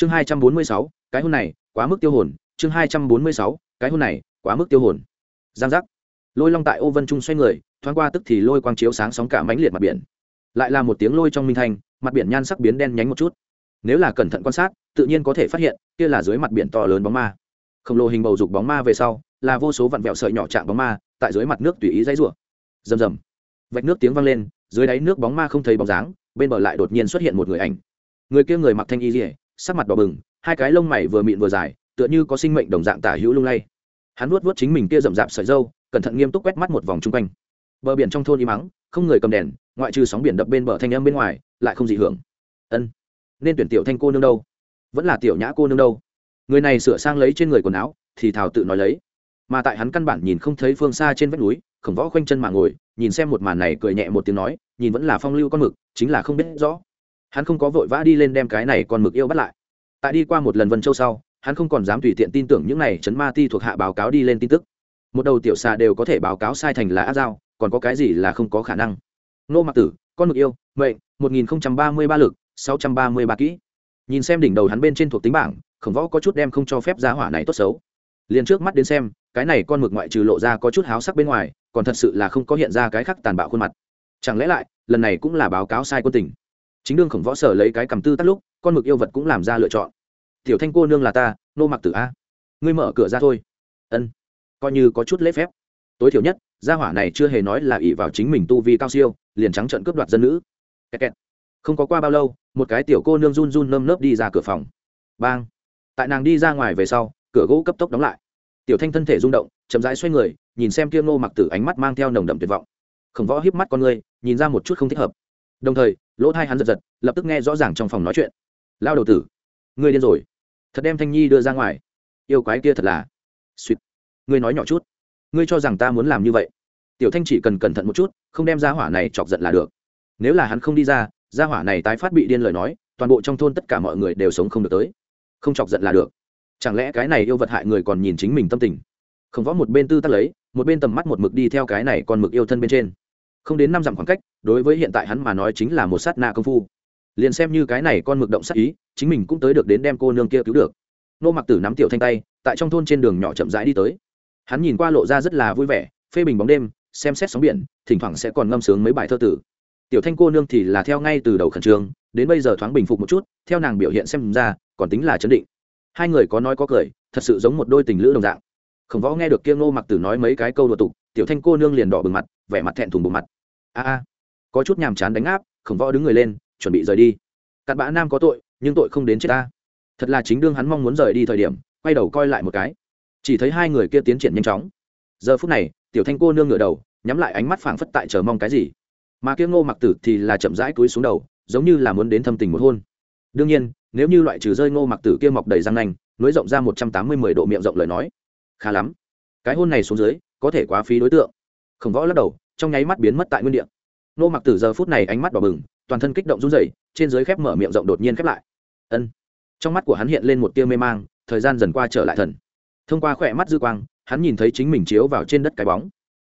chương hai trăm bốn mươi sáu, cái hôn này, quá mức tiêu hồn. Chương hai trăm bốn mươi sáu, cái hôn này, quá mức tiêu hồn. Giang giác. Lôi long tại ô vân trung xoay người, thoáng qua tức thì lôi quang chiếu sáng sóng cả mãnh liệt mặt biển. Lại là một tiếng lôi trong minh thanh, mặt biển nhan sắc biến đen nhánh một chút. Nếu là cẩn thận quan sát, tự nhiên có thể phát hiện, kia là dưới mặt biển to lớn bóng ma. Khổng lồ hình bầu dục bóng ma về sau, là vô số vặn vẹo sợi nhỏ chạm bóng ma, tại dưới mặt nước tùy ý dãy rủa. Rầm rầm. Vạch nước tiếng vang lên, dưới đáy nước bóng ma không thấy bóng dáng, bên bờ lại đột nhiên xuất hiện một người ảnh. Người kia người mặc thanh y dỉa sắc mặt đỏ bừng, hai cái lông mày vừa mịn vừa dài, tựa như có sinh mệnh đồng dạng tả hữu lung lay. Hắn vuốt vuốt chính mình kia rậm rạp sợi dâu cẩn thận nghiêm túc quét mắt một vòng chung quanh. Bờ biển trong thôn im mắng, không người cầm đèn, ngoại trừ sóng biển đập bên bờ thanh âm bên ngoài, lại không dị hưởng. Ân, nên tuyển tiểu thanh cô nương đâu? Vẫn là tiểu nhã cô nương đâu? Người này sửa sang lấy trên người quần áo, thì thào tự nói lấy. Mà tại hắn căn bản nhìn không thấy phương xa trên vách núi, khổng võ khoanh chân mà ngồi, nhìn xem một màn này cười nhẹ một tiếng nói, nhìn vẫn là phong lưu con mực, chính là không biết rõ hắn không có vội vã đi lên đem cái này con mực yêu bắt lại. Tại đi qua một lần vân châu sau, hắn không còn dám tùy tiện tin tưởng những này chấn ma ti thuộc hạ báo cáo đi lên tin tức. Một đầu tiểu xà đều có thể báo cáo sai thành là áp giao còn có cái gì là không có khả năng. Nô mặc tử, con mực yêu, mệnh, một nghìn ba mươi ba lực, sáu trăm ba mươi ba kỹ. Nhìn xem đỉnh đầu hắn bên trên thuộc tính bảng, khổng võ có chút đem không cho phép giá hỏa này tốt xấu. Liền trước mắt đến xem, cái này con mực ngoại trừ lộ ra có chút háo sắc bên ngoài, còn thật sự là không có hiện ra cái khắc tàn bạo khuôn mặt. Chẳng lẽ lại, lần này cũng là báo cáo sai quân tình? Chính đương khổng võ sở lấy cái cầm tư tắt lúc, con mực yêu vật cũng làm ra lựa chọn. Tiểu thanh cô nương là ta, nô mặc tử a. Ngươi mở cửa ra thôi. Ân, coi như có chút lễ phép. Tối thiểu nhất, gia hỏa này chưa hề nói là ỷ vào chính mình tu vi cao siêu, liền trắng trận cướp đoạt dân nữ. Kẹt kẹt. không có qua bao lâu, một cái tiểu cô nương run run nơm nớp đi ra cửa phòng. Bang. Tại nàng đi ra ngoài về sau, cửa gỗ cấp tốc đóng lại. Tiểu thanh thân thể rung động, chậm rãi xoay người, nhìn xem kia ngô mặc tử ánh mắt mang theo nồng đậm tuyệt vọng. Khổng võ hiếp mắt con người nhìn ra một chút không thích hợp đồng thời, lỗ thai hắn giật giật, lập tức nghe rõ ràng trong phòng nói chuyện. Lao đầu tử, ngươi điên rồi. Thật đem thanh nhi đưa ra ngoài. Yêu quái kia thật là suýt. Ngươi nói nhỏ chút. Ngươi cho rằng ta muốn làm như vậy. Tiểu thanh chỉ cần cẩn thận một chút, không đem ra hỏa này chọc giận là được. Nếu là hắn không đi ra ra hỏa này tái phát bị điên lời nói, toàn bộ trong thôn tất cả mọi người đều sống không được tới. Không chọc giận là được. Chẳng lẽ cái này yêu vật hại người còn nhìn chính mình tâm tình? Không võ một bên tư tắc lấy, một bên tầm mắt một mực đi theo cái này còn mực yêu thân bên trên không đến năm dặm khoảng cách, đối với hiện tại hắn mà nói chính là một sát na công phu. Liền xem như cái này con mực động sát ý, chính mình cũng tới được đến đem cô nương kia cứu được. Nô mặc tử nắm tiểu thanh tay, tại trong thôn trên đường nhỏ chậm rãi đi tới. Hắn nhìn qua lộ ra rất là vui vẻ, phê bình bóng đêm, xem xét sóng biển, thỉnh thoảng sẽ còn ngâm sướng mấy bài thơ tử. Tiểu thanh cô nương thì là theo ngay từ đầu khẩn trương, đến bây giờ thoáng bình phục một chút, theo nàng biểu hiện xem ra, còn tính là chấn định. Hai người có nói có cười, thật sự giống một đôi tình lữ đồng dạng. Khổng võ nghe được kia ngô mặc tử nói mấy cái câu đùa tục, tiểu thanh cô nương liền đỏ bừng mặt, vẻ mặt thẹn thùng bộ mặt a a, có chút nhàm chán đánh áp, khổng võ đứng người lên, chuẩn bị rời đi. Cặn bã nam có tội, nhưng tội không đến chết ta. Thật là chính đương hắn mong muốn rời đi thời điểm, quay đầu coi lại một cái. Chỉ thấy hai người kia tiến triển nhanh chóng. Giờ phút này, tiểu thanh cô nương ngửa đầu, nhắm lại ánh mắt phảng phất tại chờ mong cái gì. Mà kia ngô mặc tử thì là chậm rãi túi xuống đầu, giống như là muốn đến thâm tình một hôn. Đương nhiên, nếu như loại trừ rơi ngô mặc tử kia mọc đầy răng nanh, nối rộng ra một trăm tám mươi mười độ miệng rộng lời nói. Khá lắm. Cái hôn này xuống dưới, có thể quá phí đối tượng. Khổng võ lắc đầu trong nháy mắt biến mất tại nguyên địa. Nô mặc tử giờ phút này ánh mắt đỏ bừng, toàn thân kích động run rẩy, trên dưới khép mở miệng rộng đột nhiên khép lại. Ân. Trong mắt của hắn hiện lên một tia mê mang, thời gian dần qua trở lại thần. Thông qua khỏe mắt dư quang, hắn nhìn thấy chính mình chiếu vào trên đất cái bóng.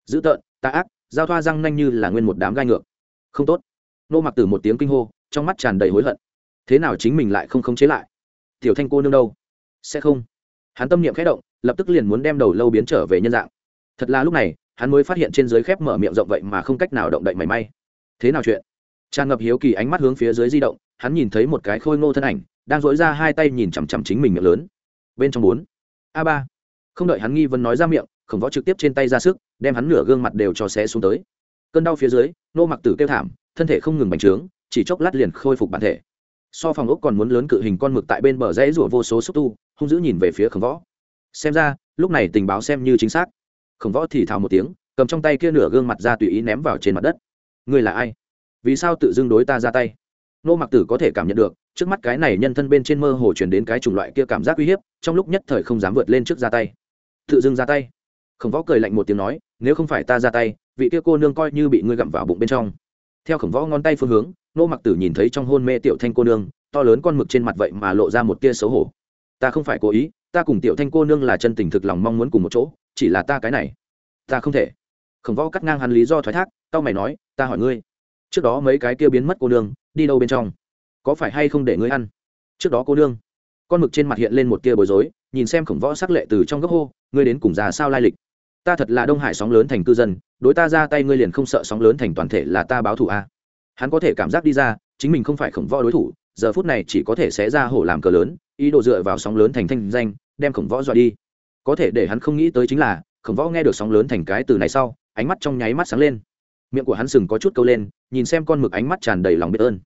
Dữ tợn, tà ác, giao thoa răng nanh như là nguyên một đám gai ngược. Không tốt. Nô mặc tử một tiếng kinh hô, trong mắt tràn đầy hối hận. Thế nào chính mình lại không khống chế lại? Tiểu thanh cô nương đâu? Sẽ không. Hắn tâm niệm khẽ động, lập tức liền muốn đem đầu lâu biến trở về nhân dạng. Thật là lúc này hắn mới phát hiện trên dưới khép mở miệng rộng vậy mà không cách nào động đậy mảy may. Thế nào chuyện? Tràn ngập hiếu kỳ ánh mắt hướng phía dưới di động, hắn nhìn thấy một cái khôi ngô thân ảnh, đang dỗi ra hai tay nhìn chằm chằm chính mình miệng lớn. Bên trong bốn. A ba. Không đợi hắn nghi vấn nói ra miệng, khổng võ trực tiếp trên tay ra sức, đem hắn nửa gương mặt đều cho xé xuống tới. Cơn đau phía dưới, nô mặc tử kêu thảm, thân thể không ngừng bành trướng, chỉ chốc lát liền khôi phục bản thể. So phòng ốc còn muốn lớn cự hình con mực tại bên bờ rẽ rủa vô số xúc tu, hung dữ nhìn về phía khổng võ. Xem ra, lúc này tình báo xem như chính xác khổng võ thì thào một tiếng, cầm trong tay kia nửa gương mặt ra tùy ý ném vào trên mặt đất. Ngươi là ai? Vì sao tự dưng đối ta ra tay? Nô mặc tử có thể cảm nhận được, trước mắt cái này nhân thân bên trên mơ hồ chuyển đến cái chủng loại kia cảm giác uy hiếp, trong lúc nhất thời không dám vượt lên trước ra tay. Tự dưng ra tay. Khổng võ cười lạnh một tiếng nói, nếu không phải ta ra tay, vị kia cô nương coi như bị ngươi gặm vào bụng bên trong. Theo khổng võ ngón tay phương hướng, nô mặc tử nhìn thấy trong hôn mê tiểu thanh cô nương, to lớn con mực trên mặt vậy mà lộ ra một tia xấu hổ. Ta không phải cố ý, ta cùng tiểu thanh cô nương là chân tình thực lòng mong muốn cùng một chỗ chỉ là ta cái này. Ta không thể. Khổng võ cắt ngang hắn lý do thoái thác, tao mày nói, ta hỏi ngươi, trước đó mấy cái kia biến mất cô nương, đi đâu bên trong? Có phải hay không để ngươi ăn? Trước đó cô nương, con mực trên mặt hiện lên một tia bối rối, nhìn xem khổng võ sắc lệ từ trong gốc hô, ngươi đến cùng già sao lai lịch? Ta thật là đông hải sóng lớn thành cư dân, đối ta ra tay ngươi liền không sợ sóng lớn thành toàn thể là ta báo thù a. Hắn có thể cảm giác đi ra, chính mình không phải khổng võ đối thủ, giờ phút này chỉ có thể xé ra hổ làm cờ lớn, ý đồ dựa vào sóng lớn thành thanh danh, đem khổng võ dọa đi có thể để hắn không nghĩ tới chính là, khổng võ nghe được sóng lớn thành cái từ này sau, ánh mắt trong nháy mắt sáng lên. Miệng của hắn sừng có chút câu lên, nhìn xem con mực ánh mắt tràn đầy lòng biết ơn.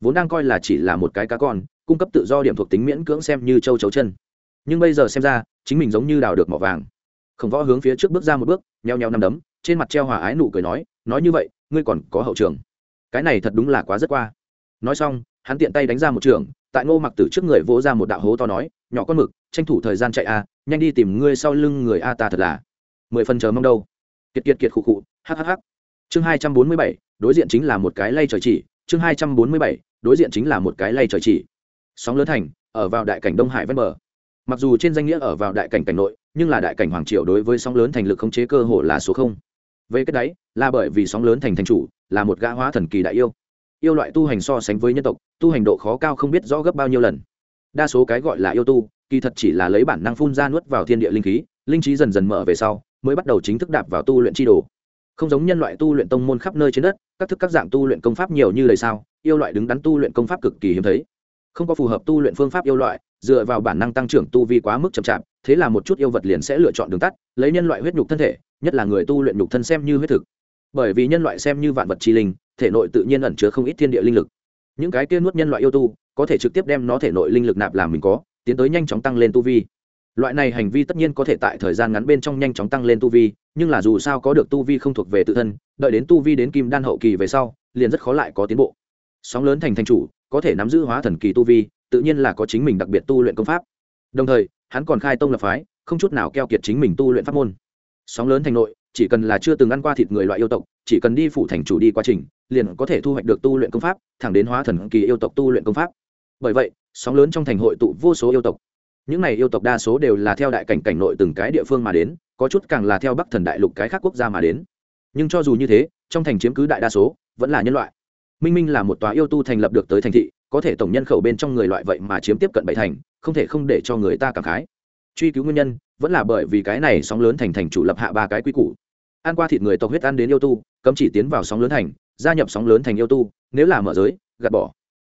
Vốn đang coi là chỉ là một cái cá con, cung cấp tự do điểm thuộc tính miễn cưỡng xem như châu chấu chân. Nhưng bây giờ xem ra, chính mình giống như đào được mỏ vàng. Khổng võ hướng phía trước bước ra một bước, nheo nheo nằm đấm, trên mặt treo hòa ái nụ cười nói nói như vậy, ngươi còn có hậu trường. Cái này thật đúng là quá rất qua. Nói xong, hắn tiện tay đánh ra một trường, tại ngô mặc tử trước người vỗ ra một đạo hố to nói, nhỏ con mực, tranh thủ thời gian chạy a nhanh đi tìm ngươi sau lưng người a ta thật là. Mười phần chờ mong đâu. Kiệt kiệt kiệt khụ khụ hhh chương hai trăm bốn mươi bảy, đối diện chính là một cái lay trời chỉ. Chương hai trăm bốn mươi bảy, đối diện chính là một cái lay trời chỉ. Sóng lớn thành, ở vào đại cảnh đông hải ven bờ. Mặc dù trên danh nghĩa ở vào đại cảnh cảnh nội, nhưng là đại cảnh hoàng triều đối với sóng lớn thành lực khống chế cơ hồ là số không. Về cái đấy, là bởi vì sóng lớn thành thành chủ, là một gã hóa thần kỳ đại yêu. Yêu loại tu hành so sánh với nhân tộc, tu hành độ khó cao không biết rõ gấp bao nhiêu lần. Đa số cái gọi là yêu tu kỳ thật chỉ là lấy bản năng phun ra nuốt vào thiên địa linh khí, linh trí dần dần mở về sau, mới bắt đầu chính thức đạp vào tu luyện chi đồ. Không giống nhân loại tu luyện tông môn khắp nơi trên đất, các thức các dạng tu luyện công pháp nhiều như lời sao, yêu loại đứng đắn tu luyện công pháp cực kỳ hiếm thấy. Không có phù hợp tu luyện phương pháp yêu loại, dựa vào bản năng tăng trưởng tu vi quá mức chậm chạp, thế là một chút yêu vật liền sẽ lựa chọn đường tắt, lấy nhân loại huyết nhục thân thể, nhất là người tu luyện nhục thân xem như huyết thực. Bởi vì nhân loại xem như vạn vật chi linh, thể nội tự nhiên ẩn chứa không ít thiên địa linh lực. Những cái kia nuốt nhân loại yêu tu, có thể trực tiếp đem nó thể nội linh lực nạp làm mình có tiến tới nhanh chóng tăng lên tu vi. Loại này hành vi tất nhiên có thể tại thời gian ngắn bên trong nhanh chóng tăng lên tu vi, nhưng là dù sao có được tu vi không thuộc về tự thân, đợi đến tu vi đến kim đan hậu kỳ về sau, liền rất khó lại có tiến bộ. Sóng lớn thành thành chủ, có thể nắm giữ hóa thần kỳ tu vi, tự nhiên là có chính mình đặc biệt tu luyện công pháp. Đồng thời, hắn còn khai tông lập phái, không chút nào keo kiệt chính mình tu luyện pháp môn. Sóng lớn thành nội, chỉ cần là chưa từng ăn qua thịt người loại yêu tộc, chỉ cần đi phủ thành chủ đi quá trình, liền có thể thu hoạch được tu luyện công pháp, thẳng đến hóa thần kỳ yêu tộc tu luyện công pháp. Bởi vậy sóng lớn trong thành hội tụ vô số yêu tộc. Những này yêu tộc đa số đều là theo đại cảnh cảnh nội từng cái địa phương mà đến, có chút càng là theo bắc thần đại lục cái khác quốc gia mà đến. Nhưng cho dù như thế, trong thành chiếm cứ đại đa số, vẫn là nhân loại. Minh minh là một tòa yêu tu thành lập được tới thành thị, có thể tổng nhân khẩu bên trong người loại vậy mà chiếm tiếp cận bảy thành, không thể không để cho người ta cảm khái. Truy cứu nguyên nhân, vẫn là bởi vì cái này sóng lớn thành thành chủ lập hạ ba cái quy củ. Ăn qua thịt người tộc huyết ăn đến yêu tu, cấm chỉ tiến vào sóng lớn thành, gia nhập sóng lớn thành yêu tu, nếu là mở giới, gạt bỏ.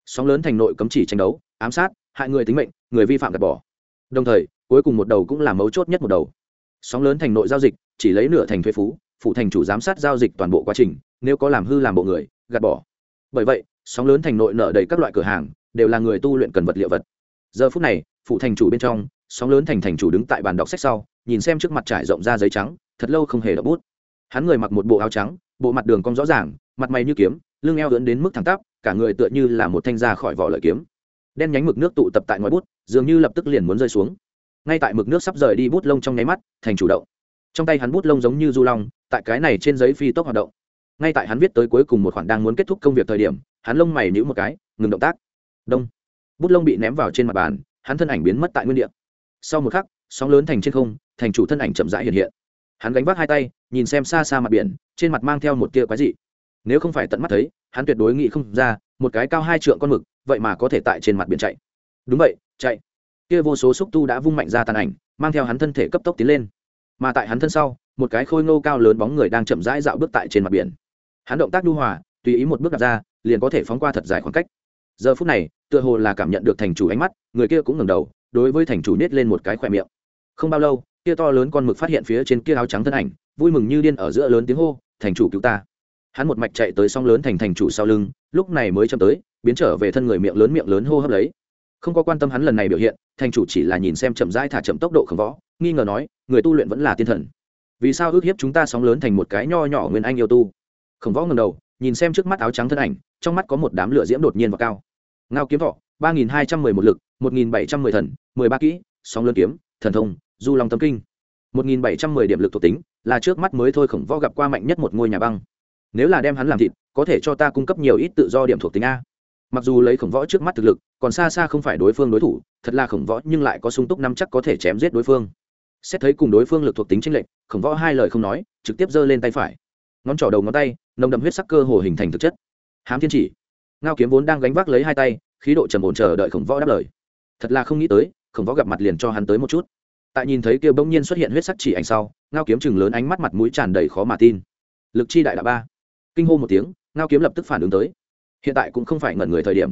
Sóng lớn thành nội cấm chỉ tranh đấu ám sát, hại người tính mệnh, người vi phạm gạt bỏ. Đồng thời, cuối cùng một đầu cũng là mấu chốt nhất một đầu. Sóng lớn thành nội giao dịch, chỉ lấy nửa thành thuế phú phụ thành chủ giám sát giao dịch toàn bộ quá trình, nếu có làm hư làm bộ người, gạt bỏ. Bởi vậy, sóng lớn thành nội nợ đầy các loại cửa hàng, đều là người tu luyện cần vật liệu vật. Giờ phút này phụ thành chủ bên trong, sóng lớn thành thành chủ đứng tại bàn đọc sách sau, nhìn xem trước mặt trải rộng ra giấy trắng, thật lâu không hề động bút. Hắn người mặc một bộ áo trắng, bộ mặt đường cong rõ ràng, mặt mày như kiếm, lưng eo lớn đến mức thẳng tắp, cả người tựa như là một thanh ra khỏi vỏ lợi kiếm đen nhánh mực nước tụ tập tại ngoài bút, dường như lập tức liền muốn rơi xuống. Ngay tại mực nước sắp rời đi bút lông trong nháy mắt, thành chủ động. Trong tay hắn bút lông giống như du long, tại cái này trên giấy phi tốc hoạt động. Ngay tại hắn viết tới cuối cùng một khoản đang muốn kết thúc công việc thời điểm, hắn lông mày nhữ một cái, ngừng động tác. Đông. Bút lông bị ném vào trên mặt bàn, hắn thân ảnh biến mất tại nguyên địa. Sau một khắc, sóng lớn thành trên không, thành chủ thân ảnh chậm rãi hiện hiện. Hắn gánh vác hai tay, nhìn xem xa xa mặt biển, trên mặt mang theo một tia quái dị. Nếu không phải tận mắt thấy, hắn tuyệt đối nghĩ không ra, một cái cao hai trượng con mực vậy mà có thể tại trên mặt biển chạy. Đúng vậy, chạy. Kia vô số xúc tu đã vung mạnh ra tàn ảnh, mang theo hắn thân thể cấp tốc tiến lên. Mà tại hắn thân sau, một cái khôi ngô cao lớn bóng người đang chậm rãi dạo bước tại trên mặt biển. Hắn động tác đu hòa, tùy ý một bước đặt ra, liền có thể phóng qua thật dài khoảng cách. Giờ phút này, tựa hồ là cảm nhận được thành chủ ánh mắt, người kia cũng ngẩng đầu, đối với thành chủ nết lên một cái khỏe miệng. Không bao lâu, kia to lớn con mực phát hiện phía trên kia áo trắng thân ảnh, vui mừng như điên ở giữa lớn tiếng hô, thành chủ cứu ta hắn một mạch chạy tới song lớn thành thành chủ sau lưng, lúc này mới chậm tới, biến trở về thân người miệng lớn miệng lớn hô hấp lấy. Không có quan tâm hắn lần này biểu hiện, thành chủ chỉ là nhìn xem chậm rãi thả chậm tốc độ khổng võ, nghi ngờ nói, người tu luyện vẫn là tiên thần. Vì sao ước hiếp chúng ta sóng lớn thành một cái nho nhỏ nguyên anh yêu tu? Khổng võ ngầm đầu, nhìn xem trước mắt áo trắng thân ảnh, trong mắt có một đám lửa diễm đột nhiên và cao. Ngao kiếm thọ, ba nghìn hai trăm mười một lực, một nghìn bảy trăm mười thần, mười ba kỹ, sóng lớn kiếm, thần thông, du long tâm kinh. một nghìn bảy trăm mười điểm lực thuộc tính, là trước mắt mới thôi khổng võ gặp qua mạnh nhất một ngôi nhà băng nếu là đem hắn làm thịt, có thể cho ta cung cấp nhiều ít tự do điểm thuộc tính a. Mặc dù lấy khổng võ trước mắt thực lực, còn xa xa không phải đối phương đối thủ, thật là khổng võ nhưng lại có sung túc năm chắc có thể chém giết đối phương. Xét thấy cùng đối phương lực thuộc tính tranh lệch, khổng võ hai lời không nói, trực tiếp giơ lên tay phải. Ngón trỏ đầu ngón tay, nồng đậm huyết sắc cơ hồ hình thành thực chất. Hám thiên chỉ, ngao kiếm vốn đang gánh vác lấy hai tay, khí độ trầm ổn chờ đợi khổng võ đáp lời. Thật là không nghĩ tới, khổng võ gặp mặt liền cho hắn tới một chút. Tại nhìn thấy kia bỗng nhiên xuất hiện huyết sắc chỉ ảnh sau, ngao kiếm chừng lớn ánh mắt mặt mũi tràn đầy khó mà tin. Lực chi đại đạo ba kinh hô một tiếng, ngao kiếm lập tức phản ứng tới. Hiện tại cũng không phải ngẩn người thời điểm.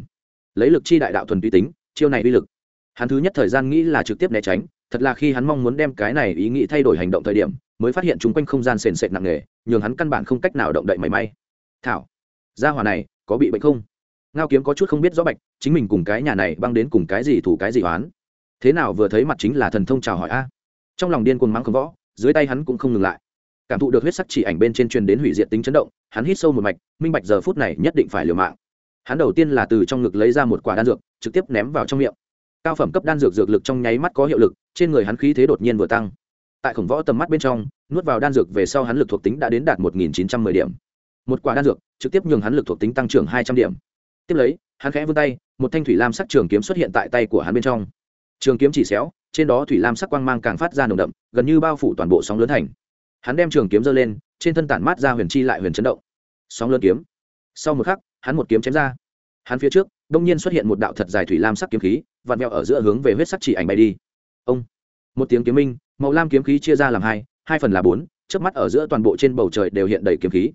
Lấy lực chi đại đạo thuần túy tính, chiêu này uy lực. Hắn thứ nhất thời gian nghĩ là trực tiếp né tránh, thật là khi hắn mong muốn đem cái này ý nghĩ thay đổi hành động thời điểm, mới phát hiện chung quanh không gian sền sệt nặng nề, nhường hắn căn bản không cách nào động đậy mảy may. Thảo, gia hỏa này, có bị bệnh không? Ngao kiếm có chút không biết rõ bạch, chính mình cùng cái nhà này băng đến cùng cái gì thủ cái gì oán. Thế nào vừa thấy mặt chính là thần thông chào hỏi a. Trong lòng điên cuồng mắng không võ, dưới tay hắn cũng không ngừng lại cảm thụ được huyết sắc chỉ ảnh bên trên truyền đến hủy diệt tính chấn động, hắn hít sâu một mạch, minh bạch giờ phút này nhất định phải liều mạng. Hắn đầu tiên là từ trong ngực lấy ra một quả đan dược, trực tiếp ném vào trong miệng. Cao phẩm cấp đan dược dược lực trong nháy mắt có hiệu lực, trên người hắn khí thế đột nhiên vừa tăng. Tại khổng võ tầm mắt bên trong, nuốt vào đan dược về sau hắn lực thuộc tính đã đến đạt một nghìn chín trăm mười điểm. Một quả đan dược, trực tiếp nhường hắn lực thuộc tính tăng trưởng hai trăm điểm. Tiếp lấy, hắn khẽ vươn tay, một thanh thủy lam sắc trường kiếm xuất hiện tại tay của hắn bên trong. Trường kiếm chỉ xéo, trên đó thủy lam sắc quang mang càng phát ra nồng đậm, gần như bao phủ toàn bộ sóng lớn thành hắn đem trường kiếm giơ lên, trên thân tản mát ra huyền chi lại huyền chấn động. Sóng lớn kiếm. Sau một khắc, hắn một kiếm chém ra. Hắn phía trước, đông nhiên xuất hiện một đạo thật dài thủy lam sắc kiếm khí vạt mẹo ở giữa hướng về huyết sắc chỉ ảnh bay đi. Ông. Một tiếng kiếm minh, màu lam kiếm khí chia ra làm hai hai phần là bốn trước mắt ở giữa toàn bộ trên bầu trời đều hiện đầy kiếm khí.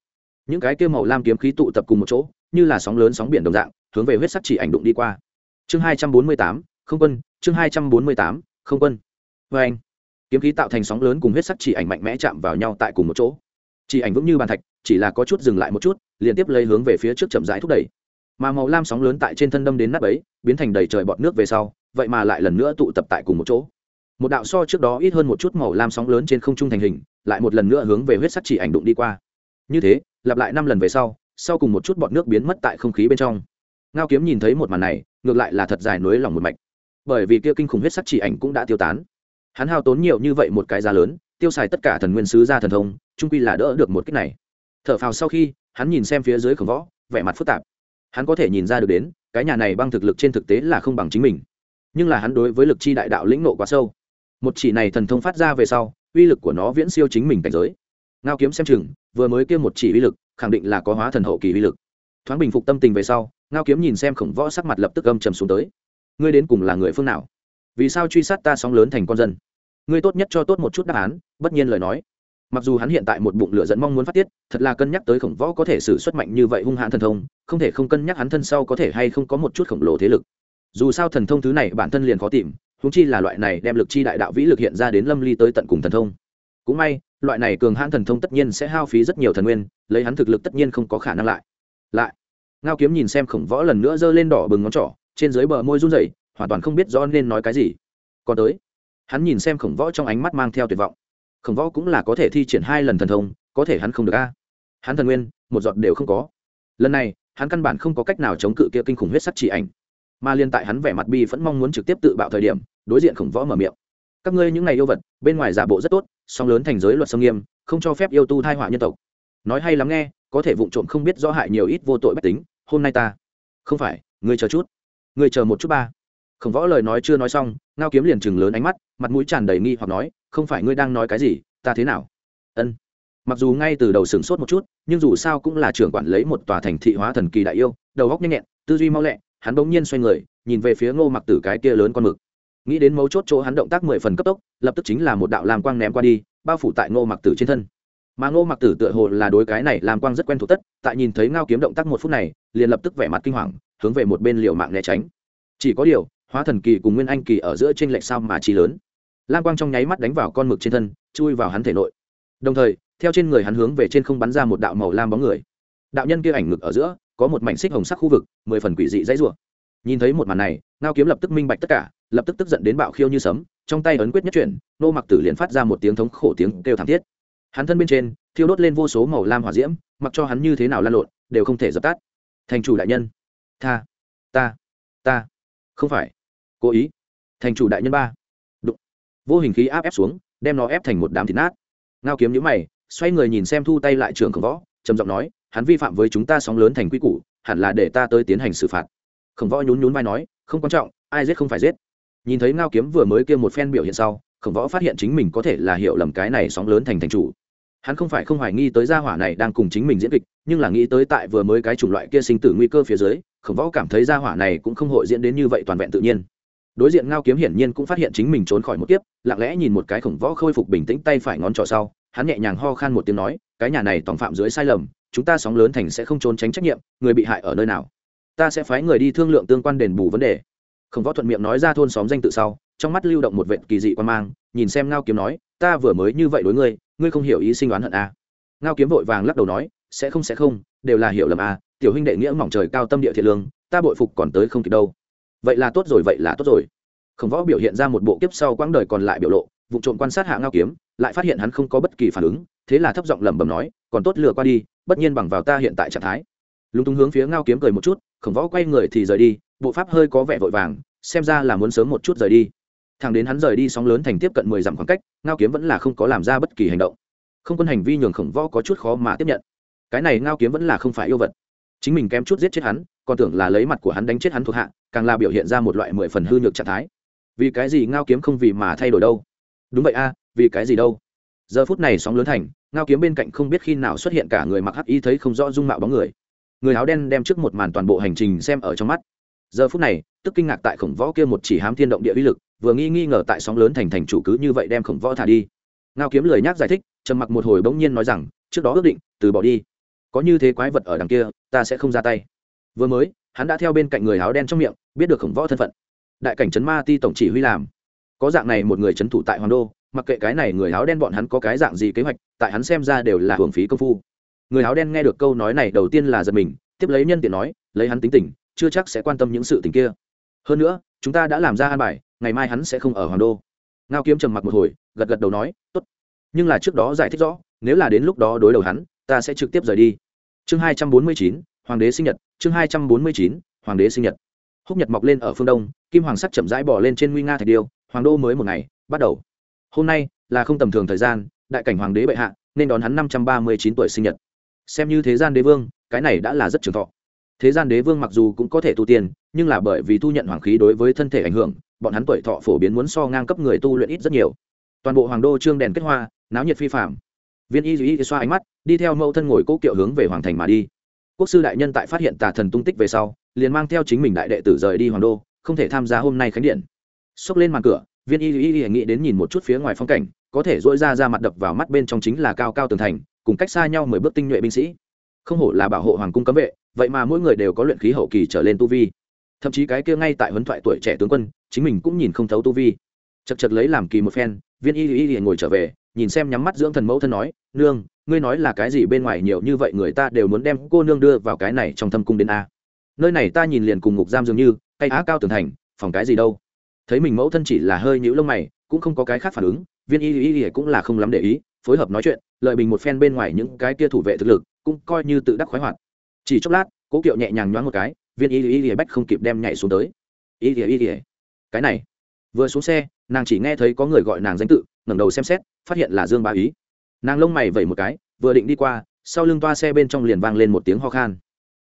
Những cái kia màu lam kiếm khí tụ tập cùng một chỗ, như là sóng lớn sóng biển đồng dạng, hướng về huyết sắc chỉ ảnh đụng đi qua. Chương hai trăm bốn mươi tám, không quân, chương hai trăm bốn mươi tám, không quân. Vê anh kiếm khí tạo thành sóng lớn cùng huyết sắc chỉ ảnh mạnh mẽ chạm vào nhau tại cùng một chỗ. Chỉ ảnh vững như bàn thạch, chỉ là có chút dừng lại một chút, liên tiếp lấy hướng về phía trước chậm rãi thúc đẩy. Mà màu lam sóng lớn tại trên thân đâm đến nắp ấy biến thành đầy trời bọt nước về sau, vậy mà lại lần nữa tụ tập tại cùng một chỗ. Một đạo so trước đó ít hơn một chút màu lam sóng lớn trên không trung thành hình, lại một lần nữa hướng về huyết sắc chỉ ảnh đụng đi qua. Như thế, lặp lại năm lần về sau sau cùng một chút bọt nước biến mất tại không khí bên trong. Ngao kiếm nhìn thấy một màn này, ngược lại là thật dài nối lòng một mạch. Bởi vì kia kinh khủng huyết sắc chỉ ảnh cũng đã tiêu tán hắn hao tốn nhiều như vậy một cái giá lớn, tiêu xài tất cả thần nguyên sứ ra thần thông trung quy là đỡ được một cách này. Thở phào sau khi, hắn nhìn xem phía dưới khổng võ, vẻ mặt phức tạp. Hắn có thể nhìn ra được đến, cái nhà này băng thực lực trên thực tế là không bằng chính mình. Nhưng là hắn đối với lực chi đại đạo lĩnh nộ quá sâu. Một chỉ này thần thông phát ra về sau, uy lực của nó viễn siêu chính mình cảnh giới. Ngao kiếm xem chừng, vừa mới kêu một chỉ uy lực, khẳng định là có hóa thần hậu kỳ uy lực. Thoáng bình phục tâm tình về sau, ngao kiếm nhìn xem khổng võ sắc mặt lập tức âm trầm xuống tới. Ngươi đến cùng là người phương nào? Vì sao truy sát ta sóng lớn thành con dân? Ngươi tốt nhất cho tốt một chút đáp án, bất nhiên lời nói. Mặc dù hắn hiện tại một bụng lửa dẫn mong muốn phát tiết, thật là cân nhắc tới khổng võ có thể xử xuất mạnh như vậy hung hãn thần thông, không thể không cân nhắc hắn thân sau có thể hay không có một chút khổng lồ thế lực. Dù sao thần thông thứ này bản thân liền khó tìm húng chi là loại này đem lực chi đại đạo vĩ lực hiện ra đến lâm ly tới tận cùng thần thông. Cũng may, loại này cường hãn thần thông tất nhiên sẽ hao phí rất nhiều thần nguyên, lấy hắn thực lực tất nhiên không có khả năng lại. Lại, ngao kiếm nhìn xem khổng võ lần nữa giơ lên đỏ bừng ngón trỏ, trên dưới bờ môi run rẩy, hoàn toàn không biết rõ nên nói cái gì. Còn tới hắn nhìn xem khổng võ trong ánh mắt mang theo tuyệt vọng. Khổng võ cũng là có thể thi triển hai lần thần thông, có thể hắn không được a. Hắn thần nguyên, một giọt đều không có. Lần này, hắn căn bản không có cách nào chống cự kia kinh khủng huyết sắc chỉ ảnh. Mà liên tại hắn vẻ mặt bi vẫn mong muốn trực tiếp tự bạo thời điểm, đối diện khổng võ mở miệng. Các ngươi những ngày yêu vật, bên ngoài giả bộ rất tốt, song lớn thành giới luật sông nghiêm, không cho phép yêu tu thai họa nhân tộc. Nói hay lắm nghe, có thể vụng trộm không biết rõ hại nhiều ít vô tội bách tính, hôm nay ta. Không phải, ngươi chờ chút. Ngươi chờ một chút ba khổng võ lời nói chưa nói xong, ngao kiếm liền chừng lớn ánh mắt, mặt mũi tràn đầy nghi hoặc nói, không phải ngươi đang nói cái gì, ta thế nào? Ân. Mặc dù ngay từ đầu sửng sốt một chút, nhưng dù sao cũng là trưởng quản lấy một tòa thành thị hóa thần kỳ đại yêu, đầu góc nhanh nhẹn, tư duy mau lẹ, hắn bỗng nhiên xoay người, nhìn về phía ngô mặc tử cái kia lớn con mực. Nghĩ đến mấu chốt chỗ hắn động tác mười phần cấp tốc, lập tức chính là một đạo làm quang ném qua đi, bao phủ tại ngô mặc tử trên thân. Mà ngô mặc tử tựa hồ là đối cái này làm quang rất quen thuộc tất, tại nhìn thấy ngao kiếm động tác một phút này, liền lập tức vẻ mặt kinh hoàng, hướng về một bên liều mạng né tránh. Chỉ có điều hóa thần kỳ cùng nguyên anh kỳ ở giữa trên lệch sao mà chi lớn. Lam quang trong nháy mắt đánh vào con mực trên thân, chui vào hắn thể nội. Đồng thời, theo trên người hắn hướng về trên không bắn ra một đạo màu lam bóng người. Đạo nhân kia ảnh ngực ở giữa, có một mảnh xích hồng sắc khu vực, mười phần quỷ dị dãy rủa. Nhìn thấy một màn này, ngao kiếm lập tức minh bạch tất cả, lập tức tức giận đến bạo khiêu như sấm, trong tay ấn quyết nhất chuyển, nô mặc tử liền phát ra một tiếng thống khổ tiếng kêu thảm thiết. Hắn thân bên trên, thiêu đốt lên vô số màu lam hỏa diễm, mặc cho hắn như thế nào lan lộn, đều không thể dập tắt. Thành chủ đại nhân. Tha. Ta. Ta. Không phải cố ý. Thành chủ đại nhân ba. Đụng. Vô hình khí áp ép xuống, đem nó ép thành một đám thịt nát. Ngao kiếm nhữ mày, xoay người nhìn xem thu tay lại trường khổng võ, trầm giọng nói, hắn vi phạm với chúng ta sóng lớn thành quy củ, hẳn là để ta tới tiến hành xử phạt. Khổng võ nhún nhún vai nói, không quan trọng, ai giết không phải giết. Nhìn thấy ngao kiếm vừa mới kêu một phen biểu hiện sau, khổng võ phát hiện chính mình có thể là hiểu lầm cái này sóng lớn thành thành chủ. Hắn không phải không hoài nghi tới gia hỏa này đang cùng chính mình diễn kịch, nhưng là nghĩ tới tại vừa mới cái chủng loại kia sinh tử nguy cơ phía dưới, khổng võ cảm thấy gia hỏa này cũng không hội diễn đến như vậy toàn vẹn tự nhiên đối diện ngao kiếm hiển nhiên cũng phát hiện chính mình trốn khỏi một kiếp, lặng lẽ nhìn một cái khổng võ khôi phục bình tĩnh tay phải ngón trỏ sau, hắn nhẹ nhàng ho khan một tiếng nói, cái nhà này tòng phạm dưới sai lầm, chúng ta sóng lớn thành sẽ không trốn tránh trách nhiệm, người bị hại ở nơi nào ta sẽ phái người đi thương lượng tương quan đền bù vấn đề khổng võ thuận miệng nói ra thôn xóm danh tự sau, trong mắt lưu động một vệ kỳ dị quan mang, nhìn xem ngao kiếm nói, ta vừa mới như vậy đối ngươi ngươi không hiểu ý sinh đoán hận a à. ngao kiếm vội vàng lắc đầu nói, sẽ không sẽ không, đều là hiểu lầm a à. tiểu huynh đệ nghĩa mỏng trời cao tâm địa thiện lương, ta bội phục còn tới không kịp đâu vậy là tốt rồi, vậy là tốt rồi. Khổng võ biểu hiện ra một bộ kiếp sau quãng đời còn lại biểu lộ vụ trộm quan sát hạ ngao kiếm, lại phát hiện hắn không có bất kỳ phản ứng, thế là thấp giọng lẩm bẩm nói, còn tốt lừa qua đi, bất nhiên bằng vào ta hiện tại trạng thái. Lúng túng hướng phía ngao kiếm cười một chút, khổng võ quay người thì rời đi, bộ pháp hơi có vẻ vội vàng, xem ra là muốn sớm một chút rời đi. Thằng đến hắn rời đi sóng lớn thành tiếp cận mười dặm khoảng cách, ngao kiếm vẫn là không có làm ra bất kỳ hành động. Không quân hành vi nhường khổng võ có chút khó mà tiếp nhận. Cái này ngao kiếm vẫn là không phải yêu vật. Chính mình kém chút giết chết hắn còn tưởng là lấy mặt của hắn đánh chết hắn thuộc hạ, càng là biểu hiện ra một loại mười phần hư nhược trạng thái. Vì cái gì ngao kiếm không vì mà thay đổi đâu? Đúng vậy a, vì cái gì đâu? Giờ phút này sóng lớn thành, ngao kiếm bên cạnh không biết khi nào xuất hiện cả người mặc hắc y thấy không rõ dung mạo bóng người. Người áo đen đem trước một màn toàn bộ hành trình xem ở trong mắt. Giờ phút này, tức kinh ngạc tại khổng võ kia một chỉ hám thiên động địa uy lực, vừa nghi nghi ngờ tại sóng lớn thành thành chủ cứ như vậy đem khổng võ thả đi. Ngao kiếm lời nhắc giải thích, trầm mặc một hồi bỗng nhiên nói rằng, trước đó ước định, từ bỏ đi. Có như thế quái vật ở đằng kia, ta sẽ không ra tay vừa mới, hắn đã theo bên cạnh người áo đen trong miệng, biết được khổng võ thân phận. Đại cảnh trấn ma ti tổng chỉ huy làm. Có dạng này một người trấn thủ tại hoàng đô, mặc kệ cái này người áo đen bọn hắn có cái dạng gì kế hoạch, tại hắn xem ra đều là hưởng phí công phu. Người áo đen nghe được câu nói này đầu tiên là giật mình, tiếp lấy nhân tiện nói, lấy hắn tính tình, chưa chắc sẽ quan tâm những sự tình kia. Hơn nữa, chúng ta đã làm ra an bài, ngày mai hắn sẽ không ở hoàng đô. Ngao kiếm trầm mặc một hồi, gật gật đầu nói, tốt. Nhưng là trước đó giải thích rõ, nếu là đến lúc đó đối đầu hắn, ta sẽ trực tiếp rời đi. Chương hai trăm bốn mươi chín, hoàng đế sinh nhật chương hai trăm bốn mươi chín, hoàng đế sinh nhật. Húc nhật mọc lên ở phương đông, kim hoàng sắc chậm rãi bỏ lên trên nguy nga thạch điêu, hoàng đô mới một ngày, bắt đầu. Hôm nay là không tầm thường thời gian, đại cảnh hoàng đế bệ hạ, nên đón hắn năm trăm ba mươi chín tuổi sinh nhật. Xem như thế gian đế vương, cái này đã là rất trường thọ. Thế gian đế vương mặc dù cũng có thể tu tiên, nhưng là bởi vì thu nhận hoàng khí đối với thân thể ảnh hưởng, bọn hắn tuổi thọ phổ biến muốn so ngang cấp người tu luyện ít rất nhiều. Toàn bộ hoàng đô trương đèn kết hoa, náo nhiệt phi phạm viên y duy xoa ánh mắt, đi theo mẫu thân ngồi cố kiệu hướng về hoàng thành mà đi quốc sư đại nhân tại phát hiện tà thần tung tích về sau, liền mang theo chính mình đại đệ tử rời đi hoàng đô, không thể tham gia hôm nay khánh điện. Xốc lên màn cửa, viên y y y nghĩ đến nhìn một chút phía ngoài phong cảnh, có thể dỗi ra ra mặt đập vào mắt bên trong chính là cao cao tường thành, cùng cách xa nhau mười bước tinh nhuệ binh sĩ. Không hổ là bảo hộ hoàng cung cấm vệ, vậy mà mỗi người đều có luyện khí hậu kỳ trở lên tu vi. Thậm chí cái kia ngay tại huấn thoại tuổi trẻ tướng quân, chính mình cũng nhìn không thấu tu vi. Chật chật lấy làm kỳ một phen, viên y y y ngồi trở về nhìn xem nhắm mắt dưỡng thần mẫu thân nói, nương, ngươi nói là cái gì bên ngoài nhiều như vậy người ta đều muốn đem cô nương đưa vào cái này trong thâm cung đến a? Nơi này ta nhìn liền cùng ngục giam dường như cây á cao tường thành, phòng cái gì đâu? Thấy mình mẫu thân chỉ là hơi nhũ lông mày, cũng không có cái khác phản ứng, viên y y y cũng là không lắm để ý, phối hợp nói chuyện, lợi bình một phen bên ngoài những cái kia thủ vệ thực lực, cũng coi như tự đắc khoái hoạt. Chỉ chốc lát, cố kiệu nhẹ nhàng nhoáng một cái, viên y y y bách không kịp đem nhảy xuống tới. Y y y, cái này. Vừa xuống xe, nàng chỉ nghe thấy có người gọi nàng danh tự, ngẩng đầu xem xét phát hiện là dương ba ý. Nàng lông mày vẩy một cái, vừa định đi qua, sau lưng toa xe bên trong liền vang lên một tiếng ho khan.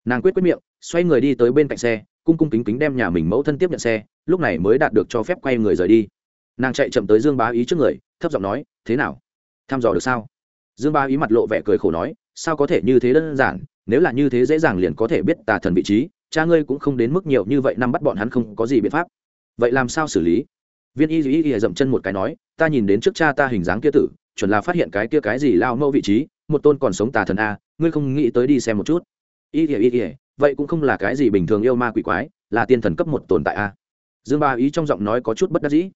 Nàng quyết quyết miệng, xoay người đi tới bên cạnh xe, cung cung kính kính đem nhà mình mẫu thân tiếp nhận xe, lúc này mới đạt được cho phép quay người rời đi. Nàng chạy chậm tới dương bá ý trước người, thấp giọng nói, thế nào? Thăm dò được sao? Dương bá ý mặt lộ vẻ cười khổ nói, sao có thể như thế đơn giản? Nếu là như thế dễ dàng liền có thể biết tà thần vị trí, cha ngươi cũng không đến mức nhiều như vậy, năm bắt bọn hắn không có gì biện pháp. Vậy làm sao xử lý? Viên y duy y dậm chân một cái nói, ta nhìn đến trước cha ta hình dáng kia tử, chuẩn là phát hiện cái kia cái gì lao mẫu vị trí, một tôn còn sống tà thần a, ngươi không nghĩ tới đi xem một chút. Y y y vậy cũng không là cái gì bình thường yêu ma quỷ quái, là tiên thần cấp một tồn tại a. Dương ba ý trong giọng nói có chút bất đắc dĩ.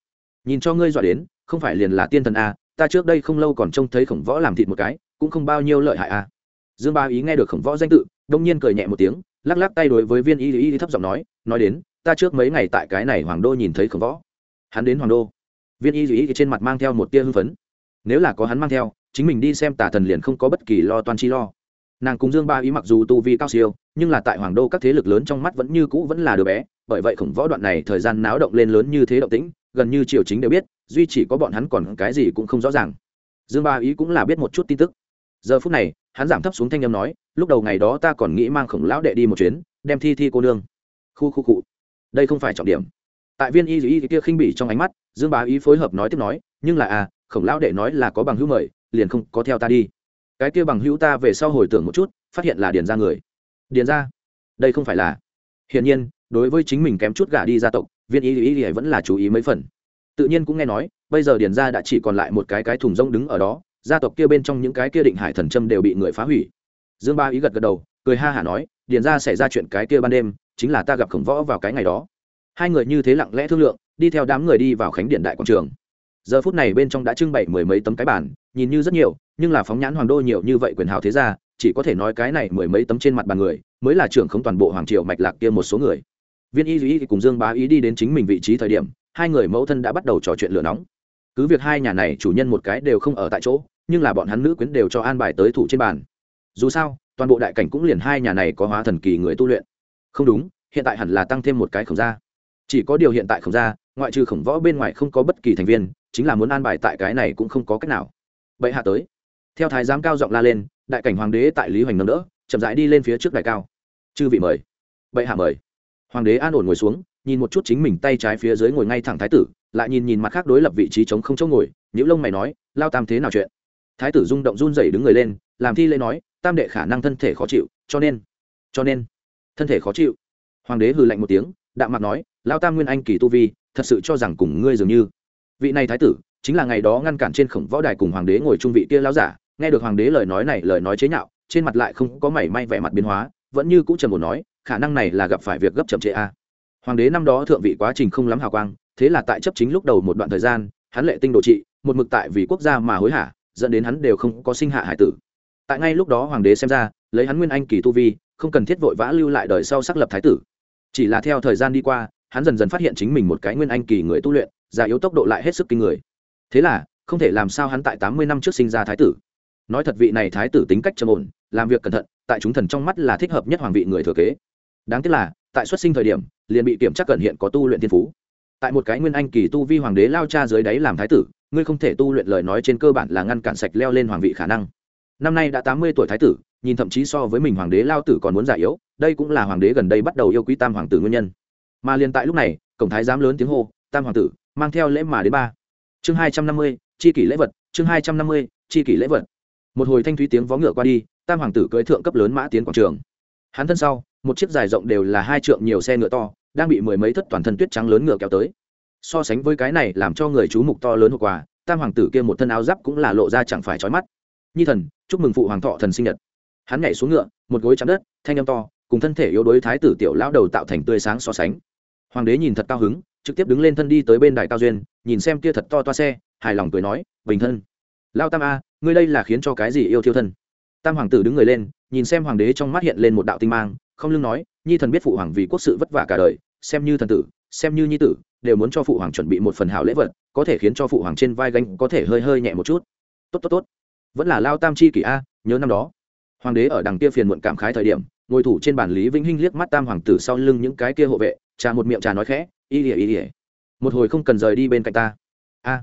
Nhìn cho ngươi dọa đến, không phải liền là tiên thần a, ta trước đây không lâu còn trông thấy khổng võ làm thịt một cái, cũng không bao nhiêu lợi hại a. Dương ba ý nghe được khổng võ danh tự, đông nhiên cười nhẹ một tiếng, lắc lắc tay đối với viên y y thấp giọng nói nói đến, ta trước mấy ngày tại cái này hoàng đô nhìn thấy khổng võ hắn đến hoàng đô. Viên y y trên mặt mang theo một tia hưng phấn. Nếu là có hắn mang theo, chính mình đi xem tà thần liền không có bất kỳ lo toan chi lo. Nàng cùng dương ba ý mặc dù tu vi cao siêu, nhưng là tại hoàng đô các thế lực lớn trong mắt vẫn như cũ vẫn là đứa bé, bởi vậy khổng võ đoạn này thời gian náo động lên lớn như thế động tĩnh, gần như triều chính đều biết, duy chỉ có bọn hắn còn cái gì cũng không rõ ràng. Dương ba ý cũng là biết một chút tin tức. Giờ phút này, hắn giảm thấp xuống thanh â m nói, lúc đầu ngày đó ta còn nghĩ mang khổng lão đệ đi một chuyến, đem thi thi cô nương. Khu khu cụ đây không phải trọng điểm tại viên y dĩ kia khinh bỉ trong ánh mắt, dương bá ý phối hợp nói tiếp nói, nhưng là à khổng lão đệ nói là có bằng hữu mời, liền không có theo ta đi. Cái kia bằng hữu ta về sau hồi tưởng một chút, phát hiện là điền ra người. Điền ra đây không phải là? Hiển nhiên, đối với chính mình kém chút gả đi gia tộc, viên y dĩ y vẫn là chú ý mấy phần. Tự nhiên cũng nghe nói, bây giờ điền gia đã chỉ còn lại một cái cái thùng rông đứng ở đó, gia tộc kia bên trong những cái kia định hải thần châm đều bị người phá hủy. Dương ba ý gật gật đầu, cười ha hả nói, điền gia xảy ra chuyện cái kia ban đêm, chính là ta gặp khổng võ vào cái ngày đó hai người như thế lặng lẽ thương lượng, đi theo đám người đi vào khánh điện đại quảng trường. Giờ phút này bên trong đã trưng bày mười mấy tấm cái bản nhìn như rất nhiều, nhưng là phóng nhãn hoàng đô nhiều như vậy quyền hào thế ra chỉ có thể nói cái này mười mấy tấm trên mặt bàn người, mới là trưởng không toàn bộ hoàng triều mạch lạc kia một số người. Viên y duy cùng dương bá ý đi đến chính mình vị trí thời điểm, hai người mẫu thân đã bắt đầu trò chuyện lửa nóng. Cứ việc hai nhà này chủ nhân một cái đều không ở tại chỗ, nhưng là bọn hắn nữ quyến đều cho an bài tới thủ trên bàn. Dù sao, toàn bộ đại cảnh cũng liền hai nhà này có hóa thần kỳ người tu luyện. Không đúng, hiện tại hẳn là tăng thêm một cái khổng gia chỉ có điều hiện tại khổng gia, ngoại trừ khổng võ bên ngoài không có bất kỳ thành viên, chính là muốn an bài tại cái này cũng không có cách nào. Bệ hạ tới. Theo thái giám cao giọng la lên, đại cảnh hoàng đế tại lý hoành nâng đỡ, chậm rãi đi lên phía trước đại cao. Chư vị mời. Bệ hạ mời. Hoàng đế an ổn ngồi xuống, nhìn một chút chính mình tay trái phía dưới ngồi ngay thẳng thái tử, lại nhìn nhìn mặt khác đối lập vị trí chống không chỗ ngồi những lông mày nói, lao tam thế nào chuyện? Thái tử rung động run rẩy đứng người lên, làm thi lễ nói, tam đệ khả năng thân thể khó chịu, cho nên cho nên, thân thể khó chịu. Hoàng đế hừ lạnh một tiếng đạm mặt nói lao tam nguyên anh kỳ tu vi, thật sự cho rằng cùng ngươi dường như. Vị này thái tử, chính là ngày đó ngăn cản trên khổng võ đài cùng hoàng đế ngồi trung vị kia lao giả, nghe được hoàng đế lời nói này, lời nói chế nhạo, trên mặt lại không có mảy may vẻ mặt biến hóa, vẫn như cũ trầm một nói, khả năng này là gặp phải việc gấp chậm trễ a. Hoàng đế năm đó thượng vị quá trình không lắm hào quang, thế là tại chấp chính lúc đầu một đoạn thời gian, hắn lệ tinh độ trị, một mực tại vì quốc gia mà hối hả, dẫn đến hắn đều không có sinh hạ hải tử. Tại ngay lúc đó hoàng đế xem ra, lấy hắn nguyên anh kỳ tu vi, không cần thiết vội vã lưu lại đời sau xác lập thái tử chỉ là theo thời gian đi qua, hắn dần dần phát hiện chính mình một cái nguyên anh kỳ người tu luyện, già yếu tốc độ lại hết sức kinh người. Thế là, không thể làm sao hắn tại tám mươi năm trước sinh ra thái tử. Nói thật vị này thái tử tính cách trầm ổn, làm việc cẩn thận, tại chúng thần trong mắt là thích hợp nhất hoàng vị người thừa kế. Đáng tiếc là, tại xuất sinh thời điểm, liền bị kiểm tra cẩn hiện có tu luyện thiên phú. Tại một cái nguyên anh kỳ tu vi hoàng đế lao cha dưới đáy làm thái tử, ngươi không thể tu luyện lời nói trên cơ bản là ngăn cản sạch leo lên hoàng vị khả năng năm nay đã tám mươi tuổi thái tử, nhìn thậm chí so với mình hoàng đế lao tử còn muốn già yếu, đây cũng là hoàng đế gần đây bắt đầu yêu quý tam hoàng tử nguyên nhân. Mà liền tại lúc này, cổng thái giám lớn tiếng hô, tam hoàng tử, mang theo lễ mà đến ba. Chương hai trăm năm mươi, chi kỷ lễ vật, chương hai trăm năm mươi, chi kỷ lễ vật. Một hồi thanh thúy tiếng vó ngựa qua đi, tam hoàng tử cưỡi thượng cấp lớn mã tiến quảng trường. Hắn thân sau, một chiếc dài rộng đều là hai trượng nhiều xe ngựa to, đang bị mười mấy thất toàn thân tuyết trắng lớn ngựa kéo tới. So sánh với cái này làm cho người chú mục to lớn hộp quà tam hoàng tử kia một thân áo giáp cũng là lộ ra chẳng phải trói mắt nhi thần, chúc mừng phụ hoàng thọ thần sinh nhật. Hắn nhảy xuống ngựa, một gối chạm đất, thanh âm to, cùng thân thể yếu đuối thái tử tiểu lão đầu tạo thành tươi sáng so sánh. Hoàng đế nhìn thật cao hứng, trực tiếp đứng lên thân đi tới bên đài cao duyên, nhìn xem kia thật to toa xe, hài lòng cười nói, bình thân. Lao tam a, ngươi đây là khiến cho cái gì yêu thiêu thân? Tam hoàng tử đứng người lên, nhìn xem hoàng đế trong mắt hiện lên một đạo tinh mang, không lưng nói, nhi thần biết phụ hoàng vì quốc sự vất vả cả đời, xem như thần tử, xem như nhi tử, đều muốn cho phụ hoàng chuẩn bị một phần hảo lễ vật, có thể khiến cho phụ hoàng trên vai gánh có thể hơi hơi nhẹ một chút. Tốt tốt tốt vẫn là lao tam chi kỷ a, nhớ năm đó. Hoàng đế ở đằng kia phiền muộn cảm khái thời điểm, ngồi thủ trên bàn lý vĩnh hinh liếc mắt tam hoàng tử sau lưng những cái kia hộ vệ, trà một miệng trà nói khẽ, y ỉa y ỉa một hồi không cần rời đi bên cạnh ta. A,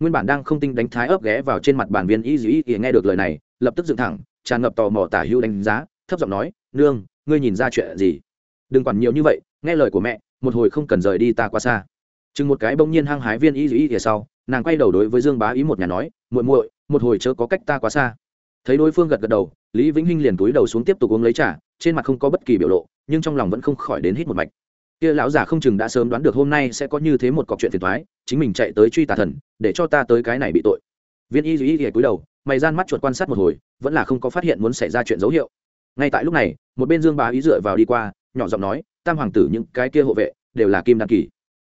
nguyên bản đang không tinh đánh thái ấp ghé vào trên mặt bản viên y dĩ ỉa nghe được lời này, lập tức dựng thẳng, tràn ngập tò mò tả hưu đánh giá, thấp giọng nói, nương, ngươi nhìn ra chuyện gì? Đừng quản nhiều như vậy, nghe lời của mẹ, một hồi không cần rời đi ta quá xa. Chừng một cái bỗng nhiên hăng hái viên y dĩ ỉa sau nàng quay đầu đối với dương bá ý một nhà nói, muội muội, một hồi chớ có cách ta quá xa. Thấy đối phương gật gật đầu, lý vĩnh hinh liền túi đầu xuống tiếp tục uống lấy trà, trên mặt không có bất kỳ biểu lộ, nhưng trong lòng vẫn không khỏi đến hít một mạch. Kia lão giả không chừng đã sớm đoán được hôm nay sẽ có như thế một cọc chuyện phiền thoái chính mình chạy tới truy tà thần, để cho ta tới cái này bị tội. Viên y duy y cúi đầu, mày gian mắt chuột quan sát một hồi, vẫn là không có phát hiện muốn xảy ra chuyện dấu hiệu. Ngay tại lúc này, một bên dương bá ý dựa vào đi qua, nhỏ giọng nói, tam hoàng tử những cái kia hộ vệ đều là kim đăng kỳ.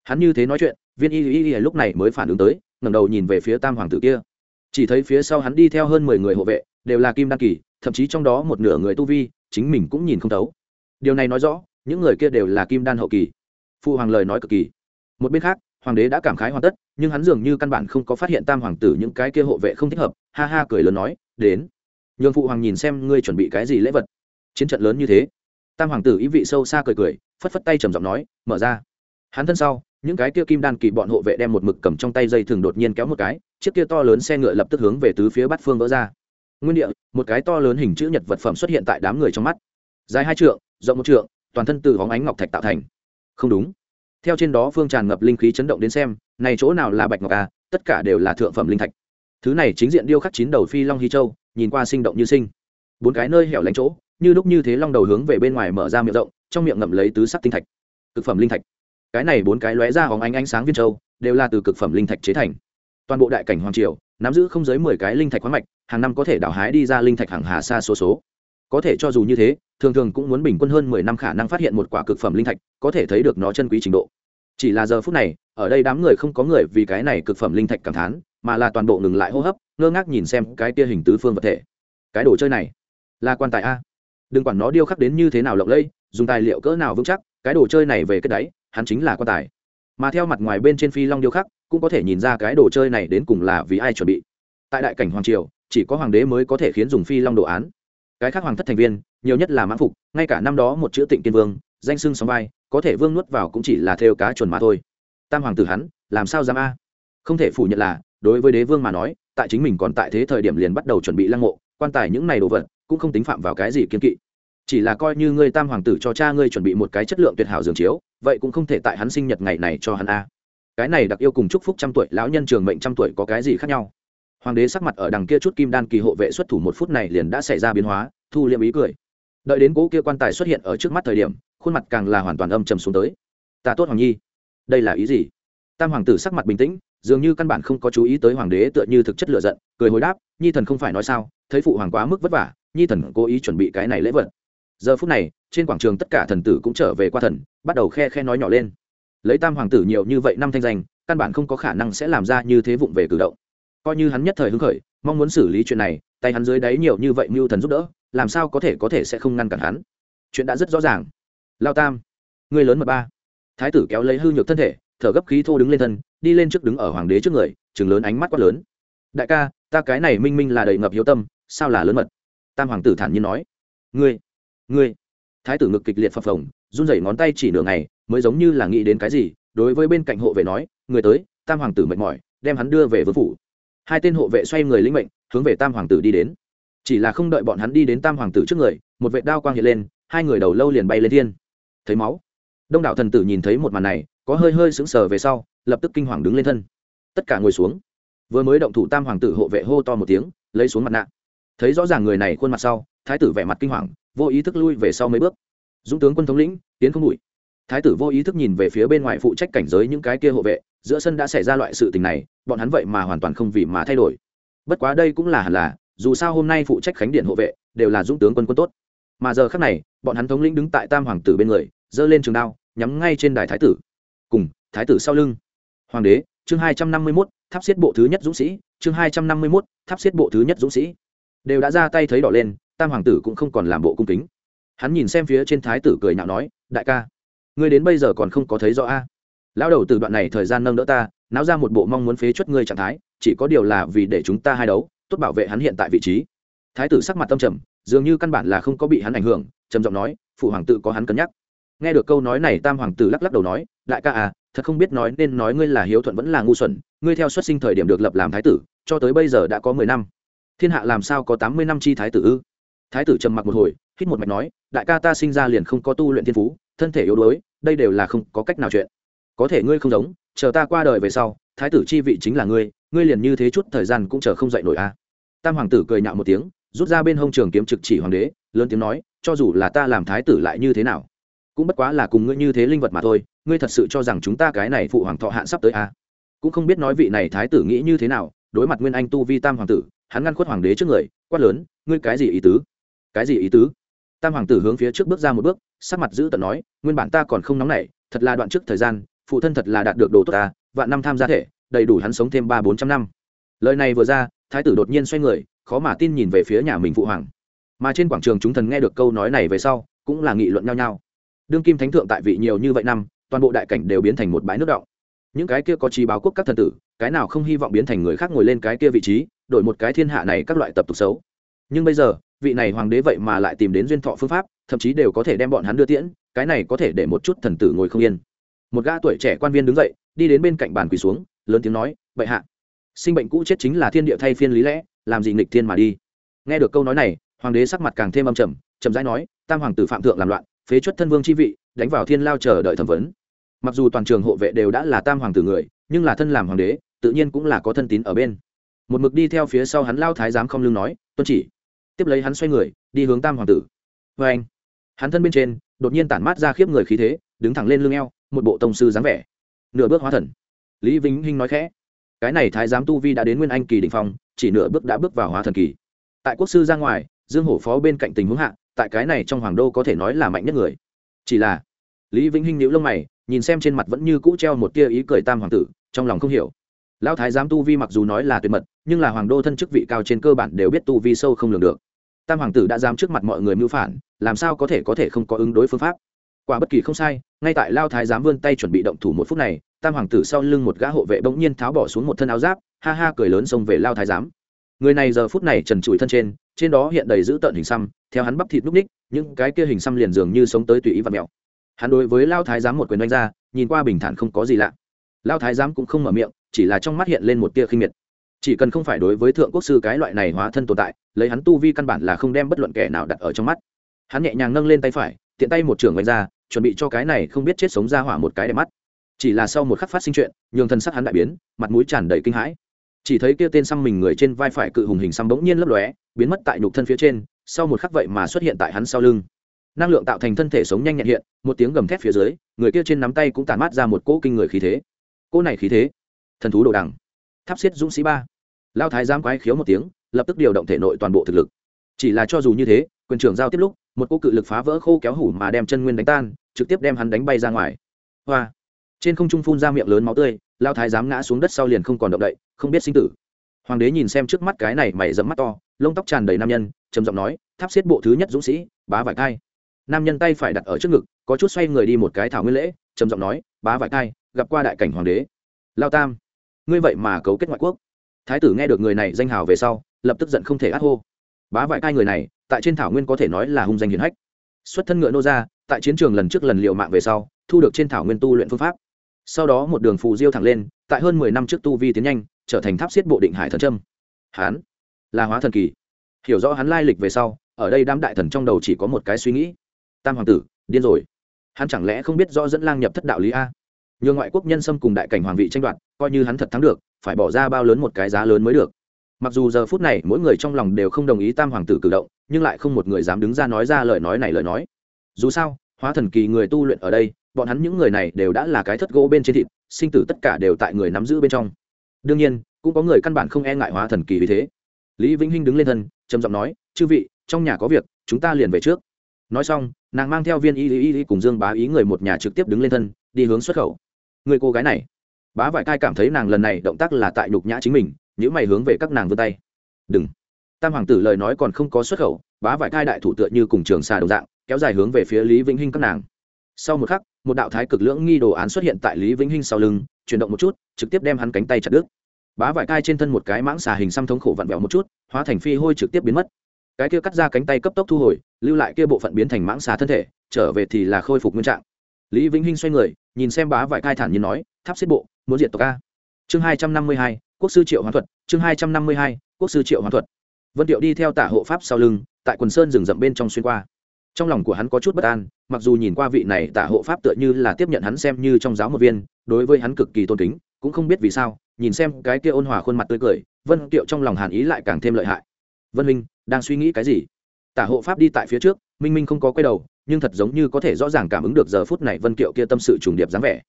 Hắn như thế nói chuyện viên y y y lúc này mới phản ứng tới, ngẩng đầu nhìn về phía tam hoàng tử kia. Chỉ thấy phía sau hắn đi theo hơn mười người hộ vệ, đều là kim đăng kỳ, thậm chí trong đó một nửa người tu vi, chính mình cũng nhìn không thấu. Điều này nói rõ, những người kia đều là kim đan hậu kỳ. Phụ hoàng lời nói cực kỳ. Một bên khác, hoàng đế đã cảm khái hoàn tất, nhưng hắn dường như căn bản không có phát hiện tam hoàng tử những cái kia hộ vệ không thích hợp, ha ha cười lớn nói, đến, nhường phụ hoàng nhìn xem ngươi chuẩn bị cái gì lễ vật. Chiến trận lớn như thế. Tam hoàng tử ý vị sâu xa cười cười, phất phất tay trầm giọng nói, mở ra. Hắn thân sau những cái kia kim đan kỳ bọn hộ vệ đem một mực cầm trong tay dây thường đột nhiên kéo một cái, chiếc kia to lớn xe ngựa lập tức hướng về tứ phía bát phương vỡ ra. Nguyên địa, một cái to lớn hình chữ nhật vật phẩm xuất hiện tại đám người trong mắt. Dài hai trượng, rộng một trượng, toàn thân từ hóng ánh ngọc thạch tạo thành. Không đúng. Theo trên đó phương tràn ngập linh khí chấn động đến xem, này chỗ nào là bạch ngọc à tất cả đều là thượng phẩm linh thạch. Thứ này chính diện điêu khắc chín đầu phi long hy châu, nhìn qua sinh động như sinh. Bốn cái nơi hẻo lánh chỗ, như lúc như thế long đầu hướng về bên ngoài mở ra miệng rộng, trong miệng ngậm lấy tứ sắc tinh thạch. Thực phẩm linh thạch cái này bốn cái lóe ra hóng ánh ánh sáng viên châu, đều là từ cực phẩm linh thạch chế thành. Toàn bộ đại cảnh hoàng triều, nắm giữ không dưới mười cái linh thạch khoáng mạch, hàng năm có thể đào hái đi ra linh thạch hàng hà xa số số. Có thể cho dù như thế, thường thường cũng muốn bình quân hơn mười năm khả năng phát hiện một quả cực phẩm linh thạch, có thể thấy được nó chân quý trình độ. Chỉ là giờ phút này, ở đây đám người không có người vì cái này cực phẩm linh thạch cảm thán, mà là toàn bộ ngừng lại hô hấp, ngơ ngác nhìn xem cái tia hình tứ phương vật thể. Cái đồ chơi này, là quan tài a. Đừng quản nó điêu khắc đến như thế nào lộng lẫy, dùng tài liệu cỡ nào vững chắc, cái đồ chơi này về cái đáy hắn chính là quan tài. Mà theo mặt ngoài bên trên phi long điêu khắc, cũng có thể nhìn ra cái đồ chơi này đến cùng là vì ai chuẩn bị. Tại đại cảnh hoàng triều, chỉ có hoàng đế mới có thể khiến dùng phi long đồ án. Cái khác hoàng thất thành viên, nhiều nhất là mãn phục, ngay cả năm đó một chữ tịnh kiên vương, danh sưng sóng vai, có thể vương nuốt vào cũng chỉ là theo cá chuẩn mà thôi. Tam hoàng tử hắn, làm sao dám a? Không thể phủ nhận là, đối với đế vương mà nói, tại chính mình còn tại thế thời điểm liền bắt đầu chuẩn bị lăng mộ, quan tài những này đồ vật, cũng không tính phạm vào cái gì kiên kỵ chỉ là coi như ngươi tam hoàng tử cho cha ngươi chuẩn bị một cái chất lượng tuyệt hảo giường chiếu, vậy cũng không thể tại hắn sinh nhật ngày này cho hắn a. Cái này đặc yêu cùng chúc phúc trăm tuổi, lão nhân trường mệnh trăm tuổi có cái gì khác nhau? Hoàng đế sắc mặt ở đằng kia chút kim đan kỳ hộ vệ xuất thủ một phút này liền đã xảy ra biến hóa, thu liệm ý cười. Đợi đến cỗ kia quan tài xuất hiện ở trước mắt thời điểm, khuôn mặt càng là hoàn toàn âm trầm xuống tới. Ta tốt, hoàng nhi. Đây là ý gì? Tam hoàng tử sắc mặt bình tĩnh, dường như căn bản không có chú ý tới hoàng đế tựa như thực chất lựa giận, cười hồi đáp, nhi thần không phải nói sao, thấy phụ hoàng quá mức vất vả, nhi thần cố ý chuẩn bị cái này lễ vật giờ phút này, trên quảng trường tất cả thần tử cũng trở về qua thần, bắt đầu khe khe nói nhỏ lên. Lấy tam hoàng tử nhiều như vậy năm thanh danh, căn bản không có khả năng sẽ làm ra như thế vụng về cử động. Coi như hắn nhất thời hứng khởi, mong muốn xử lý chuyện này, tay hắn dưới đáy nhiều như vậy mưu thần giúp đỡ, làm sao có thể có thể sẽ không ngăn cản hắn? Chuyện đã rất rõ ràng. Lao tam, người lớn mật ba. Thái tử kéo lấy hư nhược thân thể, thở gấp khí thô đứng lên thân, đi lên trước đứng ở hoàng đế trước người chừng lớn ánh mắt quát lớn. Đại ca, ta cái này minh minh là đầy ngập hiếu tâm, sao là lớn mật? Tam hoàng tử thản nhiên nói. Ngươi ngươi. Thái tử ngực kịch liệt phập phồng, run rẩy ngón tay chỉ nửa ngày, mới giống như là nghĩ đến cái gì, đối với bên cạnh hộ vệ nói, người tới, tam hoàng tử mệt mỏi, đem hắn đưa về vương phủ. Hai tên hộ vệ xoay người linh mệnh, hướng về tam hoàng tử đi đến. Chỉ là không đợi bọn hắn đi đến tam hoàng tử trước người, một vệ đao quang hiện lên, hai người đầu lâu liền bay lên thiên. Thấy máu. Đông đảo thần tử nhìn thấy một màn này, có hơi hơi sững sờ về sau, lập tức kinh hoàng đứng lên thân. Tất cả ngồi xuống. Vừa mới động thủ tam hoàng tử hộ vệ hô to một tiếng, lấy xuống mặt nạ. Thấy rõ ràng người này khuôn mặt sau, thái tử vẻ mặt kinh hoàng vô ý thức lui về sau mấy bước. Dũng tướng quân thống lĩnh, tiến không đủi thái tử vô ý thức nhìn về phía bên ngoài phụ trách cảnh giới những cái kia hộ vệ, giữa sân đã xảy ra loại sự tình này, bọn hắn vậy mà hoàn toàn không vì mà thay đổi. Bất quá đây cũng là hẳn là, dù sao hôm nay phụ trách khánh điện hộ vệ, đều là dũng tướng quân quân tốt. Mà giờ khác này, bọn hắn thống lĩnh đứng tại tam hoàng tử bên người, giơ lên trường đao, nhắm ngay trên đài thái tử. Cùng, thái tử sau lưng. Hoàng đế, chương hai trăm năm mươi mốt, tháp xiết bộ thứ nhất dũng sĩ, chương hai trăm năm mươi mốt, tháp xiết bộ thứ nhất dũng sĩ. Đều đã ra tay thấy đỏ lên tam hoàng tử cũng không còn làm bộ cung kính. Hắn nhìn xem phía trên thái tử cười nhạo nói, đại ca, ngươi đến bây giờ còn không có thấy rõ a. Lão đầu từ đoạn này thời gian nâng đỡ ta, náo ra một bộ mong muốn phế chuất ngươi trạng thái, chỉ có điều là vì để chúng ta hai đấu, tốt bảo vệ hắn hiện tại vị trí. Thái tử sắc mặt tâm trầm, dường như căn bản là không có bị hắn ảnh hưởng, trầm giọng nói, phụ hoàng tử có hắn cân nhắc. Nghe được câu nói này, tam hoàng tử lắc lắc đầu nói, đại ca à thật không biết nói nên nói ngươi là hiếu thuận vẫn là ngu xuẩn, ngươi theo xuất sinh thời điểm được lập làm thái tử, cho tới bây giờ đã có mười năm. Thiên hạ làm sao có tám mươi năm chi thái tử ư? Thái tử trầm mặc một hồi, hít một mạch nói, đại ca ta sinh ra liền không có tu luyện thiên phú, thân thể yếu đuối, đây đều là không có cách nào chuyện có thể ngươi không giống, chờ ta qua đời về sau, thái tử chi vị chính là ngươi ngươi liền như thế chút thời gian cũng chờ không dậy nổi a à. tam hoàng tử cười nhạo một tiếng, rút ra bên hông trường kiếm trực chỉ hoàng đế, lớn tiếng nói, cho dù là ta làm thái tử lại như thế nào cũng bất quá là cùng ngươi như thế linh vật mà thôi, ngươi thật sự cho rằng chúng ta cái này phụ hoàng thọ hạn sắp tới a à. cũng không biết nói vị này thái tử nghĩ như thế nào, đối mặt nguyên anh tu vi tam hoàng tử, hắn ngăn khuất hoàng đế trước người, quát lớn, ngươi cái gì ý tứ cái gì ý tứ? Tam hoàng tử hướng phía trước bước ra một bước, sắc mặt giữ tận nói, nguyên bản ta còn không nóng nảy, thật là đoạn trước thời gian, phụ thân thật là đạt được đồ tốt ta, vạn năm tham gia thể, đầy đủ hắn sống thêm ba bốn trăm năm. Lời này vừa ra, thái tử đột nhiên xoay người, khó mà tin nhìn về phía nhà mình phụ hoàng. Mà trên quảng trường chúng thần nghe được câu nói này về sau, cũng là nghị luận nhau nhau. Đương kim thánh thượng tại vị nhiều như vậy năm, toàn bộ đại cảnh đều biến thành một bãi nước động những cái kia có trí báo quốc các thần tử, cái nào không hy vọng biến thành người khác ngồi lên cái kia vị trí, đổi một cái thiên hạ này các loại tập tục xấu. Nhưng bây giờ vị này hoàng đế vậy mà lại tìm đến duyên thọ phương pháp, thậm chí đều có thể đem bọn hắn đưa tiễn, cái này có thể để một chút thần tử ngồi không yên. Một gã tuổi trẻ quan viên đứng dậy, đi đến bên cạnh bàn quỳ xuống, lớn tiếng nói, bệ hạ, sinh bệnh cũ chết chính là thiên địa thay phiên lý lẽ, làm gì nghịch thiên mà đi. Nghe được câu nói này, hoàng đế sắc mặt càng thêm âm trầm trầm rãi nói, tam hoàng tử phạm thượng làm loạn, phế chuất thân vương chi vị, đánh vào thiên lao chờ đợi thẩm vấn. Mặc dù toàn trường hộ vệ đều đã là tam hoàng tử người, nhưng là thân làm hoàng đế, tự nhiên cũng là có thân tín ở bên. Một mực đi theo phía sau hắn lao thái giám không lưng nói, tuân chỉ tiếp lấy hắn xoay người, đi hướng tam hoàng tử. Vê anh, hắn thân bên trên, đột nhiên tản mát ra khiếp người khí thế, đứng thẳng lên lưng eo, một bộ tông sư dáng vẻ. Nửa bước hóa thần. Lý vĩnh hinh nói khẽ, cái này thái giám tu vi đã đến nguyên anh kỳ đình phong, chỉ nửa bước đã bước vào hóa thần kỳ. Tại quốc sư ra ngoài, dương hổ phó bên cạnh tình huống hạ, tại cái này trong hoàng đô có thể nói là mạnh nhất người. Chỉ là, lý vĩnh hinh nhíu lông mày, nhìn xem trên mặt vẫn như cũ treo một tia ý cười tam hoàng tử, trong lòng không hiểu. Lão thái giám tu vi mặc dù nói là tuyệt mật, nhưng là hoàng đô thân chức vị cao trên cơ bản đều biết tu vi sâu không lường được tam hoàng tử đã dám trước mặt mọi người mưu phản, làm sao có thể có thể không có ứng đối phương pháp? Quả bất kỳ không sai, ngay tại lao thái giám vươn tay chuẩn bị động thủ một phút này, tam hoàng tử sau lưng một gã hộ vệ bỗng nhiên tháo bỏ xuống một thân áo giáp, ha ha cười lớn xông về lao thái giám. Người này giờ phút này trần trụi thân trên trên đó hiện đầy dữ tợn hình xăm, theo hắn bắp thịt núc ních, những cái kia hình xăm liền dường như sống tới tùy ý và mẹo. hắn đối với lao thái giám một quyền đánh ra, nhìn qua bình thản không có gì lạ. Lao thái giám cũng không mở miệng, chỉ là trong mắt hiện lên một tia khinh miệt chỉ cần không phải đối với thượng quốc sư cái loại này hóa thân tồn tại, lấy hắn tu vi căn bản là không đem bất luận kẻ nào đặt ở trong mắt. Hắn nhẹ nhàng nâng lên tay phải, tiện tay một trường đánh ra, chuẩn bị cho cái này không biết chết sống ra hỏa một cái đẹp mắt. Chỉ là sau một khắc phát sinh chuyện, nhường thân sắc hắn đại biến, mặt mũi tràn đầy kinh hãi. Chỉ thấy kia tên xăm mình người trên vai phải cự hùng hình xăm bỗng nhiên lấp lóe, biến mất tại nhục thân phía trên, sau một khắc vậy mà xuất hiện tại hắn sau lưng. Năng lượng tạo thành thân thể sống nhanh nhẹn hiện, một tiếng gầm thét phía dưới, người kia trên nắm tay cũng tàn mát ra một cỗ kinh người khí thế. Cỗ này khí thế, thần thú đồ đằng tháp xiết dũng sĩ ba. Lao thái Giám quái khiếu một tiếng, lập tức điều động thể nội toàn bộ thực lực. Chỉ là cho dù như thế, quyền trưởng giao tiếp lúc, một cô cự lực phá vỡ khô kéo hủ mà đem chân nguyên đánh tan, trực tiếp đem hắn đánh bay ra ngoài. Hoa. Trên không trung phun ra miệng lớn máu tươi, lao thái giám ngã xuống đất sau liền không còn động đậy, không biết sinh tử. Hoàng đế nhìn xem trước mắt cái này mày dẫm mắt to, lông tóc tràn đầy nam nhân, trầm giọng nói, tháp xiết bộ thứ nhất dũng sĩ, bá vải thai. Nam nhân tay phải đặt ở trước ngực, có chút xoay người đi một cái thảo nguyên lễ, trầm giọng nói, bá vải thai, gặp qua đại cảnh hoàng đế. Lao tam ngươi vậy mà cấu kết ngoại quốc. Thái tử nghe được người này danh hào về sau, lập tức giận không thể át hô. Bá vại cai người này, tại trên thảo nguyên có thể nói là hung danh hiền hách. Xuất thân ngựa nô ra tại chiến trường lần trước lần liệu mạng về sau, thu được trên thảo nguyên tu luyện phương pháp. Sau đó một đường phù diêu thẳng lên, tại hơn mười năm trước tu vi tiến nhanh, trở thành tháp xiết bộ định hải thần trâm hán, là hóa thần kỳ. Hiểu rõ hắn lai lịch về sau, ở đây đám đại thần trong đầu chỉ có một cái suy nghĩ. Tam hoàng tử, điên rồi. Hắn chẳng lẽ không biết rõ dẫn lang nhập thất đạo lý a? Nhờ ngoại quốc nhân xâm cùng đại cảnh hoàng vị tranh đoạt, coi như hắn thật thắng được, phải bỏ ra bao lớn một cái giá lớn mới được. Mặc dù giờ phút này mỗi người trong lòng đều không đồng ý tam hoàng tử cử động, nhưng lại không một người dám đứng ra nói ra lời nói này lời nói. Dù sao, hóa thần kỳ người tu luyện ở đây, bọn hắn những người này đều đã là cái thất gỗ bên trên thịt, sinh tử tất cả đều tại người nắm giữ bên trong. Đương nhiên, cũng có người căn bản không e ngại hóa thần kỳ vì thế. Lý vĩnh hinh đứng lên thân, trầm giọng nói, chư vị, trong nhà có việc, chúng ta liền về trước. Nói xong, nàng mang theo viên y y y cùng dương bá ý người một nhà trực tiếp đứng lên thân, đi hướng xuất khẩu người cô gái này. Bá vải cai cảm thấy nàng lần này động tác là tại nhục nhã chính mình những mày hướng về các nàng vươn tay. Đừng. Tam hoàng tử lời nói còn không có xuất khẩu, bá vải cai đại thủ tựa như cùng trường xà đồng dạng, kéo dài hướng về phía lý vĩnh hinh các nàng. Sau một khắc, một đạo thái cực lưỡng nghi đồ án xuất hiện tại lý vĩnh hinh sau lưng, chuyển động một chút, trực tiếp đem hắn cánh tay chặt đứt. Bá vải cai trên thân một cái mãng xà hình xăm thống khổ vặn vẹo một chút, hóa thành phi hôi trực tiếp biến mất. Cái kia cắt ra cánh tay cấp tốc thu hồi, lưu lại kia bộ phận biến thành mãng xà thân thể, trở về thì là khôi phục nguyên trạng. Lý vĩnh hinh xoay người nhìn xem bá vải cai thản nhiên nói, tháp xếp bộ, muốn diệt tộc a? Chương hai trăm năm mươi hai, quốc sư triệu hoàn thuật, chương hai trăm năm mươi hai, quốc sư triệu hoàn thuật. Vân tiệu đi theo tả hộ pháp sau lưng, tại quần sơn rừng rậm bên trong xuyên qua. Trong lòng của hắn có chút bất an, mặc dù nhìn qua vị này tả hộ pháp tựa như là tiếp nhận hắn xem như trong giáo một viên, đối với hắn cực kỳ tôn kính, cũng không biết vì sao, nhìn xem cái kia ôn hòa khuôn mặt tươi cười, vân tiệu trong lòng hàn ý lại càng thêm lợi hại. Vân minh đang suy nghĩ cái gì? Tả hộ pháp đi tại phía trước, minh minh không có quay đầu nhưng thật giống như có thể rõ ràng cảm ứng được giờ phút này vân tiệu kia tâm sự trùng điệp dáng vẻ.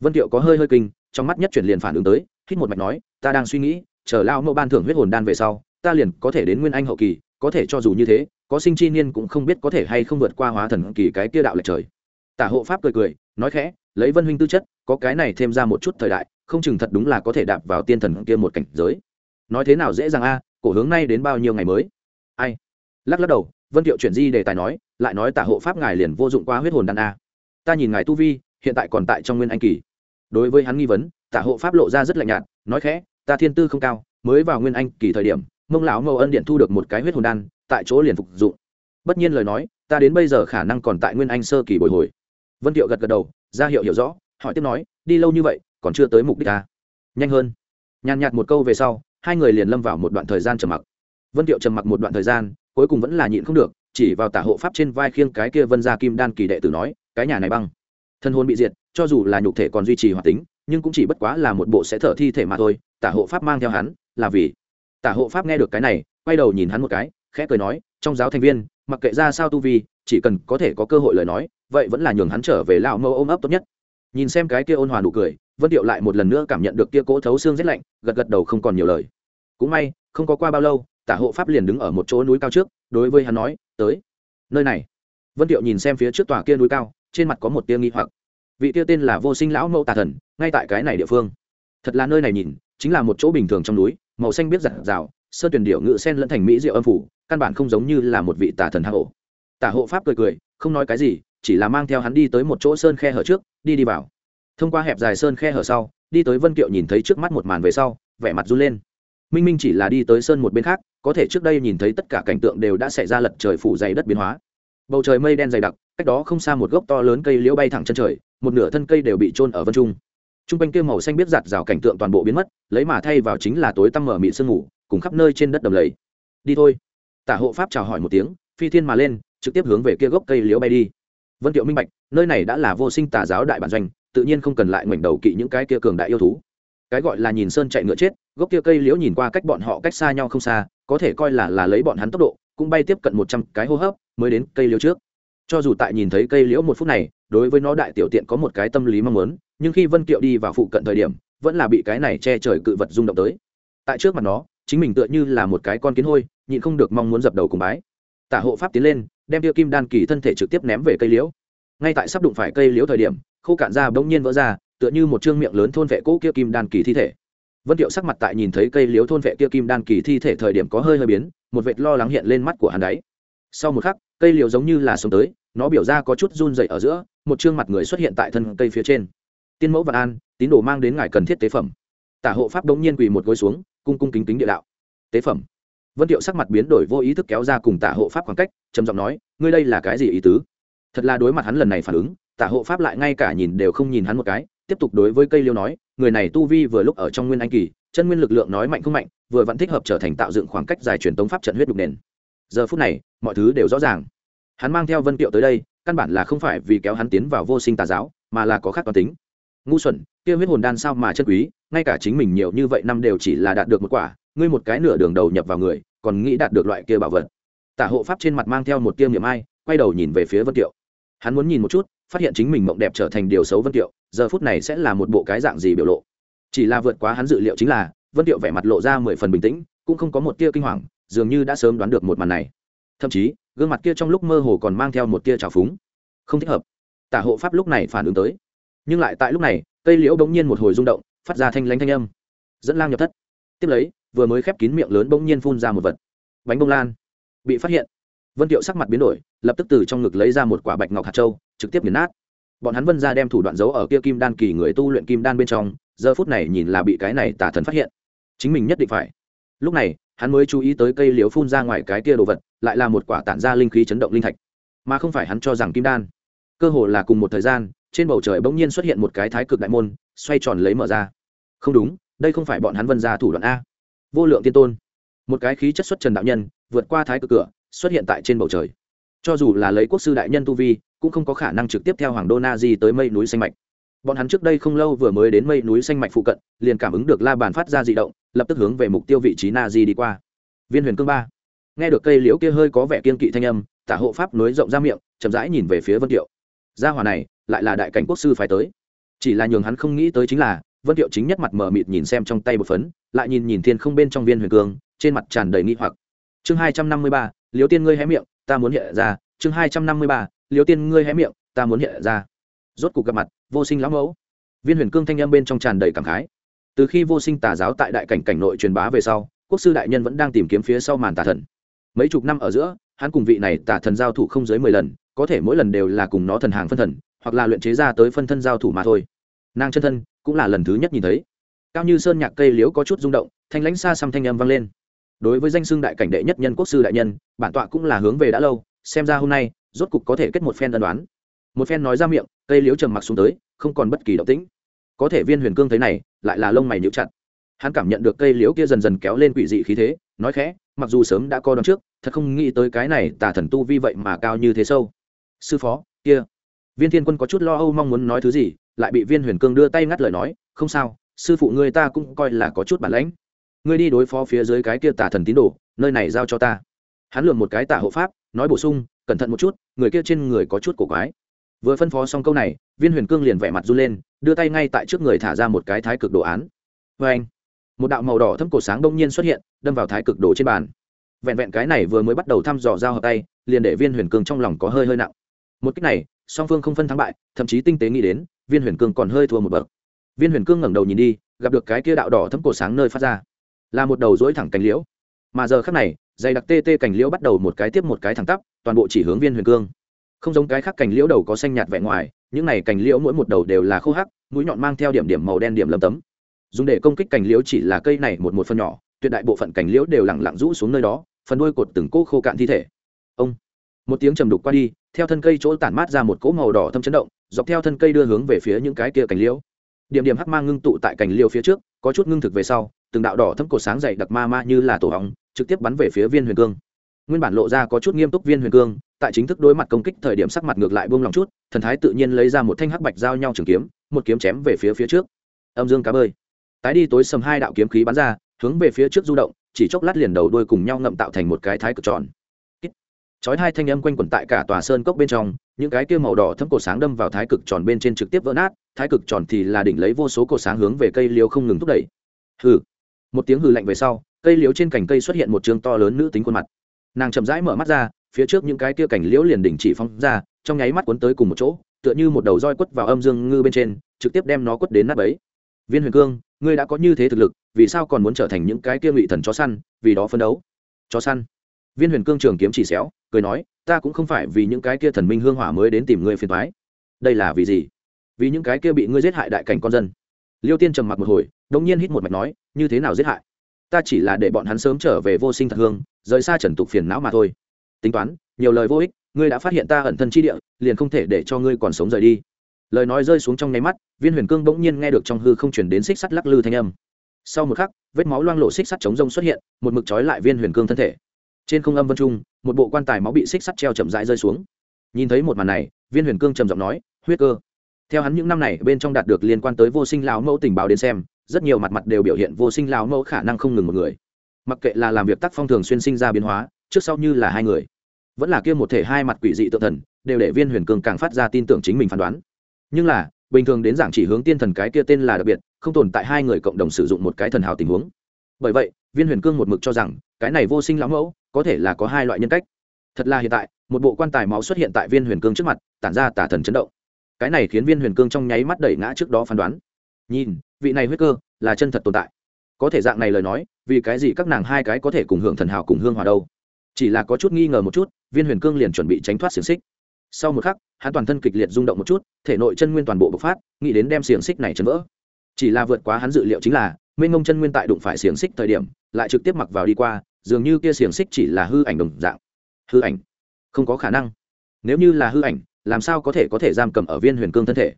Vân tiệu có hơi hơi kinh, trong mắt nhất chuyển liền phản ứng tới, hít một mạch nói, ta đang suy nghĩ, chờ lao mẫu ban thưởng huyết hồn đan về sau, ta liền có thể đến nguyên anh hậu kỳ, có thể cho dù như thế, có sinh chi niên cũng không biết có thể hay không vượt qua hóa thần kỳ cái kia đạo lệch trời. Tả hộ pháp cười cười, nói khẽ, lấy vân huynh tư chất, có cái này thêm ra một chút thời đại, không chừng thật đúng là có thể đạp vào tiên thần kia một cảnh giới. Nói thế nào dễ dàng a, cổ hướng nay đến bao nhiêu ngày mới? Ai? Lắc lắc đầu vân thiệu chuyển di đề tài nói, lại nói tả hộ pháp ngài liền vô dụng qua huyết hồn đan a. Ta nhìn ngài tu vi, hiện tại còn tại trong nguyên anh kỳ. Đối với hắn nghi vấn, tả hộ pháp lộ ra rất lạnh nhạt, nói khẽ, ta thiên tư không cao, mới vào nguyên anh kỳ thời điểm, mông lão mẫu ân điện thu được một cái huyết hồn đan, tại chỗ liền phục dụng. Bất nhiên lời nói, ta đến bây giờ khả năng còn tại nguyên anh sơ kỳ bồi hồi. Vân thiệu gật gật đầu, ra hiệu hiểu rõ, hỏi tiếp nói, đi lâu như vậy, còn chưa tới mục đích ta nhanh hơn. Nhàn nhạt một câu về sau, hai người liền lâm vào một đoạn thời gian trầm mặc. Vân thiệu trầm mặc một đoạn thời gian cuối cùng vẫn là nhịn không được, chỉ vào tả hộ pháp trên vai khiêng cái kia vân gia kim đan kỳ đệ tử nói, cái nhà này băng. Thân hôn bị diệt, cho dù là nhục thể còn duy trì hoạt tính, nhưng cũng chỉ bất quá là một bộ sẽ thở thi thể mà thôi, tả hộ pháp mang theo hắn, là vì. Tả hộ pháp nghe được cái này, quay đầu nhìn hắn một cái, khẽ cười nói, trong giáo thành viên, mặc kệ ra sao tu vi, chỉ cần có thể có cơ hội lời nói, vậy vẫn là nhường hắn trở về lão mẫu ôm ấp tốt nhất. Nhìn xem cái kia ôn hòa nụ cười, vân điệu lại một lần nữa cảm nhận được kia cỗ thấu xương rét lạnh, gật gật đầu không còn nhiều lời. Cũng may, không có qua bao lâu tả hộ pháp liền đứng ở một chỗ núi cao trước, đối với hắn nói, tới, nơi này. Vân tiệu nhìn xem phía trước tòa kia núi cao, trên mặt có một tia nghi hoặc. Vị tia tên là vô sinh lão mẫu tà thần, ngay tại cái này địa phương. Thật là nơi này nhìn, chính là một chỗ bình thường trong núi, màu xanh biết giặt rào, sơn tuyển điệu ngự sen lẫn thành mỹ diệu âm phủ, căn bản không giống như là một vị tà thần hạ hộ tả hộ pháp cười cười, không nói cái gì, chỉ là mang theo hắn đi tới một chỗ sơn khe hở trước, đi đi vào. Thông qua hẹp dài sơn khe hở sau, đi tới vân kiệu nhìn thấy trước mắt một màn về sau, vẻ mặt run lên. Minh minh chỉ là đi tới sơn một bên khác có thể trước đây nhìn thấy tất cả cảnh tượng đều đã xảy ra lật trời phủ dày đất biến hóa. Bầu trời mây đen dày đặc, cách đó không xa một gốc to lớn cây liễu bay thẳng chân trời, một nửa thân cây đều bị trôn ở vân trung. T r u n g quanh kia màu xanh biết giặt rào cảnh tượng toàn bộ biến mất, lấy mà thay vào chính là tối tăm mở mị sương ngủ cùng khắp nơi trên đất đầm lầy. Đi thôi. Tả hộ pháp chào hỏi một tiếng, phi thiên mà lên, trực tiếp hướng về kia gốc cây liễu bay đi. Vân tiệu minh bạch, nơi này đã là vô sinh tà giáo đại bản doanh, tự nhiên không cần lại ngoảnh đầu kỵ những cái kia cường đại yêu thú. Cái gọi là nhìn sơn chạy ngựa chết, gốc kia cây liễu nhìn qua cách bọn họ cách xa nhau không xa có thể coi là là lấy bọn hắn tốc độ, cũng bay tiếp cận một trăm cái hô hấp mới đến cây liễu trước. Cho dù tại nhìn thấy cây liễu một phút này, đối với nó đại tiểu tiện có một cái tâm lý mong muốn, nhưng khi vân kiệu đi vào phụ cận thời điểm, vẫn là bị cái này che trời cự vật rung động tới. Tại trước mặt nó, chính mình tựa như là một cái con kiến hôi, nhịn không được mong muốn dập đầu cùng bái. Tả hộ pháp tiến lên, đem tiêu kim đan kỳ thân thể trực tiếp ném về cây liễu. Ngay tại sắp đụng phải cây liễu thời điểm, khô cạn ra bỗng nhiên vỡ ra, tựa như một chương miệng lớn thôn vệ cỗ kia kim đan kỳ thi thể vân tiệu sắc mặt tại nhìn thấy cây liếu thôn vệ kia kim đan kỳ thi thể thời điểm có hơi hơi biến, một vệt lo lắng hiện lên mắt của hắn đáy sau một khắc, cây liều giống như là sống tới, nó biểu ra có chút run dậy ở giữa, một chương mặt người xuất hiện tại thân cây phía trên. Tiên mẫu vạn an, tín đồ mang đến ngài cần thiết tế phẩm. Tả hộ pháp đống nhiên quỳ một gối xuống, cung cung kính kính địa đạo. Tế phẩm. Vân tiệu sắc mặt biến đổi vô ý thức kéo ra cùng tả hộ pháp khoảng cách, trầm giọng nói, ngươi đây là cái gì ý tứ? Thật là đối mặt hắn lần này phản ứng, tả hộ pháp lại ngay cả nhìn đều không nhìn hắn một cái, tiếp tục đối với cây liêu nói người này tu vi vừa lúc ở trong nguyên anh kỳ, chân nguyên lực lượng nói mạnh không mạnh, vừa vẫn thích hợp trở thành tạo dựng khoảng cách dài truyền tống pháp trận huyết đục nền. Giờ phút này, mọi thứ đều rõ ràng. Hắn mang theo vân kiệu tới đây, căn bản là không phải vì kéo hắn tiến vào vô sinh tà giáo, mà là có khác toàn tính. Ngu xuẩn, kia huyết hồn đan sao mà chân quý, ngay cả chính mình nhiều như vậy năm đều chỉ là đạt được một quả, ngươi một cái nửa đường đầu nhập vào người, còn nghĩ đạt được loại kia bảo vật. Tả hộ pháp trên mặt mang theo một tiêm niệm ai, quay đầu nhìn về phía vân kiệu. Hắn muốn nhìn một chút phát hiện chính mình mộng đẹp trở thành điều xấu vân tiệu giờ phút này sẽ là một bộ cái dạng gì biểu lộ? Chỉ là vượt quá hắn dự liệu chính là, vân tiệu vẻ mặt lộ ra mười phần bình tĩnh, cũng không có một tia kinh hoàng, dường như đã sớm đoán được một màn này. Thậm chí, gương mặt kia trong lúc mơ hồ còn mang theo một tia trào phúng. Không thích hợp. Tả hộ pháp lúc này phản ứng tới. Nhưng lại tại lúc này, cây liễu bỗng nhiên một hồi rung động, phát ra thanh lanh thanh âm. Dẫn lang nhập thất. Tiếp lấy, vừa mới khép kín miệng lớn bỗng nhiên phun ra một vật. Bánh bông lan. Bị phát hiện vân tiệu sắc mặt biến đổi, lập tức từ trong ngực lấy ra một quả bạch ngọc hạt châu, trực tiếp nghiền nát. Bọn hắn vân ra đem thủ đoạn giấu ở kia kim đan kỳ người tu luyện kim đan bên trong, giờ phút này nhìn là bị cái này tả thần phát hiện. Chính mình nhất định phải. Lúc này, hắn mới chú ý tới cây liễu phun ra ngoài cái kia đồ vật, lại là một quả tản ra linh khí chấn động linh thạch. Mà không phải hắn cho rằng kim đan. Cơ hồ là cùng một thời gian, trên bầu trời bỗng nhiên xuất hiện một cái thái cực đại môn, xoay tròn lấy mở ra. Không đúng, đây không phải bọn hắn vân ra thủ đoạn a. Vô lượng tiên tôn. Một cái khí chất xuất trần đạo nhân, vượt qua thái cực cửa xuất hiện tại trên bầu trời. Cho dù là lấy quốc sư đại nhân tu vi, cũng không có khả năng trực tiếp theo hoàng đô na di tới mây núi xanh mạch. Bọn hắn trước đây không lâu vừa mới đến mây núi xanh mạch phụ cận, liền cảm ứng được la bàn phát ra di động, lập tức hướng về mục tiêu vị trí na di đi qua. Viên huyền cương ba. Nghe được cây liễu kia hơi có vẻ kiên kỵ thanh âm, tả hộ pháp nối rộng ra miệng, chậm rãi nhìn về phía vân tiệu. Gia hòa này, lại là đại cảnh quốc sư phải tới. Chỉ là nhường hắn không nghĩ tới chính là, vân tiệu chính nhất mặt mờ mịt nhìn xem trong tay một phấn, lại nhìn nhìn thiên không bên trong viên huyền cương, trên mặt tràn đầy nghi hoặc chương hai trăm năm mươi ba liếu tiên ngươi hé miệng, ta muốn hiện ra. Chương hai trăm năm mươi ba liếu tiên ngươi hé miệng, ta muốn hiện ra. Rốt cuộc gặp mặt, vô sinh lão mẫu. Viên huyền cương thanh âm bên trong tràn đầy cảm khái. Từ khi vô sinh tà giáo tại đại cảnh cảnh nội truyền bá về sau, quốc sư đại nhân vẫn đang tìm kiếm phía sau màn tà thần. Mấy chục năm ở giữa, hắn cùng vị này tà thần giao thủ không dưới mười lần, có thể mỗi lần đều là cùng nó thần hàng phân thần, hoặc là luyện chế ra tới phân thân giao thủ mà thôi. Nàng chân thân cũng là lần thứ nhất nhìn thấy. Cao như sơn nhạc cây liếu có chút rung động, thanh lãnh xa xăm thanh âm vang lên đối với danh xưng đại cảnh đệ nhất nhân quốc sư đại nhân, bản tọa cũng là hướng về đã lâu, xem ra hôm nay, rốt cục có thể kết một phen ân đoán một phen nói ra miệng, cây liếu trầm mặc xuống tới, không còn bất kỳ động tĩnh. Có thể viên huyền cương thấy này, lại là lông mày nhíu chặt. Hắn cảm nhận được cây liếu kia dần dần kéo lên quỷ dị khí thế, nói khẽ, mặc dù sớm đã co đón trước, thật không nghĩ tới cái này tà thần tu vi vậy mà cao như thế sâu. Sư phó, kia. Viên thiên quân có chút lo âu mong muốn nói thứ gì, lại bị viên huyền cương đưa tay ngắt lời nói, không sao, sư phụ ngươi ta cũng coi là có chút bản lãnh ngươi đi đối phó phía dưới cái kia tà thần tín đồ, nơi này giao cho ta. Hắn lượm một cái tà hộ pháp, nói bổ sung, cẩn thận một chút, người kia trên người có chút cổ quái. Vừa phân phó xong câu này, viên huyền cương liền vẻ mặt run lên, đưa tay ngay tại trước người thả ra một cái thái cực đồ án. Vê anh, một đạo màu đỏ thâm cổ sáng đông nhiên xuất hiện, đâm vào thái cực đồ trên bàn. Vẹn vẹn cái này vừa mới bắt đầu thăm dò giao hợp tay, liền để viên huyền cương trong lòng có hơi hơi nặng. Một cách này, song phương không phân thắng bại, thậm chí tinh tế nghĩ đến, viên huyền cương còn hơi thua một bậc. Viên huyền cương ngẩng đầu nhìn đi, gặp được cái kia đạo đỏ thâm cổ sáng nơi phát ra là một đầu rỗi thẳng cành liễu. Mà giờ khác này, dày đặc tê tê cành liễu bắt đầu một cái tiếp một cái thẳng tắp, toàn bộ chỉ hướng viên huyền cương. Không giống cái khác cành liễu đầu có xanh nhạt vẻ ngoài, những này cành liễu mỗi một đầu đều là khô hắc, mũi nhọn mang theo điểm điểm màu đen điểm lấm tấm. Dùng để công kích cành liễu chỉ là cây này một một phần nhỏ, tuyệt đại bộ phận cành liễu đều lẳng lặng rũ xuống nơi đó, phần đuôi cột từng cỗ khô cạn thi thể. Ông! Một tiếng trầm đục qua đi, theo thân cây chỗ tản mát ra một cỗ màu đỏ thâm chấn động, dọc theo thân cây đưa hướng về phía những cái kia cành liễu. Điểm điểm hắc mang ngưng tụ tại cành liễu phía trước, có chút ngưng thực về sau từng đạo đỏ thấm cột sáng dày đặc ma ma như là tổ hóng trực tiếp bắn về phía viên huyền cương. Nguyên bản lộ ra có chút nghiêm túc viên huyền cương, tại chính thức đối mặt công kích thời điểm sắc mặt ngược lại buông lòng chút, thần thái tự nhiên lấy ra một thanh hắc bạch giao nhau trường kiếm, một kiếm chém về phía phía trước. Âm dương cá bơi. Tái đi tối sầm hai đạo kiếm khí bắn ra, hướng về phía trước du động, chỉ chốc lát liền đầu đuôi cùng nhau ngậm tạo thành một cái thái cực tròn. Chói hai thanh âm quanh quẩn tại cả tòa sơn cốc bên trong, những cái kia màu đỏ thấm cổ sáng đâm vào thái cực tròn bên trên trực tiếp vỡ nát, thái cực tròn thì là đỉnh lấy vô số cổ sáng hướng về cây liễu không ngừng thúc đẩy. Hừ một tiếng hừ lạnh về sau, cây liễu trên cành cây xuất hiện một trường to lớn nữ tính khuôn mặt. Nàng chậm rãi mở mắt ra, phía trước những cái tia cảnh liễu liền đỉnh chỉ phóng ra, trong nháy mắt cuốn tới cùng một chỗ, tựa như một đầu roi quất vào âm dương ngư bên trên, trực tiếp đem nó quất đến nát ấy viên huyền cương, ngươi đã có như thế thực lực, vì sao còn muốn trở thành những cái kia ngụy thần chó săn, vì đó phấn đấu? Chó săn? Viên huyền cương trường kiếm chỉ xéo, cười nói, ta cũng không phải vì những cái kia thần minh hương hỏa mới đến tìm ngươi phiền thoái đây là vì gì? Vì những cái kia bị ngươi giết hại đại cảnh con dân. Liêu tiên trầm mặc một hồi đông nhiên hít một mạch nói, như thế nào giết hại? Ta chỉ là để bọn hắn sớm trở về vô sinh thật hương, rời xa trần tục phiền não mà thôi. Tính toán, nhiều lời vô ích, ngươi đã phát hiện ta ẩn thân chi địa, liền không thể để cho ngươi còn sống rời đi. Lời nói rơi xuống trong nháy mắt, viên huyền cương bỗng nhiên nghe được trong hư không chuyển đến xích sắt lắc lư thanh âm. Sau một khắc, vết máu loang lộ xích sắt chống rông xuất hiện, một mực trói lại viên huyền cương thân thể. Trên không âm vân trung, một bộ quan tài máu bị xích sắt treo chậm rãi rơi xuống. Nhìn thấy một màn này, viên huyền cương trầm giọng nói, huyết cơ. Theo hắn những năm này, bên trong đạt được liên quan tới vô sinh lão mẫu tình báo đến xem rất nhiều mặt mặt đều biểu hiện vô sinh lão mẫu khả năng không ngừng một người. Mặc kệ là làm việc tác phong thường xuyên sinh ra biến hóa, trước sau như là hai người, vẫn là kia một thể hai mặt quỷ dị tự thần, đều để viên huyền cường càng phát ra tin tưởng chính mình phán đoán. Nhưng là, bình thường đến giảng chỉ hướng tiên thần cái kia tên là đặc biệt, không tồn tại hai người cộng đồng sử dụng một cái thần hào tình huống. Bởi vậy, viên huyền cương một mực cho rằng, cái này vô sinh lão mẫu, có thể là có hai loại nhân cách. Thật là hiện tại, một bộ quan tài máu xuất hiện tại viên huyền cương trước mặt, tản ra tả thần chấn động. Cái này khiến viên huyền cương trong nháy mắt đẩy ngã trước đó phán đoán. Nhìn vị này huyết cơ là chân thật tồn tại. Có thể dạng này lời nói, vì cái gì các nàng hai cái có thể cùng hưởng thần hào cùng hương hòa đâu? Chỉ là có chút nghi ngờ một chút, viên huyền cương liền chuẩn bị tránh thoát xiềng xích. Sau một khắc, hắn toàn thân kịch liệt rung động một chút, thể nội chân nguyên toàn bộ bộc phát, nghĩ đến đem xiềng xích này chấn vỡ. Chỉ là vượt quá hắn dự liệu chính là minh ngông chân nguyên tại đụng phải xiềng xích thời điểm, lại trực tiếp mặc vào đi qua, dường như kia xiềng xích chỉ là hư ảnh đồng dạng. Hư ảnh? Không có khả năng. Nếu như là hư ảnh, làm sao có thể có thể giam cầm ở viên huyền cương thân thể?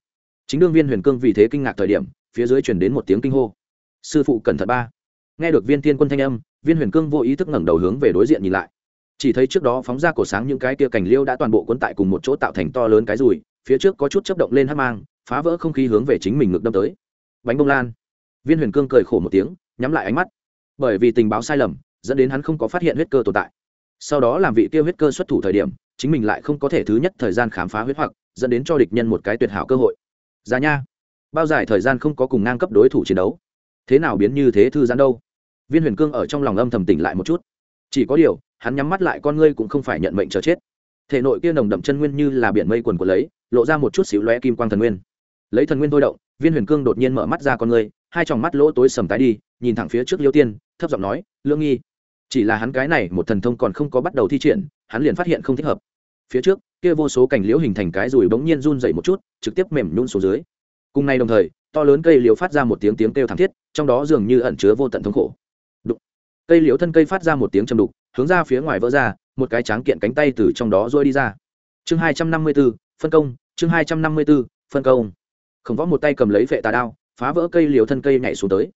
Chính đương viên huyền cương vì thế kinh ngạc thời điểm, phía dưới chuyển đến một tiếng kinh hô. Sư phụ cẩn thận ba. Nghe được viên thiên quân thanh âm, viên huyền cương vô ý thức ngẩng đầu hướng về đối diện nhìn lại. Chỉ thấy trước đó phóng ra cổ sáng những cái tia cành liêu đã toàn bộ quân tại cùng một chỗ tạo thành to lớn cái rùi, phía trước có chút chấp động lên hát mang, phá vỡ không khí hướng về chính mình ngược đâm tới. Bánh bông lan. Viên huyền cương cười khổ một tiếng, nhắm lại ánh mắt. Bởi vì tình báo sai lầm, dẫn đến hắn không có phát hiện huyết cơ tồn tại. Sau đó làm vị tiêu huyết cơ xuất thủ thời điểm, chính mình lại không có thể thứ nhất thời gian khám phá huyết hoặc, dẫn đến cho địch nhân một cái tuyệt hảo cơ hội ra nha. Bao dài thời gian không có cùng ngang cấp đối thủ chiến đấu. Thế nào biến như thế thư giãn đâu? Viên huyền cương ở trong lòng âm thầm tỉnh lại một chút. Chỉ có điều, hắn nhắm mắt lại con ngươi cũng không phải nhận mệnh chờ chết. Thể nội kia nồng đậm chân nguyên như là biển mây quần của lấy, lộ ra một chút xíu lóe kim quang thần nguyên. Lấy thần nguyên thôi động, viên huyền cương đột nhiên mở mắt ra con ngươi, hai tròng mắt lỗ tối sầm tái đi, nhìn thẳng phía trước liêu tiên, thấp giọng nói, lương nghi. Chỉ là hắn cái này một thần thông còn không có bắt đầu thi triển, hắn liền phát hiện không thích hợp phía trước, kia vô số cành liễu hình thành cái rùi bỗng nhiên run dậy một chút, trực tiếp mềm nhún xuống dưới. Cùng nay đồng thời, to lớn cây liễu phát ra một tiếng tiếng kêu thảm thiết, trong đó dường như ẩn chứa vô tận thống khổ. Đục. Cây liễu thân cây phát ra một tiếng chầm đục, hướng ra phía ngoài vỡ ra, một cái tráng kiện cánh tay từ trong đó rôi đi ra. Chương hai trăm năm mươi b ố phân công, chương hai trăm năm mươi b ố phân công. Khổng võ một tay cầm lấy vệ tà đao, phá vỡ cây liễu thân cây nhảy xuống tới.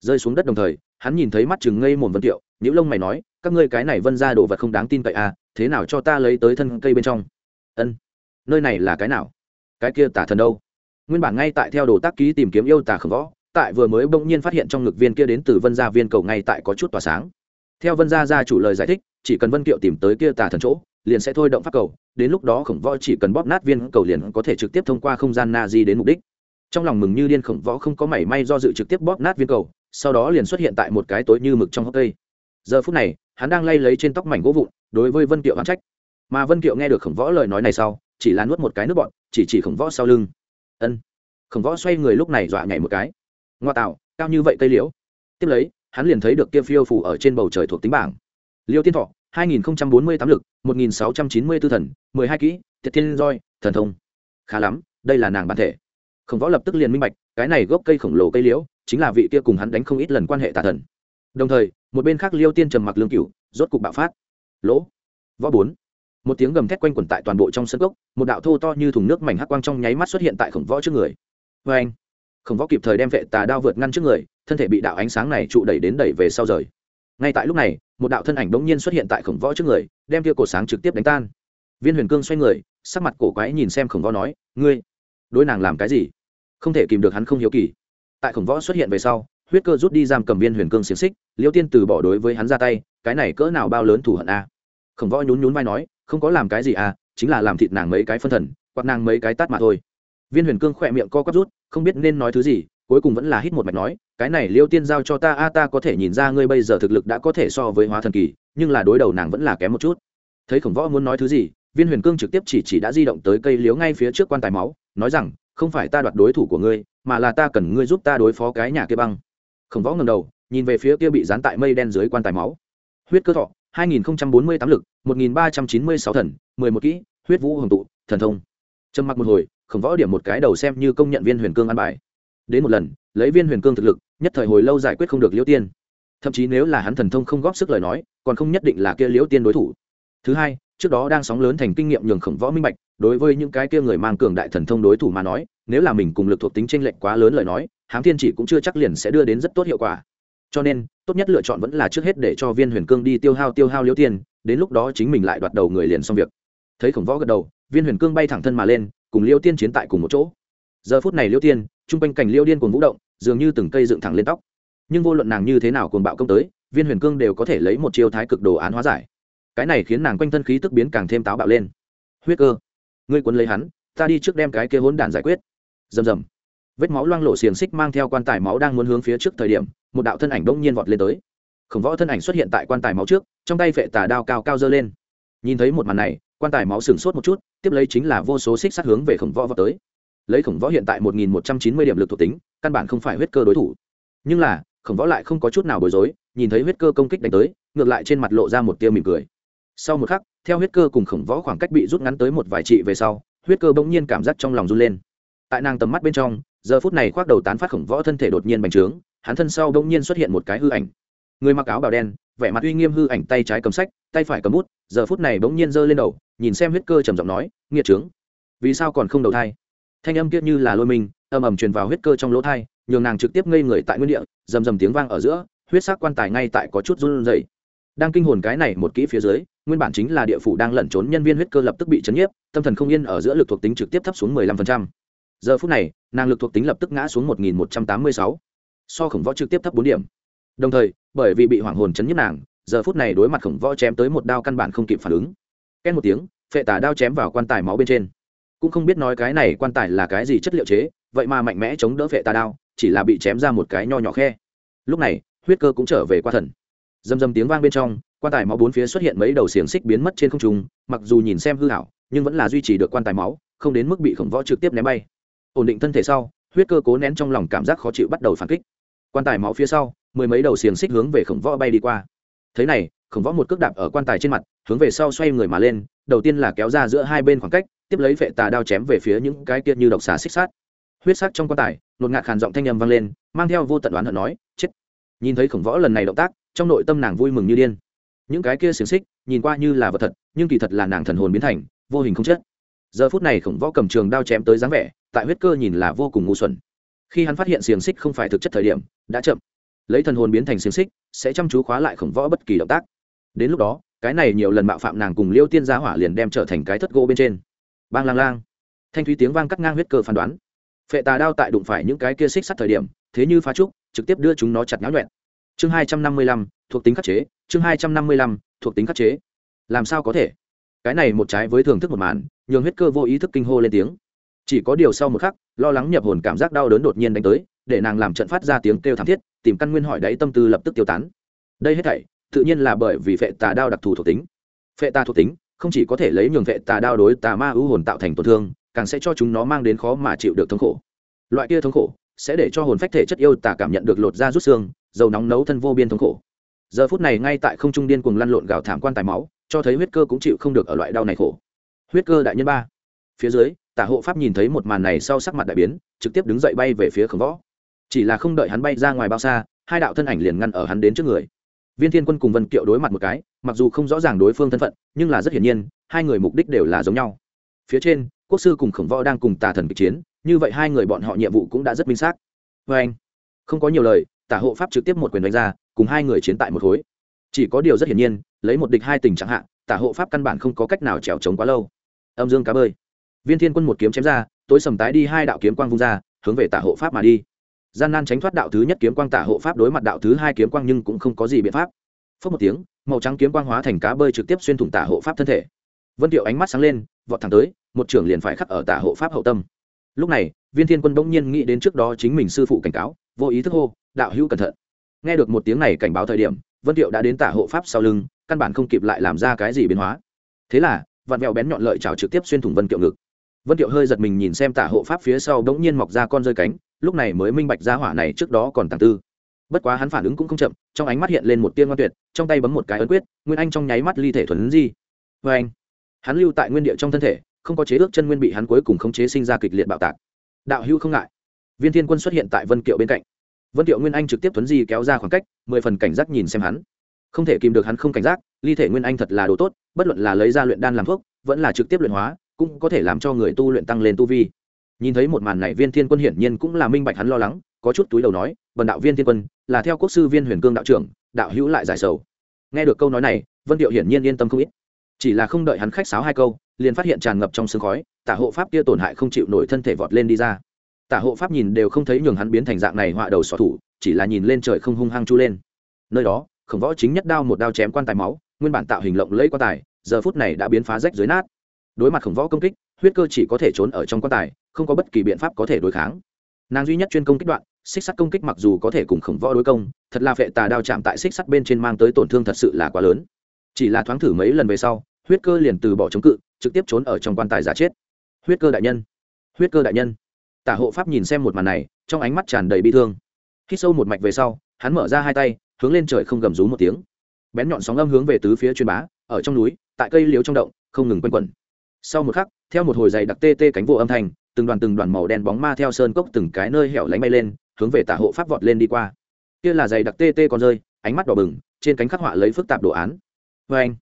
Rơi xuống đất đồng thời, hắn nhìn thấy mắt chừng ngây mồm vân tiệu những lông mày nói, các ngươi cái này vân ra đồ vật không đáng tin cậy à thế nào cho ta lấy tới thân cây bên trong? Ân, nơi này là cái nào? Cái kia tả thần đâu? Nguyên bản ngay tại theo đồ tác ký tìm kiếm yêu tả khổng võ, tại vừa mới bỗng nhiên phát hiện trong ngực viên kia đến từ vân gia viên cầu ngay tại có chút tỏa sáng. Theo vân gia gia chủ lời giải thích, chỉ cần vân kiệu tìm tới kia tả thần chỗ, liền sẽ thôi động pháp cầu, đến lúc đó khổng võ chỉ cần bóp nát viên cầu liền có thể trực tiếp thông qua không gian na di đến mục đích. Trong lòng mừng như điên khổng võ không có mảy may do dự trực tiếp bóp nát viên cầu, sau đó liền xuất hiện tại một cái tối như mực trong hốc cây. Giờ phút này, hắn đang lay lấy trên tóc mảnh gỗ vụn đối với vân kiệu hắn trách mà vân kiệu nghe được khổng võ lời nói này sau chỉ là nuốt một cái nước bọn chỉ chỉ khổng võ sau lưng ân khổng võ xoay người lúc này dọa nhảy một cái ngoa tạo cao như vậy cây liễu tiếp lấy hắn liền thấy được kia phiêu phủ ở trên bầu trời thuộc tính bảng liêu tiên thọ 2048 lực 1694 thần 12 kỹ thiệt thiên roi thần thông khá lắm đây là nàng bản thể khổng võ lập tức liền minh bạch cái này gốc cây khổng lồ cây liễu chính là vị kia cùng hắn đánh không ít lần quan hệ tà thần đồng thời một bên khác liêu tiên trầm mặc lương cửu rốt cục bạo phát lỗ, võ bốn. Một tiếng gầm thét quanh quẩn tại toàn bộ trong sân gốc, một đạo thô to như thùng nước mảnh hắc quang trong nháy mắt xuất hiện tại khổng võ trước người. Vê anh, khổng võ kịp thời đem vệ tà đao vượt ngăn trước người, thân thể bị đạo ánh sáng này trụ đẩy đến đẩy về sau rời. Ngay tại lúc này, một đạo thân ảnh bỗng nhiên xuất hiện tại khổng võ trước người, đem kia cổ sáng trực tiếp đánh tan. Viên huyền cương xoay người, sắc mặt cổ quái nhìn xem khổng võ nói, ngươi, đối nàng làm cái gì? Không thể kìm được hắn không hiếu kỳ. Tại khổng võ xuất hiện về sau, huyết cơ rút đi giam cầm viên huyền cương xiềng xích, liêu tiên từ bỏ đối với hắn ra tay cái này cỡ nào bao lớn thù hận a khổng võ nhún nhún vai nói, không có làm cái gì à chính là làm thịt nàng mấy cái phân thần, quạt nàng mấy cái tát mà thôi. Viên huyền cương khỏe miệng co quắp rút, không biết nên nói thứ gì, cuối cùng vẫn là hít một mạch nói, cái này liêu tiên giao cho ta, a, ta có thể nhìn ra ngươi bây giờ thực lực đã có thể so với hóa thần kỳ, nhưng là đối đầu nàng vẫn là kém một chút. Thấy khổng võ muốn nói thứ gì, viên huyền cương trực tiếp chỉ chỉ đã di động tới cây liếu ngay phía trước quan tài máu, nói rằng, không phải ta đoạt đối thủ của ngươi, mà là ta cần ngươi giúp ta đối phó cái nhà kia băng. Khổng võ ngầm đầu, nhìn về phía kia bị dán tại mây đen dưới quan tài máu huyết cơ thọ 2048 lực 1396 thần 11 kỹ, huyết vũ hồng tụ, thần thông. Trầm mặc một hồi, khổng võ điểm một cái đầu xem như công nhận viên huyền cương ăn bài. Đến một lần, lấy viên huyền cương thực lực, nhất thời hồi lâu giải quyết không được liễu tiên. Thậm chí nếu là hắn thần thông không góp sức lời nói, còn không nhất định là kia liễu tiên đối thủ. Thứ hai, trước đó đang sóng lớn thành kinh nghiệm nhường khổng võ minh bạch, đối với những cái kia người mang cường đại thần thông đối thủ mà nói, nếu là mình cùng lực thuộc tính tranh lệch quá lớn lời nói, hám thiên chỉ cũng chưa chắc liền sẽ đưa đến rất tốt hiệu quả cho nên, tốt nhất lựa chọn vẫn là trước hết để cho viên huyền cương đi tiêu hao tiêu hao liễu tiên đến lúc đó chính mình lại đoạt đầu người liền xong việc. Thấy khổng võ gật đầu, viên huyền cương bay thẳng thân mà lên, cùng liêu tiên chiến tại cùng một chỗ. Giờ phút này liêu tiên t r u n g quanh cành liêu điên cuồng vũ động, dường như từng cây dựng thẳng lên tóc. Nhưng vô luận nàng như thế nào cuồng bạo công tới, viên huyền cương đều có thể lấy một chiêu thái cực đồ án hóa giải. Cái này khiến nàng quanh thân khí tức biến càng thêm táo bạo lên. Huyết cơ, ngươi quấn lấy hắn, ta đi trước đem cái kia hỗn đản giải quyết. Rầm rầm vết máu loang lộ xiềng xích mang theo quan tài máu đang muốn hướng phía trước thời điểm, một đạo thân ảnh đông nhiên vọt lên tới. Khổng võ thân ảnh xuất hiện tại quan tài máu trước, trong tay vệ tà đao cao cao dơ lên. Nhìn thấy một màn này, quan tài máu sừng sốt một chút, tiếp lấy chính là vô số xích sát hướng về khổng võ vào tới. Lấy khổng võ hiện tại một nghìn một trăm chín mươi điểm lực thuộc tính, căn bản không phải huyết cơ đối thủ. Nhưng là, khổng võ lại không có chút nào bối rối, nhìn thấy huyết cơ công kích đánh tới, ngược lại trên mặt lộ ra một tia mỉm cười. Sau một khắc, theo huyết cơ cùng khổng võ khoảng cách bị rút ngắn tới một vài trị về sau, huyết cơ bỗng nhiên cảm giác trong lòng run lên. Tại nàng tầm mắt bên trong giờ phút này khoác đầu tán phát khổng võ thân thể đột nhiên bành trướng, hắn thân sau bỗng nhiên xuất hiện một cái hư ảnh. Người mặc áo bào đen, vẻ mặt uy nghiêm hư ảnh tay trái cầm sách, tay phải cầm bút, giờ phút này bỗng nhiên giơ lên đầu, nhìn xem huyết cơ trầm giọng nói, nghiệt trướng, vì sao còn không đầu thai? Thanh âm kiết như là lôi mình âm ầm truyền vào huyết cơ trong lỗ thai, nhường nàng trực tiếp ngây người tại nguyên địa, rầm rầm tiếng vang ở giữa, huyết sắc quan tài ngay tại có chút run rẩy. Đang kinh hồn cái này một kỹ phía dưới, nguyên bản chính là địa phủ đang lẩn trốn nhân viên huyết cơ lập tức bị chấn nhiếp, tâm thần không yên ở giữa lực thuộc tính trực tiếp thấp xuống 15% giờ phút này, nàng lực thuộc tính lập tức ngã xuống 1186. so khổng võ trực tiếp thấp bốn điểm. Đồng thời, bởi vì bị hoảng hồn chấn nhất nàng, giờ phút này đối mặt khổng võ chém tới một đao căn bản không kịp phản ứng. Ken một tiếng, phệ tà đao chém vào quan tài máu bên trên. Cũng không biết nói cái này quan tài là cái gì chất liệu chế, vậy mà mạnh mẽ chống đỡ phệ tà đao, chỉ là bị chém ra một cái nho nhỏ khe. Lúc này, huyết cơ cũng trở về qua thần. Dầm dầm tiếng vang bên trong, quan tài máu bốn phía xuất hiện mấy đầu xiềng xích biến mất trên không trung, mặc dù nhìn xem hư hảo nhưng vẫn là duy trì được quan tài máu, không đến mức bị khổng võ trực tiếp ném bay ổn định thân thể sau, huyết cơ cố nén trong lòng cảm giác khó chịu bắt đầu phản kích. Quan tài máu phía sau, mười mấy đầu xiềng xích hướng về khổng võ bay đi qua. Thế này, khổng võ một cước đạp ở quan tài trên mặt, hướng về sau xoay người mà lên, đầu tiên là kéo ra giữa hai bên khoảng cách, tiếp lấy vệ tà đao chém về phía những cái kia như độc xà xích sát huyết sắc trong quan tài, nột ngạt khàn giọng thanh â m vang lên, mang theo vô tận đoán hận nói, chết. Nhìn thấy khổng võ lần này động tác, trong nội tâm nàng vui mừng như điên. Những cái kia xiềng xích, nhìn qua như là vật thật, nhưng kỳ thật là nàng thần hồn biến thành, vô hình không chết. Giờ phút này khổng võ cầm trường đao chém tới dáng vẻ tại huyết cơ nhìn là vô cùng ngu xuẩn. Khi hắn phát hiện xiềng xích không phải thực chất thời điểm, đã chậm. Lấy thần hồn biến thành xiềng xích, sẽ chăm chú khóa lại khổng võ bất kỳ động tác. Đến lúc đó, cái này nhiều lần mạo phạm nàng cùng liêu tiên gia hỏa liền đem trở thành cái thất gỗ bên trên. Bang lang lang. Thanh thúy tiếng vang cắt ngang huyết cơ phán đoán. Phệ tà đao tại đụng phải những cái kia xích sắt thời điểm, thế như phá trúc, trực tiếp đưa chúng nó chặt nháo nhuẹn. Chương hai trăm năm mươi lăm, thuộc tính khắc chế, chương hai trăm năm mươi lăm, thuộc tính khắc chế. Làm sao có thể? Cái này một trái với thưởng thức một màn, nhường huyết cơ vô ý thức kinh hô lên tiếng chỉ có điều sau một khắc, lo lắng nhập hồn cảm giác đau đớn đột nhiên đánh tới, để nàng làm trận phát ra tiếng kêu thảm thiết, tìm căn nguyên hỏi đáy tâm tư lập tức tiêu tán. Đây hết thảy, tự nhiên là bởi vì phệ tà đao đặc thù thuộc tính. Phệ tà thuộc tính, không chỉ có thể lấy nhường phệ tà đao đối tà ma ưu hồn tạo thành tổn thương, càng sẽ cho chúng nó mang đến khó mà chịu được thống khổ. Loại kia thống khổ, sẽ để cho hồn phách thể chất yêu tà cảm nhận được lột da rút xương, dầu nóng nấu thân vô biên thống khổ. Giờ phút này ngay tại không trung điên cuồng lăn lộn gào thảm quan tài máu, cho thấy huyết cơ cũng chịu không được ở loại đau này khổ. Huyết cơ đại nhân ba. Phía dưới tả hộ pháp nhìn thấy một màn này sau sắc mặt đại biến, trực tiếp đứng dậy bay về phía khổng võ. Chỉ là không đợi hắn bay ra ngoài bao xa, hai đạo thân ảnh liền ngăn ở hắn đến trước người. Viên thiên quân cùng vân kiệu đối mặt một cái, mặc dù không rõ ràng đối phương thân phận, nhưng là rất hiển nhiên, hai người mục đích đều là giống nhau. Phía trên, quốc sư cùng khổng võ đang cùng tà thần kịch chiến, như vậy hai người bọn họ nhiệm vụ cũng đã rất minh xác. Vê anh, không có nhiều lời, tả hộ pháp trực tiếp một quyền đánh ra, cùng hai người chiến tại một khối. Chỉ có điều rất hiển nhiên, lấy một địch hai tình chẳng hạn tả hộ pháp căn bản không có cách nào trèo trống quá lâu. Âm dương cá bơi viên thiên quân một kiếm chém ra, tối sầm tái đi hai đạo kiếm quang vung ra, hướng về tả hộ pháp mà đi. Gian nan tránh thoát đạo thứ nhất kiếm quang, tả hộ pháp đối mặt đạo thứ hai kiếm quang nhưng cũng không có gì biện pháp. Phớt một tiếng, màu trắng kiếm quang hóa thành cá bơi trực tiếp xuyên thủng tả hộ pháp thân thể. Vân tiệu ánh mắt sáng lên, vọt thẳng tới, một trưởng liền phải khắc ở tả hộ pháp hậu tâm. Lúc này, viên thiên quân bỗng nhiên nghĩ đến trước đó chính mình sư phụ cảnh cáo, vô ý thức hô, đạo hữu cẩn thận. Nghe được một tiếng này cảnh báo thời điểm, vân tiệu đã đến tả hộ pháp sau lưng, căn bản không kịp lại làm ra cái gì biến hóa. Thế là, vặn vẹo bén nhọn lợi trào trực tiếp xuyên thủng vân kiệu ngực vân Tiệu hơi giật mình nhìn xem tả hộ pháp phía sau bỗng nhiên mọc ra con rơi cánh, lúc này mới minh bạch ra hỏa này trước đó còn tàng tư. Bất quá hắn phản ứng cũng không chậm, trong ánh mắt hiện lên một tiên ngoan tuyệt, trong tay bấm một cái ấn quyết, nguyên anh trong nháy mắt ly thể thuần di. Vê anh, hắn lưu tại nguyên địa trong thân thể, không có chế ước chân nguyên bị hắn cuối cùng khống chế sinh ra kịch liệt bạo tạc. Đạo hữu không ngại. Viên thiên quân xuất hiện tại vân kiệu bên cạnh. Vân kiệu nguyên anh trực tiếp thuấn di kéo ra khoảng cách, mười phần cảnh giác nhìn xem hắn. Không thể kìm được hắn không cảnh giác, ly thể nguyên anh thật là đồ tốt, bất luận là lấy ra luyện đan làm thuốc, vẫn là trực tiếp luyện hóa cũng có thể làm cho người tu luyện tăng lên tu vi. Nhìn thấy một màn này, viên thiên quân hiển nhiên cũng là minh bạch hắn lo lắng, có chút túi đầu nói vần đạo viên thiên quân, là theo quốc sư viên huyền cương đạo trưởng, đạo hữu lại giải sầu. Nghe được câu nói này, vân điệu hiển nhiên yên tâm không ít. Chỉ là không đợi hắn khách sáo hai câu, liền phát hiện tràn ngập trong sương khói, tả hộ pháp kia tổn hại không chịu nổi thân thể vọt lên đi ra. Tả hộ pháp nhìn đều không thấy nhường hắn biến thành dạng này họa đầu xỏ thủ, chỉ là nhìn lên trời không hung hăng chu lên. Nơi đó, khổng võ chính nhất đao một đao chém quan tài máu, nguyên bản tạo hình lộng lẫy quan tài, giờ phút này đã biến phá rách dưới nát đối mặt khổng võ công kích, huyết cơ chỉ có thể trốn ở trong quan tài, không có bất kỳ biện pháp có thể đối kháng. Nàng duy nhất chuyên công kích đoạn, xích sắt công kích mặc dù có thể cùng khổng võ đối công, thật là phệ tà đao chạm tại xích sắt bên trên mang tới tổn thương thật sự là quá lớn. Chỉ là thoáng thử mấy lần về sau, huyết cơ liền từ bỏ chống cự, trực tiếp trốn ở trong quan tài giả chết. Huyết cơ đại nhân, huyết cơ đại nhân. Tả hộ pháp nhìn xem một màn này, trong ánh mắt tràn đầy bi thương. Khi sâu một mạch về sau, hắn mở ra hai tay, hướng lên trời không gầm rú một tiếng. Bén nhọn sóng âm hướng về tứ phía truyền bá, ở trong núi, tại cây liếu trong động, không ngừng quanh quẩn sau một khắc, theo một hồi dày đặc tê tê cánh vô âm thanh, từng đoàn từng đoàn màu đen bóng ma theo sơn cốc từng cái nơi hẻo lánh bay lên, hướng về tả hộ pháp vọt lên đi qua. Kia là dày đặc tê tê còn rơi, ánh mắt đỏ bừng, trên cánh khắc họa lấy phức tạp đồ án. Vê anh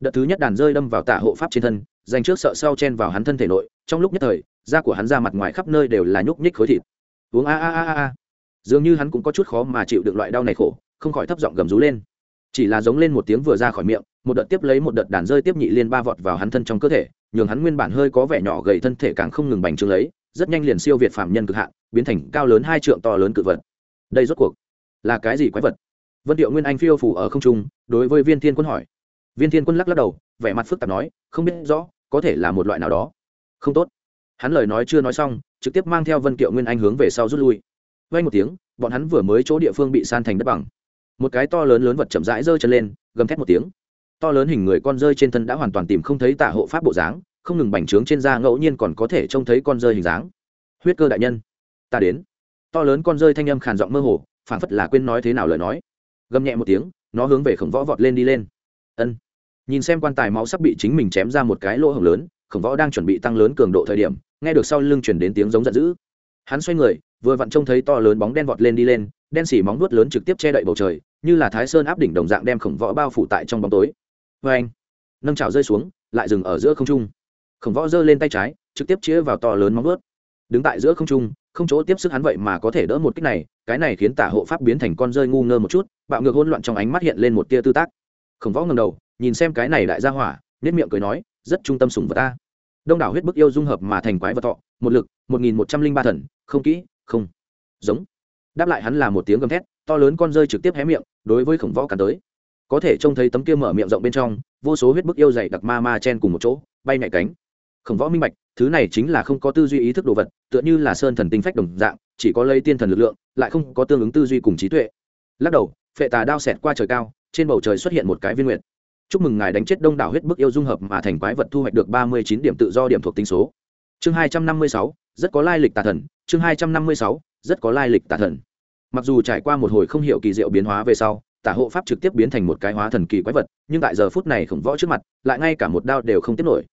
đợt thứ nhất đàn rơi đâm vào tả hộ pháp trên thân, dành trước sợ sau chen vào hắn thân thể nội, trong lúc nhất thời, da của hắn ra mặt ngoài khắp nơi đều là nhúc nhích khối thịt. Uống a a a a dường như hắn cũng có chút khó mà chịu được loại đau này khổ, không khỏi thấp giọng gầm rú lên. Chỉ là giống lên một tiếng vừa ra khỏi miệng, một đợt tiếp lấy một đợt đàn rơi tiếp nhị liên ba vọt vào hắn thân trong cơ thể nhường hắn nguyên bản hơi có vẻ nhỏ gầy thân thể càng không ngừng bành trướng lấy, rất nhanh liền siêu việt phạm nhân cực hạn, biến thành cao lớn hai trượng to lớn cự vật. Đây rốt cuộc là cái gì quái vật? Vân điệu nguyên anh phiêu phủ ở không trung, đối với viên thiên quân hỏi. Viên thiên quân lắc lắc đầu, vẻ mặt phức tạp nói, không biết rõ, có thể là một loại nào đó. Không tốt. Hắn lời nói chưa nói xong, trực tiếp mang theo vân kiệu nguyên anh hướng về sau rút lui. Vang một tiếng, bọn hắn vừa mới chỗ địa phương bị san thành đất bằng. Một cái to lớn lớn vật chậm rãi giơ chân lên, gầm thét một tiếng to lớn hình người con rơi trên thân đã hoàn toàn tìm không thấy tả hộ pháp bộ dáng, không ngừng bành trướng trên da ngẫu nhiên còn có thể trông thấy con rơi hình dáng. Huyết cơ đại nhân, ta đến. To lớn con rơi thanh âm khàn giọng mơ hồ phản phất là quên nói thế nào lời nói. Gầm nhẹ một tiếng, nó hướng về khổng võ vọt lên đi lên. Ân. Nhìn xem quan tài máu sắp bị chính mình chém ra một cái lỗ hổng lớn, khổng võ đang chuẩn bị tăng lớn cường độ thời điểm, nghe được sau lưng chuyển đến tiếng giống giận dữ. Hắn xoay người, vừa vặn trông thấy to lớn bóng đen vọt lên đi lên, đen xỉ móng nuốt lớn trực tiếp che đậy bầu trời, như là thái sơn áp đỉnh đồng dạng đem khổng võ bao phủ tại trong bóng tối vê anh. Nâng trào rơi xuống, lại dừng ở giữa không trung. Khổng võ giơ lên tay trái, trực tiếp chĩa vào to lớn móng ướt đứng tại giữa không trung, không chỗ tiếp sức hắn vậy mà có thể đỡ một kích này, cái này khiến tả hộ pháp biến thành con rơi ngu ngơ một chút, bạo ngược hỗn loạn trong ánh mắt hiện lên một tia tư tác. Khổng võ ngầm đầu, nhìn xem cái này đại gia hỏa nết miệng cười nói, rất trung tâm sùng vật ta. Đông đảo huyết bức yêu dung hợp mà thành quái vật thọ, một lực, một nghìn một trăm linh ba thần, không kỹ, không. Giống. Đáp lại hắn là một tiếng gầm thét, to lớn con rơi trực tiếp hé miệng, đối với khổng võ cắn tới có thể trông thấy tấm kia mở miệng rộng bên trong, vô số huyết bức yêu dày đặc ma ma chen cùng một chỗ, bay nhạy cánh. Khổng võ minh bạch, thứ này chính là không có tư duy ý thức đồ vật, tựa như là sơn thần tinh phách đồng dạng, chỉ có lấy tiên thần lực lượng, lại không có tương ứng tư duy cùng trí tuệ. Lắc đầu, phệ tà đao xẹt qua trời cao, trên bầu trời xuất hiện một cái viên nguyện chúc mừng ngài đánh chết đông đảo huyết bức yêu dung hợp mà thành quái vật thu hoạch được ba mươi chín điểm tự do điểm thuộc tính số. Chương hai trăm năm mươi sáu, rất có lai lịch tà thần. Chương hai trăm năm mươi sáu, rất có lai lịch tà thần. Mặc dù trải qua một hồi không hiểu kỳ diệu biến hóa về sau tả hộ pháp trực tiếp biến thành một cái hóa thần kỳ quái vật, nhưng tại giờ phút này khổng võ trước mặt, lại ngay cả một đao đều không tiếp nổi.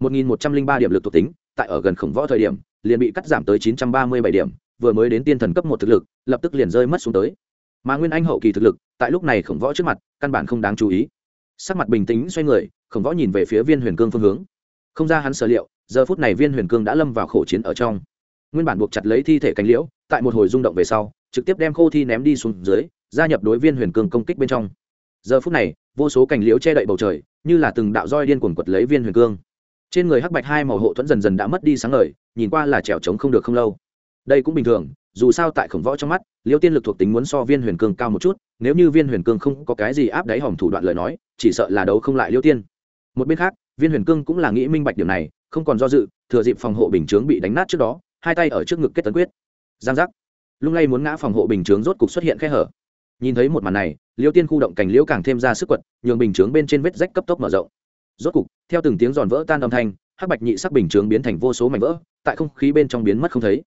Một nghìn một trăm linh ba điểm lực thuộc tính, tại ở gần khổng võ thời điểm, liền bị cắt giảm tới chín trăm ba mươi bảy điểm, vừa mới đến tiên thần cấp một thực lực, lập tức liền rơi mất xuống tới. Mà nguyên anh hậu kỳ thực lực, tại lúc này khổng võ trước mặt, căn bản không đáng chú ý. Sắc mặt bình tĩnh xoay người, khổng võ nhìn về phía viên huyền cương phương hướng. Không ra hắn sở liệu, giờ phút này viên huyền cương đã lâm vào khổ chiến ở trong. Nguyên bản buộc chặt lấy thi thể cánh liễu, tại một hồi rung động về sau, trực tiếp đem khô thi ném đi xuống dưới gia nhập đối viên huyền cương công kích bên trong. Giờ phút này, vô số cành liễu che đậy bầu trời, như là từng đạo roi điên cuồng quật lấy viên huyền cương. Trên người hắc bạch hai màu hộ thuẫn dần dần đã mất đi sáng ngời, nhìn qua là trèo trống không được không lâu. Đây cũng bình thường, dù sao tại khổng võ trong mắt, liễu tiên lực thuộc tính muốn so viên huyền cương cao một chút, nếu như viên huyền cương không có cái gì áp đáy hỏng thủ đoạn lời nói, chỉ sợ là đấu không lại liễu tiên. Một bên khác, viên huyền cương cũng là nghĩ minh bạch điều này, không còn do dự, thừa dịp phòng hộ bình chướng bị đánh nát trước đó, hai tay ở trước ngực kết tấn quyết. Giang giác. Lung lay muốn ngã phòng hộ bình chướng rốt cục xuất hiện khe hở nhìn thấy một màn này, liêu tiên khu động cảnh liễu càng thêm ra sức quật, nhường bình chướng bên trên vết rách cấp tốc mở rộng. Rốt cục, theo từng tiếng giòn vỡ tan âm thanh, hắc bạch nhị sắc bình chướng biến thành vô số mảnh vỡ, tại không khí bên trong biến mất không thấy.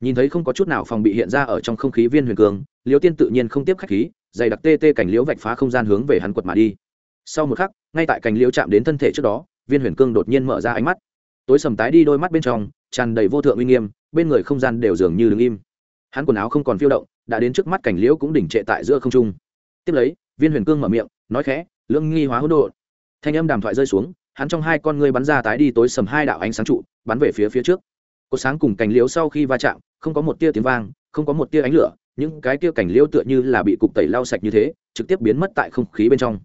Nhìn thấy không có chút nào phòng bị hiện ra ở trong không khí viên huyền cường, liêu tiên tự nhiên không tiếp khách khí, dày đặc tê tê cảnh liễu vạch phá không gian hướng về hắn quật mà đi. Sau một khắc, ngay tại cảnh liễu chạm đến thân thể trước đó, viên huyền cương đột nhiên mở ra ánh mắt. Tối sầm tái đi đôi mắt bên trong, tràn đầy vô thượng uy nghiêm, bên người không gian đều dường như đứng im. Hắn quần áo không còn phiêu động đã đến trước mắt cảnh liễu cũng đỉnh trệ tại giữa không trung. Tiếp lấy, viên huyền cương mở miệng, nói khẽ, lưỡng nghi hóa hỗn độn. Thanh âm đàm thoại rơi xuống, hắn trong hai con ngươi bắn ra tái đi tối sầm hai đạo ánh sáng trụ, bắn về phía phía trước. Cột sáng cùng cảnh liễu sau khi va chạm, không có một tia tiếng vang, không có một tia ánh lửa, những cái tia cảnh liễu tựa như là bị cục tẩy lau sạch như thế, trực tiếp biến mất tại không khí bên trong.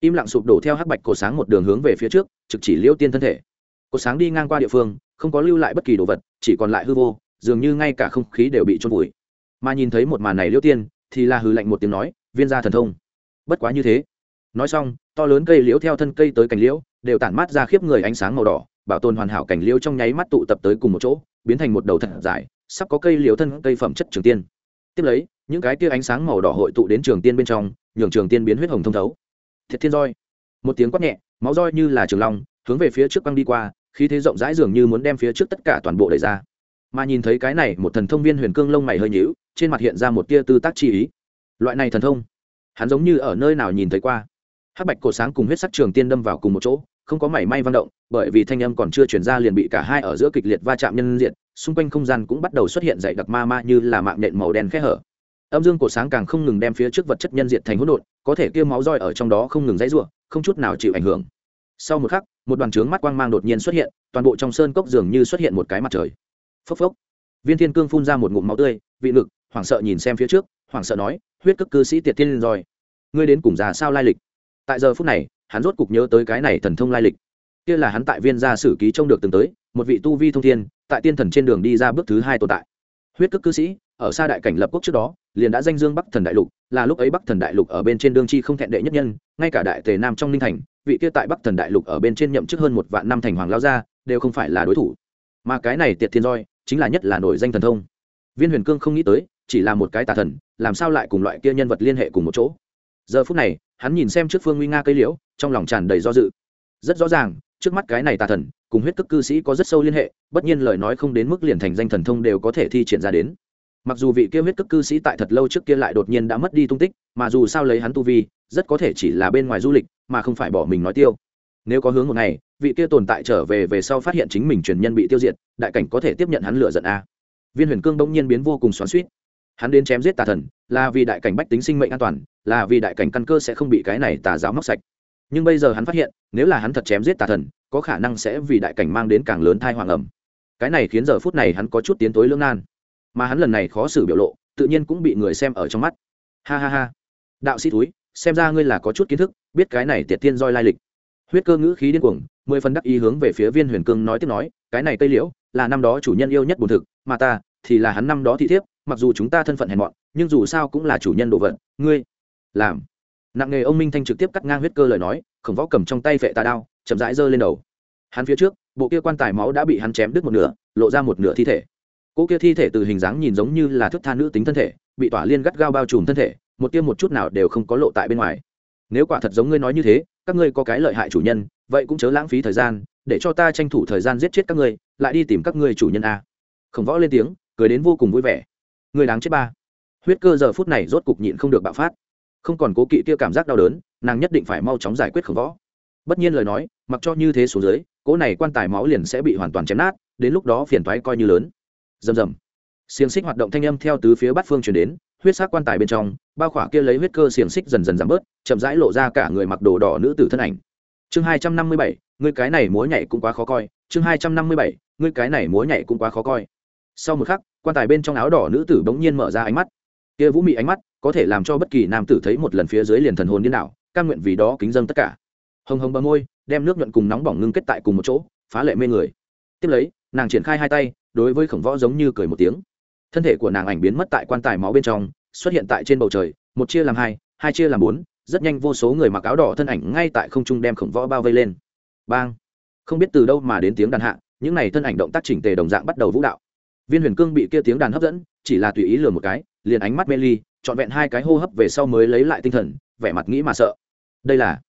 Im lặng sụp đổ theo hắc bạch cột sáng một đường hướng về phía trước, trực chỉ liễu tiên thân thể. Cột sáng đi ngang qua địa phương, không có lưu lại bất kỳ đồ vật, chỉ còn lại hư vô, dường như ngay cả không khí đều bị trôn vùi mà nhìn thấy một màn này liễu tiên, thì là hư lạnh một tiếng nói, viên gia thần thông. Bất quá như thế. Nói xong, to lớn cây liễu theo thân cây tới cành liễu, đều tản mát ra khiếp người ánh sáng màu đỏ, bảo tồn hoàn hảo cảnh liễu trong nháy mắt tụ tập tới cùng một chỗ, biến thành một đầu thật dài, sắp có cây liễu thân, cây phẩm chất trường tiên. Tiếp lấy, những cái tia ánh sáng màu đỏ hội tụ đến trường tiên bên trong, nhường trường tiên biến huyết hồng thông thấu. Thiệt thiên roi. Một tiếng quát nhẹ, máu roi như là trường long, hướng về phía trước băng đi qua, khí thế rộng rãi dường như muốn đem phía trước tất cả toàn bộ đẩy ra mà nhìn thấy cái này một thần thông viên huyền cương lông mày hơi nhíu, trên mặt hiện ra một tia tư tác chi ý. Loại này thần thông, hắn giống như ở nơi nào nhìn thấy qua. Hắc bạch cổ sáng cùng huyết sắc trường tiên đâm vào cùng một chỗ, không có mảy may vang động, bởi vì thanh âm còn chưa chuyển ra liền bị cả hai ở giữa kịch liệt va chạm nhân diện xung quanh không gian cũng bắt đầu xuất hiện dày đặc ma ma như là mạng nhện màu đen khẽ hở. Âm dương cổ sáng càng không ngừng đem phía trước vật chất nhân diện thành hỗn độn, có thể kia máu roi ở trong đó không ngừng dãy ruộng không chút nào chịu ảnh hưởng. Sau một khắc, một đoàn trướng mắt quang mang đột nhiên xuất hiện, toàn bộ trong sơn cốc dường như xuất hiện một cái mặt trời phốc phốc. Viên thiên cương phun ra một ngụm máu tươi, vị ngực, hoảng sợ nhìn xem phía trước, hoảng sợ nói, huyết cức cư sĩ tiệt tiên rồi. Ngươi đến cùng già sao lai lịch? Tại giờ phút này, hắn rốt cục nhớ tới cái này thần thông lai lịch. Kia là hắn tại viên gia sử ký trông được từng tới, một vị tu vi thông thiên, tại tiên thần trên đường đi ra bước thứ hai tồn tại. Huyết cức cư sĩ, ở xa đại cảnh lập quốc trước đó, liền đã danh dương bắc thần đại lục, là lúc ấy bắc thần đại lục ở bên trên đương chi không thẹn đệ nhất nhân, ngay cả đại tề nam trong ninh thành, vị kia tại bắc thần đại lục ở bên trên nhậm chức hơn một vạn năm thành hoàng lao gia, đều không phải là đối thủ. Mà cái này tiệt thiên roi chính là nhất là nổi danh thần thông. Viên huyền cương không nghĩ tới, chỉ là một cái tà thần, làm sao lại cùng loại kia nhân vật liên hệ cùng một chỗ? Giờ phút này, hắn nhìn xem trước phương nguy nga cây liễu, trong lòng tràn đầy do dự. Rất rõ ràng, trước mắt cái này tà thần, cùng huyết tức cư sĩ có rất sâu liên hệ, bất nhiên lời nói không đến mức liền thành danh thần thông đều có thể thi triển ra đến. Mặc dù vị kia huyết tức cư sĩ tại thật lâu trước kia lại đột nhiên đã mất đi tung tích, mà dù sao lấy hắn tu vi, rất có thể chỉ là bên ngoài du lịch, mà không phải bỏ mình nói tiêu. Nếu có hướng một ngày vị kia tồn tại trở về về sau phát hiện chính mình truyền nhân bị tiêu diệt, đại cảnh có thể tiếp nhận hắn lựa giận a. Viên huyền cương bỗng nhiên biến vô cùng xoắn suýt hắn đến chém giết tà thần, là vì đại cảnh bách tính sinh mệnh an toàn, là vì đại cảnh căn cơ sẽ không bị cái này tà giáo móc sạch. Nhưng bây giờ hắn phát hiện, nếu là hắn thật chém giết tà thần, có khả năng sẽ vì đại cảnh mang đến càng lớn thai hoàng ẩm cái này khiến giờ phút này hắn có chút tiến tối lưỡng nan. Mà hắn lần này khó xử biểu lộ, tự nhiên cũng bị người xem ở trong mắt. Ha ha ha. Đạo sĩ túi xem ra ngươi là có chút kiến thức, biết cái này tiệt tiên roi lai lịch huyết cơ ngữ khí điên cuồng, mười phần đắc ý hướng về phía viên huyền cương nói tiếp nói, cái này cây liễu, là năm đó chủ nhân yêu nhất bổn thực, mà ta thì là hắn năm đó thị thiếp, mặc dù chúng ta thân phận hèn mọn, nhưng dù sao cũng là chủ nhân đồ vật, ngươi làm. Nặng nghề ông minh thanh trực tiếp cắt ngang huyết cơ lời nói, khổng võ cầm trong tay vệ tà đao, chậm rãi giơ lên đầu. Hắn phía trước, bộ kia quan tài máu đã bị hắn chém đứt một nửa, lộ ra một nửa thi thể. Cỗ kia thi thể từ hình dáng nhìn giống như là thức tha nữ tính thân thể, bị tỏa liên gắt gao bao trùm thân thể, một tiêm một chút nào đều không có lộ tại bên ngoài. Nếu quả thật giống ngươi nói như thế các ngươi có cái lợi hại chủ nhân, vậy cũng chớ lãng phí thời gian, để cho ta tranh thủ thời gian giết chết các ngươi, lại đi tìm các ngươi chủ nhân a. Khổng võ lên tiếng, cười đến vô cùng vui vẻ. Người đáng chết ba. Huyết cơ giờ phút này rốt cục nhịn không được bạo phát. Không còn cố kỵ kia cảm giác đau đớn, nàng nhất định phải mau chóng giải quyết khổng võ. Bất nhiên lời nói, mặc cho như thế xuống dưới, cỗ này quan tài máu liền sẽ bị hoàn toàn chém nát, đến lúc đó phiền thoái coi như lớn. Rầm rầm. Xiềng xích hoạt động thanh âm theo tứ phía bát phương chuyển đến, huyết sắc quan tài bên trong bao khỏa kia lấy huyết cơ xiềng xích dần dần giảm bớt, chậm rãi lộ ra cả người mặc đồ đỏ nữ tử thân ảnh. Chương hai trăm năm mươi bảy, ngươi cái này múa nhảy cũng quá khó coi. Chương hai trăm năm mươi bảy, ngươi cái này múa nhảy cũng quá khó coi. Sau một khắc, quan tài bên trong áo đỏ nữ tử bỗng nhiên mở ra ánh mắt. Kia vũ mị ánh mắt có thể làm cho bất kỳ nam tử thấy một lần phía dưới liền thần hồn điên đảo căn nguyện vì đó kính dâng tất cả. Hồng hồng bờ môi, đem nước nhuận cùng nóng bỏng ngưng kết tại cùng một chỗ, phá lệ mê người. Tiếp lấy, nàng triển khai hai tay, đối với khổng võ giống như cười một tiếng. Thân thể của nàng ảnh biến mất tại quan tài máu bên trong xuất hiện tại trên bầu trời, một chia làm hai hai chia làm bốn, rất nhanh vô số người mặc áo đỏ thân ảnh ngay tại không trung đem khổng võ bao vây lên. Bang! Không biết từ đâu mà đến tiếng đàn hạ, những n à y thân ảnh động tác chỉnh tề đồng dạng bắt đầu vũ đạo. Viên huyền cương bị kia tiếng đàn hấp dẫn, chỉ là tùy ý lừa một cái, liền ánh mắt mê ly, trọn vẹn hai cái hô hấp về sau mới lấy lại tinh thần, vẻ mặt nghĩ mà sợ. Đây là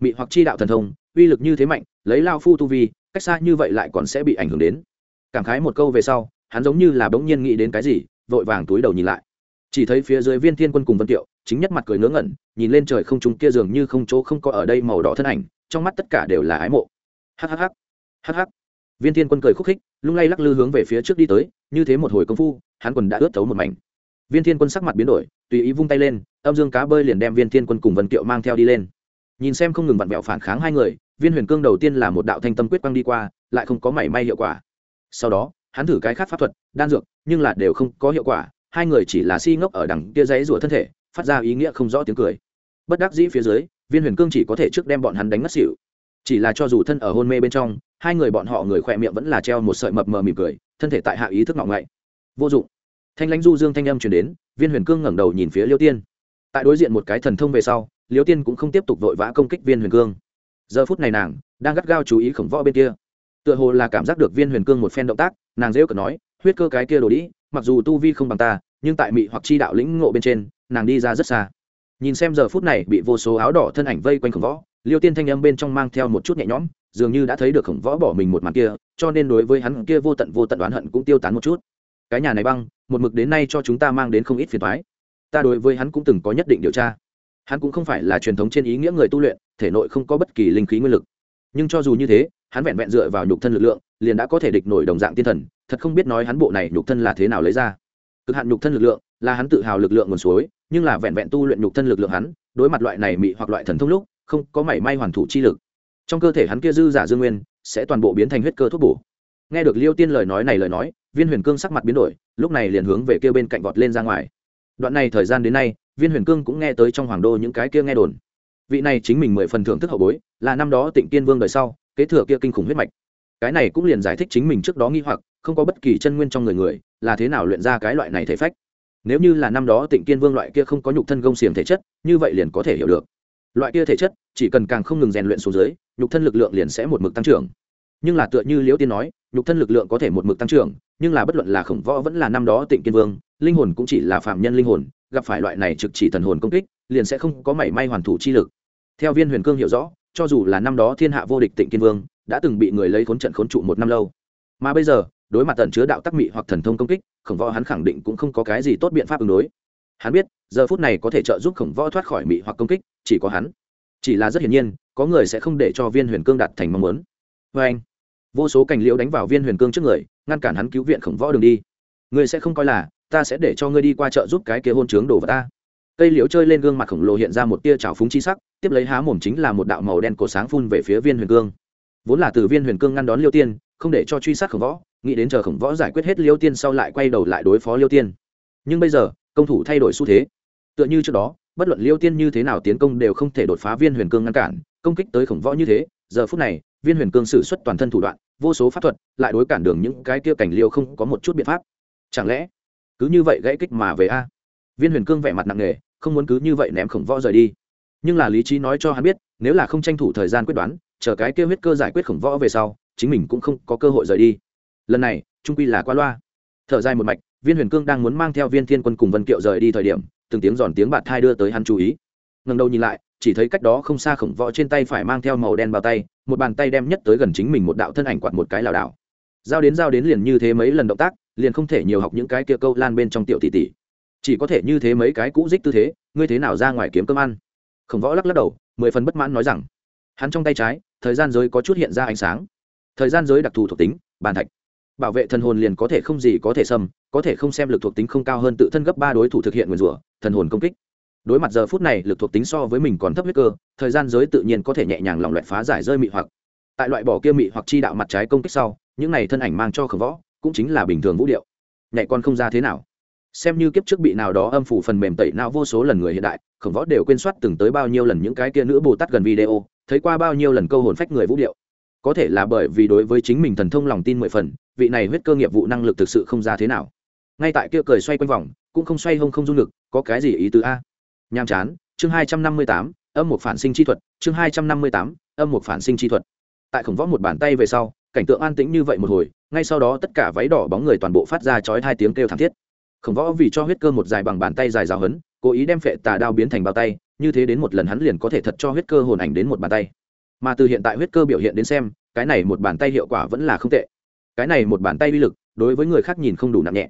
mị hoặc chi đạo thần thông, uy lực như thế mạnh, lấy lao phu tu vi, cách xa như vậy lại còn sẽ bị ảnh hưởng đến. Cảm khái một câu về sau, hắn giống như là bỗng nhiên nghĩ đến cái gì, vội vàng túi đầu nhìn lại chỉ thấy phía dưới viên thiên quân cùng vân tiệu, chính nhất mặt cười ngớ ngẩn, nhìn lên trời không chúng kia dường như không chỗ không có ở đây màu đỏ thân ảnh, trong mắt tất cả đều là ái mộ. Hhh hh viên thiên quân cười khúc khích, lung lay lắc lư hướng về phía trước đi tới, như thế một hồi công phu, hắn quần đã ướt thấu một mảnh. Viên thiên quân sắc mặt biến đổi, tùy ý vung tay lên, âm dương cá bơi liền đem viên thiên quân cùng vân tiệu mang theo đi lên. Nhìn xem không ngừng vặn vẹo phản kháng hai người, viên huyền cương đầu tiên là một đạo thanh tâm quyết quang đi qua, lại không có mảy may hiệu quả. Sau đó, hắn thử cái khác pháp thuật, đan dược, nhưng là đều không có hiệu quả hai người chỉ là si ngốc ở đằng kia giấy rủa thân thể, phát ra ý nghĩa không rõ tiếng cười. Bất đắc dĩ phía dưới, viên huyền cương chỉ có thể trước đem bọn hắn đánh ngất xỉu. Chỉ là cho dù thân ở hôn mê bên trong, hai người bọn họ người khỏe miệng vẫn là treo một sợi mập mờ mỉm cười, thân thể tại hạ ý thức ngọng ngậy. Vô dụng. Thanh lãnh du dương thanh âm truyền đến, viên huyền cương ngẩng đầu nhìn phía liêu tiên. Tại đối diện một cái thần thông về sau, liêu tiên cũng không tiếp tục vội vã công kích viên huyền cương. Giờ phút này nàng đang gắt gao chú ý khổng võ bên kia. Tựa hồ là cảm giác được viên huyền cương một phen động tác, nàng dễ cờ nói, huyết cơ cái kia đồ đĩ mặc dù tu vi không bằng ta, nhưng tại mị hoặc chi đạo lĩnh ngộ bên trên, nàng đi ra rất xa. Nhìn xem giờ phút này bị vô số áo đỏ thân ảnh vây quanh khổng võ, liêu tiên thanh âm bên trong mang theo một chút nhẹ nhõm, dường như đã thấy được khổng võ bỏ mình một màn kia, cho nên đối với hắn kia vô tận vô tận đoán hận cũng tiêu tán một chút. Cái nhà này băng, một mực đến nay cho chúng ta mang đến không ít phiền thoái ta đối với hắn cũng từng có nhất định điều tra. Hắn cũng không phải là truyền thống trên ý nghĩa người tu luyện, thể nội không có bất kỳ linh khí nguyên lực. Nhưng cho dù như thế, hắn vẹn vẹn dựa vào nhục thân lực lượng, liền đã có thể địch nổi đồng dạng tiên thần thật không biết nói hắn bộ này nhục thân là thế nào lấy ra. Cực hạn nhục thân lực lượng, là hắn tự hào lực lượng nguồn suối, nhưng là vẹn vẹn tu luyện nhục thân lực lượng hắn, đối mặt loại này mị hoặc loại thần thông lúc, không có mảy may hoàn thủ chi lực. Trong cơ thể hắn kia dư giả dương nguyên, sẽ toàn bộ biến thành huyết cơ thuốc bổ. Nghe được liêu tiên lời nói này lời nói, viên huyền cương sắc mặt biến đổi, lúc này liền hướng về kia bên cạnh vọt lên ra ngoài. Đoạn này thời gian đến nay, viên huyền cương cũng nghe tới trong hoàng đô những cái kia nghe đồn. Vị này chính mình mười phần thưởng thức hậu bối, là năm đó tịnh tiên vương đời sau, kế thừa kia kinh khủng huyết mạch. Cái này cũng liền giải thích chính mình trước đó nghi hoặc không có bất kỳ chân nguyên trong người người, là thế nào luyện ra cái loại này thể phách? Nếu như là năm đó tịnh kiên vương loại kia không có nhục thân gông xiềng thể chất, như vậy liền có thể hiểu được. Loại kia thể chất, chỉ cần càng không ngừng rèn luyện xuống dưới, nhục thân lực lượng liền sẽ một mực tăng trưởng. Nhưng là tựa như liễu tiên nói, nhục thân lực lượng có thể một mực tăng trưởng, nhưng là bất luận là khổng võ vẫn là năm đó tịnh kiên vương, linh hồn cũng chỉ là phạm nhân linh hồn, gặp phải loại này trực chỉ thần hồn công kích, liền sẽ không có mảy may hoàn thủ chi lực. Theo viên huyền cương hiểu rõ, cho dù là năm đó thiên hạ vô địch tịnh kiên vương, đã từng bị người lấy khốn trận khốn trụ một năm lâu. Mà bây giờ đối mặt tần chứa đạo tắc mị hoặc thần thông công kích, khổng võ hắn khẳng định cũng không có cái gì tốt biện pháp ứng đối. Hắn biết, giờ phút này có thể trợ giúp khổng võ thoát khỏi mị hoặc công kích, chỉ có hắn. Chỉ là rất hiển nhiên, có người sẽ không để cho viên huyền cương đạt thành mong muốn. Vê anh, vô số cành liễu đánh vào viên huyền cương trước người, ngăn cản hắn cứu viện khổng võ đường đi. Ngươi sẽ không coi là, ta sẽ để cho ngươi đi qua chợ giúp cái kia hôn trướng đồ vào ta. Cây liễu chơi lên gương mặt khổng lồ hiện ra một tia trào phúng chi sắc, tiếp lấy há mồm chính là một đạo màu đen cổ sáng phun về phía viên huyền cương. Vốn là từ viên huyền cương ngăn đón liêu tiên, không để cho truy sát khổng võ nghĩ đến chờ khổng võ giải quyết hết liêu tiên sau lại quay đầu lại đối phó liêu tiên. Nhưng bây giờ, công thủ thay đổi xu thế. Tựa như trước đó, bất luận liêu tiên như thế nào tiến công đều không thể đột phá viên huyền cương ngăn cản, công kích tới khổng võ như thế, giờ phút này, viên huyền cương xử suất toàn thân thủ đoạn, vô số pháp thuật, lại đối cản đường những cái kia cảnh liêu không có một chút biện pháp. Chẳng lẽ, cứ như vậy gãy kích mà về a? Viên huyền cương vẻ mặt nặng nề, không muốn cứ như vậy ném khổng võ rời đi. Nhưng là lý trí nói cho hắn biết, nếu là không tranh thủ thời gian quyết đoán, chờ cái kia huyết cơ giải quyết khổng võ về sau, chính mình cũng không có cơ hội rời đi lần này, trung quy là qua loa. Thở dài một mạch, viên huyền cương đang muốn mang theo viên thiên quân cùng vân kiệu rời đi thời điểm, từng tiếng giòn tiếng bạt thai đưa tới hắn chú ý. Ngần đầu nhìn lại, chỉ thấy cách đó không xa khổng võ trên tay phải mang theo màu đen bao tay, một bàn tay đem nhất tới gần chính mình một đạo thân ảnh quạt một cái lảo đảo. Giao đến giao đến liền như thế mấy lần động tác, liền không thể nhiều học những cái kia câu lan bên trong tiểu tỷ tỷ. Chỉ có thể như thế mấy cái cũ dích tư thế, ngươi thế nào ra ngoài kiếm cơm ăn? Khổng võ lắc lắc đầu, mười phần bất mãn nói rằng, hắn trong tay trái, thời gian giới có chút hiện ra ánh sáng. Thời gian giới đặc thù thuộc tính, bàn thạch bảo vệ thần hồn liền có thể không gì có thể xâm, có thể không xem lực thuộc tính không cao hơn tự thân gấp ba đối thủ thực hiện nguyền rủa, thần hồn công kích. Đối mặt giờ phút này, lực thuộc tính so với mình còn thấp huyết cơ, thời gian giới tự nhiên có thể nhẹ nhàng lòng loại phá giải rơi mị hoặc. Tại loại bỏ kia mị hoặc chi đạo mặt trái công kích sau, những này thân ảnh mang cho khổng võ, cũng chính là bình thường vũ điệu. Nhạy con không ra thế nào. Xem như kiếp trước bị nào đó âm phủ phần mềm tẩy não vô số lần người hiện đại, khổng võ đều quên soát từng tới bao nhiêu lần những cái kia nữ bồ tát gần video, thấy qua bao nhiêu lần câu hồn phách người vũ điệu. Có thể là bởi vì đối với chính mình thần thông lòng tin mười phần vị này huyết cơ nghiệp vụ năng lực thực sự không ra thế nào. Ngay tại kia cười xoay quanh vòng, cũng không xoay hông không dung lực, có cái gì ý tứ a? Nhàm chán, chương hai trăm năm mươi tám, âm một phản sinh chi thuật, chương hai trăm năm mươi tám, âm một phản sinh chi thuật. Tại khổng võ một bàn tay về sau, cảnh tượng an tĩnh như vậy một hồi, ngay sau đó tất cả váy đỏ bóng người toàn bộ phát ra chói hai tiếng kêu thảm thiết. Khổng võ vì cho huyết cơ một dài bằng bàn tay dài rào hấn cố ý đem phệ tà đao biến thành bao tay, như thế đến một lần hắn liền có thể thật cho huyết cơ hồn ảnh đến một bàn tay. Mà từ hiện tại huyết cơ biểu hiện đến xem, cái này một bàn tay hiệu quả vẫn là không tệ cái này một bàn tay uy lực, đối với người khác nhìn không đủ nặng nhẹ.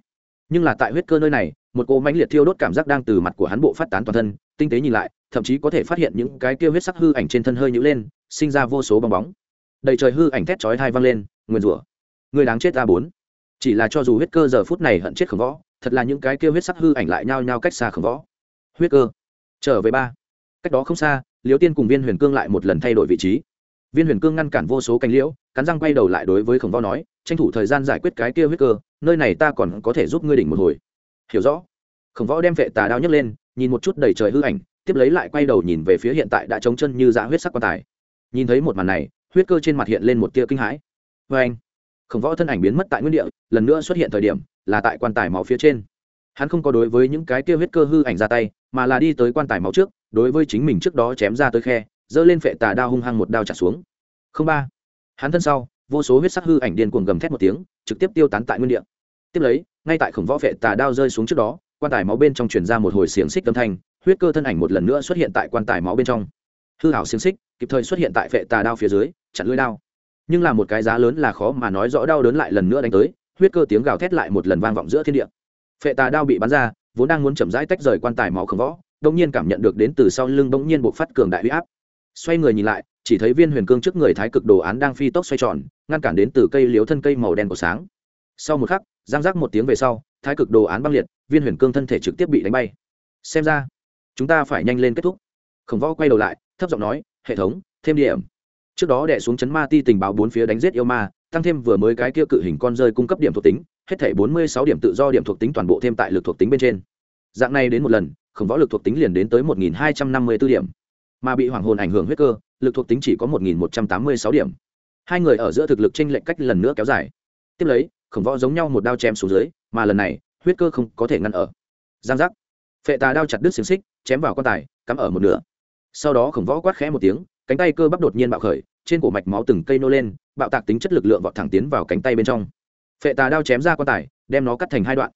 Nhưng là tại huyết cơ nơi này, một cỗ mãnh liệt thiêu đốt cảm giác đang từ mặt của hắn bộ phát tán toàn thân, tinh tế nhìn lại, thậm chí có thể phát hiện những cái kia huyết sắc hư ảnh trên thân hơi nhữ lên, sinh ra vô số bong bóng. Đầy trời hư ảnh thét chói thai vang lên, nguyền rủa. Người đáng chết a bốn. Chỉ là cho dù huyết cơ giờ phút này hận chết khổng võ, thật là những cái kia huyết sắc hư ảnh lại nhao nhao cách xa khổng võ. Huyết cơ. Trở về ba. Cách đó không xa, liễu tiên cùng viên huyền cương lại một lần thay đổi vị trí. Viên huyền cương ngăn cản vô số cánh liễu cắn răng quay đầu lại đối với khổng võ nói, tranh thủ thời gian giải quyết cái kia huyết cơ, nơi này ta còn có thể giúp ngươi đỉnh một hồi. Hiểu rõ. Khổng võ đem vệ tà đao nhấc lên, nhìn một chút đầy trời hư ảnh, tiếp lấy lại quay đầu nhìn về phía hiện tại đã trống chân như dã huyết sắc quan tài. Nhìn thấy một màn này, huyết cơ trên mặt hiện lên một tia kinh hãi. Vê anh, khổng võ thân ảnh biến mất tại nguyên địa, lần nữa xuất hiện thời điểm, là tại quan tài máu phía trên. Hắn không có đối với những cái kia huyết cơ hư ảnh ra tay, mà là đi tới quan tài máu trước, đối với chính mình trước đó chém ra tới khe, giơ lên phệ tà đao hung hăng một đao trả xuống. Không ba hắn thân sau, vô số huyết sắc hư ảnh điên cuồng gầm thét một tiếng, trực tiếp tiêu tán tại nguyên địa. Tiếp lấy, ngay tại khổng võ vệ tà đao rơi xuống trước đó, quan tài máu bên trong truyền ra một hồi xiềng xích âm thanh, huyết cơ thân ảnh một lần nữa xuất hiện tại quan tài máu bên trong. Hư hảo xiềng xích, kịp thời xuất hiện tại vệ tà đao phía dưới, chặn lưỡi đao. Nhưng là một cái giá lớn là khó mà nói rõ đau đớn lại lần nữa đánh tới, huyết cơ tiếng gào thét lại một lần vang vọng giữa thiên địa. Phệ tà đao bị bắn ra, vốn đang muốn chậm rãi tách rời quan tài máu khổng võ đông nhiên cảm nhận được đến từ sau lưng bỗng nhiên buộc phát cường đại huy áp. Xoay người nhìn lại chỉ thấy viên huyền cương trước người thái cực đồ án đang phi tốc xoay tròn, ngăn cản đến từ cây liếu thân cây màu đen của sáng. Sau một khắc, giang giác một tiếng về sau, thái cực đồ án băng liệt, viên huyền cương thân thể trực tiếp bị đánh bay. Xem ra, chúng ta phải nhanh lên kết thúc. Khổng võ quay đầu lại, thấp giọng nói, hệ thống, thêm điểm. Trước đó đệ xuống chấn ma ti tình báo bốn phía đánh giết yêu ma, tăng thêm vừa mới cái kia cự hình con rơi cung cấp điểm thuộc tính, hết thể bốn mươi sáu điểm tự do điểm thuộc tính toàn bộ thêm tại lực thuộc tính bên trên. Dạng này đến một lần, khổng võ lực thuộc tính liền đến tới một nghìn hai trăm năm mươi b ố điểm. Mà bị hoàng hồn ảnh hưởng huyết cơ lực thuộc tính chỉ có một nghìn một trăm tám mươi sáu điểm. Hai người ở giữa thực lực tranh lệch cách lần nữa kéo dài. Tiếp lấy, khổng võ giống nhau một đao chém xuống dưới, mà lần này, huyết cơ không có thể ngăn ở. Giang giác. Phệ tà đao chặt đứt xiềng xích, chém vào quan tài, cắm ở một nửa. Sau đó khổng võ quát khẽ một tiếng, cánh tay cơ bắp đột nhiên bạo khởi, trên cổ mạch máu từng cây nô lên, bạo tạc tính chất lực lượng vọt thẳng tiến vào cánh tay bên trong. Phệ tà đao chém ra quan tài, đem nó cắt thành hai đoạn.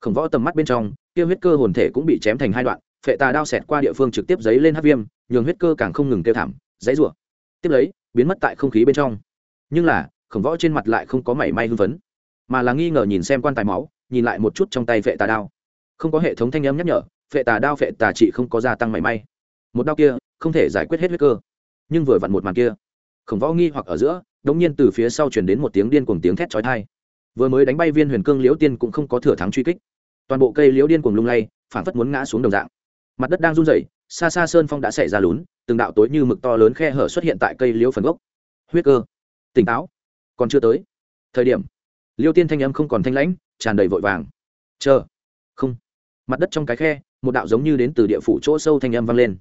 Khổng võ tầm mắt bên trong, kia huyết cơ hồn thể cũng bị chém thành hai đoạn, phệ tà đao xẹt qua địa phương trực tiếp giấy lên hắc viêm, nhường huyết cơ càng không ngừng kêu thảm dãy rủa. Tiếp lấy, biến mất tại không khí bên trong. Nhưng là, khổng võ trên mặt lại không có mảy may hưng phấn, mà là nghi ngờ nhìn xem quan tài máu, nhìn lại một chút trong tay vệ tà đao. Không có hệ thống thanh âm nhắc nhở vệ tà đao vệ tà trị không có gia tăng mảy may. Một đao kia, không thể giải quyết hết huyết cơ. Nhưng vừa vặn một màn kia, khổng võ nghi hoặc ở giữa, đống nhiên từ phía sau truyền đến một tiếng điên cuồng tiếng thét chói tai. Vừa mới đánh bay viên huyền cương liễu tiên cũng không có thừa thắng truy kích. Toàn bộ cây liễu điên cuồng lung lay phản phất muốn ngã xuống đồng dạng. Mặt đất đang run rẩy xa xa sơn phong đã xảy ra lún, từng đạo tối như mực to lớn khe hở xuất hiện tại cây liễu phần gốc. Huyết cơ. Tỉnh táo. Còn chưa tới. Thời điểm. Liêu tiên thanh âm không còn thanh lãnh, tràn đầy vội vàng. Chờ. Không. Mặt đất trong cái khe, một đạo giống như đến từ địa phủ chỗ sâu thanh âm vang lên.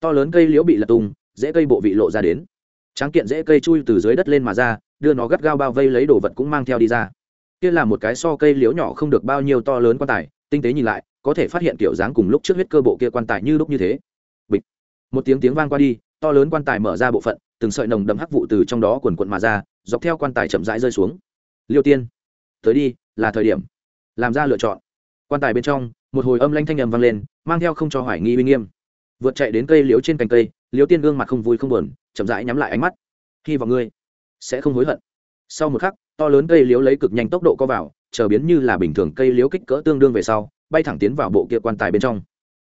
To lớn cây liễu bị lật tung, dễ cây bộ vị lộ ra đến. Tráng kiện dễ cây chui từ dưới đất lên mà ra, đưa nó gắt gao bao vây lấy đồ vật cũng mang theo đi ra. Kia là một cái so cây liễu nhỏ không được bao nhiêu to lớn quan tài, tinh tế nhìn lại, có thể phát hiện kiểu dáng cùng lúc trước huyết cơ bộ kia quan tài như lúc như thế một tiếng tiếng vang qua đi, to lớn quan tài mở ra bộ phận, từng sợi nồng đậm hắc vụ từ trong đó quần quận mà ra, dọc theo quan tài chậm rãi rơi xuống. Liêu tiên, tới đi, là thời điểm. Làm ra lựa chọn. Quan tài bên trong, một hồi âm lanh thanh ầm vang lên, mang theo không cho hoài nghi uy nghiêm. Vượt chạy đến cây liễu trên cành cây liễu tiên gương mặt không vui không buồn, chậm rãi nhắm lại ánh mắt. Hy vọng ngươi sẽ không hối hận. Sau một khắc, to lớn cây liễu lấy cực nhanh tốc độ co vào, chờ biến như là bình thường cây liễu kích cỡ tương đương về sau, bay thẳng tiến vào bộ kia quan tài bên trong.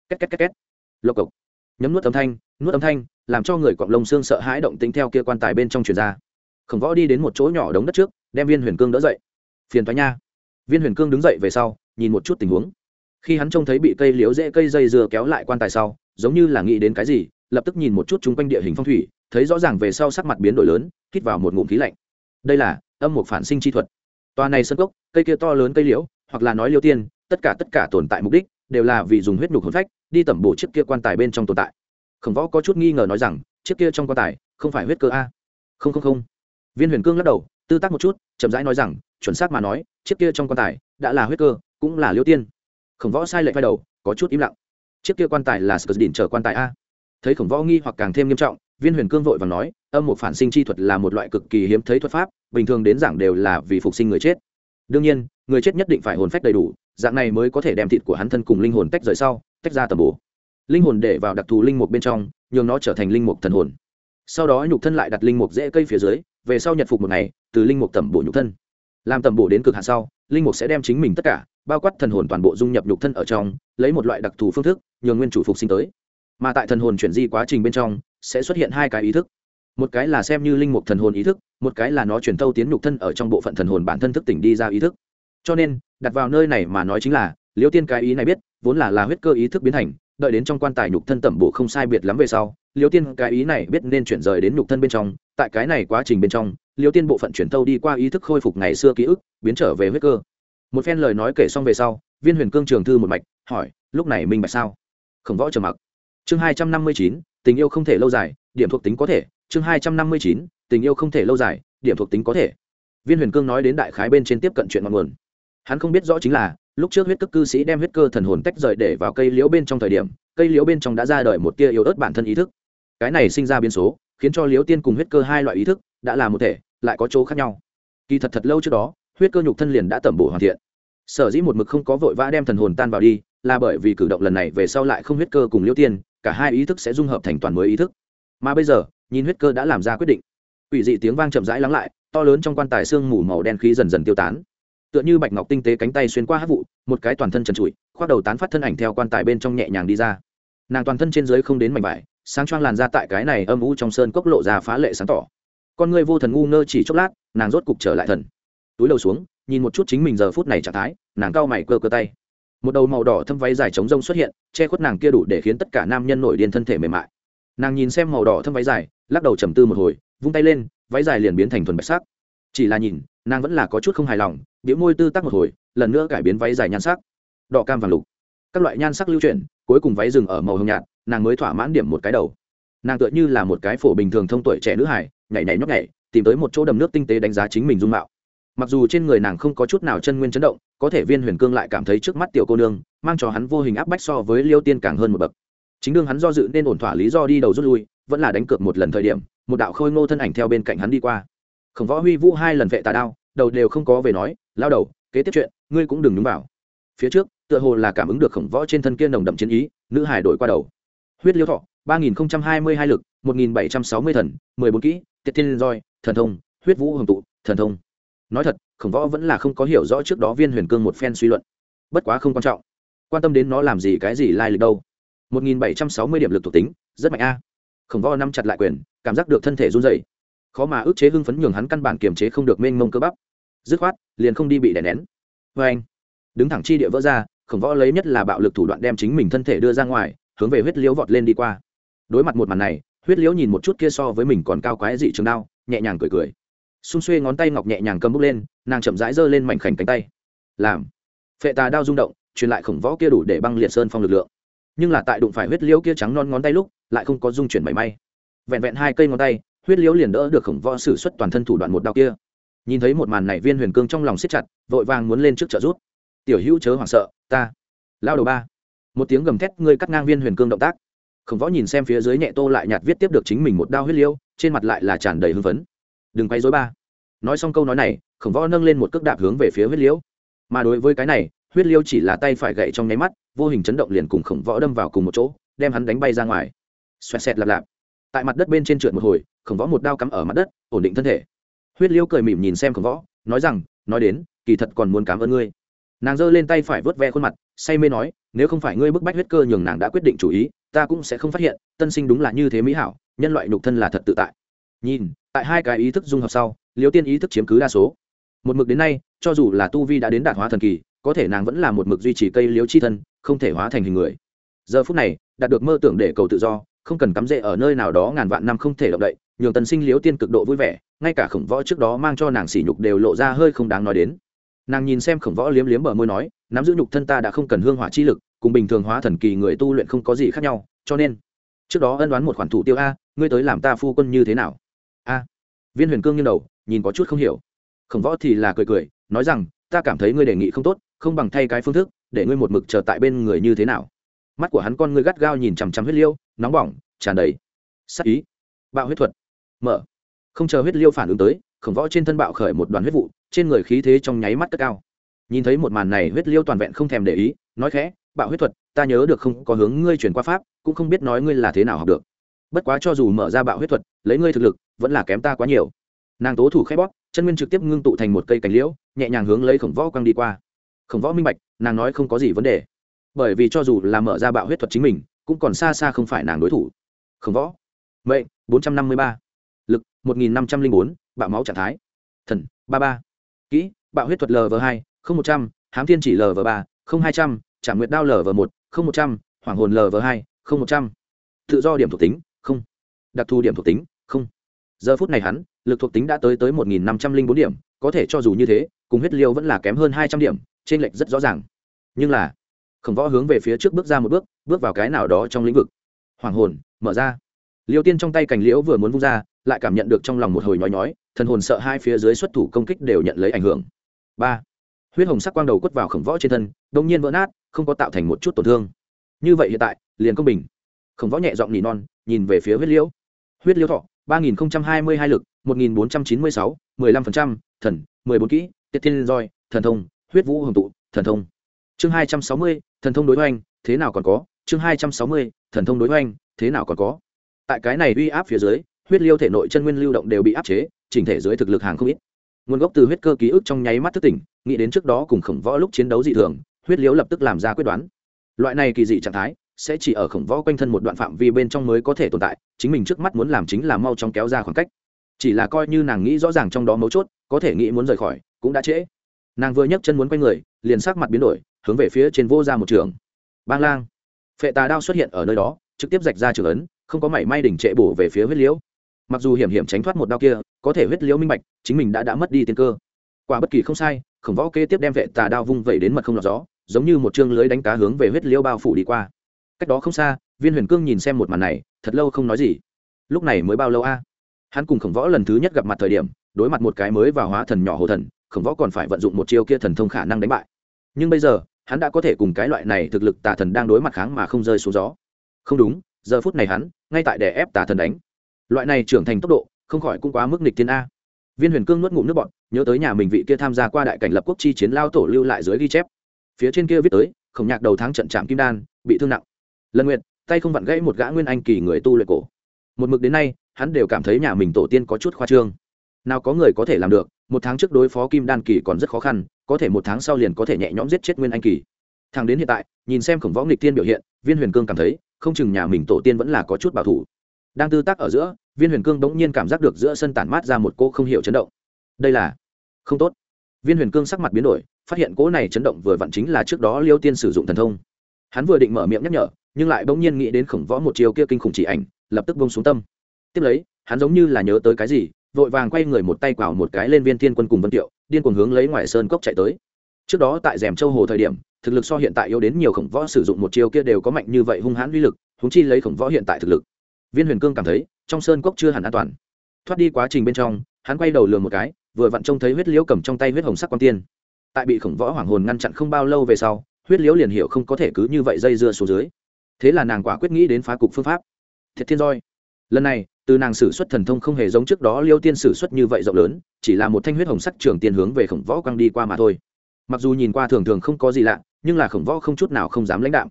Két két két két. Lộc cộc nhấm nuốt âm thanh, nuốt âm thanh, làm cho người cọng lông xương sợ hãi động tính theo kia quan tài bên trong truyền ra. Khổng võ đi đến một chỗ nhỏ đống đất trước, đem viên huyền cương đỡ dậy. Phiền thoái nha. Viên huyền cương đứng dậy về sau, nhìn một chút tình huống. Khi hắn trông thấy bị cây liếu dễ cây dây dừa kéo lại quan tài sau, giống như là nghĩ đến cái gì, lập tức nhìn một chút chung quanh địa hình phong thủy, thấy rõ ràng về sau sắc mặt biến đổi lớn, hít vào một ngụm khí lạnh. Đây là âm một phản sinh chi thuật. Toa này sân cốc, cây kia to lớn cây liễu, hoặc là nói liêu tiên, tất cả tất cả tồn tại mục đích đều là vì dùng huyết nhục hồn phách, đi tẩm bổ chiếc kia quan tài bên trong tồn tại. Khổng võ có chút nghi ngờ nói rằng, chiếc kia trong quan tài, không phải huyết cơ a? Không không không. Viên huyền cương lắc đầu, tư tác một chút, chậm rãi nói rằng, chuẩn xác mà nói, chiếc kia trong quan tài đã là huyết cơ, cũng là liêu tiên. Khổng võ sai lệch vai đầu, có chút im lặng. Chiếc kia quan tài là sờ đỉnh chờ quan tài a? Thấy khổng võ nghi hoặc càng thêm nghiêm trọng, viên huyền cương vội và nói, âm một phản sinh chi thuật là một loại cực kỳ hiếm thấy thuật pháp, bình thường đến giảng đều là vì phục sinh người chết. Đương nhiên, người chết nhất định phải hồn phách đầy đủ dạng này mới có thể đem thịt của hắn thân cùng linh hồn tách rời sau, tách ra tầm bổ. Linh hồn để vào đặc thù linh mục bên trong, nhường nó trở thành linh mục thần hồn. Sau đó nhục thân lại đặt linh mục dễ cây phía dưới, về sau nhật phục một ngày, từ linh mục tẩm bổ nhục thân. Làm tẩm bổ đến cực hạn sau, linh mục sẽ đem chính mình tất cả, bao quát thần hồn toàn bộ dung nhập nhục thân ở trong, lấy một loại đặc thù phương thức, nhường nguyên chủ phục sinh tới. Mà tại thần hồn chuyển di quá trình bên trong, sẽ xuất hiện hai cái ý thức. Một cái là xem như linh mục thần hồn ý thức, một cái là nó chuyển thâu tiến nhục thân ở trong bộ phận thần hồn bản thân thức tỉnh đi ra ý thức. Cho nên đặt vào nơi này mà nói chính là, liêu tiên cái ý này biết, vốn là là huyết cơ ý thức biến thành, đợi đến trong quan tài nhục thân tẩm bổ không sai biệt lắm về sau, liêu tiên cái ý này biết nên chuyển rời đến nhục thân bên trong, tại cái này quá trình bên trong, liêu tiên bộ phận chuyển thâu đi qua ý thức khôi phục ngày xưa ký ức, biến trở về huyết cơ. Một phen lời nói kể xong về sau, viên huyền cương trường thư một mạch, hỏi, lúc này minh bạch sao? Khổng võ trầm mặc. Chương hai trăm năm mươi chín, tình yêu không thể lâu dài, điểm thuộc tính có thể. Chương hai trăm năm mươi chín, tình yêu không thể lâu dài, điểm thuộc tính có thể. Viên huyền cương nói đến đại khái bên trên tiếp cận chuyện ngọn nguồn hắn không biết rõ chính là, lúc trước huyết tức cư sĩ đem huyết cơ thần hồn tách rời để vào cây liễu bên trong thời điểm, cây liễu bên trong đã ra đời một tia yếu ớt bản thân ý thức. Cái này sinh ra biến số, khiến cho liễu tiên cùng huyết cơ hai loại ý thức, đã là một thể, lại có chỗ khác nhau. Kỳ thật thật lâu trước đó, huyết cơ nhục thân liền đã tẩm bổ hoàn thiện. Sở dĩ một mực không có vội vã đem thần hồn tan vào đi, là bởi vì cử động lần này về sau lại không huyết cơ cùng liễu tiên, cả hai ý thức sẽ dung hợp thành toàn mới ý thức. Mà bây giờ, nhìn huyết cơ đã làm ra quyết định. Ủy dị tiếng vang chậm rãi lắng lại, to lớn trong quan tài xương mù màu đen khí dần dần tiêu tán tựa như bạch ngọc tinh tế cánh tay xuyên qua hát vụ, một cái toàn thân trần trụi, khoác đầu tán phát thân ảnh theo quan tài bên trong nhẹ nhàng đi ra. Nàng toàn thân trên dưới không đến mảnh vải, sáng choang làn ra tại cái này âm u trong sơn cốc lộ ra phá lệ sáng tỏ. Con người vô thần ngu ngơ chỉ chốc lát, nàng rốt cục trở lại thần. Túi đầu xuống, nhìn một chút chính mình giờ phút này trạng thái, nàng cao mày cơ cơ tay. Một đầu màu đỏ thâm váy dài trống rông xuất hiện, che khuất nàng kia đủ để khiến tất cả nam nhân nổi điên thân thể mềm mại. Nàng nhìn xem màu đỏ thâm váy dài, lắc đầu trầm tư một hồi, vung tay lên, váy dài liền biến thành thuần bạch sắc. Chỉ là nhìn, nàng vẫn là có chút không hài lòng biểu môi tư tắc một hồi, lần nữa cải biến váy dài nhan sắc. Đỏ cam và lục. Các loại nhan sắc lưu chuyển, cuối cùng váy dừng ở màu hồng nhạt, nàng mới thỏa mãn điểm một cái đầu. Nàng tựa như là một cái phổ bình thường thông tuổi trẻ nữ hải nhảy nhảy nhóc nhảy, tìm tới một chỗ đầm nước tinh tế đánh giá chính mình dung mạo. Mặc dù trên người nàng không có chút nào chân nguyên chấn động, có thể viên huyền cương lại cảm thấy trước mắt tiểu cô nương, mang cho hắn vô hình áp bách so với liêu tiên càng hơn một bậc. Chính đương hắn do dự nên ổn thỏa lý do đi đầu rút lui, vẫn là đánh cược một lần thời điểm, một đạo khôi ngô thân ảnh theo bên cạnh hắn đi qua. Khổng võ huy vũ hai lần vệ tà đao, đầu đều không có về nói lao đầu, kế tiếp chuyện, ngươi cũng đừng nhúng vào. Phía trước, tựa hồ là cảm ứng được khổng võ trên thân kia nồng đậm chiến ý, nữ hải đổi qua đầu. Huyết liêu thọ, ba nghìn hai mươi hai lực, một nghìn bảy trăm sáu mươi thần, mười bốn kỹ tiết thiên roi, thần thông, huyết vũ hồng tụ, thần thông. Nói thật, khổng võ vẫn là không có hiểu rõ trước đó viên huyền cương một phen suy luận. Bất quá không quan trọng. Quan tâm đến nó làm gì cái gì lai lịch đâu. một nghìn bảy trăm sáu mươi điểm lực thuộc tính, rất mạnh a. Khổng võ nắm chặt lại quyền, cảm giác được thân thể run dày khó mà ức chế hưng phấn nhường hắn căn bản kiềm chế không được mênh mông cơ bắp dứt khoát, liền không đi bị đè nén. Vê anh, đứng thẳng chi địa vỡ ra, khổng võ lấy nhất là bạo lực thủ đoạn đem chính mình thân thể đưa ra ngoài, hướng về huyết liễu vọt lên đi qua. Đối mặt một màn này, huyết liễu nhìn một chút kia so với mình còn cao quái dị trường đao, nhẹ nhàng cười cười. Xung xuê ngón tay ngọc nhẹ nhàng cầm bút lên, nàng chậm rãi giơ lên mảnh khảnh cánh tay. Làm. Phệ tà đao rung động, truyền lại khổng võ kia đủ để băng liệt sơn phong lực lượng. Nhưng là tại đụng phải huyết liễu kia trắng non ngón tay lúc, lại không có dung chuyển mảy may. Vẹn vẹn hai cây ngón tay, huyết liễu liền đỡ được khổng võ sử xuất toàn thân thủ đoạn một đao kia nhìn thấy một màn này viên huyền cương trong lòng siết chặt, vội vàng muốn lên trước trợ rút tiểu hữu chớ hoảng sợ, ta. Lao đầu ba. Một tiếng gầm thét, ngươi cắt ngang viên huyền cương động tác. Khổng võ nhìn xem phía dưới nhẹ tô lại nhạt viết tiếp được chính mình một đao huyết liêu, trên mặt lại là tràn đầy hưng phấn. Đừng quay dối ba. Nói xong câu nói này, khổng võ nâng lên một cước đạp hướng về phía huyết liêu. Mà đối với cái này, huyết liêu chỉ là tay phải gậy trong nháy mắt, vô hình chấn động liền cùng khổng võ đâm vào cùng một chỗ, đem hắn đánh bay ra ngoài. Xoẹt xẹt lạp lạp. Tại mặt đất bên trên trượt một hồi, khổng võ một đao cắm ở mặt đất, ổn định thân thể huyết liêu cười mỉm nhìn xem khổng võ, nói rằng, nói đến, kỳ thật còn muốn cảm ơn ngươi. Nàng giơ lên tay phải vớt ve khuôn mặt, say mê nói, nếu không phải ngươi bức bách huyết cơ nhường nàng đã quyết định chủ ý, ta cũng sẽ không phát hiện, tân sinh đúng là như thế mỹ hảo, nhân loại nhục thân là thật tự tại. Nhìn, tại hai cái ý thức dung hợp sau liêu tiên ý thức chiếm cứ đa số. Một mực đến nay, cho dù là tu vi đã đến đạt hóa thần kỳ, có thể nàng vẫn là một mực duy trì cây liếu chi thân, không thể hóa thành hình người. Giờ phút này, đạt được mơ tưởng để cầu tự do, không cần cắm rễ ở nơi nào đó ngàn vạn năm không thể động đậy, nhường tần sinh liếu tiên cực độ vui vẻ ngay cả khổng võ trước đó mang cho nàng sỉ nhục đều lộ ra hơi không đáng nói đến. Nàng nhìn xem khổng võ liếm liếm bờ môi nói, nắm giữ nhục thân ta đã không cần hương hỏa chi lực, cùng bình thường hóa thần kỳ người tu luyện không có gì khác nhau, cho nên, trước đó ân đoán một khoản thủ tiêu a, ngươi tới làm ta phu quân như thế nào? A, viên huyền cương nghiêng đầu, nhìn có chút không hiểu. Khổng võ thì là cười cười, nói rằng, ta cảm thấy ngươi đề nghị không tốt, không bằng thay cái phương thức, để ngươi một mực chờ tại bên người như thế nào. Mắt của hắn con ngươi gắt gao nhìn chằm chằm huyết liêu, nóng bỏng, tràn đầy sắc ý. Bạo huyết thuật. Mở không chờ huyết liêu phản ứng tới, khổng võ trên thân bạo khởi một đoàn huyết vụ, trên người khí thế trong nháy mắt cất cao. Nhìn thấy một màn này, huyết liêu toàn vẹn không thèm để ý, nói khẽ, bạo huyết thuật, ta nhớ được không có hướng ngươi chuyển qua pháp, cũng không biết nói ngươi là thế nào học được. Bất quá cho dù mở ra bạo huyết thuật, lấy ngươi thực lực, vẫn là kém ta quá nhiều. Nàng tố thủ khép bóp, chân nguyên trực tiếp ngưng tụ thành một cây cành liễu, nhẹ nhàng hướng lấy khổng võ quăng đi qua. Khổng võ minh bạch, nàng nói không có gì vấn đề. Bởi vì cho dù là mở ra bạo huyết thuật chính mình, cũng còn xa xa không phải nàng đối thủ. Khổng võ, mệnh bốn trăm năm mươi ba một nghìn năm trăm linh bốn, bạo máu trạng thái. Thần, ba ba. Kỹ, bạo huyết thuật lv hai, không một trăm, hám thiên chỉ lv ba, không hai trăm trả nguyệt đao lv một, không một trăm, hoàng hồn lv hai, không một trăm. Tự do điểm thuộc tính, không. Đặc thù điểm thuộc tính, không. Giờ phút này hắn, lực thuộc tính đã tới tới một nghìn năm trăm linh bốn điểm, có thể cho dù như thế, cùng huyết liêu vẫn là kém hơn hai trăm điểm, trên lệch rất rõ ràng. Nhưng là, khổng võ hướng về phía trước bước ra một bước bước vào cái nào đó trong lĩnh vực. Hoàng hồn, mở ra. Liêu tiên trong tay cành liễu vừa muốn vung ra lại cảm nhận được trong lòng một hồi nhói nhói, thần hồn sợ hai phía dưới xuất thủ công kích đều nhận lấy ảnh hưởng. Ba, huyết hồng sắc quang đầu quất vào khổng võ trên thân đông nhiên vỡ nát, không có tạo thành một chút tổn thương. Như vậy hiện tại, liền công bình. Khổng võ nhẹ giọng nỉ non, nhìn về phía huyết liễu. Huyết liễu thọ, ba nghìn hai mươi hai lực, một nghìn bốn trăm chín mươi sáu, mười lăm phần trăm, thần, mười bốn kỹ, tiết thiên roi, thần thông, huyết vũ hồng tụ, thần thông. Chương hai trăm sáu mươi, thần thông đối hoành, thế nào còn có? Chương hai trăm sáu mươi, thần thông đối hoành, thế nào còn có? Tại cái này uy áp phía dưới huyết liêu thể nội chân nguyên lưu động đều bị áp chế, chỉnh thể dưới thực lực hàng không ít. Nguồn gốc từ huyết cơ ký ức trong nháy mắt thức tỉnh, nghĩ đến trước đó cùng khổng võ lúc chiến đấu dị thường, huyết liêu lập tức làm ra quyết đoán. Loại này kỳ dị trạng thái sẽ chỉ ở khổng võ quanh thân một đoạn phạm vi bên trong mới có thể tồn tại, chính mình trước mắt muốn làm chính là mau chóng kéo ra khoảng cách. Chỉ là coi như nàng nghĩ rõ ràng trong đó mấu chốt, có thể nghĩ muốn rời khỏi, cũng đã trễ. Nàng vừa nhấc chân muốn quay người, liền sắc mặt biến đổi, hướng về phía trên vô ra một trường. Bang lang! Phệ tà đao xuất hiện ở nơi đó, trực tiếp rạch ra trường ấn, không có mảy may đỉnh trệ bổ về phía huyết liễu mặc dù hiểm hiểm tránh thoát một đao kia, có thể huyết liễu minh bạch, chính mình đã đã mất đi tiên cơ. Quả bất kỳ không sai, khổng võ kê tiếp đem vệ tà đao vung vẩy đến mật không lọt gió, giống như một chương lưới đánh cá hướng về huyết liễu bao phủ đi qua. Cách đó không xa, viên huyền cương nhìn xem một màn này, thật lâu không nói gì. Lúc này mới bao lâu a? Hắn cùng khổng võ lần thứ nhất gặp mặt thời điểm, đối mặt một cái mới và hóa thần nhỏ hồ thần, khổng võ còn phải vận dụng một chiêu kia thần thông khả năng đánh bại. Nhưng bây giờ, hắn đã có thể cùng cái loại này thực lực tà thần đang đối mặt kháng mà không rơi xuống gió. Không đúng, giờ phút này hắn, ngay tại đè ép tà thần đánh loại này trưởng thành tốc độ, không khỏi cũng quá mức nịch thiên a. Viên huyền cương nuốt ngụm nước bọn nhớ tới nhà mình vị kia tham gia qua đại cảnh lập quốc chi chiến lao tổ lưu lại dưới ghi chép. Phía trên kia viết tới, khổng nhạc đầu tháng trận trạm kim đan, bị thương nặng. Lần nguyện tay không vặn gãy một gã nguyên anh kỳ người tu luyện cổ. Một mực đến nay, hắn đều cảm thấy nhà mình tổ tiên có chút khoa trương. Nào có người có thể làm được, một tháng trước đối phó kim đan kỳ còn rất khó khăn, có thể một tháng sau liền có thể nhẹ nhõm giết chết nguyên anh kỳ. Thằng đến hiện tại, nhìn xem khổng võ nghịch tiên biểu hiện, viên huyền cương cảm thấy, không chừng nhà mình tổ tiên vẫn là có chút bảo thủ. Đang tư tác ở giữa viên huyền cương bỗng nhiên cảm giác được giữa sân tản mát ra một cô không hiểu chấn động. Đây là không tốt. Viên huyền cương sắc mặt biến đổi, phát hiện cỗ này chấn động vừa vặn chính là trước đó liêu tiên sử dụng thần thông. Hắn vừa định mở miệng nhắc nhở, nhưng lại bỗng nhiên nghĩ đến khổng võ một chiều kia kinh khủng chỉ ảnh, lập tức bông xuống tâm. Tiếp lấy, hắn giống như là nhớ tới cái gì, vội vàng quay người một tay quào một cái lên viên thiên quân cùng vân tiệu, điên cuồng hướng lấy ngoài sơn cốc chạy tới. Trước đó tại rèm châu hồ thời điểm, thực lực so hiện tại yếu đến nhiều khổng võ sử dụng một chiêu kia đều có mạnh như vậy hung hãn uy lực húng chi lấy khổng võ hiện tại thực lực viên huyền cương cảm thấy, trong sơn cốc chưa hẳn an toàn. Thoát đi quá trình bên trong, hắn quay đầu lường một cái, vừa vặn trông thấy huyết liễu cầm trong tay huyết hồng sắc quan tiên. Tại bị khổng võ hoàng hồn ngăn chặn không bao lâu về sau, huyết liễu liền hiểu không có thể cứ như vậy dây dưa xuống dưới. Thế là nàng quả quyết nghĩ đến phá cục phương pháp. Thiệt thiên roi. Lần này, từ nàng sử xuất thần thông không hề giống trước đó liêu tiên sử xuất như vậy rộng lớn, chỉ là một thanh huyết hồng sắc trường tiên hướng về khổng võ quăng đi qua mà thôi. Mặc dù nhìn qua thường thường không có gì lạ, nhưng là khổng võ không chút nào không dám lãnh đạm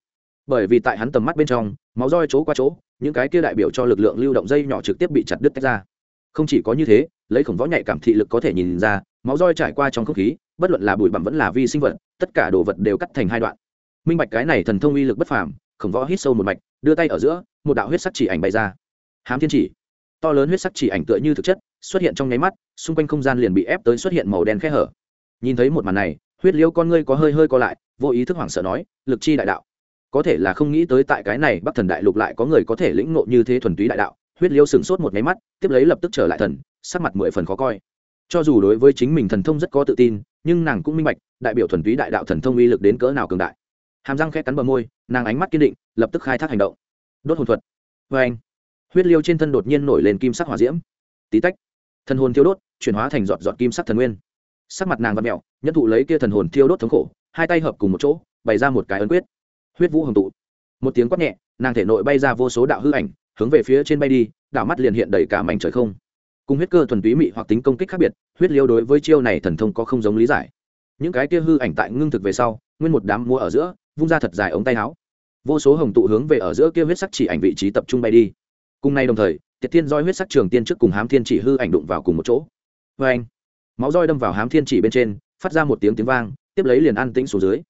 bởi vì tại hắn tầm mắt bên trong, máu roi chỗ qua chỗ, những cái kia đại biểu cho lực lượng lưu động dây nhỏ trực tiếp bị chặt đứt tách ra. Không chỉ có như thế, lấy khổng võ nhạy cảm thị lực có thể nhìn ra, máu roi trải qua trong không khí, bất luận là bụi bặm vẫn là vi sinh vật, tất cả đồ vật đều cắt thành hai đoạn. Minh bạch cái này thần thông uy lực bất phàm, khổng võ hít sâu một mạch, đưa tay ở giữa, một đạo huyết sắc chỉ ảnh bày ra. Hám thiên chỉ. To lớn huyết sắc chỉ ảnh tựa như thực chất, xuất hiện trong nháy mắt, xung quanh không gian liền bị ép tới xuất hiện màu đen khe hở. Nhìn thấy một màn này, huyết liêu con ngươi có hơi hơi co lại, vô ý thức hoảng sợ nói, lực chi đại đạo có thể là không nghĩ tới tại cái này bắc thần đại lục lại có người có thể lĩnh ngộ như thế thuần túy đại đạo. Huyết liêu sửng sốt một máy mắt, tiếp lấy lập tức trở lại thần, sắc mặt mười phần khó coi. Cho dù đối với chính mình thần thông rất có tự tin, nhưng nàng cũng minh bạch, đại biểu thuần túy đại đạo thần thông uy lực đến cỡ nào cường đại. Hàm răng khẽ cắn bờ môi, nàng ánh mắt kiên định, lập tức khai thác hành động. Đốt hồn thuật. Vê anh, huyết liêu trên thân đột nhiên nổi lên kim sắc hỏa diễm. Tí tách, thần hồn thiêu đốt, chuyển hóa thành giọt giọt kim sắc thần nguyên. Sắc mặt nàng và mẹo nhất thụ lấy kia thần hồn thiêu đốt thống khổ, hai tay hợp cùng một chỗ, bày ra một cái ấn quyết huyết vũ hồng tụ. Một tiếng quát nhẹ, nàng thể nội bay ra vô số đạo hư ảnh, hướng về phía trên bay đi, đảo mắt liền hiện đầy cả mảnh trời không. Cùng huyết cơ thuần túy mị hoặc tính công kích khác biệt, huyết liêu đối với chiêu này thần thông có không giống lý giải. Những cái kia hư ảnh tại ngưng thực về sau, nguyên một đám mua ở giữa, vung ra thật dài ống tay áo. Vô số hồng tụ hướng về ở giữa kia huyết sắc chỉ ảnh vị trí tập trung bay đi. Cùng nay đồng thời, tiệt thiên roi huyết sắc trường tiên trước cùng hám thiên chỉ hư ảnh đụng vào cùng một chỗ. Vê anh máu roi đâm vào hám thiên chỉ bên trên, phát ra một tiếng tiếng vang, tiếp lấy liền ăn tĩnh xuống dưới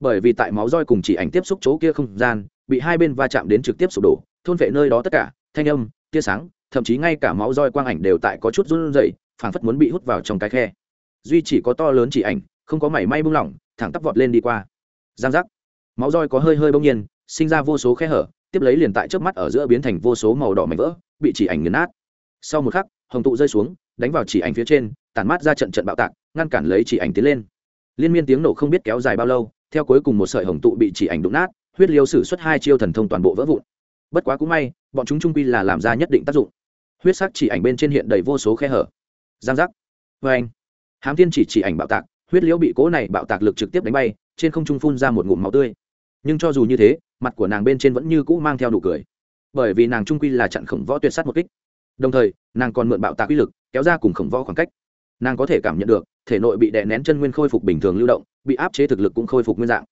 bởi vì tại máu roi cùng chỉ ảnh tiếp xúc chỗ kia không gian, bị hai bên va chạm đến trực tiếp sụp đổ, thôn vệ nơi đó tất cả, thanh âm, tia sáng, thậm chí ngay cả máu roi quang ảnh đều tại có chút run rẩy, phảng phất muốn bị hút vào trong cái khe. Duy chỉ có to lớn chỉ ảnh, không có mảy may buông lỏng, thẳng tắp vọt lên đi qua. Giang giác. Máu roi có hơi hơi bỗng nhiên, sinh ra vô số khe hở, tiếp lấy liền tại trước mắt ở giữa biến thành vô số màu đỏ mảnh vỡ, bị chỉ ảnh nghiền nát. Sau một khắc, hồng tụ rơi xuống, đánh vào chỉ ảnh phía trên, tản mát ra trận trận bạo tạc, ngăn cản lấy chỉ ảnh tiến lên. Liên miên tiếng nổ không biết kéo dài bao lâu theo cuối cùng một sợi hồng tụ bị chỉ ảnh đụng nát, huyết liêu sử xuất hai chiêu thần thông toàn bộ vỡ vụn. Bất quá cũng may, bọn chúng trung quy là làm ra nhất định tác dụng. Huyết sắc chỉ ảnh bên trên hiện đầy vô số khe hở. Giang giác. Vê anh. Hám thiên chỉ chỉ ảnh bạo tạc, huyết liễu bị cố này bạo tạc lực trực tiếp đánh bay, trên không trung phun ra một ngụm máu tươi. Nhưng cho dù như thế, mặt của nàng bên trên vẫn như cũ mang theo nụ cười. Bởi vì nàng trung quy là chặn khổng võ tuyệt s á t một kích. Đồng thời, nàng còn mượn bạo tạc uy lực, kéo ra cùng khổng võ khoảng cách. Nàng có thể cảm nhận được, thể nội bị đè nén chân nguyên khôi phục bình thường lưu động bị áp chế thực lực cũng khôi phục nguyên dạng.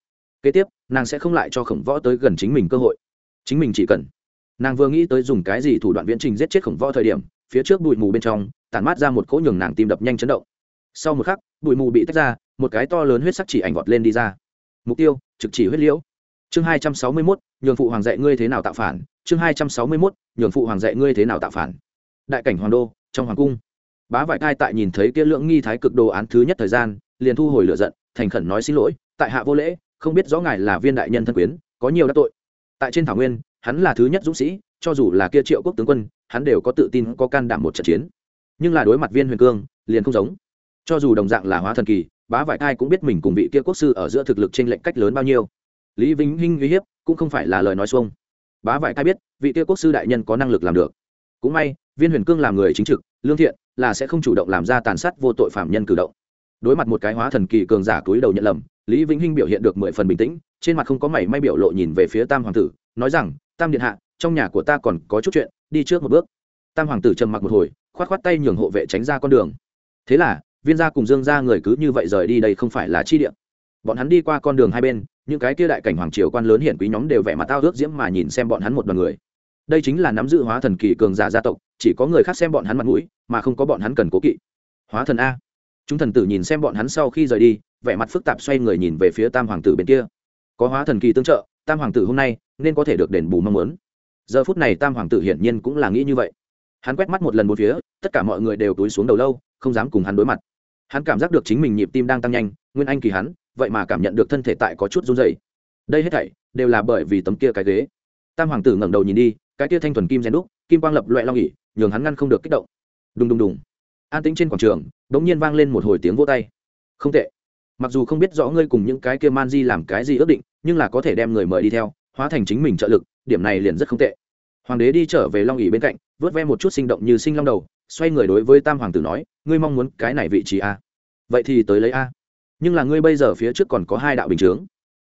Kế tiếp, nàng sẽ không lại cho khổng võ tới gần chính mình cơ hội. Chính mình chỉ cần. Nàng vừa nghĩ tới dùng cái gì thủ đoạn viễn trình giết chết khổng võ thời điểm, phía trước bụi mù bên trong, tản mát ra một cỗ nhường nàng tim đập nhanh chấn động. Sau một khắc, bụi mù bị tách ra, một cái to lớn huyết sắc chỉ ảnh vọt lên đi ra. Mục tiêu, trực chỉ huyết liễu. Chương hai trăm sáu mươi mốt, nhường phụ hoàng dạy ngươi thế nào tạo phản. Chương hai trăm sáu mươi mốt, nhường phụ hoàng dạy ngươi thế nào tạo phản. Đại cảnh hoàng đô, trong hoàng cung. Bá vải cai tại nhìn thấy kia lượng nghi thái cực đồ án thứ nhất thời gian, liền thu hồi lửa giận thành khẩn nói xin lỗi, tại hạ vô lễ, không biết rõ ngài là viên đại nhân thân quyến, có nhiều đắc tội. Tại trên thảo nguyên, hắn là thứ nhất dũng sĩ, cho dù là kia triệu quốc tướng quân, hắn đều có tự tin, có can đảm một trận chiến. Nhưng là đối mặt viên huyền cương, liền không giống. Cho dù đồng dạng là hóa thần kỳ, bá vải thai cũng biết mình cùng vị kia quốc sư ở giữa thực lực trên lệnh cách lớn bao nhiêu. Lý vĩnh hinh uy hiếp, cũng không phải là lời nói xuông. Bá vải thai biết, vị kia quốc sư đại nhân có năng lực làm được. Cũng may, viên huyền cương làm người chính trực, lương thiện, là sẽ không chủ động làm ra tàn sát vô tội phạm nhân cử động đối mặt một cái hóa thần kỳ cường giả túi đầu nhận lầm, lý vĩnh hinh biểu hiện được mười phần bình tĩnh, trên mặt không có mảy may biểu lộ nhìn về phía tam hoàng tử, nói rằng, tam điện hạ, trong nhà của ta còn có chút chuyện, đi trước một bước. Tam hoàng tử trầm mặc một hồi k h o á t k h o á t tay nhường hộ vệ tránh ra con đường. Thế là, viên gia cùng dương gia người cứ như vậy rời đi đây không phải là chi điện bọn hắn đi qua con đường hai bên, những cái kia đại cảnh hoàng triều quan lớn hiển quý nhóm đều vẻ mặt tao ước diễm mà nhìn xem bọn hắn một đoàn người. Đây chính là nắm giữ hóa thần kỳ cường giả gia tộc, chỉ có người khác xem bọn hắn mặt mũi, mà không có bọn hắn cần cố kỵ. Hóa thần a chúng thần tử nhìn xem bọn hắn sau khi rời đi, vẻ mặt phức tạp xoay người nhìn về phía tam hoàng tử bên kia. Có hóa thần kỳ tương trợ, tam hoàng tử hôm nay nên có thể được đền bù mong muốn. Giờ phút này tam hoàng tử hiển nhiên cũng là nghĩ như vậy. Hắn quét mắt một lần một phía, tất cả mọi người đều túi xuống đầu lâu, không dám cùng hắn đối mặt. Hắn cảm giác được chính mình nhịp tim đang tăng nhanh, nguyên anh kỳ hắn, vậy mà cảm nhận được thân thể tại có chút run dày đây hết thảy đều là bởi vì tấm kia cái ghế. Tam hoàng tử ngẩng đầu nhìn đi, cái kia thanh thuần kim rèn đúc, kim quang lập loại lo nghỉ nhường hắn ngăn không được kích động. Đùng đùng đùng an tĩnh trên quảng trường đ ỗ n g nhiên vang lên một hồi tiếng vô tay. Không tệ. Mặc dù không biết rõ ngươi cùng những cái kia man di làm cái gì ước định, nhưng là có thể đem người mời đi theo, hóa thành chính mình trợ lực, điểm này liền rất không tệ. Hoàng đế đi trở về long ỉ bên cạnh, vớt ve một chút sinh động như sinh long đầu, xoay người đối với tam hoàng tử nói, ngươi mong muốn cái này vị trí a vậy thì tới lấy a. Nhưng là ngươi bây giờ phía trước còn có hai đạo bình chướng.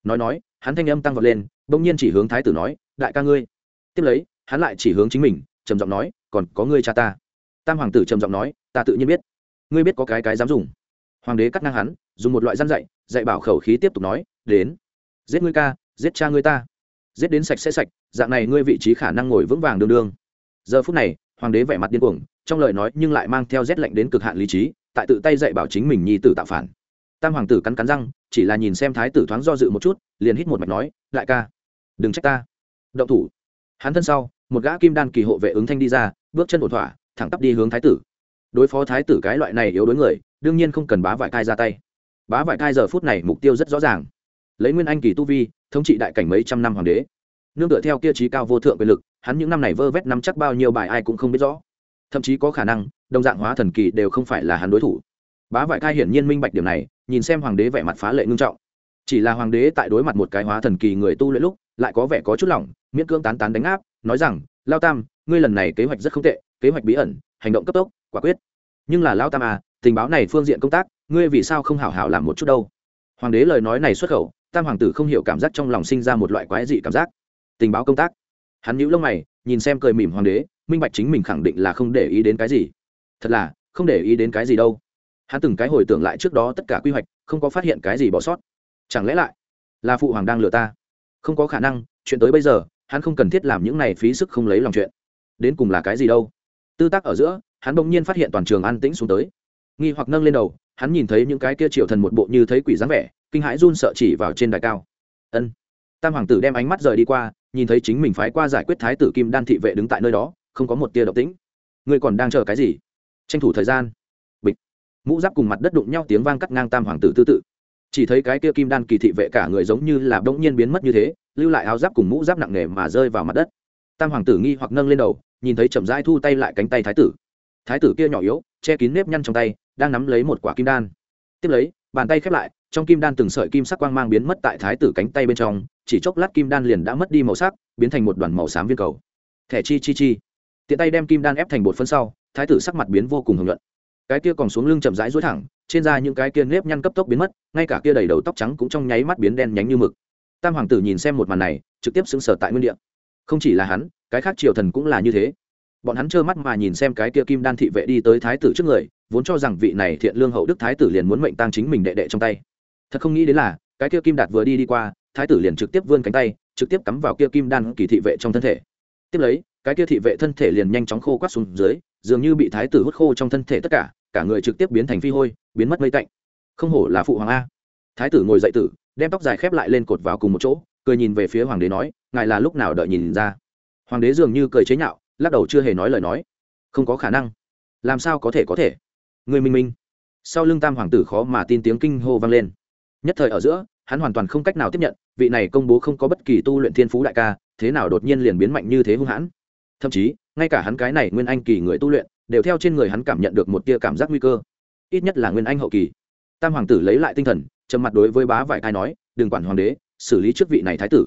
Nói nói, hắn thanh âm tăng vọt lên bỗng nhiên chỉ hướng thái tử nói, đại ca ngươi. Tiếp lấy, hắn lại chỉ hướng chính mình, trầm giọng nói, còn có ngươi cha ta tam hoàng tử trầm giọng nói, ta tự nhiên biết. Ngươi biết có cái cái dám dùng. Hoàng đế cắt ngang hắn, dùng một loại răn dạy dạy bảo khẩu khí tiếp tục nói, đến. Giết ngươi ca, giết cha ngươi ta. Giết đến sạch sẽ sạch, dạng này ngươi vị trí khả năng ngồi vững vàng đương đương giờ phút này, hoàng đế vẻ mặt điên cuồng, trong lời nói nhưng lại mang theo rét lạnh đến cực hạn lý trí, tại tự tay dạy bảo chính mình nhi tử tạo phản. Tam hoàng tử cắn cắn răng, chỉ là nhìn xem thái tử thoáng do dự một chút, liền hít một mạch nói, đại ca, đừng trách ta. Động thủ. Hắn thân sau, một gã kim đan kỳ hộ vệ ứng thanh đi ra, bước chân ổn thỏa thẳng tắp đi hướng thái tử. Đối phó thái tử cái loại này yếu đối người, đương nhiên không cần bá vải cai ra tay. Bá vải cai giờ phút này mục tiêu rất rõ ràng. Lấy nguyên anh kỳ tu vi, thống trị đại cảnh mấy trăm năm hoàng đế. Nương tựa theo kia trí cao vô thượng quyền lực, hắn những năm này vơ vét nắm chắc bao nhiêu bài ai cũng không biết rõ. Thậm chí có khả năng, đồng dạng hóa thần kỳ đều không phải là hắn đối thủ. Bá vải cai hiển nhiên minh bạch điểm này, nhìn xem hoàng đế vẻ mặt phá lệ ngưng trọng. Chỉ là hoàng đế tại đối mặt một cái hóa thần kỳ người tu luyện lúc, lại có vẻ có chút lỏng, miễn cưỡng tán tán đánh áp, nói rằng, lao tam, ngươi lần này kế hoạch rất không tệ kế hoạch bí ẩn, hành động cấp tốc, quả quyết. Nhưng là lao tam à tình báo này phương diện công tác, ngươi vì sao không hảo hảo làm một chút đâu? Hoàng đế lời nói này xuất khẩu, tam hoàng tử không hiểu cảm giác trong lòng sinh ra một loại quái dị cảm giác. Tình báo công tác. Hắn nhíu lông mày, nhìn xem cười mỉm hoàng đế, minh bạch chính mình khẳng định là không để ý đến cái gì. Thật là, không để ý đến cái gì đâu. Hắn từng cái hồi tưởng lại trước đó tất cả quy hoạch, không có phát hiện cái gì bỏ sót. Chẳng lẽ lại là phụ hoàng đang lừa ta? Không có khả năng, chuyện tới bây giờ, hắn không cần thiết làm những này phí sức không lấy lòng chuyện. Đến cùng là cái gì đâu? Tư tác ở giữa, hắn bỗng nhiên phát hiện toàn trường an tĩnh xuống tới. Nghi hoặc nâng lên đầu, hắn nhìn thấy những cái kia triệu thần một bộ như thấy quỷ dáng vẻ, kinh hãi run sợ chỉ vào trên đài cao. Ân. Tam hoàng tử đem ánh mắt rời đi qua, nhìn thấy chính mình phái qua giải quyết thái tử kim đan thị vệ đứng tại nơi đó, không có một tia động tĩnh. Ngươi còn đang chờ cái gì? Tranh thủ thời gian. Bịch. Mũ giáp cùng mặt đất đụng nhau tiếng vang cắt ngang tam hoàng tử tư tự. Chỉ thấy cái kia kim đan kỳ thị vệ cả người giống như là bỗng nhiên biến mất như thế, lưu lại áo giáp cùng mũ giáp nặng nề mà rơi vào mặt đất. Tam hoàng tử nghi hoặc nâng lên đầu nhìn thấy chậm rãi thu tay lại cánh tay thái tử. Thái tử kia nhỏ yếu, che kín nếp nhăn trong tay, đang nắm lấy một quả kim đan. Tiếp lấy, bàn tay khép lại, trong kim đan từng sợi kim sắc quang mang biến mất tại thái tử cánh tay bên trong, chỉ chốc lát kim đan liền đã mất đi màu sắc, biến thành một đoàn màu xám viên cầu. Thẻ chi chi chi. Tiện tay đem kim đan ép thành bột phân sau, thái tử sắc mặt biến vô cùng hưởng luận cái kia còn xuống lưng chậm rãi rối thẳng, trên da những cái kia nếp nhăn cấp tốc biến mất, ngay cả kia đầy đầu tóc trắng cũng trong nháy mắt biến đen nhánh như mực. Tam hoàng tử nhìn xem một màn này, trực tiếp xứng sở tại nguyên địa không chỉ là hắn, cái khác triều thần cũng là như thế. Bọn hắn trơ mắt mà nhìn xem cái kia kim đan thị vệ đi tới thái tử trước người, vốn cho rằng vị này thiện lương hậu đức thái tử liền muốn mệnh tăng chính mình đệ đệ trong tay. Thật không nghĩ đến là, cái kia kim đạt vừa đi đi qua, thái tử liền trực tiếp vươn cánh tay, trực tiếp cắm vào kia kim đan kỳ thị vệ trong thân thể. Tiếp lấy, cái kia thị vệ thân thể liền nhanh chóng khô quát xuống dưới, dường như bị thái tử hút khô trong thân thể tất cả cả người trực tiếp biến thành phi hôi, biến mất mây tạnh. Không hổ là phụ hoàng a. Thái tử ngồi dậy tử, đem tóc dài khép lại lên cột vào cùng một chỗ cười nhìn về phía hoàng đế nói, ngài là lúc nào đợi nhìn ra? Hoàng đế dường như cười chế nhạo, lắc đầu chưa hề nói lời nói. Không có khả năng. Làm sao có thể có thể? Người minh minh. Sau lưng tam hoàng tử khó mà tin tiếng kinh hô vang lên. Nhất thời ở giữa, hắn hoàn toàn không cách nào tiếp nhận, vị này công bố không có bất kỳ tu luyện thiên phú đại ca, thế nào đột nhiên liền biến mạnh như thế hung hãn. Thậm chí, ngay cả hắn cái này nguyên anh kỳ người tu luyện, đều theo trên người hắn cảm nhận được một tia cảm giác nguy cơ. Ít nhất là nguyên anh hậu kỳ. Tam hoàng tử lấy lại tinh thần, trầm mặt đối với bá vải thai nói, đừng quản hoàng đế xử lý trước vị này thái tử.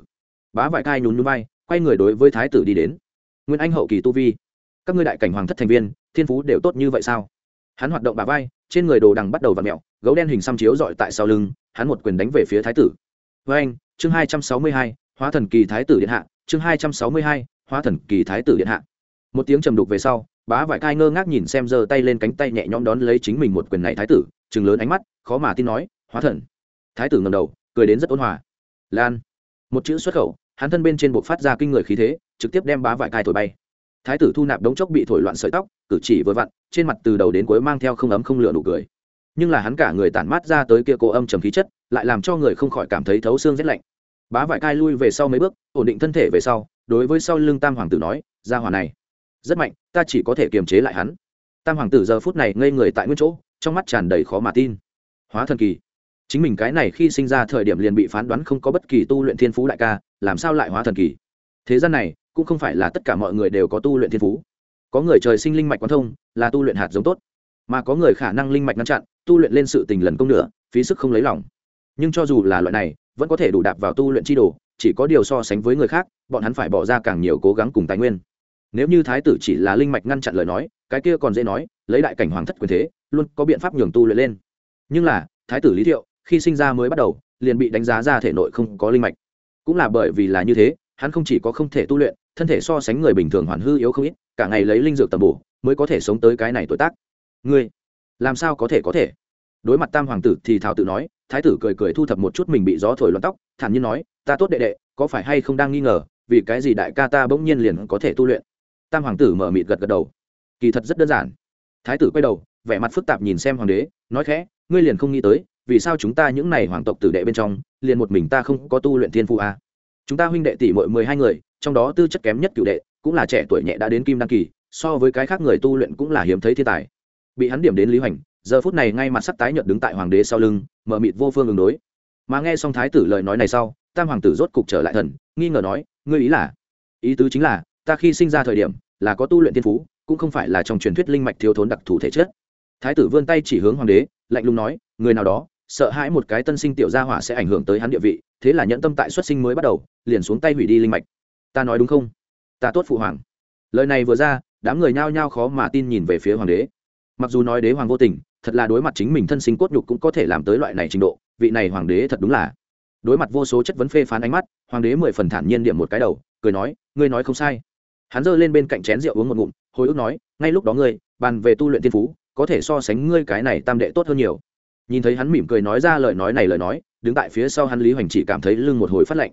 Bá vải cai nhún núi bay quay người đối với thái tử đi đến. Nguyên anh hậu kỳ tu vi, các ngươi đại cảnh hoàng thất thành viên, thiên phú đều tốt như vậy sao? Hắn hoạt động bà vai, trên người đồ đằng bắt đầu v ặ mẹo, gấu đen hình xăm chiếu dọi tại sau lưng, hắn một quyền đánh về phía thái tử. Với anh, chương hai trăm sáu mươi hai, hóa thần kỳ thái tử điện hạ, chương hai trăm sáu mươi hai, hóa thần kỳ thái tử điện hạ. Một tiếng trầm đục về sau, bá vải cai ngơ ngác nhìn xem giơ tay lên cánh tay nhẹ nhõm đón lấy chính mình một quyền này thái tử chừng lớn ánh mắt, khó mà tin nói, hóa thần. Thái tử ngầm đầu, cười đến rất ôn hòa lan. Một chữ xuất khẩu, hắn thân bên trên buộc phát ra kinh người khí thế, trực tiếp đem bá vải cai thổi bay. Thái tử thu nạp đống chốc bị thổi loạn sợi tóc, cử chỉ vừa vặn, trên mặt từ đầu đến cuối mang theo không ấm không lửa nụ cười. Nhưng là hắn cả người tản mát ra tới kia cô âm trầm khí chất, lại làm cho người không khỏi cảm thấy thấu xương rét lạnh. Bá vải cai lui về sau mấy bước, ổn định thân thể về sau, đối với sau lưng tam hoàng tử nói ra hòa này, rất mạnh, ta chỉ có thể kiềm chế lại hắn. Tam hoàng tử giờ phút này ngây người tại nguyên chỗ, trong mắt tràn đầy khó mà tin. Hóa thần kỳ chính mình cái này khi sinh ra thời điểm liền bị phán đoán không có bất kỳ tu luyện thiên phú đại ca, làm sao lại hóa thần kỳ? Thế gian này, cũng không phải là tất cả mọi người đều có tu luyện thiên phú. Có người trời sinh linh mạch quan thông, là tu luyện hạt giống tốt. Mà có người khả năng linh mạch ngăn chặn, tu luyện lên sự tình lần công nữa phí sức không lấy lòng. Nhưng cho dù là loại này, vẫn có thể đủ đạp vào tu luyện chi đồ, chỉ có điều so sánh với người khác, bọn hắn phải bỏ ra càng nhiều cố gắng cùng tài nguyên. Nếu như thái tử chỉ là linh mạch ngăn chặn lời nói, cái kia còn dễ nói, lấy đại cảnh hoàng thất quyền thế, luôn có biện pháp nhường tu luyện lên. Nhưng là, thái tử lý thiệu khi sinh ra mới bắt đầu, liền bị đánh giá ra thể nội không có linh mạch. Cũng là bởi vì là như thế, hắn không chỉ có không thể tu luyện, thân thể so sánh người bình thường hoàn hư yếu không ít, cả ngày lấy linh dược tầm bổ, mới có thể sống tới cái này tuổi tác. Ngươi, làm sao có thể có thể? Đối mặt tam hoàng tử thì thảo tự nói, thái tử cười cười thu thập một chút mình bị gió thổi loạn tóc, thản nhiên nói, ta tốt đệ đệ, có phải hay không đang nghi ngờ, vì cái gì đại ca ta bỗng nhiên liền có thể tu luyện? Tam hoàng tử mở mịt gật gật đầu. Kỳ thật rất đơn giản. Thái tử quay đầu, vẻ mặt phức tạp nhìn xem hoàng đế, nói khẽ, ngươi liền không nghĩ tới vì sao chúng ta những này hoàng tộc tử đệ bên trong, liền một mình ta không có tu luyện thiên phụ à? chúng ta huynh đệ tỷ mội mười hai người, trong đó tư chất kém nhất cựu đệ, cũng là trẻ tuổi nhẹ đã đến kim đăng kỳ, so với cái khác người tu luyện cũng là hiếm thấy thiên tài. Bị hắn điểm đến lý hoành, giờ phút này ngay mặt sắc tái nhợt đứng tại hoàng đế sau lưng, mở mịt vô phương ứng đối. Mà nghe xong thái tử lời nói này sau, tam hoàng tử rốt cục trở lại thần, nghi ngờ nói, ngươi ý là? Ý tứ chính là, ta khi sinh ra thời điểm, là có tu luyện thiên phú, cũng không phải là trong truyền thuyết linh mạch thiếu thốn đặc thù thể chất. Thái tử vươn tay chỉ hướng hoàng đế, lạnh lùng nói, người nào đó sợ hãi một cái tân sinh tiểu gia hỏa sẽ ảnh hưởng tới hắn địa vị, thế là nhẫn tâm tại xuất sinh mới bắt đầu, liền xuống tay hủy đi linh mạch. Ta nói đúng không? Ta tốt phụ hoàng. Lời này vừa ra, đám người nhao nhao khó mà tin nhìn về phía hoàng đế. Mặc dù nói đế hoàng vô tình, thật là đối mặt chính mình thân sinh cốt nhục cũng có thể làm tới loại này trình độ, vị này hoàng đế thật đúng là. Đối mặt vô số chất vấn phê phán ánh mắt, hoàng đế mười phần thản nhiên điểm một cái đầu, cười nói, ngươi nói không sai. Hắn giơ lên bên cạnh chén rượu uống một ngụm, hồi ức nói, ngay lúc đó ngươi, bàn về tu luyện tiên phú, có thể so sánh ngươi cái này tam đệ tốt hơn nhiều nhìn thấy hắn mỉm cười nói ra lời nói này lời nói, đứng tại phía sau hắn lý hoành chỉ cảm thấy lưng một hồi phát lạnh.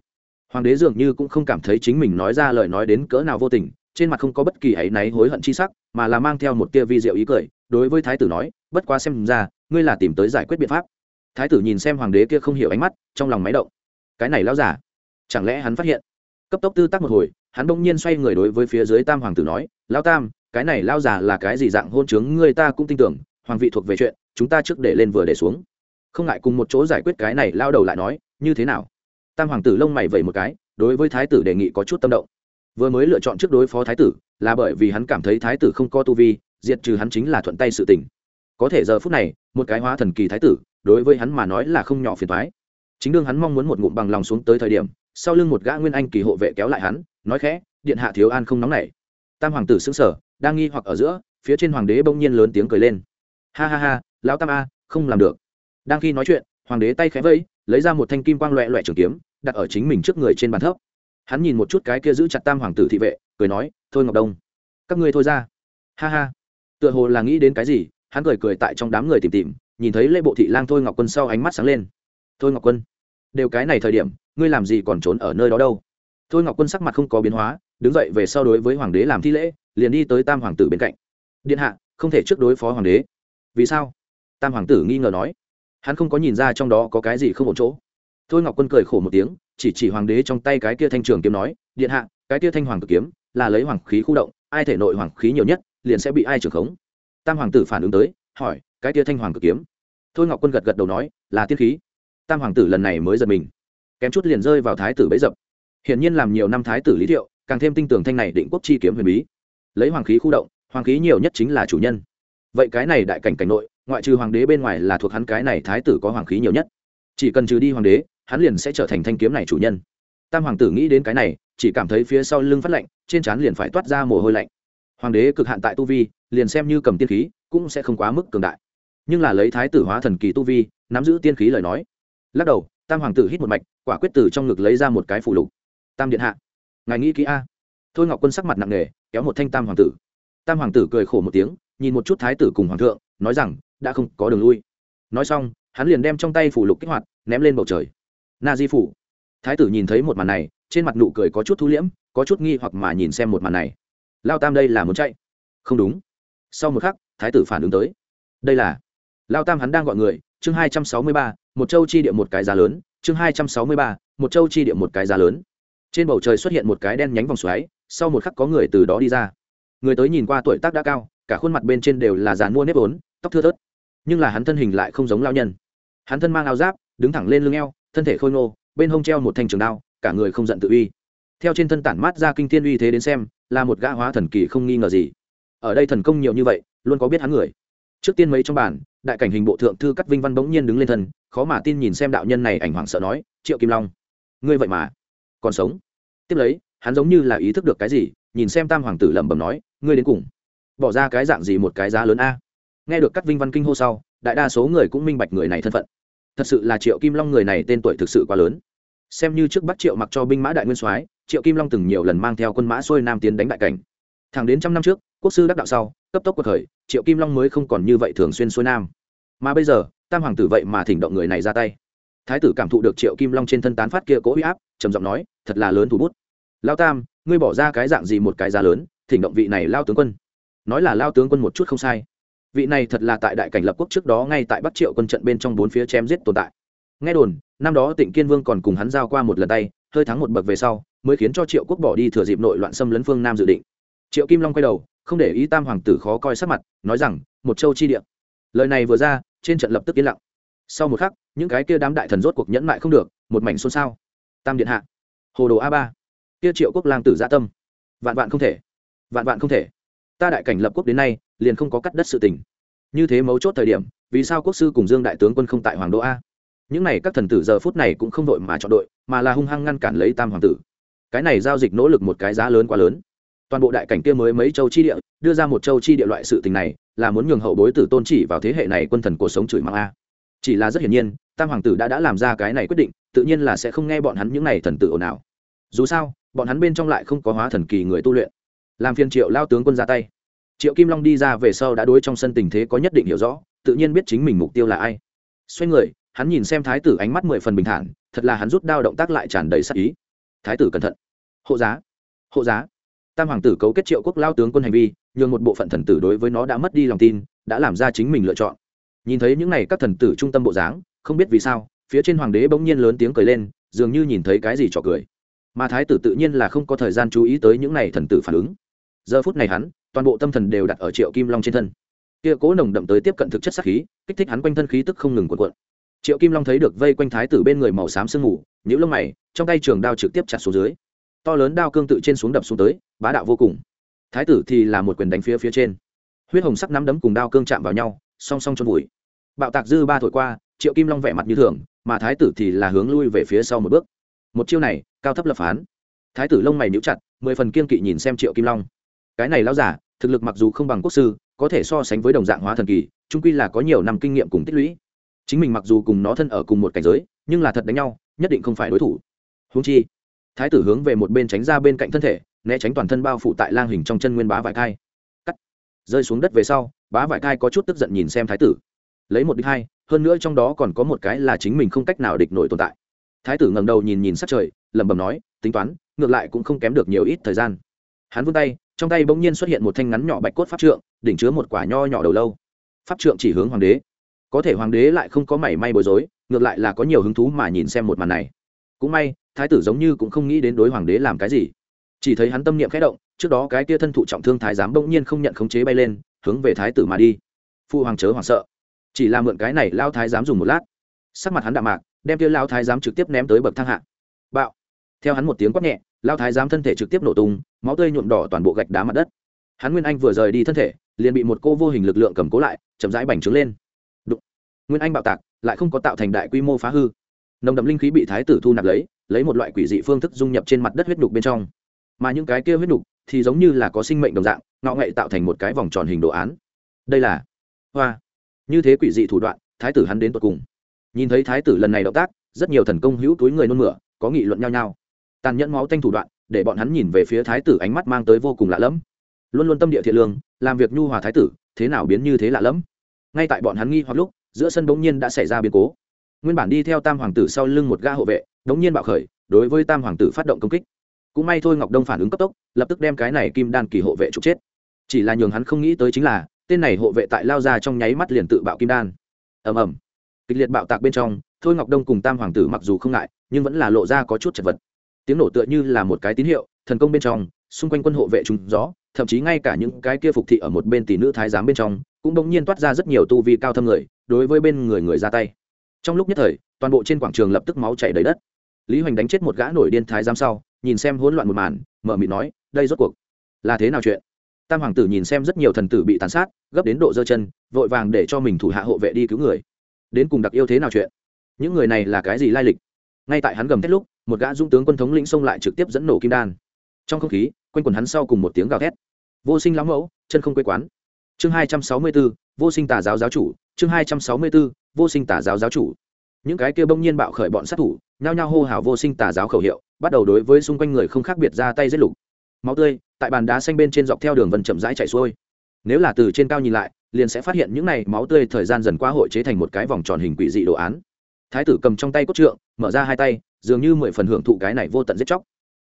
Hoàng đế dường như cũng không cảm thấy chính mình nói ra lời nói đến cỡ nào vô tình, trên mặt không có bất kỳ áy náy hối hận chi sắc, mà là mang theo một tia vi diệu ý cười, đối với thái tử nói, bất quá xem ra, ngươi là tìm tới giải quyết biện pháp. Thái tử nhìn xem hoàng đế kia không hiểu ánh mắt, trong lòng máy động. Cái này lao giả chẳng lẽ hắn phát hiện? Cấp tốc tư tắc một hồi, hắn bỗng nhiên xoay người đối với phía dưới tam hoàng tử nói lao tam, cái này lao giả là cái gì dạng hôn chướng, ngươi ta cũng tin tưởng, hoàng vị thuộc về chuyện chúng ta trước để lên vừa để xuống. Không ngại cùng một chỗ giải quyết cái này, lao đầu lại nói, như thế nào? Tam hoàng tử lông mày vẩy một cái, đối với thái tử đề nghị có chút tâm động. Vừa mới lựa chọn trước đối phó thái tử, là bởi vì hắn cảm thấy thái tử không có tu vi, diệt trừ hắn chính là thuận tay sự tình. Có thể giờ phút này, một cái hóa thần kỳ thái tử, đối với hắn mà nói là không nhỏ phiền thoái chính đương hắn mong muốn một ngụm bằng lòng xuống tới thời điểm, sau lưng một gã nguyên anh kỳ hộ vệ kéo lại hắn, nói khẽ, điện hạ thiếu an không nóng nảy. Tam hoàng tử xứng sở đang nghi hoặc ở giữa, phía trên hoàng đế bỗng nhiên lớn tiếng cười lên. Ha ha ha lão tam a, không làm được. Đang khi nói chuyện, hoàng đế tay khẽ vẫy, lấy ra một thanh kim quang loẹ loẹ trường kiếm, đặt ở chính mình trước người trên bàn thấp. Hắn nhìn một chút cái kia giữ chặt tam hoàng tử thị vệ, cười nói, thôi ngọc đông, các ngươi thôi ra. Ha ha. Tựa hồ là nghĩ đến cái gì, hắn cười cười tại trong đám người tìm tìm, nhìn thấy lễ bộ thị lang thôi ngọc quân sau ánh mắt sáng lên. Thôi ngọc quân, đều cái này thời điểm, ngươi làm gì còn trốn ở nơi đó đâu? Thôi ngọc quân sắc mặt không có biến hóa, đứng dậy về sau đối với hoàng đế làm thi lễ, liền đi tới tam hoàng tử bên cạnh. Điện hạ, không thể trước đối phó hoàng đế. Vì sao? Tam hoàng tử nghi ngờ nói. Hắn không có nhìn ra trong đó có cái gì không ổn chỗ. Thôi ngọc quân cười khổ một tiếng, chỉ chỉ hoàng đế trong tay cái kia thanh trường kiếm nói, điện hạ, cái kia thanh hoàng tử kiếm là lấy hoàng khí khu động, ai thể nội hoàng khí nhiều nhất, liền sẽ bị ai trưởng khống. Tam hoàng tử phản ứng tới, hỏi, cái kia thanh hoàng tử kiếm? Thôi ngọc quân gật gật đầu nói, là tiên khí. Tam hoàng tử lần này mới giật mình, kém chút liền rơi vào thái tử bấy dập. Hiển nhiên làm nhiều năm thái tử lý thiệu, càng thêm tin tưởng thanh này định quốc chi kiếm huyền bí. Lấy hoàng khí khu động, hoàng khí nhiều nhất chính là chủ nhân. Vậy cái này đại cảnh cảnh nội ngoại trừ hoàng đế bên ngoài là thuộc hắn cái này thái tử có hoàng khí nhiều nhất. Chỉ cần trừ đi hoàng đế, hắn liền sẽ trở thành thanh kiếm này chủ nhân. Tam hoàng tử nghĩ đến cái này, chỉ cảm thấy phía sau lưng phát lạnh, trên trán liền phải toát ra mồ hôi lạnh. Hoàng đế cực hạn tại tu vi, liền xem như cầm tiên khí, cũng sẽ không quá mức cường đại. Nhưng là lấy thái tử hóa thần kỳ tu vi, nắm giữ tiên khí lời nói. Lắc đầu, tam hoàng tử hít một mạch, quả quyết tử trong ngực lấy ra một cái phủ lục. Tam điện hạ, ngài nghĩ kỹ a. Thôi ngọc quân sắc mặt nặng nề, kéo một thanh tam hoàng tử. Tam hoàng tử cười khổ một tiếng nhìn một chút thái tử cùng hoàng thượng, nói rằng, đã không có đường lui. Nói xong, hắn liền đem trong tay phủ lục kích hoạt, ném lên bầu trời. Na di phủ. Thái tử nhìn thấy một màn này, trên mặt nụ cười có chút thu liễm, có chút nghi hoặc mà nhìn xem một màn này. Lao tam đây là muốn chạy? Không đúng. Sau một khắc, thái tử phản ứng tới. Đây là lao tam hắn đang gọi người, chương hai trăm sáu mươi ba, một châu chi địa một cái giá lớn, chương hai trăm sáu mươi ba, một châu chi địa một cái giá lớn. Trên bầu trời xuất hiện một cái đen nhánh vòng xoáy, sau một khắc có người từ đó đi ra. Người tới nhìn qua tuổi tác đã cao cả khuôn mặt bên trên đều là dàn mua nếp ốn tóc thưa thớt. Nhưng là hắn thân hình lại không giống lao nhân. Hắn thân mang áo giáp, đứng thẳng lên lưng eo, thân thể khôi ngô, bên hông treo một thanh trường đao, cả người không giận tự uy. Theo trên thân tản mát ra kinh thiên uy thế đến xem, là một gã hóa thần kỳ không nghi ngờ gì. Ở đây thần công nhiều như vậy, luôn có biết hắn người. Trước tiên mấy trong bản đại cảnh hình bộ thượng thư cắt vinh văn bỗng nhiên đứng lên thân, khó mà tin nhìn xem đạo nhân này ảnh hoảng sợ nói, triệu kim long, ngươi vậy mà còn sống? Tiếp lấy, hắn giống như là ý thức được cái gì, nhìn xem tam hoàng tử lẩm bẩm nói, ngươi đến cùng bỏ ra cái dạng gì một cái giá lớn a? Nghe được các vinh văn kinh hô sau, đại đa số người cũng minh bạch người này thân phận. Thật sự là triệu kim long người này tên tuổi thực sự quá lớn. Xem như trước bắt triệu mặc cho binh mã đại nguyên soái, triệu kim long từng nhiều lần mang theo quân mã xuôi nam tiến đánh đại cảnh. Thẳng đến trăm năm trước, quốc sư đắc đạo sau, cấp tốc cuộc khởi, triệu kim long mới không còn như vậy thường xuyên xuôi nam. Mà bây giờ, tam hoàng tử vậy mà thỉnh động người này ra tay. Thái tử cảm thụ được triệu kim long trên thân tán phát kia cố huy áp, trầm giọng nói, thật là lớn thủ bút. Lao tam, ngươi bỏ ra cái dạng gì một cái giá lớn, thỉnh động vị này lao tướng quân nói là lao tướng quân một chút không sai. Vị này thật là tại đại cảnh lập quốc trước đó ngay tại bắc triệu quân trận bên trong bốn phía chém giết tồn tại. Nghe đồn, năm đó tịnh kiên vương còn cùng hắn giao qua một lần tay, hơi thắng một bậc về sau, mới khiến cho triệu quốc bỏ đi thừa dịp nội loạn xâm lấn phương nam dự định. Triệu kim long quay đầu, không để ý tam hoàng tử khó coi sắc mặt, nói rằng, một châu chi địa. Lời này vừa ra, trên trận lập tức yên lặng. Sau một khắc, những cái kia đám đại thần rốt cuộc nhẫn mại không được, một mảnh xôn xao. Tam điện hạ, hồ đồ a ba. Kia triệu quốc lang tử gia dạ tâm. Vạn vạn không thể. Vạn vạn không thể ta đại cảnh lập quốc đến nay, liền không có cắt đất sự tình. Như thế mấu chốt thời điểm, vì sao quốc sư cùng dương đại tướng quân không tại hoàng đô a? Những này các thần tử giờ phút này cũng không đội mà chọn đội, mà là hung hăng ngăn cản lấy tam hoàng tử. Cái này giao dịch nỗ lực một cái giá lớn quá lớn. Toàn bộ đại cảnh kia mới mấy châu chi địa, đưa ra một châu chi địa loại sự tình này, là muốn nhường hậu bối tử tôn chỉ vào thế hệ này quân thần cuộc sống chửi mắng a. Chỉ là rất hiển nhiên, tam hoàng tử đã đã làm ra cái này quyết định, tự nhiên là sẽ không nghe bọn hắn những này thần tử ồn ào. Dù sao, bọn hắn bên trong lại không có hóa thần kỳ người tu luyện làm phiên triệu lao tướng quân ra tay. Triệu kim long đi ra về sau đã đối trong sân tình thế có nhất định hiểu rõ, tự nhiên biết chính mình mục tiêu là ai. Xoay người, hắn nhìn xem thái tử ánh mắt mười phần bình thản, thật là hắn rút đao động tác lại tràn đầy sắc ý. Thái tử cẩn thận. Hộ giá. Hộ giá. Tam hoàng tử cấu kết triệu quốc lao tướng quân hành vi, nhường một bộ phận thần tử đối với nó đã mất đi lòng tin, đã làm ra chính mình lựa chọn. Nhìn thấy những n à y các thần tử trung tâm bộ dáng, không biết vì sao, phía trên hoàng đế bỗng nhiên lớn tiếng cười lên, dường như nhìn thấy cái gì trò cười. Mà thái tử tự nhiên là không có thời gian chú ý tới những n à y thần tử phản ứng giờ phút này hắn, toàn bộ tâm thần đều đặt ở triệu kim long trên thân. Kia cố nồng đậm tới tiếp cận thực chất sắc khí, kích thích hắn quanh thân khí tức không ngừng cuộn cuộn. Triệu kim long thấy được vây quanh thái tử bên người màu xám sương mù những lông mày, trong tay trường đao trực tiếp chặt xuống dưới. To lớn đao cương tự trên xuống đập xuống tới, bá đạo vô cùng. Thái tử thì là một quyền đánh phía phía trên. Huyết hồng sắc nắm đấm cùng đao cương chạm vào nhau, song song trong vùi. Bạo tạc dư ba thổi qua, triệu kim long vẻ mặt như thường, mà thái tử thì là hướng lui về phía sau một bước. Một chiêu này, cao thấp lập phán. Thái tử lông mày níu chặt, mười phần kiên kỵ nhìn xem triệu kim long cái này lão giả thực lực mặc dù không bằng quốc sư, có thể so sánh với đồng dạng hóa thần kỳ trung quy là có nhiều năm kinh nghiệm cùng tích lũy. Chính mình mặc dù cùng nó thân ở cùng một cảnh giới, nhưng là thật đánh nhau, nhất định không phải đối thủ. Húng chi, thái tử hướng về một bên tránh ra bên cạnh thân thể, né tránh toàn thân bao phủ tại lang hình trong chân nguyên bá vải thai. Cắt. Rơi xuống đất về sau, bá vải thai có chút tức giận nhìn xem thái tử. Lấy một đích hai, hơn nữa trong đó còn có một cái là chính mình không cách nào địch nổi tồn tại. Thái tử ngẩng đầu nhìn nhìn sát trời, lẩm bẩm nói, tính toán, ngược lại cũng không kém được nhiều ít thời gian. Hắn vươn tay trong tay bỗng nhiên xuất hiện một thanh ngắn nhỏ bạch cốt pháp trượng, đỉnh chứa một quả nho nhỏ đầu lâu. Pháp trượng chỉ hướng hoàng đế. Có thể hoàng đế lại không có mảy may bối rối, ngược lại là có nhiều hứng thú mà nhìn xem một màn này. Cũng may, thái tử giống như cũng không nghĩ đến đối hoàng đế làm cái gì. Chỉ thấy hắn tâm niệm khẽ động, trước đó cái kia thân thụ trọng thương thái giám bỗng nhiên không nhận khống chế bay lên, hướng về thái tử mà đi. Phụ hoàng chớ hoảng sợ. Chỉ là mượn cái này lao thái giám dùng một lát. Sắc mặt hắn đạm mạc, đem kia lao thái giám trực tiếp ném tới bậc thang hạ. Bạo. Theo hắn một tiếng quát nhẹ lao thái giám thân thể trực tiếp nổ tung, máu tươi nhuộm đỏ toàn bộ gạch đá mặt đất. Hắn nguyên anh vừa rời đi thân thể, liền bị một cô vô hình lực lượng cầm cố lại, chậm rãi bành trướng lên. Nguyên anh bạo tạc, lại không có tạo thành đại quy mô phá hư. Nồng đậm linh khí bị thái tử thu nạp lấy lấy một loại quỷ dị phương thức dung nhập trên mặt đất huyết đục bên trong. Mà những cái kia huyết đục thì giống như là có sinh mệnh đồng dạng, ngọ ngậy tạo thành một cái vòng tròn hình đồ án. Đây là hoa. Như thế quỷ dị thủ đoạn, thái tử hắn đến tột cùng. Nhìn thấy thái tử lần này động tác, rất nhiều thần công hữu túi người nôn mửa, có nghị luận nhau nhau tàn nhẫn máu tanh thủ đoạn, để bọn hắn nhìn về phía thái tử ánh mắt mang tới vô cùng lạ lẫm. Luôn luôn tâm địa thiện lương, làm việc nhu hòa thái tử, thế nào biến như thế lạ lẫm? Ngay tại bọn hắn nghi hoặc lúc, giữa sân bỗng nhiên đã xảy ra biến cố. Nguyên bản đi theo tam hoàng tử sau lưng một ga hộ vệ, đống nhiên bạo khởi, đối với tam hoàng tử phát động công kích. Cũng may thôi ngọc đông phản ứng cấp tốc, lập tức đem cái này kim đan kỳ hộ vệ trục chết. Chỉ là nhường hắn không nghĩ tới chính là, tên này hộ vệ tại lao ra trong nháy mắt liền tự bạo kim đan. Ầm ầm. Kịch liệt bạo tạc bên trong, thôi ngọc đông cùng tam hoàng tử mặc dù không ngại, nhưng vẫn là lộ ra có chút chật vật tiếng nổ tựa như là một cái tín hiệu, thần công bên trong, xung quanh quân hộ vệ chúng gió, thậm chí ngay cả những cái kia phục thị ở một bên tỷ nữ thái giám bên trong, cũng bỗng nhiên toát ra rất nhiều tu vi cao thâm người, đối với bên người người ra tay. Trong lúc nhất thời, toàn bộ trên quảng trường lập tức máu chảy đầy đất. Lý hoành đánh chết một gã nổi điên thái giám sau, nhìn xem hỗn loạn một màn, mở mịt nói, đây rốt cuộc là thế nào chuyện? Tam hoàng tử nhìn xem rất nhiều thần tử bị tàn sát, gấp đến độ dơ chân, vội vàng để cho mình thủ hạ hộ vệ đi cứu người. Đến cùng đặc yêu thế nào chuyện? Những người này là cái gì lai lịch? Ngay tại hắn gầm thét lúc một gã dung tướng quân thống lĩnh xông lại trực tiếp dẫn nổ kim đan. Trong không khí, quanh quần hắn sau cùng một tiếng gào thét. Vô sinh lắm mẫu, chân không quê quán. Chương hai trăm sáu mươi b ố vô sinh tà giáo giáo chủ. Chương hai trăm sáu mươi b ố vô sinh tà giáo giáo chủ. Những cái kia bỗng nhiên bạo khởi bọn sát thủ, nhao nhao hô hào vô sinh tà giáo khẩu hiệu, bắt đầu đối với xung quanh người không khác biệt ra tay giết lục. Máu tươi, tại bàn đá xanh bên trên dọc theo đường vân chậm rãi chạy xuôi. Nếu là từ trên cao nhìn lại, liền sẽ phát hiện những này máu tươi thời gian dần qua hội chế thành một cái vòng tròn hình quỷ dị đồ án thái tử cầm trong tay cốt trượng, mở ra hai tay, dường như mười phần hưởng thụ cái này vô tận giết chóc.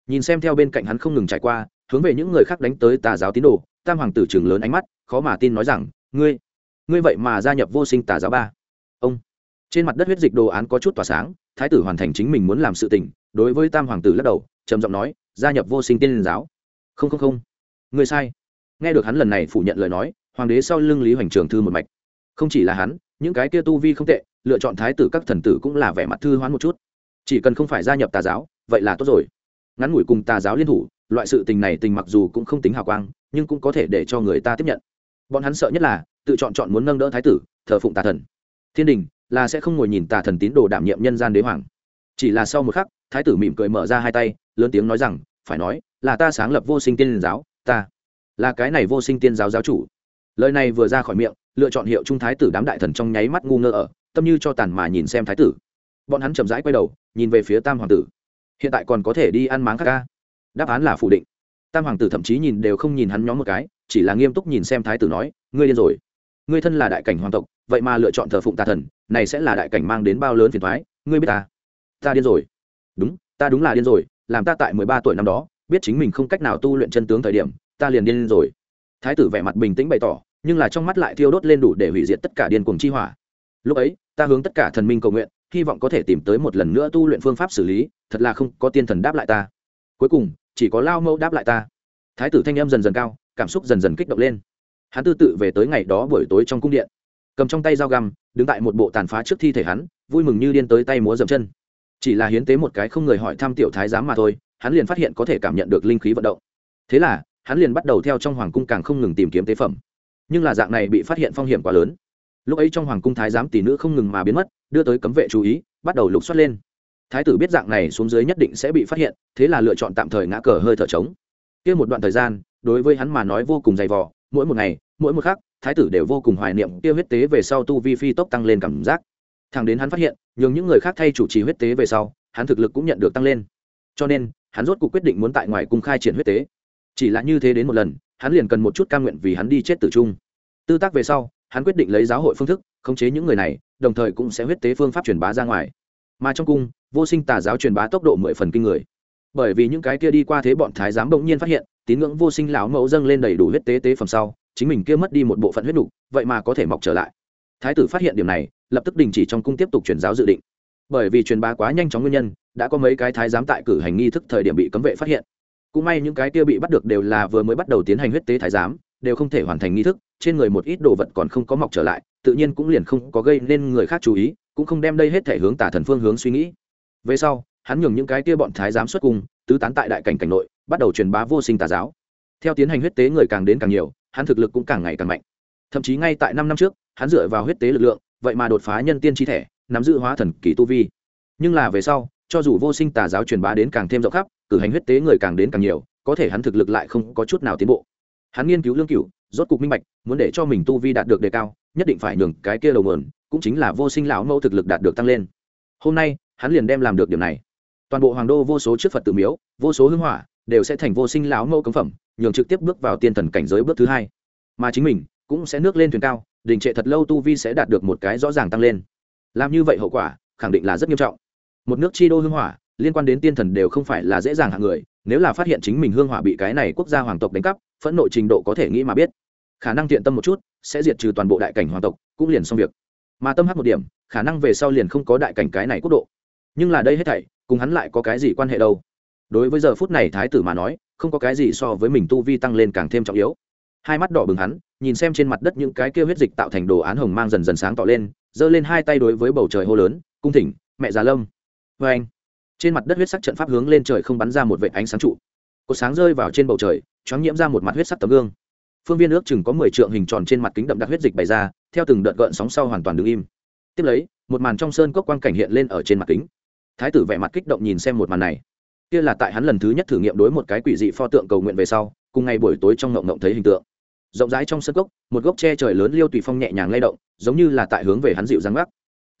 Nhìn xem theo bên cạnh hắn không ngừng trải qua, hướng về những người khác đánh tới tà giáo tín đồ, tam hoàng tử trường lớn ánh mắt, khó mà tin nói rằng, ngươi ngươi vậy mà gia nhập vô sinh tà giáo ba. Ông, trên mặt đất huyết dịch đồ án có chút tỏa sáng, thái tử hoàn thành chính mình muốn làm sự tình, đối với tam hoàng tử lắc đầu, trầm giọng nói, gia nhập vô sinh tiên giáo. Không không không. Ngươi sai. Nghe được hắn lần này phủ nhận lời nói, hoàng đế sau lưng lý hoành trường thư một mạch. Không chỉ là hắn, những cái kia tu vi không tệ lựa chọn thái tử các thần tử cũng là vẻ mặt thư hoán một chút. Chỉ cần không phải gia nhập tà giáo, vậy là tốt rồi. Ngắn ngủi cùng tà giáo liên thủ, loại sự tình này tình mặc dù cũng không tính hào quang, nhưng cũng có thể để cho người ta tiếp nhận. Bọn hắn sợ nhất là, tự chọn chọn muốn nâng đỡ thái tử, thờ phụng tà thần. Thiên đình là sẽ không ngồi nhìn tà thần tín đồ đảm nhiệm nhân gian đế hoàng. Chỉ là sau một khắc, thái tử mỉm cười mở ra hai tay, lớn tiếng nói rằng, phải nói, là ta sáng lập vô sinh tiên giáo, ta là cái này vô sinh tiên giáo giáo chủ. Lời này vừa ra khỏi miệng, lựa chọn hiệu trung thái tử đám đại thần trong nháy mắt ngu ngơ ở tâm như cho tàn mà nhìn xem thái tử. Bọn hắn chậm rãi quay đầu, nhìn về phía tam hoàng tử. Hiện tại còn có thể đi ăn máng khác ca. Đáp án là phủ định. Tam hoàng tử thậm chí nhìn đều không nhìn hắn nhóm một cái, chỉ là nghiêm túc nhìn xem thái tử nói, ngươi điên rồi. Ngươi thân là đại cảnh hoàng tộc, vậy mà lựa chọn thờ phụng tà thần, này sẽ là đại cảnh mang đến bao lớn phiền thoái ngươi biết ta? Ta điên rồi. Đúng, ta đúng là điên rồi, làm ta tại mười ba tuổi năm đó, biết chính mình không cách nào tu luyện chân tướng thời điểm, ta liền điên rồi. Thái tử vẻ mặt bình tĩnh bày tỏ, nhưng là trong mắt lại thiêu đốt lên đủ để hủy diệt tất cả điên cuồng chi hỏa lúc ấy, ta hướng tất cả thần minh cầu nguyện, hy vọng có thể tìm tới một lần nữa tu luyện phương pháp xử lý, thật là không có tiên thần đáp lại ta. Cuối cùng, chỉ có lao mẫu đáp lại ta. Thái tử thanh em dần dần cao, cảm xúc dần dần kích động lên. Hắn tư tự về tới ngày đó buổi tối trong cung điện. Cầm trong tay dao găm, đứng tại một bộ tàn phá trước thi thể hắn, vui mừng như điên tới tay múa dậm chân. Chỉ là hiến tế một cái không người hỏi thăm tiểu thái giám mà thôi, hắn liền phát hiện có thể cảm nhận được linh khí vận động. Thế là, hắn liền bắt đầu theo trong hoàng cung càng không ngừng tìm kiếm tế phẩm. Nhưng là dạng này bị phát hiện phong hiểm quá lớn lúc ấy trong hoàng cung thái giám tỷ nữ không ngừng mà biến mất, đưa tới cấm vệ chú ý, bắt đầu lục soát lên. Thái tử biết dạng này xuống dưới nhất định sẽ bị phát hiện, thế là lựa chọn tạm thời ngã cờ hơi thở trống. Kia một đoạn thời gian, đối với hắn mà nói vô cùng dày vò, mỗi một ngày, mỗi một khắc, thái tử đều vô cùng hoài niệm kia huyết tế về sau tu vi phi tốc tăng lên cảm giác. Thẳng đến hắn phát hiện, nhường những người khác thay chủ trì huyết tế về sau, hắn thực lực cũng nhận được tăng lên. Cho nên, hắn rốt cuộc quyết định muốn tại ngoài cung khai triển huyết tế. Chỉ là như thế đến một lần, hắn liền cần một chút ca nguyện vì hắn đi chết tử trung. Tư tác về sau hắn quyết định lấy giáo hội phương thức khống chế những người này đồng thời cũng sẽ huyết tế phương pháp truyền bá ra ngoài. Mà trong cung vô sinh tà giáo truyền bá tốc độ mười phần kinh người. Bởi vì những cái kia đi qua thế bọn thái giám bỗng nhiên phát hiện tín ngưỡng vô sinh lão mẫu dâng lên đầy đủ huyết tế tế phẩm sau chính mình kia mất đi một bộ phận huyết đủ, vậy mà có thể mọc trở lại. Thái tử phát hiện điểm này lập tức đình chỉ trong cung tiếp tục truyền giáo dự định. Bởi vì truyền bá quá nhanh chóng nguyên nhân đã có mấy cái thái giám tại cử hành nghi thức thời điểm bị cấm vệ phát hiện. Cũng may những cái kia bị bắt được đều là vừa mới bắt đầu tiến hành huyết tế thái giám đều không thể hoàn thành nghi thức trên người một ít đồ vật còn không có mọc trở lại, tự nhiên cũng liền không có gây nên người khác chú ý, cũng không đem đây hết thể hướng tả thần phương hướng suy nghĩ. Về sau, hắn nhường những cái kia bọn thái giám xuất cung, tứ tán tại đại cảnh cảnh nội, bắt đầu truyền bá vô sinh tà giáo. Theo tiến hành huyết tế người càng đến càng nhiều, hắn thực lực cũng càng ngày càng mạnh. Thậm chí ngay tại năm năm trước, hắn dựa vào huyết tế lực lượng, vậy mà đột phá nhân tiên chi thể, nắm giữ hóa thần kỳ tu vi. Nhưng là về sau, cho dù vô sinh tà giáo truyền bá đến càng thêm rộng khắp, cử hành huyết tế người càng đến càng nhiều, có thể hắn thực lực lại không có chút nào tiến bộ. Hắn nghiên cứu lương cựu rốt cục minh bạch muốn để cho mình tu vi đạt được đề cao, nhất định phải nhường cái kia đầu nguồn, cũng chính là vô sinh lão mẫu thực lực đạt được tăng lên. Hôm nay, hắn liền đem làm được điểm này. Toàn bộ hoàng đô vô số trước phật tự miếu, vô số hưng hỏa, đều sẽ thành vô sinh lão mẫu cấm phẩm, nhường trực tiếp bước vào tiên thần cảnh giới bước thứ hai. Mà chính mình, cũng sẽ nước lên thuyền cao, đình trệ thật lâu tu vi sẽ đạt được một cái rõ ràng tăng lên. Làm như vậy hậu quả, khẳng định là rất nghiêm trọng. Một nước chi đô hưng hỏa, liên quan đến tiên thần đều không phải là dễ dàng hạng người, nếu là phát hiện chính mình hương hỏa bị cái này quốc gia hoàng tộc đánh cắp, phẫn nộ trình độ có thể nghĩ mà biết khả năng thiện tâm một chút, sẽ diệt trừ toàn bộ đại cảnh hoàng tộc, cũng liền xong việc. Mà tâm hắc một điểm, khả năng về sau liền không có đại cảnh cái này quốc độ. Nhưng là đây hết thảy, cùng hắn lại có cái gì quan hệ đâu? Đối với giờ phút này thái tử mà nói, không có cái gì so với mình tu vi tăng lên càng thêm trọng yếu. Hai mắt đỏ bừng hắn, nhìn xem trên mặt đất những cái kêu huyết dịch tạo thành đồ án hồng mang dần dần sáng tỏ lên, giơ lên hai tay đối với bầu trời hô lớn, cung thỉnh, mẹ già lâm. Vê anh, trên mặt đất huyết sắc trận pháp hướng lên trời không bắn ra một vệ ánh sáng trụ. Cột sáng rơi vào trên bầu trời, choáng nhiễm ra một mặt huyết sắc tấm gương phương viên ước chừng có mười trượng hình tròn trên mặt kính đậm đặc huyết dịch bày ra, theo từng đợt gợn sóng sau hoàn toàn đứng im. Tiếp lấy, một màn trong sơn cốc quang cảnh hiện lên ở trên mặt kính. Thái tử vẻ mặt kích động nhìn xem một màn này. Kia là tại hắn lần thứ nhất thử nghiệm đối một cái quỷ dị pho tượng cầu nguyện về sau, cùng ngày buổi tối trong ngộng ngộng thấy hình tượng. Rộng rãi trong sân cốc, một gốc tre trời lớn liêu tùy phong nhẹ nhàng lay động, giống như là tại hướng về hắn dịu răng gác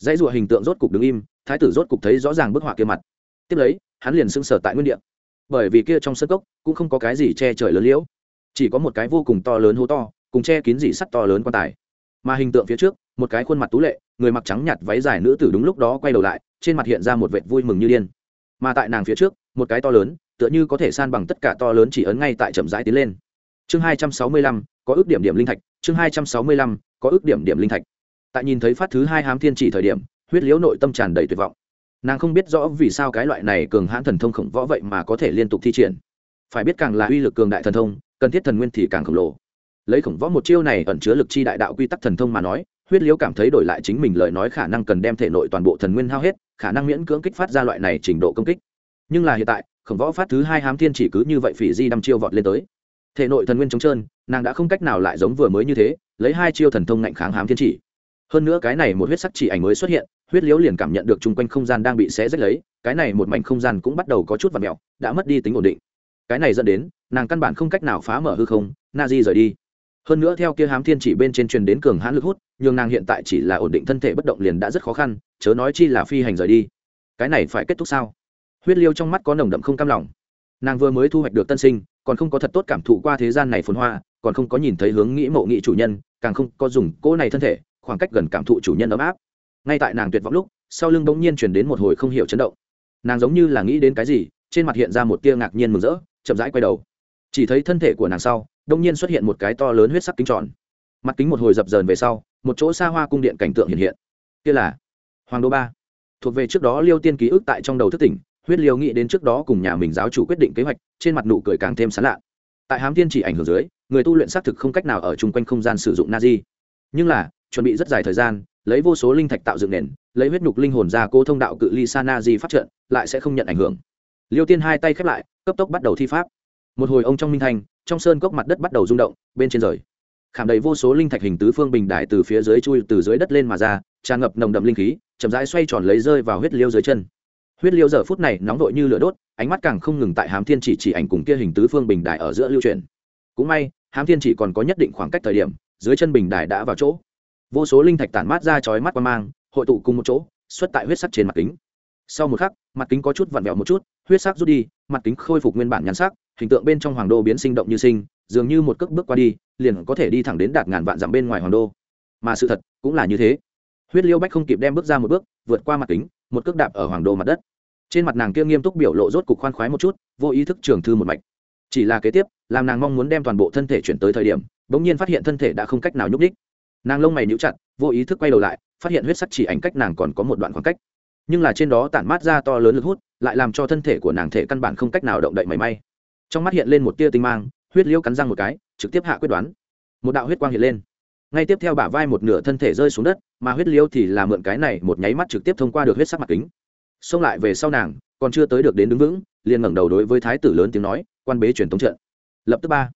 dãy rùa hình tượng rốt cục đứng im, thái tử rốt cục thấy rõ ràng bức họa kia mặt. Tiếp lấy, hắn liền sững sờ tại nguyên địa. Bởi vì kia trong sân cốc cũng không có cái gì che trời lớn liễu chỉ có một cái vô cùng to lớn hố to, cùng che kín dị sắt to lớn quan tài. Mà hình tượng phía trước, một cái khuôn mặt tú lệ, người mặc trắng nhạt váy dài nữ tử đúng lúc đó quay đầu lại, trên mặt hiện ra một vệt vui mừng như điên. Mà tại nàng phía trước, một cái to lớn, tựa như có thể san bằng tất cả to lớn chỉ ấn ngay tại chậm rãi tiến lên. Chương hai trăm sáu mươi lăm, có ước điểm điểm linh thạch, chương hai trăm sáu mươi lăm, có ước điểm điểm linh thạch. Tại nhìn thấy phát thứ hai hám thiên chỉ thời điểm, huyết liễu nội tâm tràn đầy tuyệt vọng. Nàng không biết rõ vì sao cái loại này cường hãn thần thông khổng võ vậy mà có thể liên tục thi triển. Phải biết càng là uy lực cường đại thần thông cần thiết thần nguyên thì càng khổng lồ. Lấy khổng võ một chiêu này ẩn chứa lực chi đại đạo quy tắc thần thông mà nói, huyết liễu cảm thấy đổi lại chính mình lời nói khả năng cần đem thể nội toàn bộ thần nguyên hao hết, khả năng miễn cưỡng kích phát ra loại này trình độ công kích. Nhưng là hiện tại, khổng võ phát thứ hai hám thiên chỉ cứ như vậy phỉ di đăm chiêu vọt lên tới. Thể nội thần nguyên trống trơn, nàng đã không cách nào lại giống vừa mới như thế, lấy hai chiêu thần thông ngạnh kháng hám thiên chỉ. Hơn nữa cái này một huyết sắc chỉ ảnh mới xuất hiện, huyết liễu liền cảm nhận được chung quanh không gian đang bị xé rách lấy, cái này một mảnh không gian cũng bắt đầu có chút và mẹo đã mất đi tính ổn định cái này dẫn đến, nàng căn bản không cách nào phá mở hư không, na di rời đi. Hơn nữa theo kia hám thiên chỉ bên trên truyền đến cường hãn lực hút nhưng nàng hiện tại chỉ là ổn định thân thể bất động liền đã rất khó khăn, chớ nói chi là phi hành rời đi. Cái này phải kết thúc sao? Huyết liêu trong mắt có nồng đậm không cam lòng. Nàng vừa mới thu hoạch được tân sinh, còn không có thật tốt cảm thụ qua thế gian này phồn hoa, còn không có nhìn thấy hướng nghĩ mộ nghị chủ nhân, càng không có dùng cỗ này thân thể, khoảng cách gần cảm thụ chủ nhân ấm áp. Ngay tại nàng tuyệt vọng lúc, sau lưng bỗng nhiên chuyển đến một hồi không hiểu chấn động. Nàng giống như là nghĩ đến cái gì, trên mặt hiện ra một tia ngạc nhiên mừng rỡ chậm rãi quay đầu. Chỉ thấy thân thể của nàng sau, đông nhiên xuất hiện một cái to lớn huyết sắc kính tròn. Mặt kính một hồi dập dờn về sau, một chỗ xa hoa cung điện cảnh tượng hiện hiện. Kia là hoàng đô ba. Thuộc về trước đó liêu tiên ký ức tại trong đầu thức tỉnh, huyết liêu nghĩ đến trước đó cùng nhà mình giáo chủ quyết định kế hoạch, trên mặt nụ cười càng thêm sán lạ. Tại hám tiên chỉ ảnh hưởng dưới, người tu luyện xác thực không cách nào ở chung quanh không gian sử dụng na di nhưng là, chuẩn bị rất dài thời gian, lấy vô số linh thạch tạo dựng nền, lấy huyết nhục linh hồn ra cô thông đạo cự ly sa na di phát trận lại sẽ không nhận ảnh hưởng. Liêu tiên hai tay khép lại cấp tốc bắt đầu thi pháp. Một hồi ông trong minh thành, trong sơn cốc mặt đất bắt đầu rung động, bên trên rời. Khảm đầy vô số linh thạch hình tứ phương bình đại từ phía dưới chui, từ dưới đất lên mà ra, tràn ngập nồng đậm linh khí, chậm rãi xoay tròn lấy rơi vào huyết liêu dưới chân. Huyết liêu giờ phút này nóng vội như lửa đốt, ánh mắt càng không ngừng tại hám thiên chỉ chỉ ảnh cùng kia hình tứ phương bình đại ở giữa lưu truyền cũng may, hám thiên chỉ còn có nhất định khoảng cách thời điểm, dưới chân bình đài đã vào chỗ. Vô số linh thạch tản mát ra chói mắt qua mang, hội tụ cùng một chỗ, xuất tại huyết sắc trên mặt kính. Sau một khắc, mặt kính có chút vặn vẹo một chút huyết sắc rút đi, mặt kính khôi phục nguyên bản nhắn sắc, hình tượng bên trong hoàng đô biến sinh động như sinh, dường như một cước bước qua đi, liền có thể đi thẳng đến đạt ngàn vạn dặm bên ngoài hoàng đô. Mà sự thật cũng là như thế. Huyết liêu bách không kịp đem bước ra một bước, vượt qua mặt kính, một cước đạp ở hoàng đô mặt đất. Trên mặt nàng kia nghiêm túc biểu lộ rốt cục khoan khoái một chút, vô ý thức trường thư một mạch. Chỉ là kế tiếp, làm nàng mong muốn đem toàn bộ thân thể chuyển tới thời điểm, bỗng nhiên phát hiện thân thể đã không cách nào nhúc đích nàng lông mày nhíu chặt, vô ý thức quay đầu lại, phát hiện huyết sắc chỉ ảnh cách nàng còn có một đoạn khoảng cách nhưng là trên đó tản mát ra to lớn lực hút, lại làm cho thân thể của nàng thể căn bản không cách nào động đậy mảy may. Trong mắt hiện lên một tia tinh mang, huyết liêu cắn răng một cái, trực tiếp hạ quyết đoán. Một đạo huyết quang hiện lên. Ngay tiếp theo bả vai một nửa thân thể rơi xuống đất, mà huyết liêu thì là mượn cái này một nháy mắt trực tiếp thông qua được huyết sắc mặt kính. Xông lại về sau nàng, còn chưa tới được đến đứng vững, liền ngẩng đầu đối với thái tử lớn tiếng nói, quan bế truyền tống trận. Lập tức ba.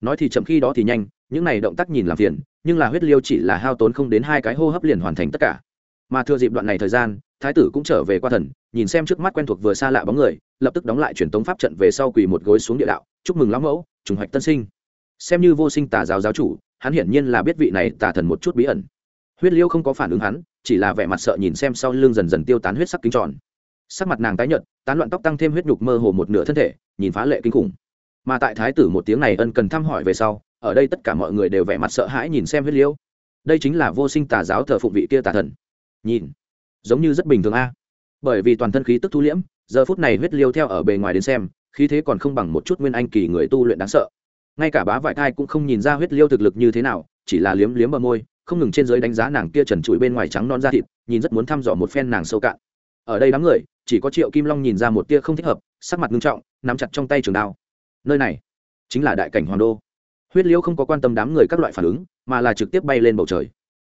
Nói thì chậm, khi đó thì nhanh, những này động tác nhìn làm phiền, nhưng là huyết liêu chỉ là hao tốn không đến hai cái hô hấp liền hoàn thành tất cả mà thừa dịp đoạn này thời gian, thái tử cũng trở về qua thần, nhìn xem trước mắt quen thuộc vừa xa lạ bóng người, lập tức đóng lại truyền tống pháp trận về sau quỳ một gối xuống địa đạo, chúc mừng lão mẫu, trùng hoạch tân sinh. Xem như vô sinh tà giáo giáo chủ, hắn hiển nhiên là biết vị này tà thần một chút bí ẩn. Huyết liêu không có phản ứng hắn, chỉ là vẻ mặt sợ nhìn xem sau lưng dần dần tiêu tán huyết sắc kính tròn. Sắc mặt nàng tái nhợt, tán loạn tóc tăng thêm huyết nhục mơ hồ một nửa thân thể, nhìn phá lệ kinh khủng. Mà tại thái tử một tiếng này ân cần thăm hỏi về sau, ở đây tất cả mọi người đều vẻ mặt sợ hãi nhìn xem huyết liêu. Đây chính là vô sinh tà giáo thờ phụng vị kia tà thần nhìn, giống như rất bình thường a. Bởi vì toàn thân khí tức thu liễm, giờ phút này huyết liêu theo ở bề ngoài đến xem, khí thế còn không bằng một chút nguyên anh kỳ người tu luyện đáng sợ. Ngay cả bá vải thai cũng không nhìn ra huyết liêu thực lực như thế nào, chỉ là liếm liếm bờ môi, không ngừng trên giới đánh giá nàng kia trần trụi bên ngoài trắng non da thịt, nhìn rất muốn thăm dò một phen nàng sâu cạn. Ở đây đám người, chỉ có triệu kim long nhìn ra một tia không thích hợp, sắc mặt nghiêm trọng, nắm chặt trong tay trường đao. Nơi này, chính là đại cảnh hoàng đô. Huyết liêu không có quan tâm đám người các loại phản ứng, mà là trực tiếp bay lên bầu trời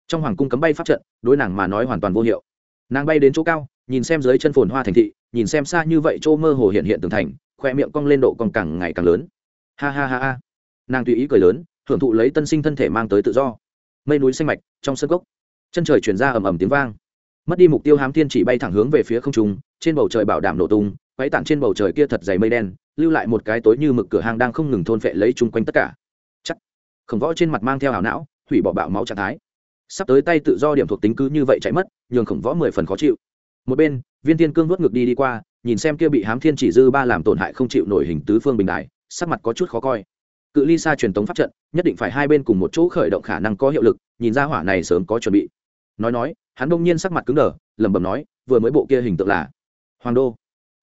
trong hoàng cung cấm bay pháp trận, đối nàng mà nói hoàn toàn vô hiệu. Nàng bay đến chỗ cao, nhìn xem dưới chân phồn hoa thành thị, nhìn xem xa như vậy chỗ mơ hồ hiện hiện tường thành, khoe miệng cong lên độ còn càng ngày càng lớn. Ha ha ha ha. Nàng tùy ý cười lớn, hưởng thụ lấy tân sinh thân thể mang tới tự do. Mây núi xanh mạch, trong sân gốc chân trời chuyển ra ầm ầm tiếng vang. Mất đi mục tiêu hám thiên chỉ bay thẳng hướng về phía không trung, trên bầu trời bảo đảm nổ tung, quấy tặng trên bầu trời kia thật dày mây đen, lưu lại một cái tối như mực cửa hàng đang không ngừng thôn phệ lấy chung quanh tất cả. Chắc, khổng võ trên mặt mang theo ảo não, hủy bỏ bạo máu trạng thái sắp tới tay tự do điểm thuộc tính cứ như vậy chạy mất, nhường khổng võ mười phần khó chịu. Một bên, viên thiên cương nuốt ngược đi đi qua, nhìn xem kia bị hám thiên chỉ dư ba làm tổn hại không chịu nổi hình tứ phương bình đại, sắc mặt có chút khó coi. Cự ly xa truyền tống pháp trận, nhất định phải hai bên cùng một chỗ khởi động khả năng có hiệu lực, nhìn ra hỏa này sớm có chuẩn bị. Nói nói, hắn đông nhiên sắc mặt cứng đờ, lẩm bẩm nói, vừa mới bộ kia hình tượng là hoàng đô.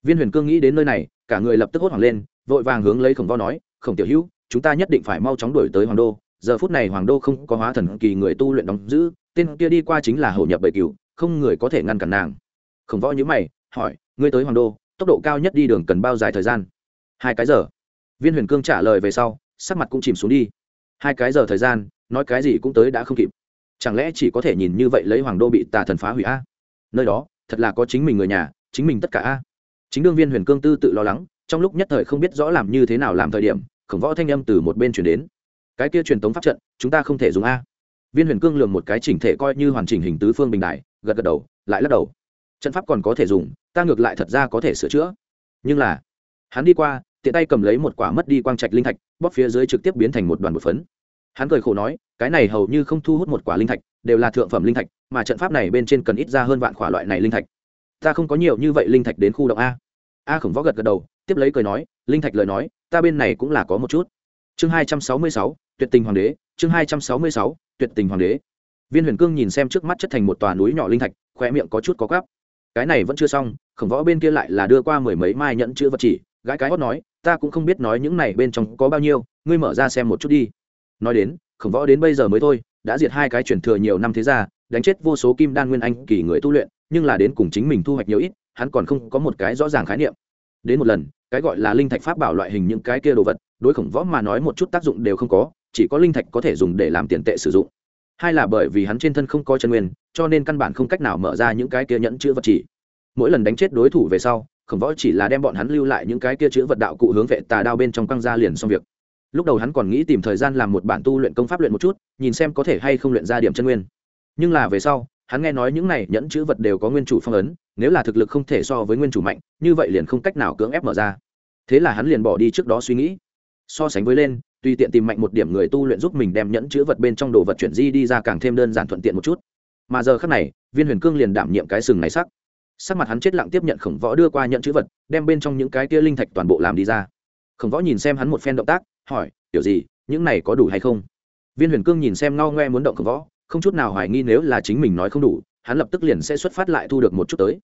Viên huyền cương nghĩ đến nơi này, cả người lập tức hốt hoảng lên, vội vàng hướng lấy khổng võ nói, khổng tiểu hữu, chúng ta nhất định phải mau chóng đuổi tới hoàng đô giờ phút này hoàng đô không có hóa thần kỳ người tu luyện đóng giữ, tên kia đi qua chính là hậu nhập bảy cửu không người có thể ngăn cản nàng. Khổng võ nhữ mày, hỏi, ngươi tới hoàng đô, tốc độ cao nhất đi đường cần bao dài thời gian? Hai cái giờ. Viên huyền cương trả lời về sau, sắc mặt cũng chìm xuống đi. Hai cái giờ thời gian, nói cái gì cũng tới đã không kịp. Chẳng lẽ chỉ có thể nhìn như vậy lấy hoàng đô bị tà thần phá hủy a? Nơi đó, thật là có chính mình người nhà, chính mình tất cả a. Chính đương viên huyền cương tư tự lo lắng, trong lúc nhất thời không biết rõ làm như thế nào làm thời điểm, khổng võ thanh âm từ một bên chuyển đến cái kia truyền tống pháp trận, chúng ta không thể dùng a. Viên huyền cương lường một cái chỉnh thể coi như hoàn chỉnh hình tứ phương bình đại, gật gật đầu, lại lắc đầu. Trận pháp còn có thể dùng, ta ngược lại thật ra có thể sửa chữa. Nhưng là, hắn đi qua, tiện tay cầm lấy một quả mất đi quang trạch linh thạch, bóp phía dưới trực tiếp biến thành một đoàn bột phấn. Hắn cười khổ nói, cái này hầu như không thu hút một quả linh thạch, đều là thượng phẩm linh thạch, mà trận pháp này bên trên cần ít ra hơn vạn quả loại này linh thạch. Ta không có nhiều như vậy linh thạch đến khu động a. A khổng võ gật gật đầu, tiếp lấy cười nói, linh thạch lời nói, ta bên này cũng là có một chút. Chương hai trăm sáu mươi sáu tuyệt tình hoàng đế, chương hai trăm sáu mươi sáu, tuyệt tình hoàng đế. Viên huyền cương nhìn xem trước mắt chất thành một tòa núi nhỏ linh thạch khoe miệng có chút có gắp cái này vẫn chưa xong, khổng võ bên kia lại là đưa qua mười mấy mai nhẫn chữ vật chỉ. Gái cái hót nói, ta cũng không biết nói những này bên trong có bao nhiêu, ngươi mở ra xem một chút đi. Nói đến, khổng võ đến bây giờ mới thôi, đã diệt hai cái chuyển thừa nhiều năm thế ra đánh chết vô số kim đan nguyên anh kỳ người tu luyện, nhưng là đến cùng chính mình thu hoạch nhiều ít, hắn còn không có một cái rõ ràng khái niệm. Đến một lần, cái gọi là linh thạch pháp bảo loại hình những cái kia đồ vật, đối khổng võ mà nói một chút tác dụng đều không có chỉ có linh thạch có thể dùng để làm tiền tệ sử dụng. Hai là bởi vì hắn trên thân không có chân nguyên, cho nên căn bản không cách nào mở ra những cái kia nhẫn chữ vật chỉ. Mỗi lần đánh chết đối thủ về sau, khổng võ chỉ là đem bọn hắn lưu lại những cái kia chữ vật đạo cụ hướng vệ tà đao bên trong căng ra liền xong việc. Lúc đầu hắn còn nghĩ tìm thời gian làm một bản tu luyện công pháp luyện một chút, nhìn xem có thể hay không luyện ra điểm chân nguyên. Nhưng là về sau, hắn nghe nói những này nhẫn chữ vật đều có nguyên chủ phong ấn, nếu là thực lực không thể so với nguyên chủ mạnh, như vậy liền không cách nào cưỡng ép mở ra. Thế là hắn liền bỏ đi trước đó suy nghĩ. So sánh với lên tùy tiện tìm mạnh một điểm người tu luyện giúp mình đem nhẫn chữ vật bên trong đồ vật chuyển di đi ra càng thêm đơn giản thuận tiện một chút. Mà giờ khác này, viên huyền cương liền đảm nhiệm cái sừng này sắc. Sắc mặt hắn chết lặng tiếp nhận khổng võ đưa qua nhận chữ vật, đem bên trong những cái kia linh thạch toàn bộ làm đi ra. Khổng võ nhìn xem hắn một phen động tác, hỏi kiểu gì, những này có đủ hay không? Viên huyền cương nhìn xem ngao ngoe muốn động khổng võ, không chút nào hoài nghi nếu là chính mình nói không đủ, hắn lập tức liền sẽ xuất phát lại thu được một chút tới.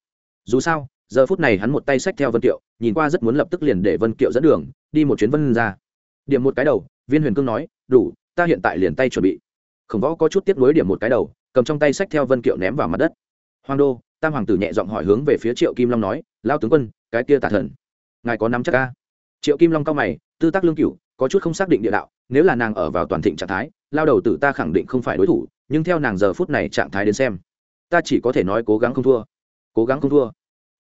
Dù sao, giờ phút này hắn một tay xách theo vân kiệu, nhìn qua rất muốn lập tức liền để vân kiệu dẫn đường, đi một chuyến vân ra điểm một cái đầu, viên huyền cương nói, đủ, ta hiện tại liền tay chuẩn bị. Khổng võ có chút tiếp nối điểm một cái đầu, cầm trong tay sách theo vân kiệu ném vào mặt đất. Hoàng đô, tam hoàng tử nhẹ giọng hỏi hướng về phía triệu kim long nói lao tướng quân, cái kia tà thần, ngài có nắm chắc ca triệu kim long cao mày, tư tác lương cửu, có chút không xác định địa đạo, nếu là nàng ở vào toàn thịnh trạng thái, lao đầu tử ta khẳng định không phải đối thủ, nhưng theo nàng giờ phút này trạng thái đến xem, ta chỉ có thể nói cố gắng không thua. Cố gắng không thua.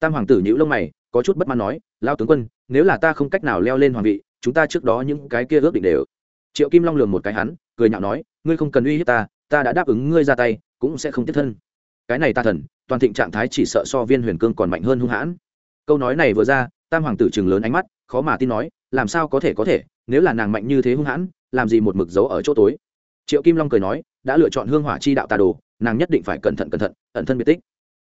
Tam hoàng tử nhữ lông mày, có chút bất mãn nói lao tướng quân, nếu là ta không cách nào leo lên hoàng vị chúng ta trước đó những cái kia ước định đều. Triệu kim long lường một cái hắn, cười nhạo nói, ngươi không cần uy hiếp ta ta đã đáp ứng ngươi ra tay, cũng sẽ không tiếp thân. Cái này ta thần, toàn thịnh trạng thái chỉ sợ so viên huyền cương còn mạnh hơn hung hãn. Câu nói này vừa ra, tam hoàng tử chừng lớn ánh mắt, khó mà tin nói, làm sao có thể có thể, nếu là nàng mạnh như thế hung hãn, làm gì một mực giấu ở chỗ tối? Triệu kim long cười nói, đã lựa chọn hương hỏa chi đạo tà đồ, nàng nhất định phải cẩn thận cẩn thận, ẩn thân biệt tích.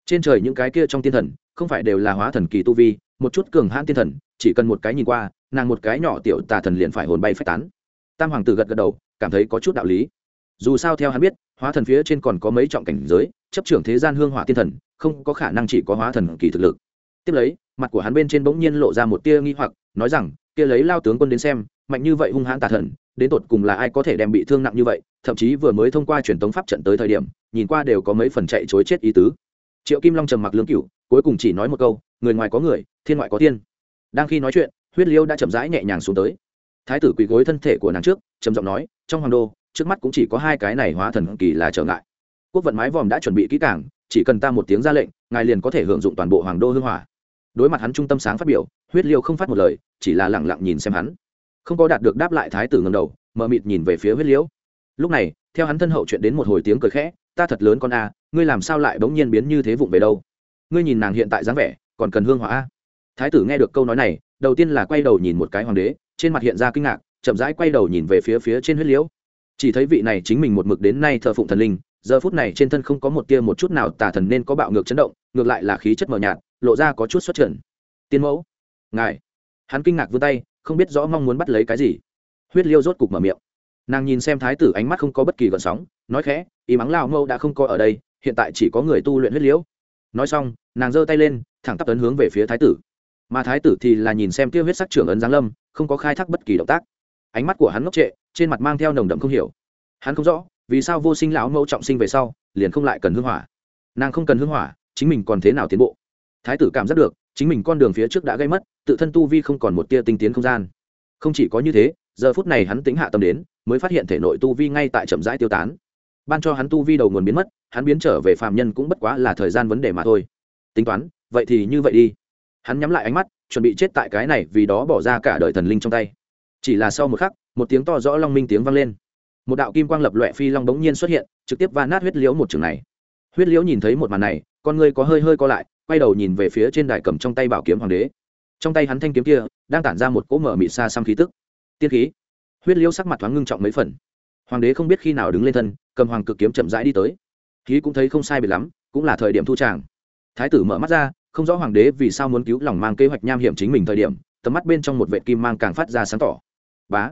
Trên trời những cái kia trong tiên thần, không phải đều là hóa thần kỳ tu vi một chút cường hãn tiên thần, chỉ cần một cái nhìn qua, nàng một cái nhỏ tiểu tà thần liền phải hồn bay phách tán. Tam hoàng tử gật gật đầu, cảm thấy có chút đạo lý. Dù sao theo hắn biết, hóa thần phía trên còn có mấy trọng cảnh giới, chấp trưởng thế gian hương hỏa tiên thần, không có khả năng chỉ có hóa thần kỳ thực lực. Tiếp lấy, mặt của hắn bên trên bỗng nhiên lộ ra một tia nghi hoặc, nói rằng, kia lấy lao tướng quân đến xem, mạnh như vậy hung hãn tà thần, đến tột cùng là ai có thể đem bị thương nặng như vậy? Thậm chí vừa mới thông qua truyền tống pháp trận tới thời điểm, nhìn qua đều có mấy phần chạy chối chết ý tứ. Triệu kim long trầm mặc lưỡng cửu, cuối cùng chỉ nói một câu người ngoài có người, thiên ngoại có tiên đang khi nói chuyện, huyết liêu đã chậm rãi nhẹ nhàng xuống tới. Thái tử quỳ gối thân thể của nàng trước, trầm giọng nói, trong hoàng đô, trước mắt cũng chỉ có hai cái này hóa thần kỳ là trở ngại. Quốc vận mái vòm đã chuẩn bị kỹ càng, chỉ cần ta một tiếng ra lệnh, ngài liền có thể hưởng dụng toàn bộ hoàng đô hưng hỏa. Đối mặt hắn trung tâm sáng phát biểu, huyết liêu không phát một lời, chỉ là lẳng lặng nhìn xem hắn. Không có đạt được đáp lại thái tử ngầm đầu, mờ mịt nhìn về phía huyết liễu lúc này, theo hắn thân hậu chuyện đến một hồi tiếng cười khẽ, ta thật lớn con a, ngươi làm sao lại bỗng nhiên biến như thế vụng về đâu? Ngươi nhìn nàng hiện tại dáng vẻ còn cần hương hỏa a? Thái tử nghe được câu nói này, đầu tiên là quay đầu nhìn một cái hoàng đế, trên mặt hiện ra kinh ngạc, chậm rãi quay đầu nhìn về phía phía trên huyết liễu. Chỉ thấy vị này chính mình một mực đến nay thờ phụng thần linh, giờ phút này trên thân không có một tia một chút nào tà thần nên có bạo ngược chấn động, ngược lại là khí chất mờ nhạt, lộ ra có chút xuất trần. Tiên mẫu, ngài. Hắn kinh ngạc vươn tay, không biết rõ mong muốn bắt lấy cái gì. Huyết liêu rốt cục mở miệng. Nàng nhìn xem thái tử ánh mắt không có bất kỳ gợn sóng, nói khẽ y mắng lao mâu đã không coi ở đây, hiện tại chỉ có người tu luyện huyết liễu. Nói xong, nàng giơ tay lên thẳng tắp ấn hướng về phía thái tử. Mà thái tử thì là nhìn xem kia huyết sắc trưởng ấn giáng lâm, không có khai thác bất kỳ động tác. Ánh mắt của hắn ngốc trệ, trên mặt mang theo nồng đậm không hiểu. Hắn không rõ, vì sao vô sinh lão mẫu trọng sinh về sau, liền không lại cần hương hỏa. Nàng không cần hương hỏa, chính mình còn thế nào tiến bộ? Thái tử cảm giác được, chính mình con đường phía trước đã gây mất, tự thân tu vi không còn một tia tinh tiến không gian. Không chỉ có như thế, giờ phút này hắn tính hạ tâm đến, mới phát hiện thể nội tu vi ngay tại chậm rãi tiêu tán. Ban cho hắn tu vi đầu nguồn biến mất, hắn biến trở về phàm nhân cũng bất quá là thời gian vấn đề mà thôi. Tính toán vậy thì như vậy đi. Hắn nhắm lại ánh mắt, chuẩn bị chết tại cái này vì đó bỏ ra cả đời thần linh trong tay. Chỉ là sau một khắc, một tiếng to rõ long minh tiếng vang lên. Một đạo kim quang lập loẹ phi long bỗng nhiên xuất hiện, trực tiếp va nát huyết liễu một trường này. Huyết liễu nhìn thấy một màn này, con người có hơi hơi co lại, quay đầu nhìn về phía trên đài cầm trong tay bảo kiếm hoàng đế. Trong tay hắn thanh kiếm kia, đang tản ra một cỗ mở mịt xa xăm khí tức. Tiên khí. Huyết liễu sắc mặt thoáng ngưng trọng mấy phần. Hoàng đế không biết khi nào đứng lên thân, cầm hoàng cực kiếm chậm rãi đi tới. Khí cũng thấy không sai biệt lắm, cũng là thời điểm thu tràng thái tử mở mắt ra, không rõ hoàng đế vì sao muốn cứu lòng mang kế hoạch nham hiểm chính mình thời điểm, tầm mắt bên trong một vệ kim mang càng phát ra sáng tỏ. Bá.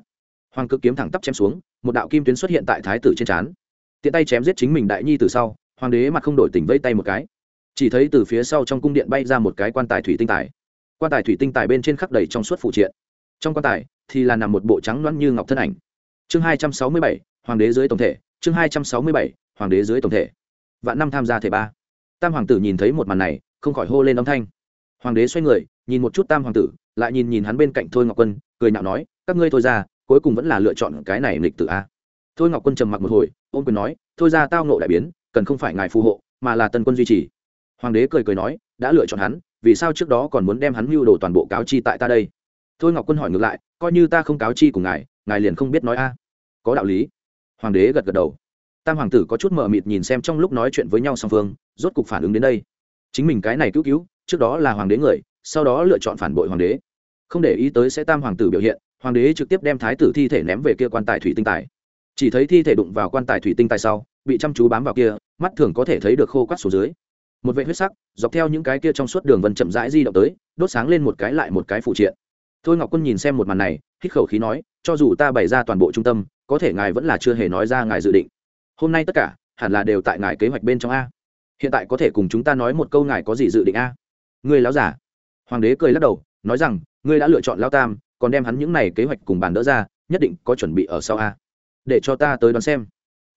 Hoàng cực kiếm thẳng tắp chém xuống, một đạo kim tuyến xuất hiện tại thái tử trên trán. Tiện tay chém giết chính mình đại nhi từ sau, hoàng đế mặt không đổi tình vây tay một cái. Chỉ thấy từ phía sau trong cung điện bay ra một cái quan tài thủy tinh tài. Quan tài thủy tinh tài bên trên khắc đầy trong suốt phụ triện. Trong quan tài thì là nằm một bộ trắng loãng như ngọc thân ảnh. Chương hai trăm sáu mươi bảy, hoàng đế dưới tổng thể, chương hai trăm sáu mươi bảy, hoàng đế dưới tổng thể. Vạn năm tham gia thể ba tam hoàng tử nhìn thấy một màn này, không khỏi hô lên âm thanh. Hoàng đế xoay người, nhìn một chút tam hoàng tử, lại nhìn nhìn hắn bên cạnh thôi ngọc quân, cười nhạo nói, các ngươi thôi ra, cuối cùng vẫn là lựa chọn cái này lịch tử a. Thôi ngọc quân trầm mặc một hồi ôm quyền nói, thôi ra, tao nộ đại biến, cần không phải ngài phù hộ, mà là tân quân duy trì. Hoàng đế cười cười nói, đã lựa chọn hắn, vì sao trước đó còn muốn đem hắn mưu đồ toàn bộ cáo chi tại ta đây? Thôi ngọc quân hỏi ngược lại, coi như ta không cáo chi của ngài ngài liền không biết nói a. Có đạo lý. Hoàng đế gật gật đầu. Tam hoàng tử có chút mờ mịt nhìn xem trong lúc nói chuyện với nhau song phương rốt cục phản ứng đến đây. Chính mình cái này cứu cứu, trước đó là hoàng đế người, sau đó lựa chọn phản bội hoàng đế. Không để ý tới sẽ tam hoàng tử biểu hiện, hoàng đế trực tiếp đem thái tử thi thể ném về kia quan tài thủy tinh tài. Chỉ thấy thi thể đụng vào quan tài thủy tinh tài sau, bị chăm chú bám vào kia, mắt thường có thể thấy được khô quắt xuống dưới. Một vệ huyết sắc, dọc theo những cái kia trong suốt đường vân chậm rãi di động tới, đốt sáng lên một cái lại một cái phụ triện. Thôi ngọc quân nhìn xem một màn này, hít khẩu khí nói, cho dù ta bày ra toàn bộ trung tâm, có thể ngài vẫn là chưa hề nói ra ngài dự định. Hôm nay tất cả, hẳn là đều tại ngài kế hoạch bên trong a hiện tại có thể cùng chúng ta nói một câu ngài có gì dự định a? Người lão giả hoàng đế cười lắc đầu, nói rằng, ngươi đã lựa chọn lao tam, còn đem hắn những này kế hoạch cùng bàn đỡ ra, nhất định có chuẩn bị ở sau a. Để cho ta tới đón xem.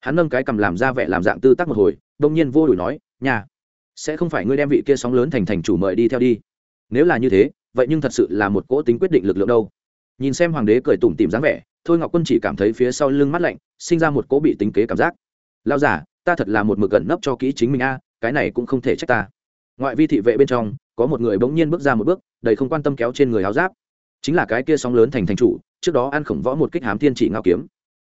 Hắn nâng cái cầm làm ra vẻ làm dạng tư tác một hồi, đông nhiên vô đùi nói, nhà, sẽ không phải ngươi đem vị kia sóng lớn thành thành chủ mời đi theo đi. Nếu là như thế, vậy nhưng thật sự là một cỗ tính quyết định lực lượng đâu. Nhìn xem hoàng đế cười tủm tìm dáng vẻ, thôi ngọc quân chỉ cảm thấy phía sau lưng mắt lạnh, sinh ra một cỗ bị tính kế cảm giác. Lao giả ta thật là một mực gần nấp cho kỹ chính mình a cái này cũng không thể trách ta. Ngoại vi thị vệ bên trong, có một người bỗng nhiên bước ra một bước, đầy không quan tâm kéo trên người áo giáp. Chính là cái kia sóng lớn thành thành chủ, trước đó ăn khổng võ một kích hám thiên chỉ ngao kiếm.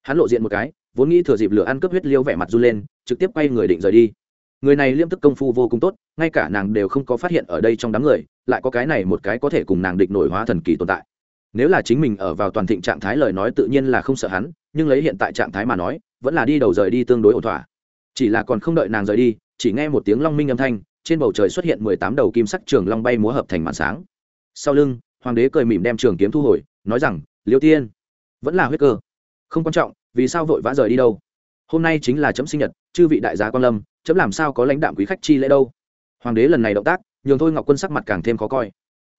Hắn lộ diện một cái, vốn nghĩ thừa dịp lửa ăn cướp huyết liêu vẻ mặt run lên, trực tiếp quay người định rời đi. Người này liêm tức công phu vô cùng tốt, ngay cả nàng đều không có phát hiện ở đây trong đám người, lại có cái này một cái có thể cùng nàng địch nổi hóa thần kỳ tồn tại. Nếu là chính mình ở vào toàn thịnh trạng thái lời nói tự nhiên là không sợ hắn, nhưng lấy hiện tại trạng thái mà nói, vẫn là đi đầu rời đi tương đối ổn thỏa chỉ là còn không đợi nàng rời đi, chỉ nghe một tiếng long minh âm thanh, trên bầu trời xuất hiện mười tám đầu kim sắc trường long bay múa hợp thành màn sáng. Sau lưng, hoàng đế cười mỉm đem trường kiếm thu hồi, nói rằng, liêu tiên, vẫn là huyết cơ. Không quan trọng, vì sao vội vã rời đi đâu? Hôm nay chính là chấm sinh nhật, chư vị đại gia quan lâm, chấm làm sao có lãnh đạm quý khách chi lễ đâu? Hoàng đế lần này động tác, nhường thôi ngọc quân sắc mặt càng thêm khó coi.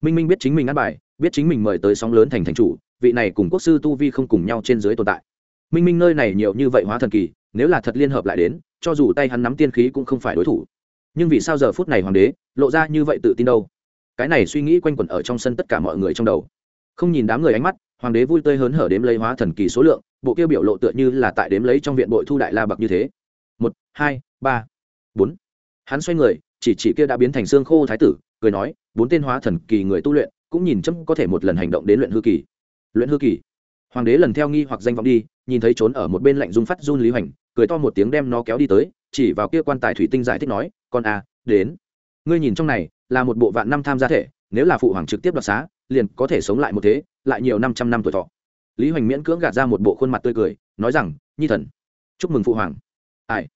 Minh minh biết chính mình ăn bài, biết chính mình mời tới sóng lớn thành thành chủ, vị này cùng quốc sư tu vi không cùng nhau trên dưới tồn tại minh minh nơi này nhiều như vậy hóa thần kỳ, nếu là thật liên hợp lại đến, cho dù tay hắn nắm tiên khí cũng không phải đối thủ. Nhưng vì sao giờ phút này hoàng đế lộ ra như vậy tự tin đâu? Cái này suy nghĩ quanh quẩn ở trong sân tất cả mọi người trong đầu. Không nhìn đám người ánh mắt, hoàng đế vui tươi hớn hở đếm lấy hóa thần kỳ số lượng, bộ kia biểu lộ tựa như là tại đếm lấy trong viện bội thu đại la bậc như thế. Một, hai, ba, bốn. Hắn xoay người, chỉ chỉ kia đã biến thành xương khô thái tử, cười nói, bốn tên hóa thần kỳ người tu luyện, cũng nhìn chấm có thể một lần hành động đến luyện hư kỳ. Luyện hư kỳ? Hoàng đế lần theo nghi hoặc danh vọng đi, nhìn thấy trốn ở một bên lạnh dung phát run lý hoành, cười to một tiếng đem nó kéo đi tới, chỉ vào kia quan tài thủy tinh giải thích nói, con à đến. Ngươi nhìn trong này, là một bộ vạn năm tham gia thể, nếu là phụ hoàng trực tiếp đoạt xá, liền có thể sống lại một thế, lại nhiều năm trăm năm tuổi thọ. Lý hoành miễn cưỡng gạt ra một bộ khuôn mặt tươi cười, nói rằng, nhi thần, chúc mừng phụ hoàng. Ai?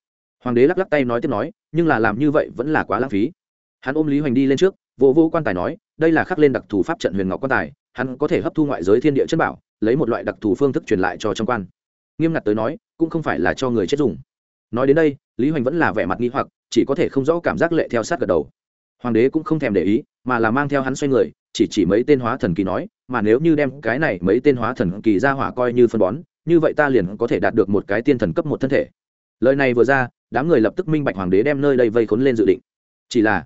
Hoàng đế lắc lắc tay nói tiếp nói, nhưng là làm như vậy vẫn là quá lãng phí. Hắn ôm lý hoành đi lên trước, vô vô quan tài nói, đây là khắc lên đặc thù pháp trận huyền ngọc quan tài, hắn có thể hấp thu ngoại giới thiên địa chân bảo lấy một loại đặc thù phương thức truyền lại cho trong quan. Nghiêm ngặt tới nói, cũng không phải là cho người chết dùng. Nói đến đây, lý hoành vẫn là vẻ mặt nghi hoặc, chỉ có thể không rõ cảm giác lệ theo sát gật đầu. Hoàng đế cũng không thèm để ý, mà là mang theo hắn xoay người, chỉ chỉ mấy tên hóa thần kỳ nói, mà nếu như đem cái này mấy tên hóa thần kỳ ra hỏa coi như phân bón, như vậy ta liền có thể đạt được một cái tiên thần cấp một thân thể. Lời này vừa ra, đám người lập tức minh bạch hoàng đế đem nơi đây vây khốn lên dự định. Chỉ là,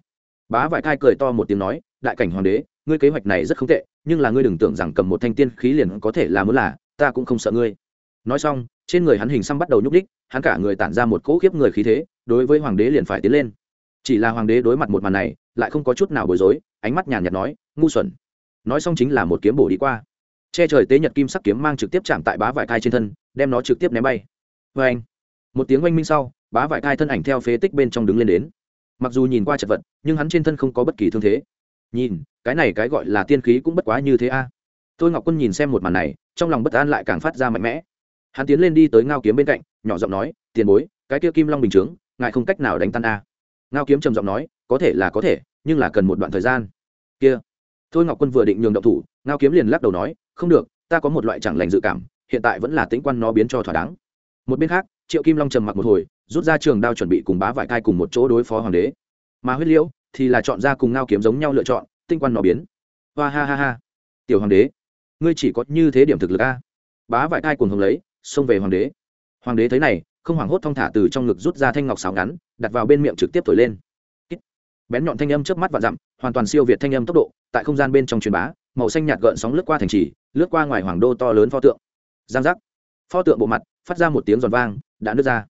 bá vải thai cười to một tiếng nói, đại cảnh hoàng đế, ngươi kế hoạch này rất không tệ nhưng là ngươi đừng tưởng rằng cầm một thanh tiên khí liền có thể làm muốn là, ta cũng không sợ ngươi. Nói xong, trên người hắn hình xăm bắt đầu nhúc đích hắn cả người tản ra một cỗ khiếp người khí thế, đối với hoàng đế liền phải tiến lên. Chỉ là hoàng đế đối mặt một màn này, lại không có chút nào bối rối, ánh mắt nhàn nhạt nói, ngu xuẩn. Nói xong chính là một kiếm bổ đi qua. Che trời tế nhật kim sắc kiếm mang trực tiếp chạm tại bá vải thai trên thân, đem nó trực tiếp ném bay. Vê anh, một tiếng oanh minh sau, bá vải thai thân ảnh theo phế tích bên trong đứng lên đến. Mặc dù nhìn qua chật vật, nhưng hắn trên thân không có bất kỳ thương thế nhìn, cái này cái gọi là tiên khí cũng bất quá như thế a. À. tôi ngọc quân nhìn xem một màn này, trong lòng bất an lại càng phát ra mạnh mẽ. Hắn tiến lên đi tới ngao kiếm bên cạnh, nhỏ giọng nói, tiền bối, cái kia kim long bình chướng, ngài không cách nào đánh tan a. Ngao kiếm trầm giọng nói, có thể là có thể, nhưng là cần một đoạn thời gian. Kia. Thôi ngọc quân vừa định nhường động thủ, ngao kiếm liền lắc đầu nói, không được, ta có một loại chẳng lành dự cảm, hiện tại vẫn là tính quan nó biến cho thỏa đáng. Một bên khác, triệu kim long trầm mặc một hồi, rút ra trường đao chuẩn bị cùng bá vải cai cùng một chỗ đối phó hoàng đế. Mà huyết liễu thì là chọn ra cùng ngao kiếm giống nhau lựa chọn, tinh quan nó biến. Hoa ha ha ha. Tiểu hoàng đế, ngươi chỉ có như thế điểm thực lực a. Bá vải thai cùng hồng lấy, xông về hoàng đế. Hoàng đế thấy này, không hoảng hốt thong thả từ trong ngực rút ra thanh ngọc xào ngắn, đặt vào bên miệng trực tiếp thổi lên. Bén nhọn thanh âm trước mắt và dặm, hoàn toàn siêu việt thanh âm tốc độ, tại không gian bên trong truyền bá, màu xanh nhạt gợn sóng lướt qua thành trì, lướt qua ngoài hoàng đô to lớn pho tượng. Giang giác. Pho tượng bộ mặt, phát ra một tiếng giòn vang, đã nứt ra.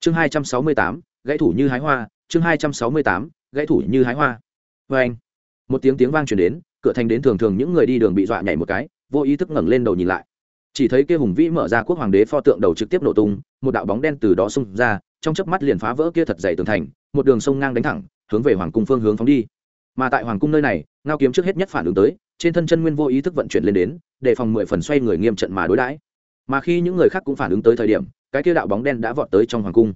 Chương hai trăm sáu mươi tám, gãy thủ như hái hoa, chương hai trăm sáu mươi tám gãy thủ như hái hoa. Vê anh, một tiếng tiếng vang truyền đến, cửa thành đến thường thường những người đi đường bị dọa nhảy một cái, vô ý thức ngẩng lên đầu nhìn lại. Chỉ thấy kia hùng vĩ mở ra quốc hoàng đế pho tượng đầu trực tiếp nổ tung, một đạo bóng đen từ đó xung ra, trong chớp mắt liền phá vỡ kia thật dày tường thành, một đường sông ngang đánh thẳng, hướng về hoàng cung phương hướng phóng đi. Mà tại hoàng cung nơi này, ngao kiếm trước hết nhất phản ứng tới, trên thân chân nguyên vô ý thức vận chuyển lên đến để phòng mười phần xoay người nghiêm trận mà đối đãi. Mà khi những người khác cũng phản ứng tới thời điểm, cái kia đạo bóng đen đã vọt tới trong hoàng cung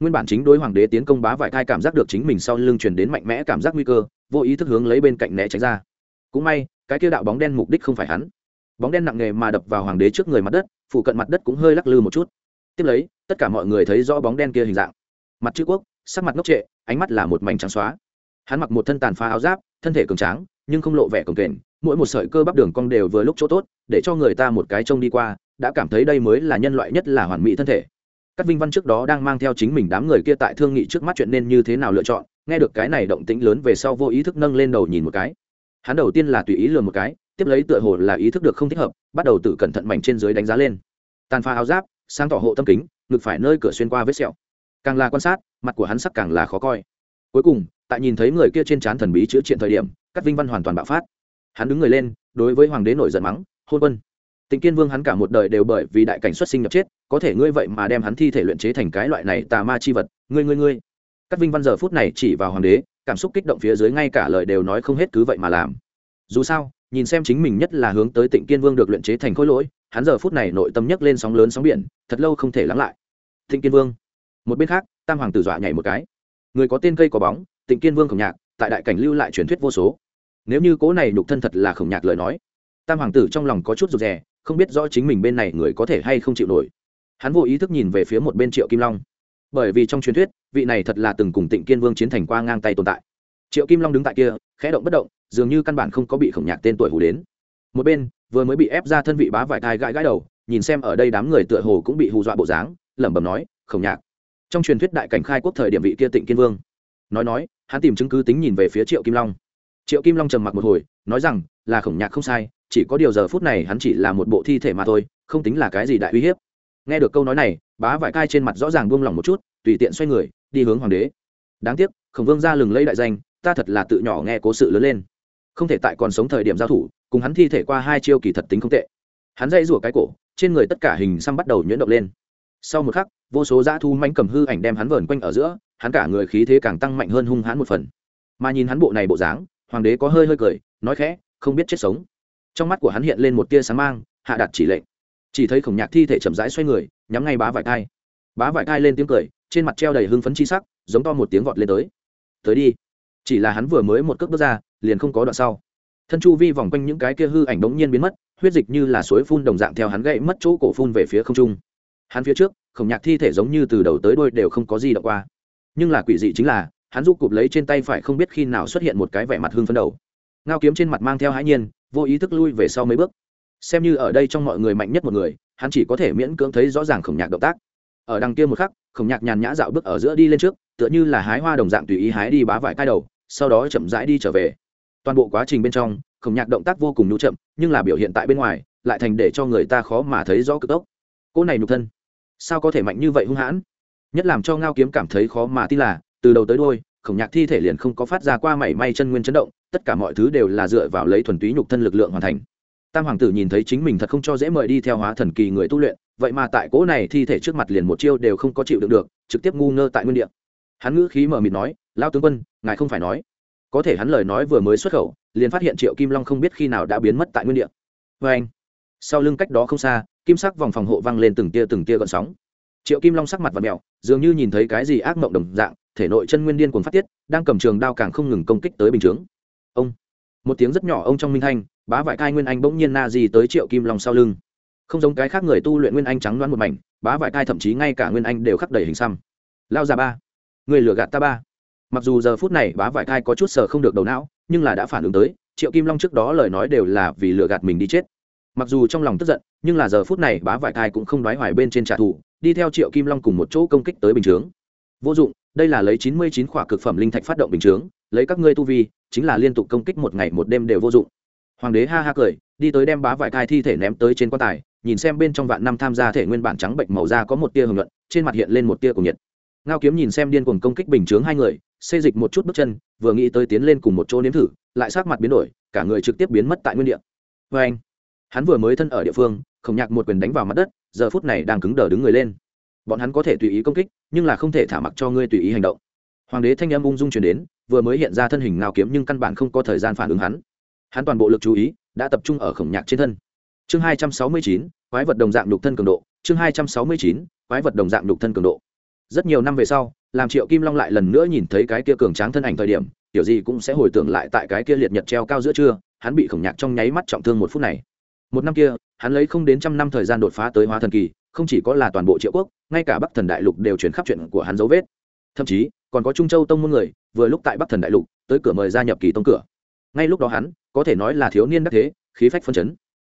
nguyên bản chính đối hoàng đế tiến công bá vải thai cảm giác được chính mình sau lưng truyền đến mạnh mẽ cảm giác nguy cơ, vô ý thức hướng lấy bên cạnh né tránh ra. Cũng may, cái kia đạo bóng đen mục đích không phải hắn. Bóng đen nặng nề mà đập vào hoàng đế trước người mặt đất phụ cận mặt đất cũng hơi lắc lư một chút. Tiếp lấy, tất cả mọi người thấy rõ bóng đen kia hình dạng. Mặt chữ quốc, sắc mặt ngốc trệ, ánh mắt là một mảnh trắng xóa. Hắn mặc một thân tàn phá áo giáp, thân thể cường tráng, nhưng không lộ vẻ cồng kềnh, mỗi một sợi cơ bắp đường cong đều vừa lúc chỗ tốt, để cho người ta một cái trông đi qua, đã cảm thấy đây mới là nhân loại nhất là hoàn mỹ thân thể các vinh văn trước đó đang mang theo chính mình đám người kia tại thương nghị trước mắt chuyện nên như thế nào lựa chọn. Nghe được cái này động tĩnh lớn về sau vô ý thức nâng lên đầu nhìn một cái. Hắn đầu tiên là tùy ý lừa một cái, tiếp lấy tựa hồ là ý thức được không thích hợp, bắt đầu tự cẩn thận mảnh trên dưới đánh giá lên. Tàn pha áo giáp sang tỏ hộ tâm kính, ngực phải nơi cửa xuyên qua vết sẹo. Càng là quan sát, mặt của hắn sắc càng là khó coi. Cuối cùng, tại nhìn thấy người kia trên trán thần bí chữa triện thời điểm các vinh văn hoàn toàn bạo phát. Hắn đứng người lên, đối với hoàng đế nổi giận mắng, hôn quân! Tịnh kiên vương hắn cả một đời đều bởi vì đại cảnh xuất sinh nhập chết, có thể ngươi vậy mà đem hắn thi thể luyện chế thành cái loại này tà ma chi vật, ngươi ngươi ngươi. Các vinh văn giờ phút này chỉ vào hoàng đế, cảm xúc kích động phía dưới ngay cả lời đều nói không hết cứ vậy mà làm. Dù sao, nhìn xem chính mình nhất là hướng tới tịnh kiên vương được luyện chế thành khối lỗi, hắn giờ phút này nội tâm nhấc lên sóng lớn sóng biển, thật lâu không thể lắng lại. Tịnh kiên vương. Một bên khác, tam hoàng tử dọa nhảy một cái. Người có tên cây có bóng, tịnh kiên vương khổng nhạc, tại đại cảnh lưu lại truyền thuyết vô số. Nếu như cố này nhục thân thật là khổng nhạc lời nói, tam hoàng tử trong lòng có chút rụt rè không biết rõ chính mình bên này người có thể hay không chịu nổi. Hắn vô ý thức nhìn về phía một bên triệu kim long. Bởi vì trong truyền thuyết, vị này thật là từng cùng tịnh kiên vương chiến thành qua ngang tay tồn tại. Triệu kim long đứng tại kia, khẽ động bất động, dường như căn bản không có bị khổng nhạc tên tuổi hù đến. Một bên, vừa mới bị ép ra thân vị bá vải thai gãi gãi đầu, nhìn xem ở đây đám người tựa hồ cũng bị hù dọa bộ dáng, lẩm bẩm nói, khổng nhạc. Trong truyền thuyết đại cảnh khai quốc thời điểm vị kia tịnh kiên vương. Nói nói, hắn tìm chứng cứ tính nhìn về phía triệu kim long. Triệu kim long trầm mặc một hồi, nói rằng, là khổng nhạc không sai chỉ có điều giờ phút này hắn chỉ là một bộ thi thể mà thôi, không tính là cái gì đại uy hiếp. Nghe được câu nói này, bá vải cai trên mặt rõ ràng buông lỏng một chút, tùy tiện xoay người, đi hướng hoàng đế. Đáng tiếc, khổng vương ra lừng lấy đại danh, ta thật là tự nhỏ nghe cố sự lớn lên. Không thể tại còn sống thời điểm giao thủ, cùng hắn thi thể qua hai chiêu kỳ thật tính không tệ. Hắn dây rủa cái cổ, trên người tất cả hình xăm bắt đầu nhuyễn động lên. Sau một khắc, vô số dã thu manh cầm hư ảnh đem hắn vờn quanh ở giữa, hắn cả người khí thế càng tăng mạnh hơn hung hãn một phần. Mà nhìn hắn bộ này bộ dáng, hoàng đế có hơi hơi cười, nói khẽ, không biết chết sống trong mắt của hắn hiện lên một tia sáng mang, hạ đặt chỉ lệnh. Chỉ thấy khổng nhạc thi thể chậm rãi xoay người, nhắm ngay bá vải thai. Bá vải thai lên tiếng cười, trên mặt treo đầy hưng phấn chi sắc, giống to một tiếng vọt lên tới. Tới đi. Chỉ là hắn vừa mới một cước bước ra, liền không có đoạn sau. Thân chu vi vòng quanh những cái kia hư ảnh bỗng nhiên biến mất, huyết dịch như là suối phun đồng dạng theo hắn gậy mất chỗ cổ phun về phía không trung. Hắn phía trước, khổng nhạc thi thể giống như từ đầu tới đôi đều không có gì động qua. Nhưng là quỷ dị chính là, hắn giúp cụp lấy trên tay phải không biết khi nào xuất hiện một cái vẻ mặt hương phấn đầu. Ngao kiếm trên mặt mang theo hãi nhiên vô ý thức lui về sau mấy bước. Xem như ở đây trong mọi người mạnh nhất một người, hắn chỉ có thể miễn cưỡng thấy rõ ràng khổng nhạc động tác. Ở đằng kia một khắc, khổng nhạc nhàn nhã dạo bước ở giữa đi lên trước, tựa như là hái hoa đồng dạng tùy ý hái đi bá vải cai đầu, sau đó chậm rãi đi trở về. Toàn bộ quá trình bên trong, khổng nhạc động tác vô cùng nhu chậm, nhưng là biểu hiện tại bên ngoài, lại thành để cho người ta khó mà thấy rõ cực tốc. Cô này nhục thân, sao có thể mạnh như vậy hung hãn? Nhất làm cho ngao kiếm cảm thấy khó mà tin là, từ đầu tới đôi khổng nhạc thi thể liền không có phát ra qua mảy may chân nguyên chấn động, tất cả mọi thứ đều là dựa vào lấy thuần túy nhục thân lực lượng hoàn thành. Tam hoàng tử nhìn thấy chính mình thật không cho dễ mời đi theo hóa thần kỳ người tu luyện, vậy mà tại cỗ này thi thể trước mặt liền một chiêu đều không có chịu được được, trực tiếp ngu ngơ tại nguyên địa. Hắn ngữ khí mở mịt nói lao tướng quân, ngài không phải nói. Có thể hắn lời nói vừa mới xuất khẩu, liền phát hiện triệu kim long không biết khi nào đã biến mất tại nguyên địa. Vê anh, sau lưng cách đó không xa, kim sắc vòng phòng hộ văng lên từng tia từng tia gợn sóng. Triệu kim long sắc mặt và mẹo dường như nhìn thấy cái gì ác mộng đồng dạng thể nội chân nguyên điên cuồng phát tiết, đang cầm trường đao càng không ngừng công kích tới bình chướng. Ông, một tiếng rất nhỏ ông trong minh thanh, bá vải cai nguyên anh bỗng nhiên na gì tới triệu kim long sau lưng. Không giống cái khác người tu luyện nguyên anh trắng đoán một mảnh, bá vải cai thậm chí ngay cả nguyên anh đều khắc đầy hình xăm. Lao ra ba, người lừa gạt ta ba. Mặc dù giờ phút này bá vải cai có chút sờ không được đầu não, nhưng là đã phản ứng tới, triệu kim long trước đó lời nói đều là vì lừa gạt mình đi chết. Mặc dù trong lòng tức giận, nhưng là giờ phút này bá vải cai cũng không đoái hoài bên trên trả thù, đi theo triệu kim long cùng một chỗ công kích tới bình chướng. Vô dụng đây là lấy chín mươi chín khỏa cực phẩm linh thạch phát động bình chướng, lấy các ngươi tu vi, chính là liên tục công kích một ngày một đêm đều vô dụng. Hoàng đế ha ha cười, đi tới đem bá vải thai thi thể ném tới trên quan tài, nhìn xem bên trong vạn năm tham gia thể nguyên bản trắng bệnh màu da có một tia hưởng luận trên mặt hiện lên một tia cùng nhiệt. Ngao kiếm nhìn xem điên cuồng công kích bình chướng hai người, xê dịch một chút bước chân, vừa nghĩ tới tiến lên cùng một chỗ nếm thử, lại sát mặt biến đổi, cả người trực tiếp biến mất tại nguyên địa. Vê anh hắn vừa mới thân ở địa phương, khổng nhạc một quyền đánh vào mặt đất, giờ phút này đang cứng đờ đứng người lên bọn hắn có thể tùy ý công kích, nhưng là không thể thả mặc cho ngươi tùy ý hành động. Hoàng đế thanh âm ung dung chuyển đến, vừa mới hiện ra thân hình ngao kiếm nhưng căn bản không có thời gian phản ứng hắn. Hắn toàn bộ lực chú ý, đã tập trung ở khổng nhạc trên thân. Chương hai trăm sáu mươi chín, quái vật đồng dạng nhục thân cường độ. Chương hai trăm sáu mươi chín, quái vật đồng dạng nhục thân cường độ. Rất nhiều năm về sau, làm triệu kim long lại lần nữa nhìn thấy cái kia cường tráng thân ảnh thời điểm kiểu gì cũng sẽ hồi tưởng lại tại cái kia liệt nhật treo cao giữa trưa, hắn bị khổng nhạc trong nháy mắt trọng thương một phút này. Một năm kia, hắn lấy không đến trăm năm thời gian đột phá tới hóa thần kỳ không chỉ có là toàn bộ triệu quốc, ngay cả bắc thần đại lục đều chuyển khắp chuyện của hắn dấu vết. Thậm chí, còn có trung châu tông môn người, vừa lúc tại bắc thần đại lục, tới cửa mời gia nhập kỳ tông cửa. Ngay lúc đó hắn, có thể nói là thiếu niên đắc thế, khí phách phân chấn.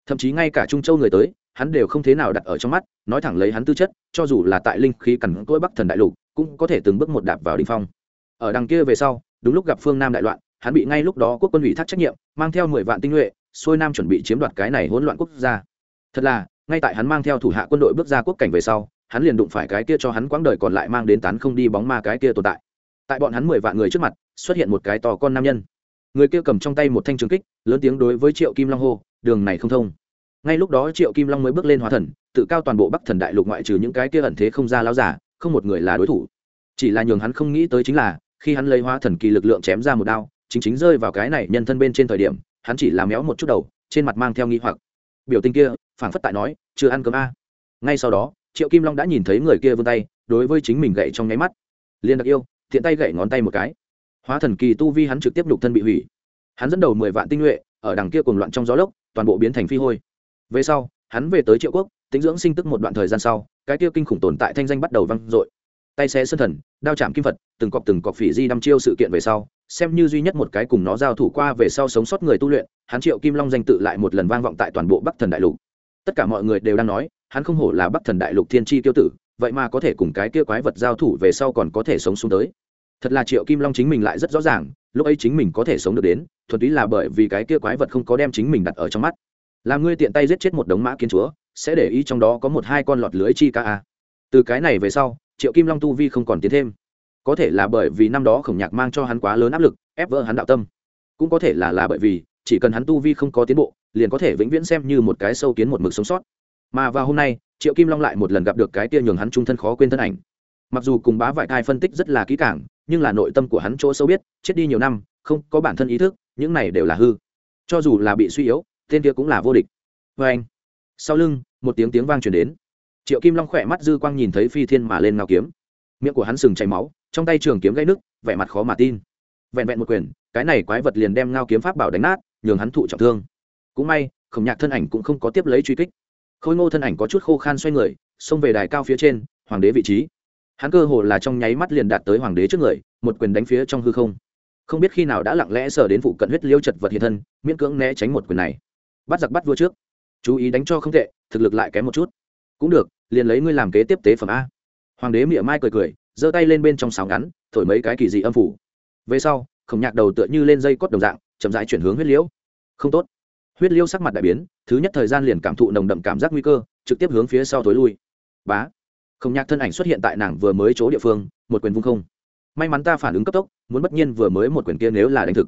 Thậm chí ngay cả trung châu người tới, hắn đều không thế nào đặt ở trong mắt, nói thẳng lấy hắn tư chất, cho dù là tại linh khí cằn cỗi bắc thần đại lục, cũng có thể từng bước một đạp vào đ phong. Ở đằng kia về sau, đúng lúc gặp phương nam đại loạn, hắn bị ngay lúc đó quốc quân ủy thác trách nhiệm, mang theo mười vạn tinh nhuệ, xuôi nam chuẩn bị chiếm đoạt cái này hỗn loạn quốc gia. Thật là ngay tại hắn mang theo thủ hạ quân đội bước ra quốc cảnh về sau, hắn liền đụng phải cái kia cho hắn quãng đời còn lại mang đến tán không đi bóng ma cái kia tồn tại. Tại bọn hắn mười vạn người trước mặt, xuất hiện một cái to con nam nhân. Người kia cầm trong tay một thanh trường kích, lớn tiếng đối với triệu kim long hô, đường này không thông. Ngay lúc đó triệu kim long mới bước lên hóa thần, tự cao toàn bộ bắc thần đại lục ngoại trừ những cái kia ẩn thế không ra láo giả, không một người là đối thủ. Chỉ là nhường hắn không nghĩ tới chính là, khi hắn lấy hóa thần kỳ lực lượng chém ra một đao, chính chính rơi vào cái này nhân thân bên trên thời điểm, hắn chỉ làm méo một chút đầu, trên mặt mang theo nghi hoặc. Biểu tình kia phảng phất tại nói chưa ăn cơm a. Ngay sau đó triệu kim long đã nhìn thấy người kia vươn tay đối với chính mình gậy trong nháy mắt. Liên đặc yêu thiện tay gậy ngón tay một cái. Hóa thần kỳ tu vi hắn trực tiếp nhục thân bị hủy. Hắn dẫn đầu mười vạn tinh nhuệ ở đằng kia cuồng loạn trong gió lốc toàn bộ biến thành phi hôi. Về sau hắn về tới triệu quốc tính dưỡng sinh tức một đoạn thời gian sau cái kia kinh khủng tồn tại thanh danh bắt đầu vang dội. Tay xé sơn thần đao chạm kim phật, từng cọc từng cọc phỉ di đăm chiêu sự kiện về sau xem như duy nhất một cái cùng nó giao thủ qua về sau sống sót người tu luyện hắn triệu kim long danh tự lại một lần vang vọng tại toàn bộ bắc thần đại lục tất cả mọi người đều đang nói, hắn không hổ là bắc thần đại lục thiên tri tiêu tử, vậy mà có thể cùng cái kia quái vật giao thủ về sau còn có thể sống xuống tới. Thật là triệu kim long chính mình lại rất rõ ràng, lúc ấy chính mình có thể sống được đến, thuần túy là bởi vì cái kia quái vật không có đem chính mình đặt ở trong mắt. Làm ngươi tiện tay giết chết một đống mã kiến chúa, sẽ để ý trong đó có một hai con lọt lưới chi ca a. Từ cái này về sau, triệu kim long tu vi không còn tiến thêm. Có thể là bởi vì năm đó khổng nhạc mang cho hắn quá lớn áp lực, ép vỡ hắn đạo tâm. Cũng có thể là là bởi vì, chỉ cần hắn tu vi không có tiến bộ liền có thể vĩnh viễn xem như một cái sâu kiến một mực sống sót. Mà vào hôm nay, triệu kim long lại một lần gặp được cái tia nhường hắn trung thân khó quên thân ảnh. Mặc dù cùng bá vải thai phân tích rất là kỹ càng, nhưng là nội tâm của hắn chỗ sâu biết, chết đi nhiều năm, không có bản thân ý thức, những này đều là hư. Cho dù là bị suy yếu, tên kia cũng là vô địch. Vê anh, sau lưng, một tiếng tiếng vang truyền đến. Triệu kim long khỏe mắt dư quang nhìn thấy phi thiên mà lên ngao kiếm. Miệng của hắn sừng chảy máu, trong tay trường kiếm gây nước vẻ mặt khó mà tin. Vẹn vẹn một quyền, cái này quái vật liền đem ngao kiếm pháp bảo đánh nát, nhường hắn thụ trọng thương cũng may, khổng nhạc thân ảnh cũng không có tiếp lấy truy kích. Khôi ngô thân ảnh có chút khô khan xoay người, xông về đài cao phía trên, hoàng đế vị trí. Hắn cơ hồ là trong nháy mắt liền đạt tới hoàng đế trước người, một quyền đánh phía trong hư không. Không biết khi nào đã lặng lẽ sờ đến vụ cận huyết liêu chật vật hiện thân, miễn cưỡng né tránh một quyền này. Bắt giặc bắt vua trước. Chú ý đánh cho không tệ, thực lực lại kém một chút. Cũng được, liền lấy ngươi làm kế tiếp tế phẩm a. Hoàng đế mỉa mai cười cười, giơ tay lên bên trong sáo ngắn, thổi mấy cái kỳ dị âm phủ. Về sau, khổng nhạc đầu tựa như lên dây cốt đồng dạng, chậm rãi chuyển hướng huyết liễu không tốt huyết liêu sắc mặt đại biến, thứ nhất thời gian liền cảm thụ nồng đậm cảm giác nguy cơ, trực tiếp hướng phía sau tối lui. Bá! Không nhạc thân ảnh xuất hiện tại nàng vừa mới chỗ địa phương, một quyền vung không. May mắn ta phản ứng cấp tốc, muốn bất nhiên vừa mới một quyền kia nếu là đánh thực.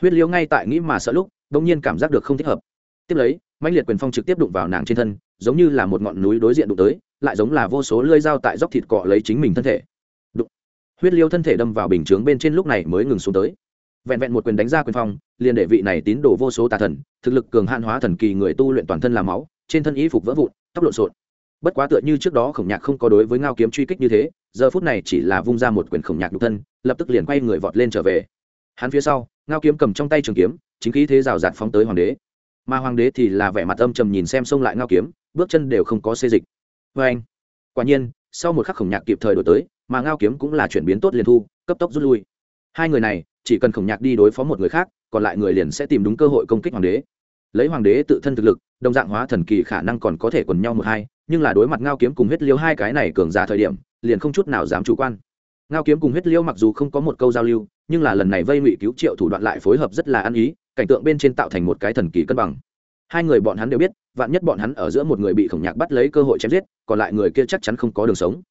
Huyết liêu ngay tại nghĩ mà sợ lúc đ nhiên cảm giác được không thích hợp. Tiếp lấy mạnh liệt quyền phong trực tiếp đụng vào nàng trên thân, giống như là một ngọn núi đối diện đụng tới, lại giống là vô số lưỡi dao tại dốc thịt cọ lấy chính mình thân thể. Đụng! Huyết liêu thân thể đâm vào bình chướng bên trên lúc này mới ngừng xuống tới vẹn vẹn một quyền đánh ra quyền phong, liền để vị này tín đồ vô số tà thần, thực lực cường hạn hóa thần kỳ người tu luyện toàn thân làm máu, trên thân y phục vỡ vụn, tóc lộn xộn. Bất quá tựa như trước đó khổng nhạc không có đối với ngao kiếm truy kích như thế, giờ phút này chỉ là vung ra một quyền khổng nhạc nhục thân, lập tức liền quay người vọt lên trở về. Hắn phía sau, ngao kiếm cầm trong tay trường kiếm, chính khí thế rào rạt phóng tới hoàng đế. Mà hoàng đế thì là vẻ mặt âm trầm nhìn xem xông lại ngao kiếm, bước chân đều không có xê dịch. Vê anh, quả nhiên, sau một khắc khổng nhạc kịp thời đổi tới, mà ngao kiếm cũng là chuyển biến tốt liền thu, cấp tốc rút lui. Hai người này chỉ cần khổng nhạc đi đối phó một người khác, còn lại người liền sẽ tìm đúng cơ hội công kích hoàng đế. Lấy hoàng đế tự thân thực lực, đồng dạng hóa thần kỳ khả năng còn có thể quần nhau một hai, nhưng là đối mặt ngao kiếm cùng huyết liêu hai cái này cường giả thời điểm, liền không chút nào dám chủ quan. Ngao kiếm cùng huyết liêu mặc dù không có một câu giao lưu, nhưng là lần này vây ngụy cứu triệu thủ đoạn lại phối hợp rất là ăn ý, cảnh tượng bên trên tạo thành một cái thần kỳ cân bằng. Hai người bọn hắn đều biết, vạn nhất bọn hắn ở giữa một người bị khổng nhạc bắt lấy cơ hội chém giết, còn lại người kia chắc chắn không có đường sống.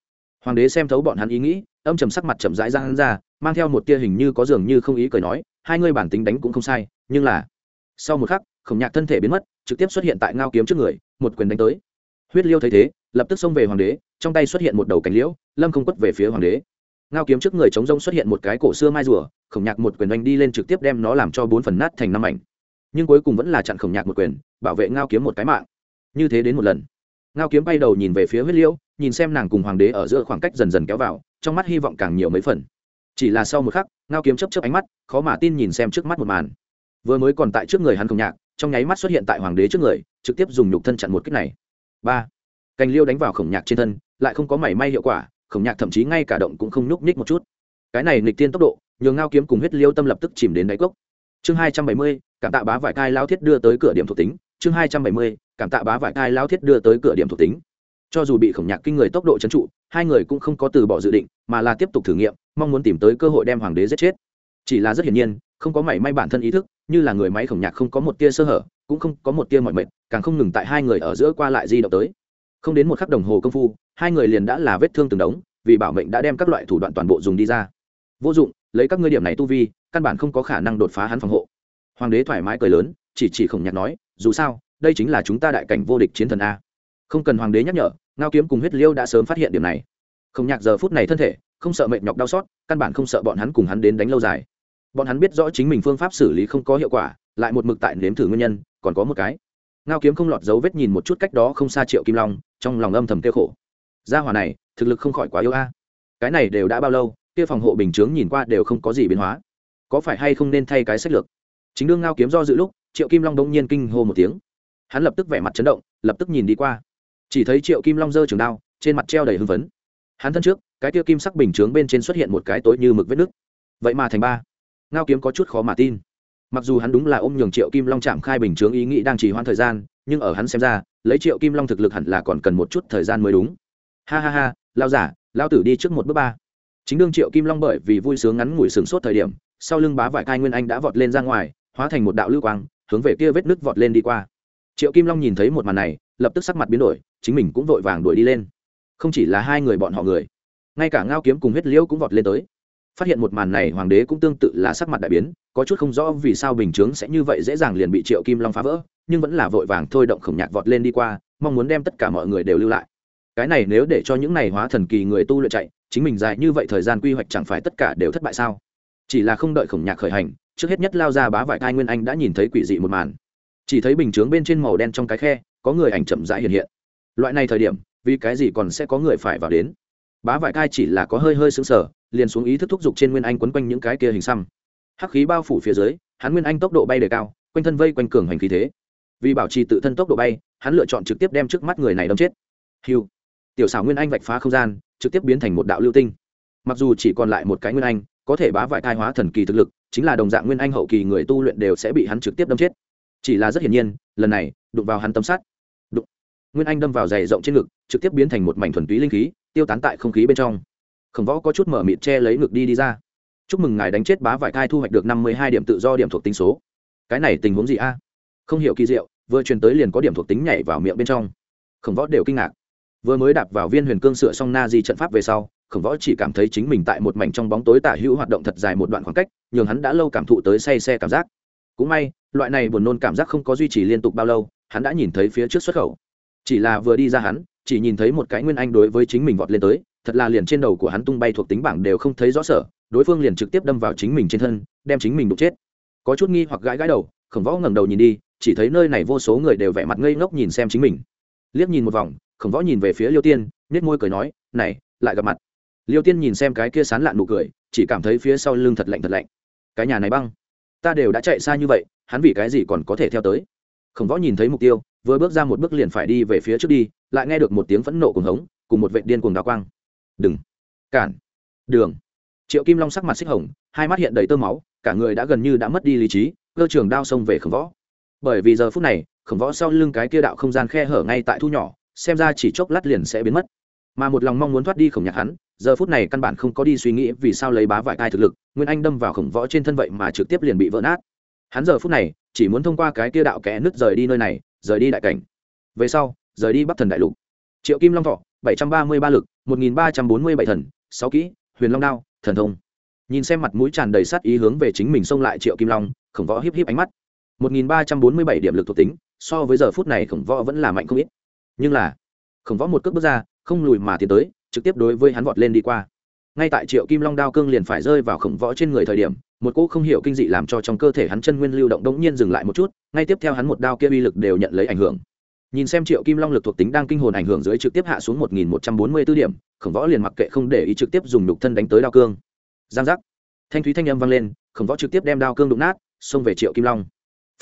Hoàng đế xem thấu bọn hắn ý nghĩ, âm trầm sắc mặt chậm rãi ra hắn ra mang theo một tia hình như có dường như không ý cười nói, hai ngươi bản tính đánh cũng không sai, nhưng là, sau một khắc, khổng nhạc thân thể biến mất, trực tiếp xuất hiện tại ngao kiếm trước người, một quyền đánh tới. Huyết liêu thấy thế, lập tức xông về hoàng đế, trong tay xuất hiện một đầu cánh liễu, lâm không quất về phía hoàng đế. Ngao kiếm trước người chống rông xuất hiện một cái cổ xưa mai rùa, khổng nhạc một quyền đánh đi lên trực tiếp đem nó làm cho bốn phần nát thành năm ảnh nhưng cuối cùng vẫn là chặn khổng nhạc một quyền, bảo vệ ngao kiếm một cái mạng. Như thế đến một lần, ngao kiếm bay đầu nhìn về phía huyết liễu nhìn xem nàng cùng hoàng đế ở giữa khoảng cách dần dần kéo vào, trong mắt hy vọng càng nhiều mấy phần chỉ là sau một khắc, ngao kiếm chấp chấp ánh mắt, khó mà tin nhìn xem trước mắt một màn. Vừa mới còn tại trước người hắn khổng nhạc, trong nháy mắt xuất hiện tại hoàng đế trước người, trực tiếp dùng nhục thân chặn một kích này. Ba. Cành liêu đánh vào khổng nhạc trên thân, lại không có mảy may hiệu quả, khổng nhạc thậm chí ngay cả động cũng không nhúc nhích một chút. Cái này nghịch tiên tốc độ, nhường ngao kiếm cùng huyết liêu tâm lập tức chìm đến đáy cốc. Chương hai trăm bảy mươi, cảm tạ bá vải cai lao thiết đưa tới cửa điểm thuộc tính. Chương hai trăm bảy mươi, cảm tạ bá vải cai lao thiết đưa tới cửa điểm thuộc tính. Cho dù bị khổng nhạc kinh người tốc độ trấn trụ, hai người cũng không có từ bỏ dự định, mà là tiếp tục thử nghiệm mong muốn tìm tới cơ hội đem hoàng đế giết chết. Chỉ là rất hiển nhiên, không có mảy may bản thân ý thức, như là người máy khổng nhạc không có một tia sơ hở, cũng không có một tia mọi mệnh càng không ngừng tại hai người ở giữa qua lại di động tới. Không đến một khắc đồng hồ công phu, hai người liền đã là vết thương từng đống, vì bảo mệnh đã đem các loại thủ đoạn toàn bộ dùng đi ra. Vô dụng, lấy các ngươi điểm này tu vi, căn bản không có khả năng đột phá hắn phòng hộ. Hoàng đế thoải mái cười lớn, chỉ chỉ khổng nhạc nói, dù sao, đây chính là chúng ta đại cảnh vô địch chiến thần a. Không cần hoàng đế nhắc nhở, ngao kiếm cùng huyết liêu đã sớm phát hiện điểm này. Khổng nhạc giờ phút này thân thể không sợ mệnh nhọc đau xót, căn bản không sợ bọn hắn cùng hắn đến đánh lâu dài. Bọn hắn biết rõ chính mình phương pháp xử lý không có hiệu quả, lại một mực tại nếm thử nguyên nhân, còn có một cái. Ngao kiếm không lọt dấu vết nhìn một chút cách đó không xa triệu kim long, trong lòng âm thầm kêu khổ. Gia hỏa này, thực lực không khỏi quá yếu a. Cái này đều đã bao lâu, kia phòng hộ bình chướng nhìn qua đều không có gì biến hóa. Có phải hay không nên thay cái sách lược? Chính đương ngao kiếm do dự lúc, triệu kim long đông nhiên kinh hô một tiếng. Hắn lập tức vẻ mặt chấn động, lập tức nhìn đi qua. Chỉ thấy triệu kim long giơ trường đao, trên mặt treo đầy hưng phấn hắn thân trước, cái tiêu kim sắc bình chướng bên trên xuất hiện một cái tối như mực vết nước vậy mà thành ba. Ngao kiếm có chút khó mà tin. Mặc dù hắn đúng là ôm nhường triệu kim long chạm khai bình chướng ý nghĩ đang trì hoãn thời gian, nhưng ở hắn xem ra, lấy triệu kim long thực lực hẳn là còn cần một chút thời gian mới đúng. Ha ha ha lao giả lao tử đi trước một bước ba. Chính đương triệu kim long bởi vì vui sướng ngắn ngủi sừng sốt thời điểm, sau lưng bá vải cai nguyên anh đã vọt lên ra ngoài, hóa thành một đạo lưu quang, hướng về kia vết nứt vọt lên đi qua. Triệu kim long nhìn thấy một màn này, lập tức sắc mặt biến đổi, chính mình cũng vội vàng đuổi đi lên không chỉ là hai người bọn họ người, ngay cả ngao kiếm cùng huyết liễu cũng vọt lên tới. Phát hiện một màn này, hoàng đế cũng tương tự là sắc mặt đại biến, có chút không rõ vì sao bình chướng sẽ như vậy dễ dàng liền bị triệu kim long phá vỡ, nhưng vẫn là vội vàng thôi động khổng nhạc vọt lên đi qua, mong muốn đem tất cả mọi người đều lưu lại. Cái này nếu để cho những này hóa thần kỳ người tu luyện chạy, chính mình dài như vậy thời gian quy hoạch chẳng phải tất cả đều thất bại sao? Chỉ là không đợi khổng nhạc khởi hành, trước hết nhất lao ra bá vải thai nguyên anh đã nhìn thấy quỷ dị một màn. Chỉ thấy bình chướng bên trên màu đen trong cái khe, có người ảnh chậm rãi hiện hiện. Loại này thời điểm vì cái gì còn sẽ có người phải vào đến? Bá vải cai chỉ là có hơi hơi sững sờ, liền xuống ý thức thúc giục trên nguyên anh quấn quanh những cái kia hình xăm. Hắc khí bao phủ phía dưới, hắn nguyên anh tốc độ bay đề cao, quanh thân vây quanh cường hành khí thế. Vì bảo trì tự thân tốc độ bay, hắn lựa chọn trực tiếp đem trước mắt người này đâm chết. Hiu tiểu xảo nguyên anh vạch phá không gian, trực tiếp biến thành một đạo lưu tinh. Mặc dù chỉ còn lại một cái nguyên anh, có thể bá vải thai hóa thần kỳ thực lực, chính là đồng dạng nguyên anh hậu kỳ người tu luyện đều sẽ bị hắn trực tiếp đâm chết. Chỉ là rất hiển nhiên, lần này, đụng vào hắn tâm sát nguyên anh đâm vào dày rộng trên ngực, trực tiếp biến thành một mảnh thuần túy linh khí, tiêu tán tại không khí bên trong. Khổng võ có chút mở mịt che lấy ngực đi đi ra. Chúc mừng ngài đánh chết bá vải thai thu hoạch được năm mươi hai điểm tự do điểm thuộc tính số. Cái này tình huống gì a? Không hiểu kỳ diệu, vừa truyền tới liền có điểm thuộc tính nhảy vào miệng bên trong. Khổng võ đều kinh ngạc. Vừa mới đạp vào viên huyền cương sửa xong na di trận pháp về sau, khổng võ chỉ cảm thấy chính mình tại một mảnh trong bóng tối tả hữu hoạt động thật dài một đoạn khoảng cách, nhường hắn đã lâu cảm thụ tới say xe cảm giác. Cũng may, loại này buồn nôn cảm giác không có duy trì liên tục bao lâu, hắn đã nhìn thấy phía trước xuất khẩu chỉ là vừa đi ra hắn, chỉ nhìn thấy một cái nguyên anh đối với chính mình vọt lên tới, thật là liền trên đầu của hắn tung bay thuộc tính bảng đều không thấy rõ sở, đối phương liền trực tiếp đâm vào chính mình trên thân, đem chính mình đụng chết. Có chút nghi hoặc gãi gãi đầu, khổng võ ngẩng đầu nhìn đi, chỉ thấy nơi này vô số người đều vẻ mặt ngây ngốc nhìn xem chính mình. Liếc nhìn một vòng, khổng võ nhìn về phía liêu tiên nết môi cười nói, này, lại gặp mặt. Liêu tiên nhìn xem cái kia sán lạn nụ cười, chỉ cảm thấy phía sau lưng thật lạnh thật lạnh. Cái nhà này băng, ta đều đã chạy xa như vậy, hắn vì cái gì còn có thể theo tới? Khổng võ nhìn thấy mục tiêu vừa bước ra một bước liền phải đi về phía trước đi, lại nghe được một tiếng phẫn nộ cùng hống, cùng một vệ điên cuồng đào quang. Đừng. Cản. Đường. Triệu kim long sắc mặt xích hồng, hai mắt hiện đầy tơ máu, cả người đã gần như đã mất đi lý trí, cơ trường đao xông về khổng võ. Bởi vì giờ phút này, khổng võ sau lưng cái kia đạo không gian khe hở ngay tại thu nhỏ, xem ra chỉ chốc lát liền sẽ biến mất. Mà một lòng mong muốn thoát đi khổng nhạc hắn, giờ phút này căn bản không có đi suy nghĩ vì sao lấy bá vải tai thực lực, nguyên anh đâm vào khổng võ trên thân vậy mà trực tiếp liền bị vỡ nát. Hắn giờ phút này, chỉ muốn thông qua cái kia đạo kẽ nứt rời đi nơi này rời đi đại cảnh. Về sau, rời đi bắc thần đại lục. Triệu kim long thọ, bảy trăm ba mươi ba lực, một nghìn ba trăm bốn mươi bảy thần, sáu kỹ, huyền long đao, thần thông. Nhìn xem mặt mũi tràn đầy sát ý hướng về chính mình xông lại triệu kim long, khổng võ híp híp ánh mắt. một nghìn ba trăm bốn mươi bảy điểm lực thuộc tính, so với giờ phút này khổng võ vẫn là mạnh không ít. Nhưng là, khổng võ một cước bước ra, không lùi mà tiến tới, trực tiếp đối với hắn vọt lên đi qua. Ngay tại triệu kim long đao cương liền phải rơi vào khổng võ trên người thời điểm một cỗ không hiểu kinh dị làm cho trong cơ thể hắn chân nguyên lưu động đống nhiên dừng lại một chút, ngay tiếp theo hắn một đao kia uy lực đều nhận lấy ảnh hưởng. Nhìn xem triệu kim long lực thuộc tính đang kinh hồn ảnh hưởng dưới trực tiếp hạ xuống một nghìn một trăm bốn mươi b ố điểm, khổng võ liền mặc kệ không để ý trực tiếp dùng đục thân đánh tới đao cương. Giang giác. Thanh thúy thanh âm vang lên, khổng võ trực tiếp đem đao cương đụng nát, xông về triệu kim long.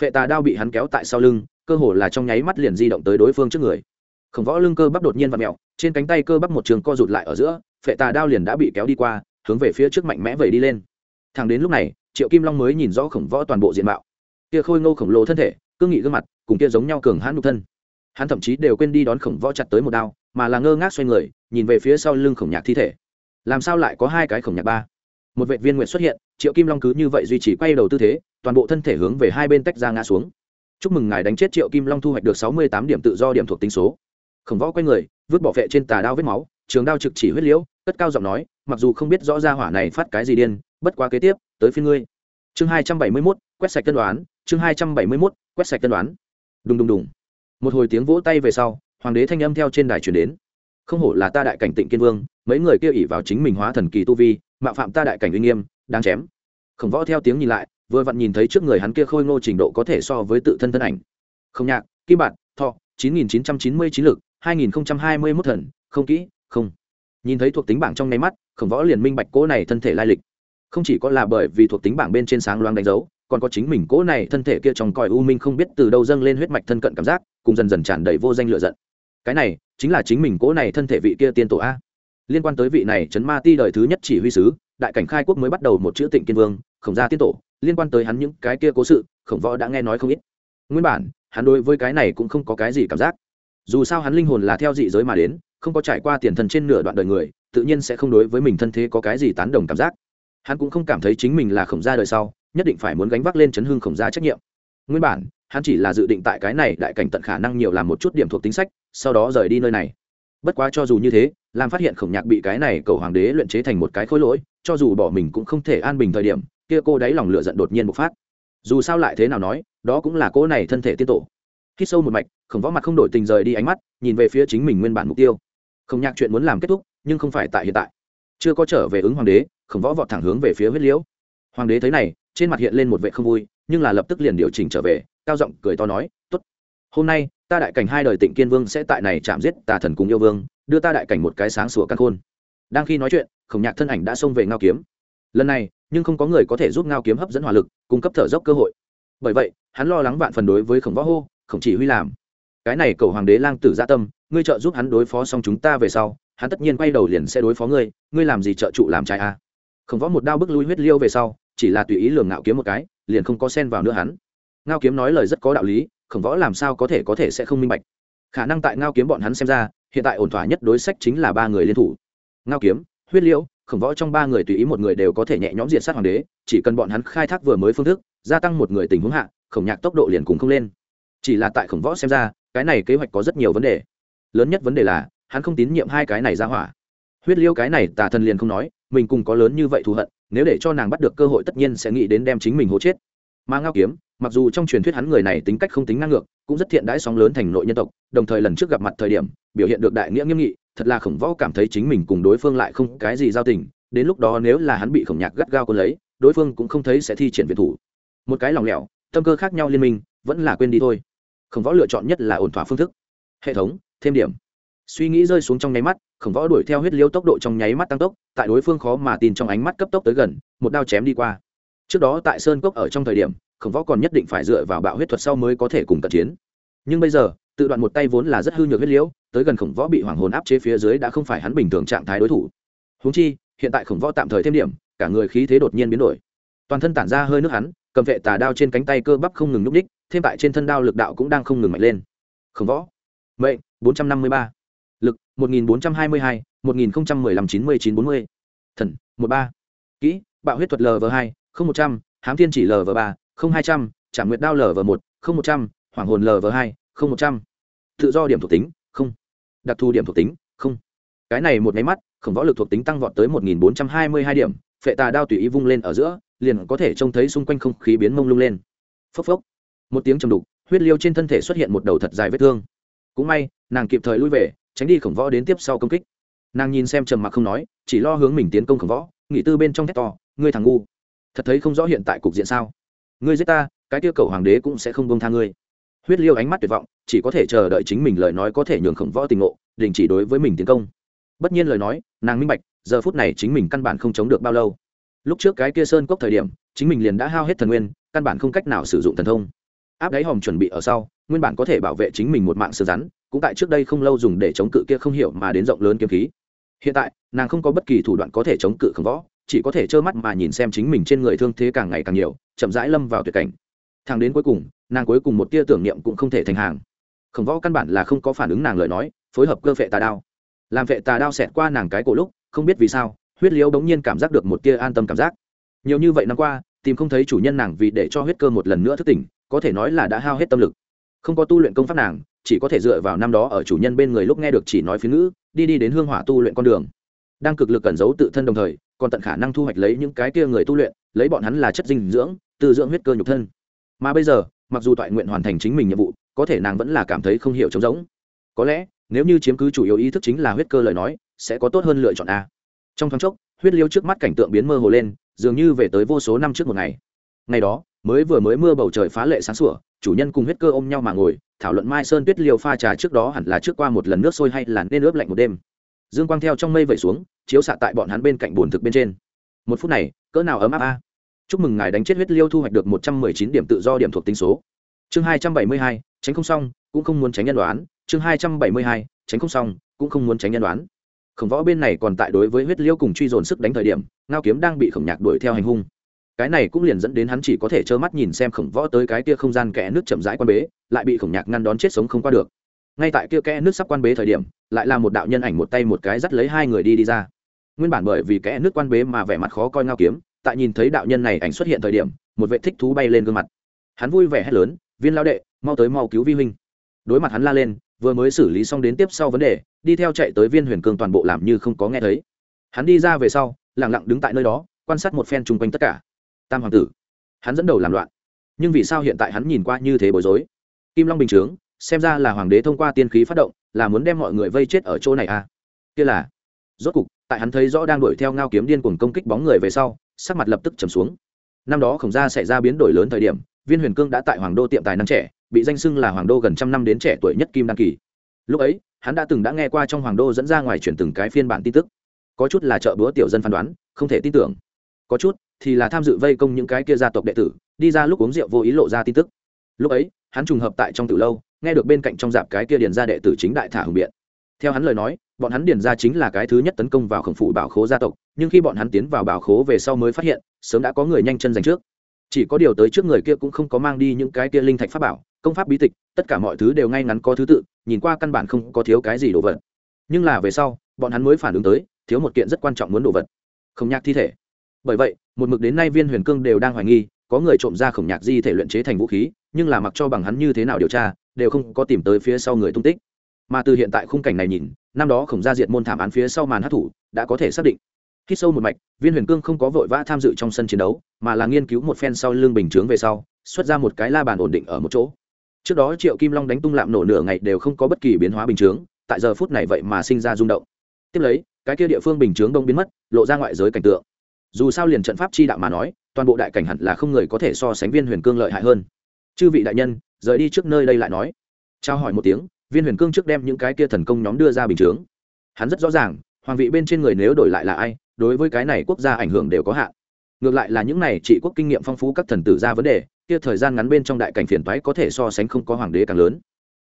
Phệ tà đao bị hắn kéo tại sau lưng, cơ hồ là trong nháy mắt liền di động tới đối phương trước người. Khổng võ lưng cơ bắp đột nhiên và mẹo trên cánh tay cơ bắp một trường co rụt lại ở giữa, phệ tà đao liền đã bị kéo đi qua, hướng về phía trước mạnh mẽ vẩy đi lên thằng đến lúc này, triệu kim long mới nhìn rõ khổng võ toàn bộ diện mạo. Kia khôi ngô khổng lồ thân thể cương nghị gương mặt, cùng kia giống nhau cường hãn nhục thân. Hắn thậm chí đều quên đi đón khổng võ chặt tới một đao, mà là ngơ ngác xoay người, nhìn về phía sau lưng khổng nhạc thi thể. Làm sao lại có hai cái khổng nhạc ba? Một vệ viên nguyện xuất hiện, triệu kim long cứ như vậy duy trì quay đầu tư thế, toàn bộ thân thể hướng về hai bên tách ra ngã xuống. Chúc mừng ngài đánh chết triệu kim long thu hoạch được sáu mươi tám điểm tự do điểm thuộc tính số. Khổng võ quay người, vứt bỏ vệ trên tà đao vết máu, trường đao trực chỉ huyết liễu, cất cao giọng nói, mặc dù không biết rõ ra hỏa này phát cái gì điên bất quá kế tiếp, tới phiên ngươi. Chương hai trăm bảy mươi mốt, quét sạch tân đoán, chương hai trăm bảy mươi mốt, quét sạch tân đoán. Đùng đùng đùng. Một hồi tiếng vỗ tay về sau, hoàng đế thanh âm theo trên đài truyền đến. Không hổ là ta đại cảnh tịnh kiên vương, mấy người kia ỉ vào chính mình hóa thần kỳ tu vi, mạo phạm ta đại cảnh uy nghiêm, đáng chém. Khổng võ theo tiếng nhìn lại, vừa vặn nhìn thấy trước người hắn kia khôi ngô trình độ có thể so với tự thân thân ảnh. Không nhạc, kim bạn thọ, chín nghìn chín trăm chín mươi chín lực, hai nghìn hai mươi mốt thần, không kỹ, không. Nhìn thấy thuộc tính bảng trong nháy mắt, khổng võ liền minh bạch cỗ này thân thể lai lịch không chỉ có là bởi vì thuộc tính bảng bên trên sáng loáng đánh dấu, còn có chính mình cỗ này thân thể kia trong còi u minh không biết từ đâu dâng lên huyết mạch thân cận cảm giác, cùng dần dần tràn đầy vô danh lựa giận. Cái này, chính là chính mình cỗ này thân thể vị kia tiên tổ a. Liên quan tới vị này trấn ma ti đời thứ nhất chỉ huy sứ, đại cảnh khai quốc mới bắt đầu một chữ tịnh kiên vương, khổng gia tiên tổ, liên quan tới hắn những cái kia cố sự, khổng võ đã nghe nói không ít. Nguyên bản, hắn đối với cái này cũng không có cái gì cảm giác. Dù sao hắn linh hồn là theo dị giới mà đến, không có trải qua tiền thần trên nửa đoạn đời người, tự nhiên sẽ không đối với mình thân thế có cái gì tán đồng cảm giác hắn cũng không cảm thấy chính mình là khổng gia đời sau, nhất định phải muốn gánh vác lên chấn hương khổng gia trách nhiệm. Nguyên bản, hắn chỉ là dự định tại cái này đại cảnh tận khả năng nhiều làm một chút điểm thuộc tính sách, sau đó rời đi nơi này. Bất quá cho dù như thế, làm phát hiện khổng nhạc bị cái này cầu hoàng đế luyện chế thành một cái khối lỗi, cho dù bỏ mình cũng không thể an bình thời điểm, kia cô đáy lòng lửa giận đột nhiên bộc phát. Dù sao lại thế nào nói, đó cũng là cô này thân thể tiết tổ. Khi sâu một mạch, khổng võ mặt không đổi tình rời đi ánh mắt, nhìn về phía chính mình nguyên bản mục tiêu. Khổng nhạc chuyện muốn làm kết thúc, nhưng không phải tại hiện tại chưa có trở về ứng hoàng đế, khổng võ vọt thẳng hướng về phía huyết liễu. Hoàng đế thấy này, trên mặt hiện lên một vệ không vui, nhưng là lập tức liền điều chỉnh trở về, cao giọng cười to nói, tốt, hôm nay, ta đại cảnh hai đời tịnh kiên vương sẽ tại này chạm giết tà thần cùng yêu vương, đưa ta đại cảnh một cái sáng sủa căn khôn. Đang khi nói chuyện, khổng nhạc thân ảnh đã xông về ngao kiếm. Lần này, nhưng không có người có thể giúp ngao kiếm hấp dẫn hỏa lực, cung cấp thở dốc cơ hội. Bởi vậy, hắn lo lắng vạn phần đối với khổng võ hô, khổng chỉ huy làm. Cái này cầu hoàng đế lang tử gia tâm, ngươi trợ giúp hắn đối phó xong chúng ta về sau hắn tất nhiên quay đầu liền sẽ đối phó ngươi ngươi làm gì trợ trụ làm trai a à? khổng võ một đao bức lui huyết liêu về sau, chỉ là tùy ý lường ngạo kiếm một cái, liền không có sen vào nữa hắn. Ngao kiếm nói lời rất có đạo lý khổng võ làm sao có thể có thể sẽ không minh bạch. Khả năng tại ngao kiếm bọn hắn xem ra, hiện tại ổn thỏa nhất đối sách chính là ba người liên thủ. Ngao kiếm, huyết liễu khổng võ trong ba người tùy ý một người đều có thể nhẹ nhõm diệt sát hoàng đế, chỉ cần bọn hắn khai thác vừa mới phương thức, gia tăng một người tình huống hạ, khổng nhạc tốc độ liền cùng không lên. Chỉ là tại khổng võ xem ra, cái này kế hoạch có rất nhiều vấn đề. Lớn nhất vấn đề là hắn không tín nhiệm hai cái này ra hỏa. Huyết liêu cái này tà thần liền không nói, mình cùng có lớn như vậy thù hận, nếu để cho nàng bắt được cơ hội tất nhiên sẽ nghĩ đến đem chính mình hố chết. Mà ngao kiếm, mặc dù trong truyền thuyết hắn người này tính cách không tính năng ngược, cũng rất thiện đãi sóng lớn thành nội nhân tộc, đồng thời lần trước gặp mặt thời điểm, biểu hiện được đại nghĩa nghiêm nghị, thật là khổng võ cảm thấy chính mình cùng đối phương lại không cái gì giao tình, đến lúc đó nếu là hắn bị khổng nhạc gắt gao quân lấy, đối phương cũng không thấy sẽ thi triển viện thủ. Một cái lòng lẻo, tâm cơ khác nhau liên minh, vẫn là quên đi thôi. Khổng võ lựa chọn nhất là ổn thỏa phương thức. Hệ thống, thêm điểm suy nghĩ rơi xuống trong nháy mắt, khổng võ đuổi theo huyết liêu tốc độ trong nháy mắt tăng tốc, tại đối phương khó mà tin trong ánh mắt cấp tốc tới gần, một đao chém đi qua. Trước đó tại sơn cốc ở trong thời điểm, khổng võ còn nhất định phải dựa vào bạo huyết thuật sau mới có thể cùng cận chiến. Nhưng bây giờ, tự đoạn một tay vốn là rất hư nhược huyết liễu tới gần khổng võ bị hoàng hồn áp chế phía dưới đã không phải hắn bình thường trạng thái đối thủ. Húng chi, hiện tại khổng võ tạm thời thêm điểm, cả người khí thế đột nhiên biến đổi. Toàn thân tản ra hơi nước hắn, cầm vệ tà đao trên cánh tay cơ bắp không ngừng nhúc ních thêm tại trên thân đao lực đạo cũng đang không ngừng mạnh lên. Khổng võ, mệnh bốn trăm năm mươi ba lực 1422, 1015 99 40. thần 13. kỹ bạo huyết thuật lv 2 0100, hám thiên chỉ lv 3 0200, trảm nguyệt đao lv 1 0100, hoàng hồn lv 2 0100. tự do điểm thuộc tính không đặc thù điểm thuộc tính không cái này một máy mắt khổng võ lực thuộc tính tăng vọt tới 1422 điểm phệ tà đao tùy ý vung lên ở giữa liền có thể trông thấy xung quanh không khí biến mông lung lên phấp phấp một tiếng trầm đục huyết liêu trên thân thể xuất hiện một đầu thật dài vết thương cũng may nàng kịp thời lui về tránh đi khổng võ đến tiếp sau công kích. Nàng nhìn xem trầm mặc không nói, chỉ lo hướng mình tiến công khổng võ, nghỉ tư bên trong thét to, ngươi thằng ngu, thật thấy không rõ hiện tại cục diện sao? Ngươi giết ta, cái tiêu cầu hoàng đế cũng sẽ không bông tha ngươi. Huyết liêu ánh mắt tuyệt vọng, chỉ có thể chờ đợi chính mình lời nói có thể nhường khổng võ tình ngộ, đình chỉ đối với mình tiến công. Bất nhiên lời nói, nàng minh bạch, giờ phút này chính mình căn bản không chống được bao lâu. Lúc trước cái kia sơn cốc thời điểm, chính mình liền đã hao hết thần nguyên, căn bản không cách nào sử dụng thần thông. Áp đáy hòm chuẩn bị ở sau nguyên bản có thể bảo vệ chính mình một mạng sơ rắn, cũng tại trước đây không lâu dùng để chống cự kia không hiểu mà đến rộng lớn kiếm khí. Hiện tại, nàng không có bất kỳ thủ đoạn có thể chống cự khổng võ, chỉ có thể trơ mắt mà nhìn xem chính mình trên người thương thế càng ngày càng nhiều, chậm rãi lâm vào tuyệt cảnh. Thang đến cuối cùng, nàng cuối cùng một tia tưởng niệm cũng không thể thành hàng. Khổng võ căn bản là không có phản ứng nàng lời nói, phối hợp cơ vệ tà đao. Làm vệ tà đao xẹt qua nàng cái cổ lúc, không biết vì sao, huyết liễu bỗng nhiên cảm giác được một tia an tâm cảm giác. Nhiều như vậy năm qua, tìm không thấy chủ nhân nàng vì để cho huyết cơ một lần nữa thức tỉnh, có thể nói là đã hao hết tâm lực không có tu luyện công pháp nàng, chỉ có thể dựa vào năm đó ở chủ nhân bên người lúc nghe được chỉ nói phía ngữ, đi đi đến hương hỏa tu luyện con đường. Đang cực lực cẩn giấu tự thân đồng thời, còn tận khả năng thu hoạch lấy những cái kia người tu luyện, lấy bọn hắn là chất dinh dưỡng, từ dưỡng huyết cơ nhục thân. Mà bây giờ, mặc dù toại nguyện hoàn thành chính mình nhiệm vụ, có thể nàng vẫn là cảm thấy không hiểu trống rỗng. Có lẽ, nếu như chiếm cứ chủ yếu ý thức chính là huyết cơ lời nói, sẽ có tốt hơn lựa chọn a. Trong thoáng chốc, huyết liêu trước mắt cảnh tượng biến mơ hồ lên, dường như về tới vô số năm trước một ngày. Ngày đó, mới vừa mới mưa bầu trời phá lệ sáng sủa chủ nhân cùng huyết cơ ôm nhau mà ngồi, thảo luận mai sơn tuyết liều pha trà trước đó hẳn là trước qua một lần nước sôi hay là nên ướp lạnh một đêm. Dương quang theo trong mây vẩy xuống, chiếu xạ tại bọn hắn bên cạnh bồn thực bên trên. Một phút này, cỡ nào ấm áp a. Chúc mừng ngài đánh chết huyết liêu thu hoạch được một trăm mười chín điểm tự do điểm thuộc tính số. Chương hai trăm bảy mươi hai, tránh không xong, cũng không muốn tránh nhân đoán. Chương hai trăm bảy mươi hai, tránh không xong, cũng không muốn tránh nhân đoán. Khổng võ bên này còn tại đối với huyết liêu cùng truy dồn sức đánh thời điểm, ngao kiếm đang bị khổng nhạc đuổi theo hành hung cái này cũng liền dẫn đến hắn chỉ có thể trơ mắt nhìn xem khổng võ tới cái kia không gian kẽ nước chậm rãi quan bế, lại bị khổng nhạc ngăn đón chết sống không qua được. Ngay tại kia kẽ nước sắp quan bế thời điểm, lại là một đạo nhân ảnh một tay một cái dắt lấy hai người đi đi ra. Nguyên bản bởi vì kẽ nước quan bế mà vẻ mặt khó coi ngao kiếm, tại nhìn thấy đạo nhân này ảnh xuất hiện thời điểm, một vệ thích thú bay lên gương mặt. Hắn vui vẻ hét lớn, viên lao đệ, mau tới mau cứu vi huynh. Đối mặt hắn la lên, vừa mới xử lý xong đến tiếp sau vấn đề, đi theo chạy tới viên huyền cương toàn bộ làm như không có nghe thấy. Hắn đi ra về sau lẳng lặng đứng tại nơi đó, quan sát một phen chung quanh tất cả tam hoàng tử. Hắn dẫn đầu làm loạn. Nhưng vì sao hiện tại hắn nhìn qua như thế bối rối? Kim long bình chướng, xem ra là hoàng đế thông qua tiên khí phát động, là muốn đem mọi người vây chết ở chỗ này à? Kia là, rốt cục, tại hắn thấy rõ đang đuổi theo ngao kiếm điên cuồng công kích bóng người về sau, sắc mặt lập tức trầm xuống. Năm đó khổng gia xảy ra biến đổi lớn thời điểm, viên huyền cương đã tại hoàng đô tiệm tài năng trẻ, bị danh xưng là hoàng đô gần trăm năm đến trẻ tuổi nhất kim đăng kỳ. Lúc ấy, hắn đã từng đã nghe qua trong hoàng đô dẫn ra ngoài chuyển từng cái phiên bản tin tức. Có chút là chợ búa tiểu dân phán đoán, không thể tin tưởng có chút thì là tham dự vây công những cái kia gia tộc đệ tử, đi ra lúc uống rượu vô ý lộ ra tin tức. Lúc ấy, hắn trùng hợp tại trong từ lâu, nghe được bên cạnh trong dạp cái kia điền ra đệ tử chính đại thả hùng biện. Theo hắn lời nói, bọn hắn điền ra chính là cái thứ nhất tấn công vào khổng phủ bảo khố gia tộc, nhưng khi bọn hắn tiến vào bảo khố về sau mới phát hiện, sớm đã có người nhanh chân giành trước. Chỉ có điều tới trước người kia cũng không có mang đi những cái kia linh thạch pháp bảo, công pháp bí tịch, tất cả mọi thứ đều ngay ngắn có thứ tự, nhìn qua căn bản không có thiếu cái gì đồ vật. Nhưng là về sau, bọn hắn mới phản ứng tới, thiếu một kiện rất quan trọng muốn đồ vật. Không nhạc thi thể bởi vậy, một mực đến nay viên huyền cương đều đang hoài nghi, có người trộm ra khổng nhạc di thể luyện chế thành vũ khí, nhưng là mặc cho bằng hắn như thế nào điều tra, đều không có tìm tới phía sau người tung tích. Mà từ hiện tại khung cảnh này nhìn, năm đó khổng gia diệt môn thảm án phía sau màn hát thủ, đã có thể xác định. Khi sâu một mạch, viên huyền cương không có vội vã tham dự trong sân chiến đấu, mà là nghiên cứu một phen sau lưng bình chướng về sau, xuất ra một cái la bàn ổn định ở một chỗ. Trước đó triệu kim long đánh tung lạm nổ nửa ngày đều không có bất kỳ biến hóa bình chướng, tại giờ phút này vậy mà sinh ra rung động. Tiếp lấy, cái kia địa phương bình chướng đông biến mất, lộ ra ngoại giới cảnh tượng dù sao liền trận pháp chi đạo mà nói, toàn bộ đại cảnh hẳn là không người có thể so sánh viên huyền cương lợi hại hơn. Chư vị đại nhân, rời đi trước nơi đây lại nói. Trao hỏi một tiếng, viên huyền cương trước đem những cái kia thần công nhóm đưa ra bình chướng. Hắn rất rõ ràng, hoàng vị bên trên người nếu đổi lại là ai, đối với cái này quốc gia ảnh hưởng đều có hạn. Ngược lại là những này trị quốc kinh nghiệm phong phú các thần tử ra vấn đề, kia thời gian ngắn bên trong đại cảnh phiền toái có thể so sánh không có hoàng đế càng lớn.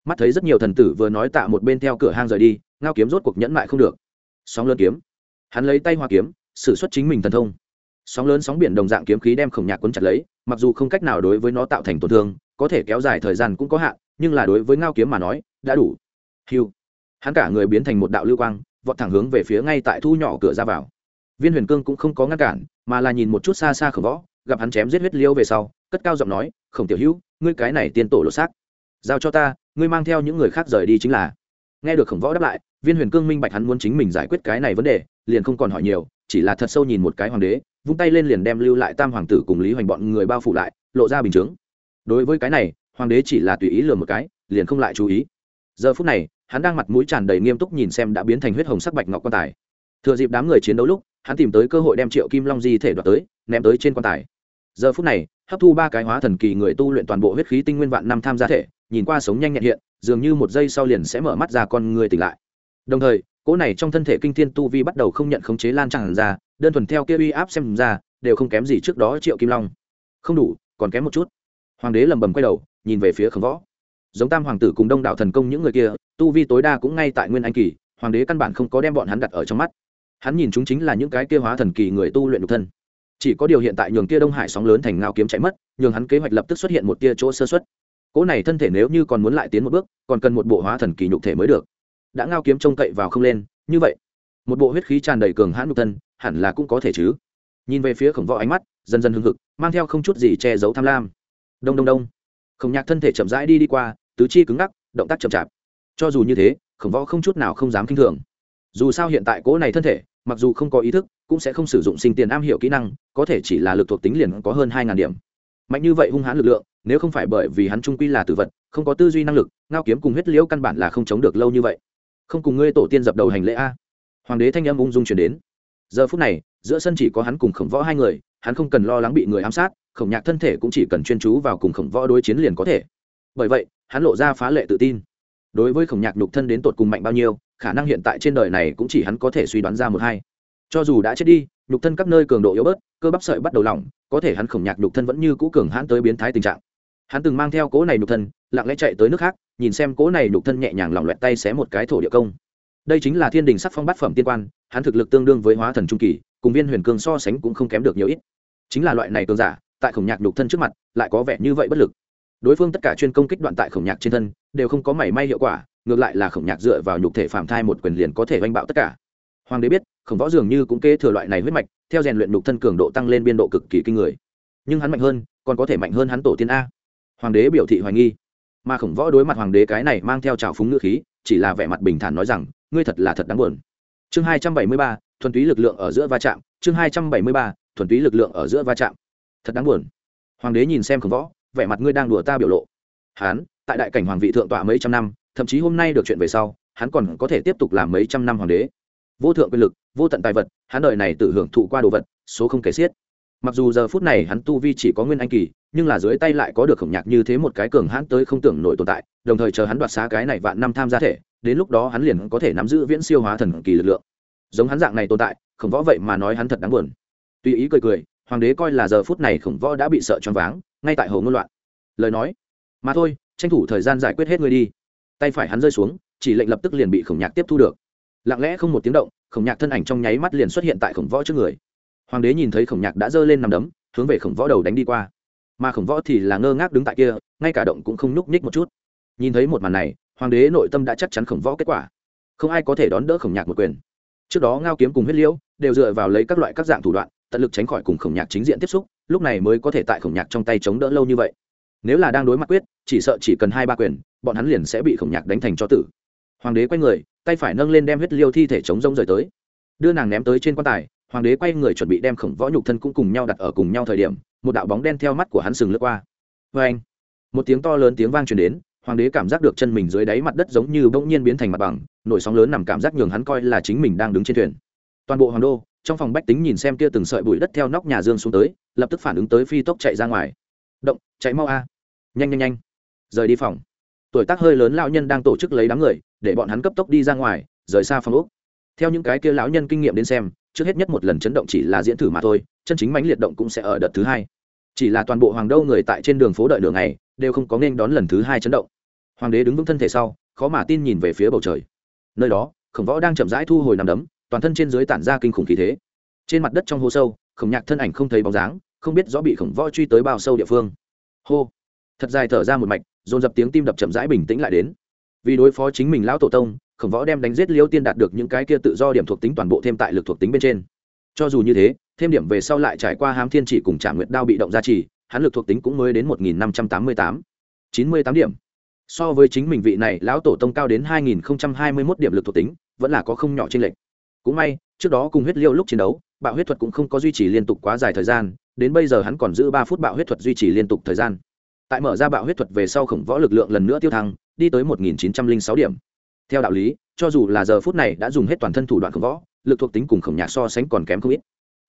Mắt thấy rất nhiều thần tử vừa nói tạ một bên theo cửa hang rời đi, ngao kiếm rốt cuộc nhẫn mại không được. Sóng lớn kiếm. Hắn lấy tay hoa kiếm sử xuất chính mình thần thông. Sóng lớn sóng biển đồng dạng kiếm khí đem khổng nhạc quấn chặt lấy, mặc dù không cách nào đối với nó tạo thành tổn thương, có thể kéo dài thời gian cũng có hạn, nhưng là đối với ngao kiếm mà nói, đã đủ. Hiu hắn cả người biến thành một đạo lưu quang, vọt thẳng hướng về phía ngay tại thu nhỏ cửa ra vào. Viên huyền cương cũng không có ngăn cản, mà là nhìn một chút xa xa khổng võ, gặp hắn chém giết huyết liêu về sau, cất cao giọng nói, khổng tiểu hữu, ngươi cái này tiên tổ lột xác. Giao cho ta, ngươi mang theo những người khác rời đi chính là. Nghe được khổng võ đáp lại, viên huyền cương minh bạch hắn muốn chính mình giải quyết cái này vấn đề, liền không còn hỏi nhiều chỉ là thật sâu nhìn một cái hoàng đế, vung tay lên liền đem lưu lại tam hoàng tử cùng lý hoành bọn người bao phủ lại, lộ ra bình chướng. Đối với cái này, hoàng đế chỉ là tùy ý lừa một cái, liền không lại chú ý. Giờ phút này, hắn đang mặt mũi tràn đầy nghiêm túc nhìn xem đã biến thành huyết hồng sắc bạch ngọc quan tài. Thừa dịp đám người chiến đấu lúc, hắn tìm tới cơ hội đem triệu kim long di thể đoạt tới, ném tới trên quan tài. Giờ phút này, hấp thu ba cái hóa thần kỳ người tu luyện toàn bộ huyết khí tinh nguyên vạn năm tham gia thể, nhìn qua sống nhanh nhẹn hiện, dường như một giây sau liền sẽ mở mắt ra con người tỉnh lại. Đồng thời cỗ này trong thân thể kinh thiên tu vi bắt đầu không nhận khống chế lan tràn ra, đơn thuần theo kia uy áp xem ra, đều không kém gì trước đó triệu kim long. Không đủ, còn kém một chút. Hoàng đế lầm bầm quay đầu, nhìn về phía khổng võ. Giống tam hoàng tử cùng đông đảo thần công những người kia, tu vi tối đa cũng ngay tại nguyên anh kỳ, hoàng đế căn bản không có đem bọn hắn đặt ở trong mắt. Hắn nhìn chúng chính là những cái kia hóa thần kỳ người tu luyện nhục thân. Chỉ có điều hiện tại nhường kia đông hải sóng lớn thành ngao kiếm chạy mất, nhường hắn kế hoạch lập tức xuất hiện một tia chỗ sơ xuất cỗ này thân thể nếu như còn muốn lại tiến một bước, còn cần một bộ hóa thần kỳ nhục thể mới được đã ngao kiếm trông cậy vào không lên, như vậy, một bộ huyết khí tràn đầy cường hãn nhục thân, hẳn là cũng có thể chứ. Nhìn về phía khổng võ ánh mắt, dần dần hưng hực, mang theo không chút gì che giấu tham lam. Đông đông đông. Khổng nhạc thân thể chậm rãi đi đi qua, tứ chi cứng ngắc, động tác chậm chạp. Cho dù như thế, khổng võ không chút nào không dám k i n h thường. Dù sao hiện tại cỗ này thân thể, mặc dù không có ý thức, cũng sẽ không sử dụng sinh tiền am hiểu kỹ năng, có thể chỉ là lực thuộc tính liền có hơn hai ngàn điểm. Mạnh như vậy hung hãn lực lượng, nếu không phải bởi vì hắn trung quy là tử vật, không có tư duy năng lực, ngao kiếm cùng huyết liễu căn bản là không chống được lâu như vậy không cùng ngươi tổ tiên dập đầu hành lễ a. Hoàng đế thanh âm ung dung chuyển đến. Giờ phút này, giữa sân chỉ có hắn cùng khổng võ hai người, hắn không cần lo lắng bị người ám sát, khổng nhạc thân thể cũng chỉ cần chuyên chú vào cùng khổng võ đối chiến liền có thể. Bởi vậy, hắn lộ ra phá lệ tự tin. Đối với khổng nhạc nhục thân đến tột cùng mạnh bao nhiêu, khả năng hiện tại trên đời này cũng chỉ hắn có thể suy đoán ra một hai. Cho dù đã chết đi, nhục thân các nơi cường độ yếu bớt, cơ bắp sợi bắt đầu lỏng, có thể hắn khổng nhạc nhục thân vẫn như cũ cường hãn tới biến thái tình trạng. Hắn từng mang theo cố này nhục thân, lặng lẽ chạy tới nước khác nhìn xem cố này nhục thân nhẹ nhàng lỏng loẹt tay xé một cái thổ địa công. Đây chính là thiên đình sắc phong bát phẩm tiên quan, hắn thực lực tương đương với hóa thần trung kỳ, cùng viên huyền cường so sánh cũng không kém được nhiều ít. Chính là loại này cường giả, tại khổng nhạc nhục thân trước mặt, lại có vẻ như vậy bất lực. Đối phương tất cả chuyên công kích đoạn tại khổng nhạc trên thân, đều không có mảy may hiệu quả, ngược lại là khổng nhạc dựa vào nhục thể phạm thai một quyền liền có thể oanh bạo tất cả. Hoàng đế biết, khổng võ dường như cũng kế thừa loại này huyết mạch, theo rèn luyện nhục thân cường độ tăng lên biên độ cực kỳ kinh người. Nhưng hắn mạnh hơn, còn có thể mạnh hơn hắn tổ tiên a. Hoàng đế biểu thị hoài nghi mà khổng võ đối mặt hoàng đế cái này mang theo trào phúng ngữ khí, chỉ là vẻ mặt bình thản nói rằng, ngươi thật là thật đáng buồn. Chương hai trăm bảy mươi ba, thuần túy lực lượng ở giữa va chạm. Chương hai trăm bảy mươi ba, thuần túy lực lượng ở giữa va chạm. Thật đáng buồn. Hoàng đế nhìn xem khổng võ, vẻ mặt ngươi đang đùa ta biểu lộ. Hán, tại đại cảnh hoàng vị thượng tọa mấy trăm năm, thậm chí hôm nay được chuyện về sau, hắn còn có thể tiếp tục làm mấy trăm năm hoàng đế. Vô thượng quyền lực, vô tận tài vật, hắn đời này tự hưởng thụ qua đồ vật, số không kể xiết mặc dù giờ phút này hắn tu vi chỉ có nguyên anh kỳ, nhưng là dưới tay lại có được khổng nhạc như thế một cái cường hãn tới không tưởng nổi tồn tại, đồng thời chờ hắn đoạt xá cái này vạn năm tham gia thể, đến lúc đó hắn liền có thể nắm giữ viễn siêu hóa thần kỳ lực lượng. Giống hắn dạng này tồn tại, khổng võ vậy mà nói hắn thật đáng buồn. Tùy ý cười cười, hoàng đế coi là giờ phút này khổng võ đã bị sợ choáng váng, ngay tại hồ ngôn loạn. Lời nói, mà thôi, tranh thủ thời gian giải quyết hết người đi. Tay phải hắn rơi xuống, chỉ lệnh lập tức liền bị khổng nhạc tiếp thu được. Lặng lẽ không một tiếng động, khổng nhạc thân ảnh trong nháy mắt liền xuất hiện tại khổng võ trước người hoàng đế nhìn thấy khổng nhạc đã giơ lên nằm đấm, hướng về khổng võ đầu đánh đi qua. Mà khổng võ thì là ngơ ngác đứng tại kia, ngay cả động cũng không nhúc nhích một chút. Nhìn thấy một màn này, hoàng đế nội tâm đã chắc chắn khổng võ kết quả. Không ai có thể đón đỡ khổng nhạc một quyền. Trước đó ngao kiếm cùng huyết liễu đều dựa vào lấy các loại các dạng thủ đoạn, tận lực tránh khỏi cùng khổng nhạc chính diện tiếp xúc, lúc này mới có thể tại khổng nhạc trong tay chống đỡ lâu như vậy. Nếu là đang đối mặt quyết, chỉ sợ chỉ cần hai ba quyền, bọn hắn liền sẽ bị khổng nhạc đánh thành cho tử. Hoàng đế quay người, tay phải nâng lên đem huyết liêu thi thể chống rông rời tới. Đưa nàng ném tới trên quan tài hoàng đế quay người chuẩn bị đem khổng võ nhục thân cũng cùng nhau đặt ở cùng nhau thời điểm, một đạo bóng đen theo mắt của hắn sừng lướt qua. Vê anh, một tiếng to lớn tiếng vang truyền đến, hoàng đế cảm giác được chân mình dưới đáy mặt đất giống như bỗng nhiên biến thành mặt bằng, nổi sóng lớn nằm cảm giác nhường hắn coi là chính mình đang đứng trên thuyền. Toàn bộ hoàng đô, trong phòng bách tính nhìn xem kia từng sợi bụi đất theo nóc nhà dương xuống tới, lập tức phản ứng tới phi tốc chạy ra ngoài. Động, chạy mau a. Nhanh nhanh nhanh. Rời đi phòng. Tuổi tác hơi lớn lão nhân đang tổ chức lấy đám người, để bọn hắn cấp tốc đi ra ngoài, rời xa phòng úc theo những cái kia lão nhân kinh nghiệm đến xem trước hết nhất một lần chấn động chỉ là diễn thử mà thôi, chân chính mãnh liệt động cũng sẽ ở đợt thứ hai. Chỉ là toàn bộ hoàng đô người tại trên đường phố đợi đường này đều không có nên đón lần thứ hai chấn động. Hoàng đế đứng vững thân thể sau, khó mà tin nhìn về phía bầu trời. Nơi đó, khổng võ đang chậm rãi thu hồi nằm đấm, toàn thân trên dưới tản ra kinh khủng khí thế. Trên mặt đất trong hố sâu, khổng nhạc thân ảnh không thấy bóng dáng, không biết rõ bị khổng võ truy tới bao sâu địa phương. Hô! Thật dài thở ra một mạch, dồn dập tiếng tim đập chậm rãi bình tĩnh lại đến vì đối phó chính mình lão tổ tông, khổng võ đem đánh giết liêu tiên đạt được những cái kia tự do điểm thuộc tính toàn bộ thêm tại lực thuộc tính bên trên. Cho dù như thế, thêm điểm về sau lại trải qua hám thiên chỉ cùng trả nguyệt đao bị động gia trì, hắn lực thuộc tính cũng mới đến một nghìn năm trăm tám mươi tám. Chín mươi tám điểm. So với chính mình vị này lão tổ tông cao đến hai nghìn hai mươi mốt điểm lực thuộc tính, vẫn là có không nhỏ trên lệch. Cũng may, trước đó cùng huyết liêu lúc chiến đấu, bạo huyết thuật cũng không có duy trì liên tục quá dài thời gian, đến bây giờ hắn còn giữ ba phút bạo huyết thuật duy trì liên tục thời gian tại mở ra bạo huyết thuật về sau khổng võ lực lượng lần nữa tiêu thăng, đi tới một nghìn chín trăm linh sáu điểm. Theo đạo lý, cho dù là giờ phút này đã dùng hết toàn thân thủ đoạn khổng võ, lực thuộc tính cùng khổng nhạc so sánh còn kém không ít.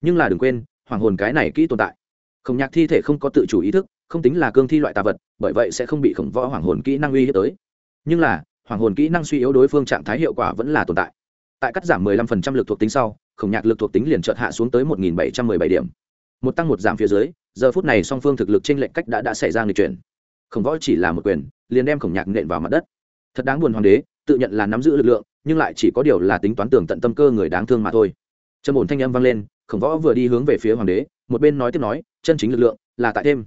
Nhưng là đừng quên, hoàng hồn cái này kỹ tồn tại. Khổng nhạc thi thể không có tự chủ ý thức, không tính là cương thi loại tà vật, bởi vậy sẽ không bị khổng võ hoàng hồn kỹ năng uy hiếp tới. Nhưng là, hoàng hồn kỹ năng suy yếu đối phương trạng thái hiệu quả vẫn là tồn tại. Tại cắt giảm 15% lực thuộc tính sau, khổng nhạc lực thuộc tính liền chợt hạ xuống tới 1.717 điểm một tăng một giảm phía dưới, giờ phút này song phương thực lực trên lệnh cách đã đã xảy ra người chuyển. Khổng võ chỉ là một quyền, liền đem khổng nhạc nện vào mặt đất. Thật đáng buồn hoàng đế, tự nhận là nắm giữ lực lượng, nhưng lại chỉ có điều là tính toán tưởng tận tâm cơ người đáng thương mà thôi. Trầm ổn thanh âm vang lên, khổng võ vừa đi hướng về phía hoàng đế, một bên nói tiếp nói, chân chính lực lượng là tại thêm.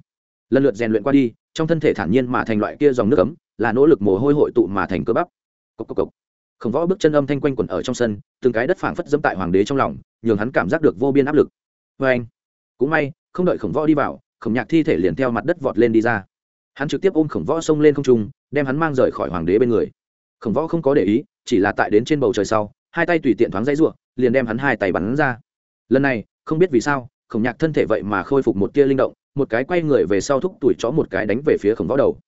Lần lượt rèn luyện qua đi, trong thân thể thản nhiên mà thành loại kia dòng nước ấm, là nỗ lực mồ hôi hội tụ mà thành cơ bắp. Cốc cốc cốc. khổng võ bước chân âm thanh quanh quẩn ở trong sân, từng cái đất phảng phất dẫm tại hoàng đế trong lòng, nhường hắn cảm giác được vô biên áp lực. Vê anh cũng may, không đợi khổng võ đi vào, khổng nhạc thi thể liền theo mặt đất vọt lên đi ra. Hắn trực tiếp ôm khổng võ xông lên không trung, đem hắn mang rời khỏi hoàng đế bên người. Khổng võ không có để ý, chỉ là tại đến trên bầu trời sau, hai tay tùy tiện thoáng dãy ruộng liền đem hắn hai tay bắn ra. Lần này, không biết vì sao, khổng nhạc thân thể vậy mà khôi phục một tia linh động, một cái quay người về sau thúc tuổi chó một cái đánh về phía khổng võ đầu.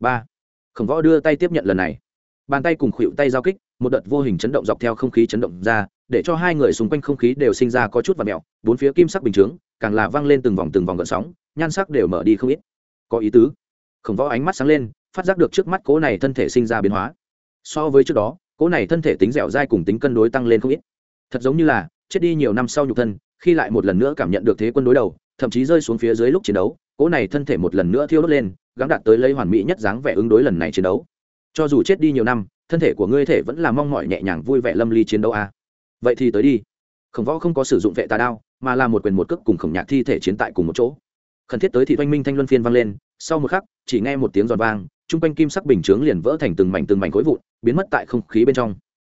Ba. Khổng võ đưa tay tiếp nhận lần này. Bàn tay cùng khuỵu tay giao kích một đợt vô hình chấn động dọc theo không khí chấn động ra, để cho hai người xung quanh không khí đều sinh ra có chút và mẹo, bốn phía kim sắc bình chướng, càng là vang lên từng vòng từng vòng gợn sóng, nhan sắc đều mở đi không ít. Có ý tứ. Khổng võ ánh mắt sáng lên, phát giác được trước mắt cố này thân thể sinh ra biến hóa. So với trước đó, cố này thân thể tính dẻo dai cùng tính cân đối tăng lên không ít. Thật giống như là, chết đi nhiều năm sau nhục thân, khi lại một lần nữa cảm nhận được thế quân đối đầu, thậm chí rơi xuống phía dưới lúc chiến đấu, cố này thân thể một lần nữa thiêu đốt lên, gắng đạt tới lấy hoàn mỹ nhất dáng vẻ ứng đối lần này chiến đấu. Cho dù chết đi nhiều năm thân thể của ngươi thể vẫn là mong mỏi nhẹ nhàng vui vẻ lâm ly chiến đấu a. À. vậy thì tới đi. Khổng võ không có sử dụng vệ tà đao, mà là một quyền một cước cùng khổng nhạc thi thể chiến tại cùng một chỗ. Khẩn thiết tới thì oanh minh thanh luân phiên vang lên, sau một khắc, chỉ nghe một tiếng giòn vang chung quanh kim sắc bình chướng liền vỡ thành từng mảnh từng mảnh khối vụn, biến mất tại không khí bên trong.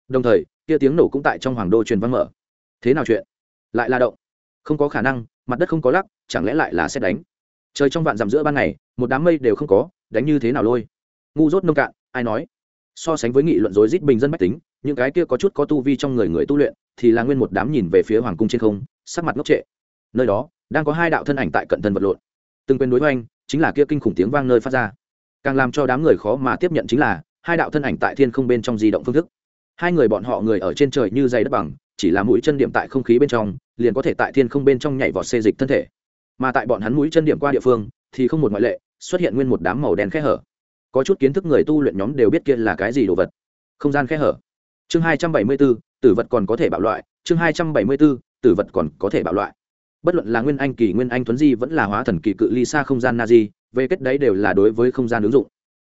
Đồng thời, kia tiếng nổ cũng tại trong hoàng đô truyền vang mở. Thế nào chuyện? Lại là động. Không có khả năng, mặt đất không có lắc, chẳng lẽ lại là xét đánh? Trời trong vạn dặm giữa ban ngày, một đám mây đều không có, đánh như thế nào lôi? Ngu dốt nông cạn, ai nói? So sánh với nghị luận rối rít bình dân bách tính, những cái kia có chút có tu vi trong người người tu luyện, thì là nguyên một đám nhìn về phía hoàng cung trên không, sắc mặt ngốc trệ. Nơi đó, đang có hai đạo thân ảnh tại cận thân vật lộn. Từng quyền đối hoành, chính là kia kinh khủng tiếng vang nơi phát ra. Càng làm cho đám người khó mà tiếp nhận chính là, hai đạo thân ảnh tại thiên không bên trong di động phương thức. Hai người bọn họ người ở trên trời như dày đất bằng, chỉ là mũi chân điểm tại không khí bên trong, liền có thể tại thiên không bên trong nhảy vọt xê dịch thân thể. Mà tại bọn hắn mũi chân điểm qua địa phương, thì không một ngoại lệ, xuất hiện nguyên một đám màu đen khe hở có chút kiến thức người tu luyện nhóm đều biết kia là cái gì đồ vật. Không gian khe hở. Chương hai trăm bảy mươi b ố tử vật còn có thể bạo loại. Chương hai trăm bảy mươi b ố tử vật còn có thể bạo loại. Bất luận là nguyên anh kỳ, nguyên anh tuấn di vẫn là hóa thần kỳ cự ly xa không gian na di, về kết đấy đều là đối với không gian ứng dụng.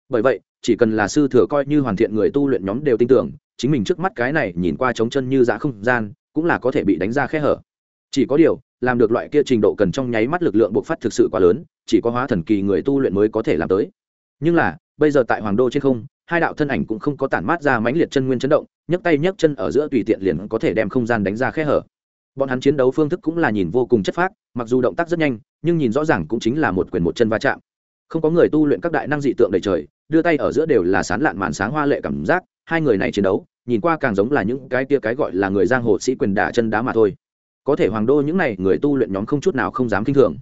Bởi vậy, chỉ cần là sư thừa coi như hoàn thiện người tu luyện nhóm đều tin tưởng, chính mình trước mắt cái này nhìn qua trống chân như dã không gian, cũng là có thể bị đánh ra khe hở. Chỉ có điều, làm được loại kia trình độ cần trong nháy mắt lực lượng bộc phát thực sự quá lớn, chỉ có hóa thần kỳ người tu luyện mới có thể làm tới. Nhưng là bây giờ tại hoàng đô trên không, hai đạo thân ảnh cũng không có tản mát ra mãnh liệt chân nguyên chấn động, nhấc tay nhấc chân ở giữa tùy tiện liền có thể đem không gian đánh ra khe hở. Bọn hắn chiến đấu phương thức cũng là nhìn vô cùng chất phác, mặc dù động tác rất nhanh, nhưng nhìn rõ ràng cũng chính là một quyền một chân va chạm. Không có người tu luyện các đại năng dị tượng đầy trời, đưa tay ở giữa đều là sán lạn màn sáng hoa lệ cảm giác, hai người này chiến đấu, nhìn qua càng giống là những cái tia cái gọi là người giang hồ sĩ quyền đả chân đá mà thôi. Có thể hoàng đô những này người tu luyện nhóm không chút nào không dám kinh thường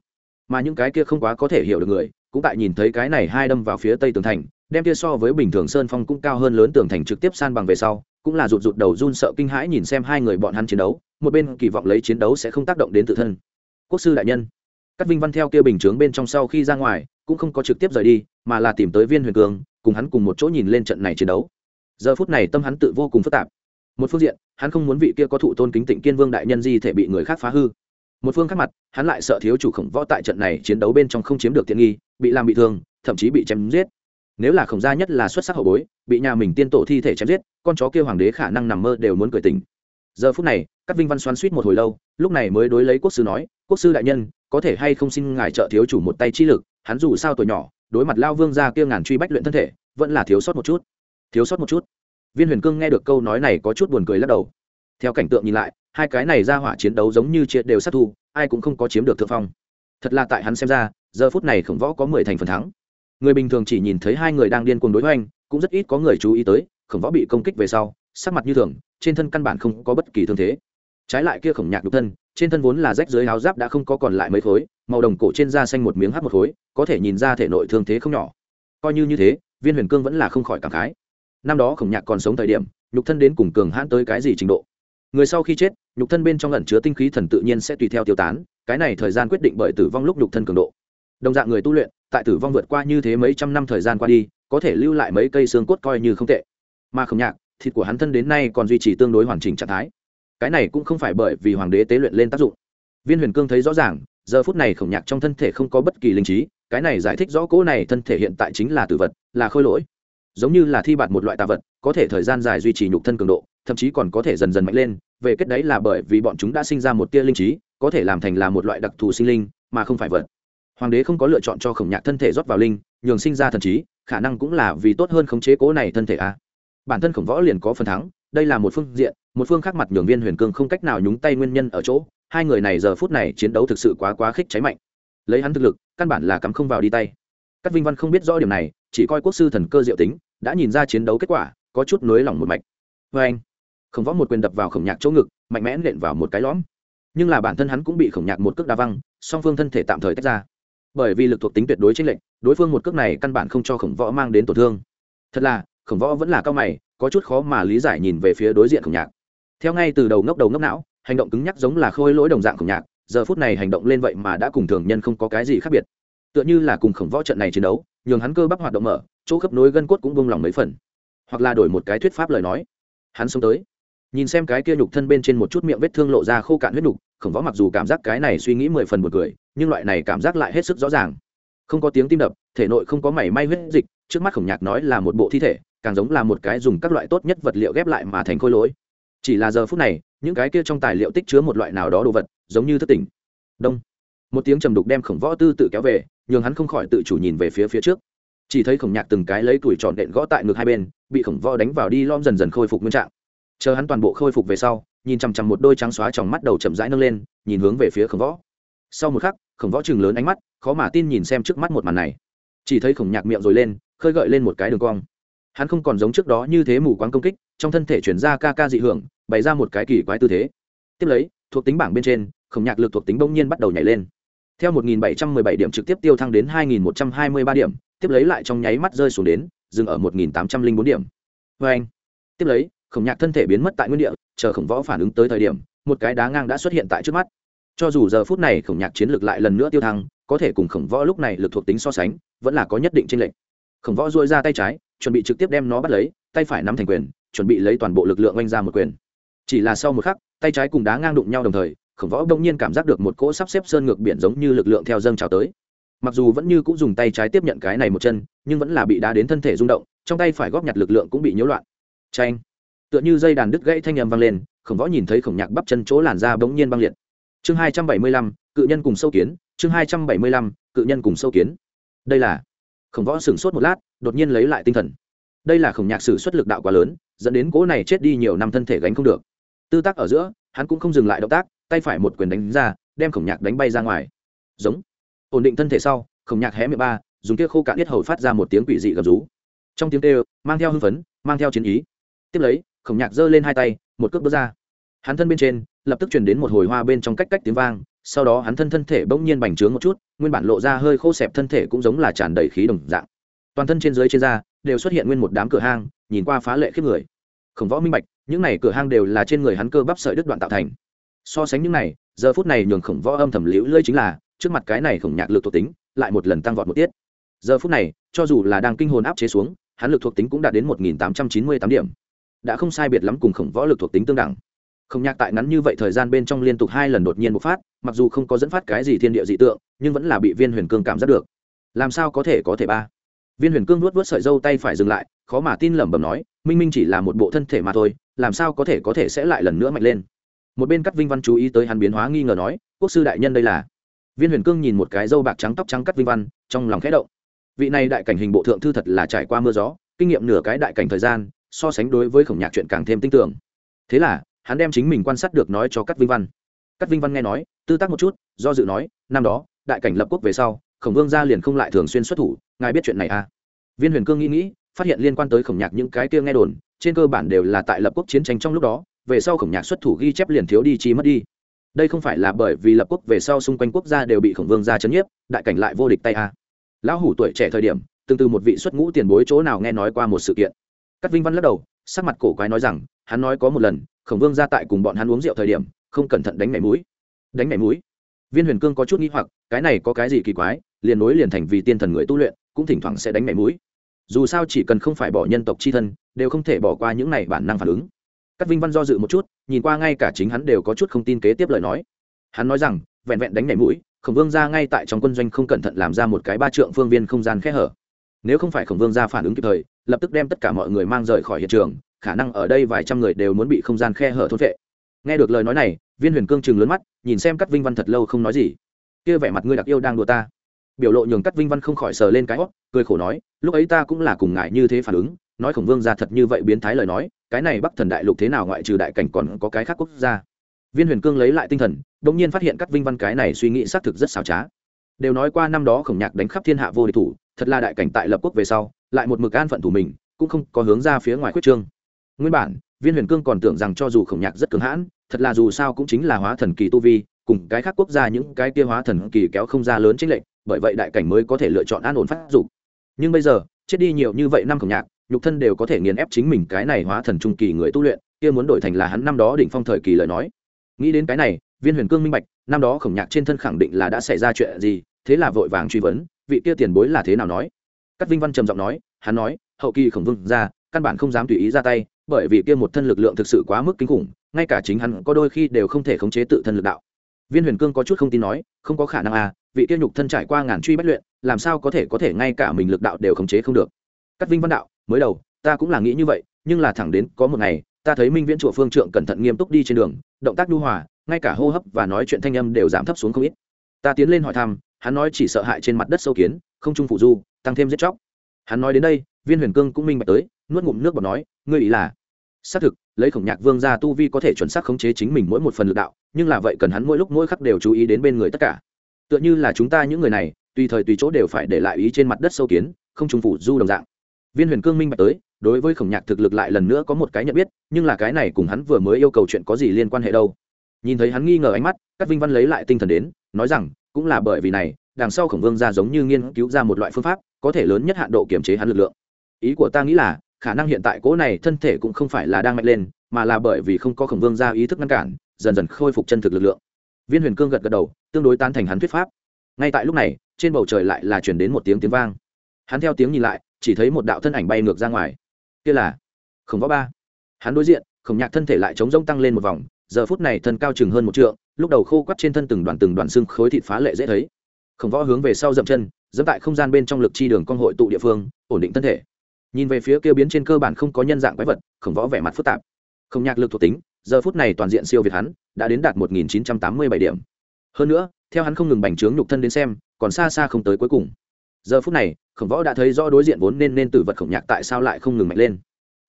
mà những cái kia không quá có thể hiểu được người, cũng tại nhìn thấy cái này hai đâm vào phía tây tường thành, đem kia so với bình thường sơn phong cũng cao hơn lớn tường thành trực tiếp san bằng về sau, cũng là rụt rụt đầu run sợ kinh hãi nhìn xem hai người bọn hắn chiến đấu, một bên kỳ vọng lấy chiến đấu sẽ không tác động đến tự thân. Quốc sư đại nhân các vinh văn theo kia bình chướng bên trong sau khi ra ngoài, cũng không có trực tiếp rời đi, mà là tìm tới viên huyền cường, cùng hắn cùng một chỗ nhìn lên trận này chiến đấu. Giờ phút này tâm hắn tự vô cùng phức tạp. Một phương diện, hắn không muốn vị kia có thụ tôn kính tịnh kiên vương đại nhân di thể bị người khác phá hư một phương khác mặt, hắn lại sợ thiếu chủ khổng võ tại trận này chiến đấu bên trong không chiếm được tiện nghi, bị làm bị thương, thậm chí bị chém giết. Nếu là khổng gia nhất là xuất sắc hậu bối, bị nhà mình tiên tổ thi thể chém giết, con chó kia hoàng đế khả năng nằm mơ đều muốn cười tình giờ phút này các vinh văn xoắn suýt một hồi lâu, lúc này mới đối lấy quốc sư nói, quốc sư đại nhân, có thể hay không xin ngài trợ thiếu chủ một tay chi lực, hắn dù sao tuổi nhỏ, đối mặt lao vương ra kia ngàn truy bách luyện thân thể, vẫn là thiếu sót một chút. Thiếu sót một chút. Viên huyền cương nghe được câu nói này có chút buồn cười lắc đầu. Theo cảnh tượng nhìn lại hai cái này ra hỏa chiến đấu giống như triệt đều sát thu, ai cũng không có chiếm được thượng phong. Thật là tại hắn xem ra, giờ phút này khổng võ có mười thành phần thắng. Người bình thường chỉ nhìn thấy hai người đang điên cuồng đối hoành, cũng rất ít có người chú ý tới, khổng võ bị công kích về sau, sắc mặt như thường, trên thân căn bản không có bất kỳ thương thế. Trái lại kia khổng nhạc đục thân, trên thân vốn là rách dưới áo giáp đã không có còn lại mấy khối, màu đồng cổ trên da xanh một miếng hát một khối, có thể nhìn ra thể nội thương thế không nhỏ. Coi như như thế, viên huyền cương vẫn là không khỏi cảm khái. Năm đó khổng nhạc còn sống thời điểm, nhục thân đến cùng cường hãn tới cái gì trình độ? Người sau khi chết, nhục thân bên trong lẩn chứa tinh khí thần tự nhiên sẽ tùy theo tiêu tán, cái này thời gian quyết định bởi tử vong lúc nhục thân cường độ. Đồng dạng người tu luyện, tại tử vong vượt qua như thế mấy trăm năm thời gian qua đi, có thể lưu lại mấy cây xương cốt coi như không tệ. Mà không nhạc, thịt của hắn thân đến nay còn duy trì tương đối hoàn chỉnh trạng thái. Cái này cũng không phải bởi vì hoàng đế tế luyện lên tác dụng. Viên huyền cương thấy rõ ràng, giờ phút này khổng nhạc trong thân thể không có bất kỳ linh trí, cái này giải thích rõ cỗ này thân thể hiện tại chính là tử vật, là khôi lỗi. Giống như là thi bạt một loại tà vật, có thể thời gian dài duy trì nhục thân cường độ thậm chí còn có thể dần dần mạnh lên, về kết đấy là bởi vì bọn chúng đã sinh ra một tia linh trí, có thể làm thành là một loại đặc thù sinh linh, mà không phải vật. Hoàng đế không có lựa chọn cho khổng nhạc thân thể rót vào linh, nhường sinh ra thần trí, khả năng cũng là vì tốt hơn khống chế cố này thân thể a bản thân khổng võ liền có phần thắng, đây là một phương diện, một phương khác mặt nhường viên huyền cương không cách nào nhúng tay nguyên nhân ở chỗ, hai người này giờ phút này chiến đấu thực sự quá quá khích cháy mạnh. Lấy hắn thực lực, căn bản là cắm không vào đi tay. Các vinh văn không biết rõ điểm này, chỉ coi quốc sư thần cơ diệu tính, đã nhìn ra chiến đấu kết quả, có chút nối lỏng một mạch. Vê anh khổng võ một quyền đập vào khổng nhạc chỗ ngực, mạnh mẽ nện vào một cái lõm. Nhưng là bản thân hắn cũng bị khổng nhạc một cước đa văng, song phương thân thể tạm thời tách ra. Bởi vì lực thuộc tính tuyệt đối chênh lệch, đối phương một cước này căn bản không cho khổng võ mang đến tổn thương. Thật là, khổng võ vẫn là cao mày, có chút khó mà lý giải nhìn về phía đối diện khổng nhạc. Theo ngay từ đầu ngốc đầu ngốc não, hành động cứng nhắc giống là khôi lỗi đồng dạng khổng nhạc, giờ phút này hành động lên vậy mà đã cùng thường nhân không có cái gì khác biệt. Tựa như là cùng khổng võ trận này chiến đấu, nhường hắn cơ bắp hoạt động mở, chỗ khớp nối gân cốt cũng bông lòng mấy phần. Hoặc là đổi một cái thuyết pháp lời nói. Hắn sống tới nhìn xem cái kia nhục thân bên trên một chút miệng vết thương lộ ra khô cạn huyết nhục, khổng võ mặc dù cảm giác cái này suy nghĩ mười phần một cười, nhưng loại này cảm giác lại hết sức rõ ràng. Không có tiếng tim đập, thể nội không có mảy may huyết dịch, trước mắt khổng nhạc nói là một bộ thi thể, càng giống là một cái dùng các loại tốt nhất vật liệu ghép lại mà thành khôi lỗi. Chỉ là giờ phút này, những cái kia trong tài liệu tích chứa một loại nào đó đồ vật, giống như thất tỉnh đông. Một tiếng trầm đục đem khổng võ tư tự kéo về, nhường hắn không khỏi tự chủ nhìn về phía phía trước. Chỉ thấy khổng nhạc từng cái lấy tuổi tròn đện gõ tại ngực hai bên, bị khổng võ đánh vào đi lom dần dần khôi phục nguyên trạng chờ hắn toàn bộ khôi phục về sau, nhìn chằm chằm một đôi trắng xóa trong mắt đầu chậm rãi nâng lên, nhìn hướng về phía khổng võ. Sau một khắc, khổng võ chừng lớn ánh mắt, khó mà tin nhìn xem trước mắt một màn này. Chỉ thấy khổng nhạc miệng rồi lên, khơi gợi lên một cái đường cong. Hắn không còn giống trước đó như thế mù quáng công kích, trong thân thể chuyển ra ca ca dị hưởng, bày ra một cái kỳ quái tư thế. Tiếp lấy, thuộc tính bảng bên trên, khổng nhạc lực thuộc tính bỗng nhiên bắt đầu nhảy lên. Theo 1717 điểm trực tiếp tiêu thăng đến 2123 điểm, tiếp lấy lại trong nháy mắt rơi xuống đến, dừng ở 1804 điểm. Vê anh, tiếp lấy khổng nhạc thân thể biến mất tại nguyên địa, chờ khổng võ phản ứng tới thời điểm, một cái đá ngang đã xuất hiện tại trước mắt. Cho dù giờ phút này khổng nhạc chiến lược lại lần nữa tiêu thăng, có thể cùng khổng võ lúc này lực thuộc tính so sánh, vẫn là có nhất định tranh lệch. Khổng võ dội ra tay trái, chuẩn bị trực tiếp đem nó bắt lấy, tay phải nắm thành quyền, chuẩn bị lấy toàn bộ lực lượng oanh ra một quyền. Chỉ là sau một khắc, tay trái cùng đá ngang đụng nhau đồng thời, khổng võ đông nhiên cảm giác được một cỗ sắp xếp sơn ngược biển giống như lực lượng theo dâng trào tới. Mặc dù vẫn như cũng dùng tay trái tiếp nhận cái này một chân, nhưng vẫn là bị đá đến thân thể rung động, trong tay phải góp nhặt lực lượng cũng bị nhiễu loạn. Tranh tựa như dây đàn đứt gãy thanh âm vang lên, khổng võ nhìn thấy khổng nhạc bắp chân chỗ làn da bỗng nhiên băng liệt. Chương hai trăm bảy mươi lăm, cự nhân cùng sâu kiến, chương hai trăm bảy mươi lăm, cự nhân cùng sâu kiến. Đây là, khổng võ sửng sốt một lát, đột nhiên lấy lại tinh thần. Đây là khổng nhạc sử xuất lực đạo quá lớn, dẫn đến cỗ này chết đi nhiều năm thân thể gánh không được. Tư tác ở giữa, hắn cũng không dừng lại động tác, tay phải một quyền đánh ra, đem khổng nhạc đánh bay ra ngoài. Giống. Ổn định thân thể sau, khổng nhạc hé miệng ba, dùng kia khô cạn biết hầu phát ra một tiếng quỷ dị gầm rú. Trong tiếng kêu, mang theo hưng phấn, mang theo chiến ý. Tiếp lấy khổng nhạc giơ lên hai tay, một cước bước ra. Hắn thân bên trên, lập tức chuyển đến một hồi hoa bên trong cách cách tiếng vang, sau đó hắn thân thân thể bỗng nhiên bành trướng một chút, nguyên bản lộ ra hơi khô xẹp thân thể cũng giống là tràn đầy khí đồng dạng. Toàn thân trên dưới trên da, đều xuất hiện nguyên một đám cửa hang, nhìn qua phá lệ khiếp người. Khổng võ minh bạch, những này cửa hang đều là trên người hắn cơ bắp sợi đứt đoạn tạo thành. So sánh những này, giờ phút này nhường khổng võ âm thầm liễu lơi chính là, trước mặt cái này khổng nhạc lực thuộc tính, lại một lần tăng vọt một tiết. Giờ phút này, cho dù là đang kinh hồn áp chế xuống, hắn lực thuộc tính cũng đạt đến một nghìn tám trăm chín mươi tám điểm đã không sai biệt lắm cùng khổng võ lực thuộc tính tương đẳng. Không nhạc tại ngắn như vậy thời gian bên trong liên tục hai lần đột nhiên bộc phát, mặc dù không có dẫn phát cái gì thiên địa dị tượng, nhưng vẫn là bị viên huyền cương cảm giác được. Làm sao có thể có thể ba? Viên huyền cương nuốt vớt sợi dâu tay phải dừng lại, khó mà tin lẩm bẩm nói, minh minh chỉ là một bộ thân thể mà thôi, làm sao có thể có thể sẽ lại lần nữa mạnh lên? Một bên cắt vinh văn chú ý tới hắn biến hóa nghi ngờ nói, quốc sư đại nhân đây là? Viên huyền cương nhìn một cái dâu bạc trắng tóc trắng cắt vinh văn, trong lòng khẽ động. Vị này đại cảnh hình bộ thượng thư thật là trải qua mưa gió, kinh nghiệm nửa cái đại cảnh thời gian so sánh đối với khổng nhạc chuyện càng thêm tin tưởng. Thế là, hắn đem chính mình quan sát được nói cho các vinh văn. Các vinh văn nghe nói, tư tác một chút, do dự nói, năm đó, đại cảnh lập quốc về sau, khổng vương gia liền không lại thường xuyên xuất thủ, ngài biết chuyện này à? Viên huyền cương nghĩ nghĩ, phát hiện liên quan tới khổng nhạc những cái kia nghe đồn, trên cơ bản đều là tại lập quốc chiến tranh trong lúc đó, về sau khổng nhạc xuất thủ ghi chép liền thiếu đi chi mất đi. Đây không phải là bởi vì lập quốc về sau xung quanh quốc gia đều bị khổng vương gia chấn nhiếp, đại cảnh lại vô địch tay a lão hủ tuổi trẻ thời điểm, từng từ một vị xuất ngũ tiền bối chỗ nào nghe nói qua một sự kiện cắt vinh văn lắc đầu, sắc mặt cổ quái nói rằng, hắn nói có một lần, khổng vương gia tại cùng bọn hắn uống rượu thời điểm, không cẩn thận đánh mẻ mũi. Đánh mẻ mũi? Viên huyền cương có chút nghĩ hoặc, cái này có cái gì kỳ quái, liền nối liền thành vì tiên thần người tu luyện, cũng thỉnh thoảng sẽ đánh mẻ mũi. Dù sao chỉ cần không phải bỏ nhân tộc c h i thân, đều không thể bỏ qua những này bản năng phản ứng. Các vinh văn do dự một chút, nhìn qua ngay cả chính hắn đều có chút không tin kế tiếp lời nói. Hắn nói rằng, vẹn vẹn đánh nhảy mũi, khổng vương ra ngay tại trong quân doanh không cẩn thận làm ra một cái ba trượng phương viên không gian khẽ hở. Nếu không phải khổng vương ra phản ứng kịp thời lập tức đem tất cả mọi người mang rời khỏi hiện trường, khả năng ở đây vài trăm người đều muốn bị không gian khe hở thốt vệ. Nghe được lời nói này, viên huyền cương chừng lớn mắt, nhìn xem các vinh văn thật lâu không nói gì. Kia vẻ mặt ngươi đặc yêu đang đùa ta. Biểu lộ nhường cắt vinh văn không khỏi sờ lên cái hót cười khổ nói, lúc ấy ta cũng là cùng ngại như thế phản ứng, nói khổng vương ra thật như vậy biến thái lời nói, cái này bắc thần đại lục thế nào ngoại trừ đại cảnh còn có cái khác quốc gia. Viên huyền cương lấy lại tinh thần đ ỗ n g nhiên phát hiện các vinh văn cái này suy nghĩ xác thực rất xảo trá. Đều nói qua năm đó khổng nhạc đánh khắp thiên hạ vô địch thủ, thật là đại cảnh tại lập quốc về sau lại một mực an phận thủ mình, cũng không có hướng ra phía ngoài quyết trương. Nguyên bản, viên huyền cương còn tưởng rằng cho dù khổng nhạc rất cứng hãn, thật là dù sao cũng chính là hóa thần kỳ tu vi, cùng cái khác quốc gia những cái kia hóa thần kỳ kéo không ra lớn chính lệnh bởi vậy đại cảnh mới có thể lựa chọn an ổn phát dục. Nhưng bây giờ, chết đi nhiều như vậy năm khổng nhạc, nhục thân đều có thể nghiền ép chính mình cái này hóa thần trung kỳ người tu luyện, kia muốn đổi thành là hắn năm đó đỉnh phong thời kỳ lời nói. Nghĩ đến cái này, viên huyền cương minh bạch, năm đó khổng nhạc trên thân khẳng định là đã xảy ra chuyện gì, thế là vội vàng truy vấn, vị kia tiền bối là thế nào nói? Các vinh văn trầm giọng nói, hắn nói, hậu kỳ khổng vương ra, căn bản không dám tùy ý ra tay, bởi vì kia một thân lực lượng thực sự quá mức kinh khủng, ngay cả chính hắn có đôi khi đều không thể khống chế tự thân lực đạo. Viên huyền cương có chút không tin nói, không có khả năng à vị kia nhục thân trải qua ngàn truy bất luyện, làm sao có thể có thể ngay cả mình lực đạo đều khống chế không được. Cát vinh văn đạo, mới đầu, ta cũng là nghĩ như vậy, nhưng là thẳng đến có một ngày, ta thấy minh viễn chùa phương trượng cẩn thận nghiêm túc đi trên đường, động tác nhu hòa, ngay cả hô hấp và nói chuyện thanh âm đều giảm thấp xuống không ít. Ta tiến lên hỏi thăm, hắn nói chỉ sợ hại trên mặt đất sâu kiến không trung phụ du, tăng thêm giết chóc. Hắn nói đến đây, viên huyền cương cũng minh bạch tới, nuốt ngụm nước bọt nói, ngươi ý là? Xác thực, lấy khổng nhạc vương ra tu vi có thể chuẩn xác khống chế chính mình mỗi một phần lực đạo, nhưng là vậy cần hắn mỗi lúc mỗi khắc đều chú ý đến bên người tất cả. Tựa như là chúng ta những người này, tùy thời tùy chỗ đều phải để lại ý trên mặt đất sâu kiến, không trùng phủ du đồng dạng. Viên huyền cương minh bạch tới, đối với khổng nhạc thực lực lại lần nữa có một cái nhận biết, nhưng là cái này cùng hắn vừa mới yêu cầu chuyện có gì liên quan hệ đâu? Nhìn thấy hắn nghi ngờ ánh mắt các vinh văn lấy lại tinh thần đến, nói rằng, cũng là bởi vì này đằng sau khổng vương ra giống như nghiên cứu ra một loại phương pháp, có thể lớn nhất hạn độ kiểm chế hắn lực lượng. Ý của ta nghĩ là, khả năng hiện tại cỗ này thân thể cũng không phải là đang mạnh lên, mà là bởi vì không có khổng vương ra ý thức ngăn cản, dần dần khôi phục chân thực lực lượng. Viên huyền cương gật gật đầu, tương đối tán thành hắn thuyết pháp. Ngay tại lúc này, trên bầu trời lại là chuyển đến một tiếng tiếng vang. Hắn theo tiếng nhìn lại, chỉ thấy một đạo thân ảnh bay ngược ra ngoài. Kia là khổng võ ba. Hắn đối diện, khổng nhạc thân thể lại chống rông tăng lên một vòng, giờ phút này thân cao chừng hơn một trượng, lúc đầu khô quắt trên thân từng đoàn từng đoàn xương khối thịt phá lệ dễ thấy khổng võ hướng về sau dậm chân, dẫm tại không gian bên trong lực chi đường con hội tụ địa phương, ổn định thân thể. Nhìn về phía kia biến trên cơ bản không có nhân dạng quái vật, khổng võ vẻ mặt phức tạp. Không nhạc lực thuộc tính, giờ phút này toàn diện siêu việt hắn, đã đến đạt một nghìn chín trăm tám mươi bảy điểm. Hơn nữa, theo hắn không ngừng bành trướng nhục thân đến xem, còn xa xa không tới cuối cùng. Giờ phút này, khổng võ đã thấy rõ đối diện vốn nên nên tử vật khổng nhạc tại sao lại không ngừng mạnh lên.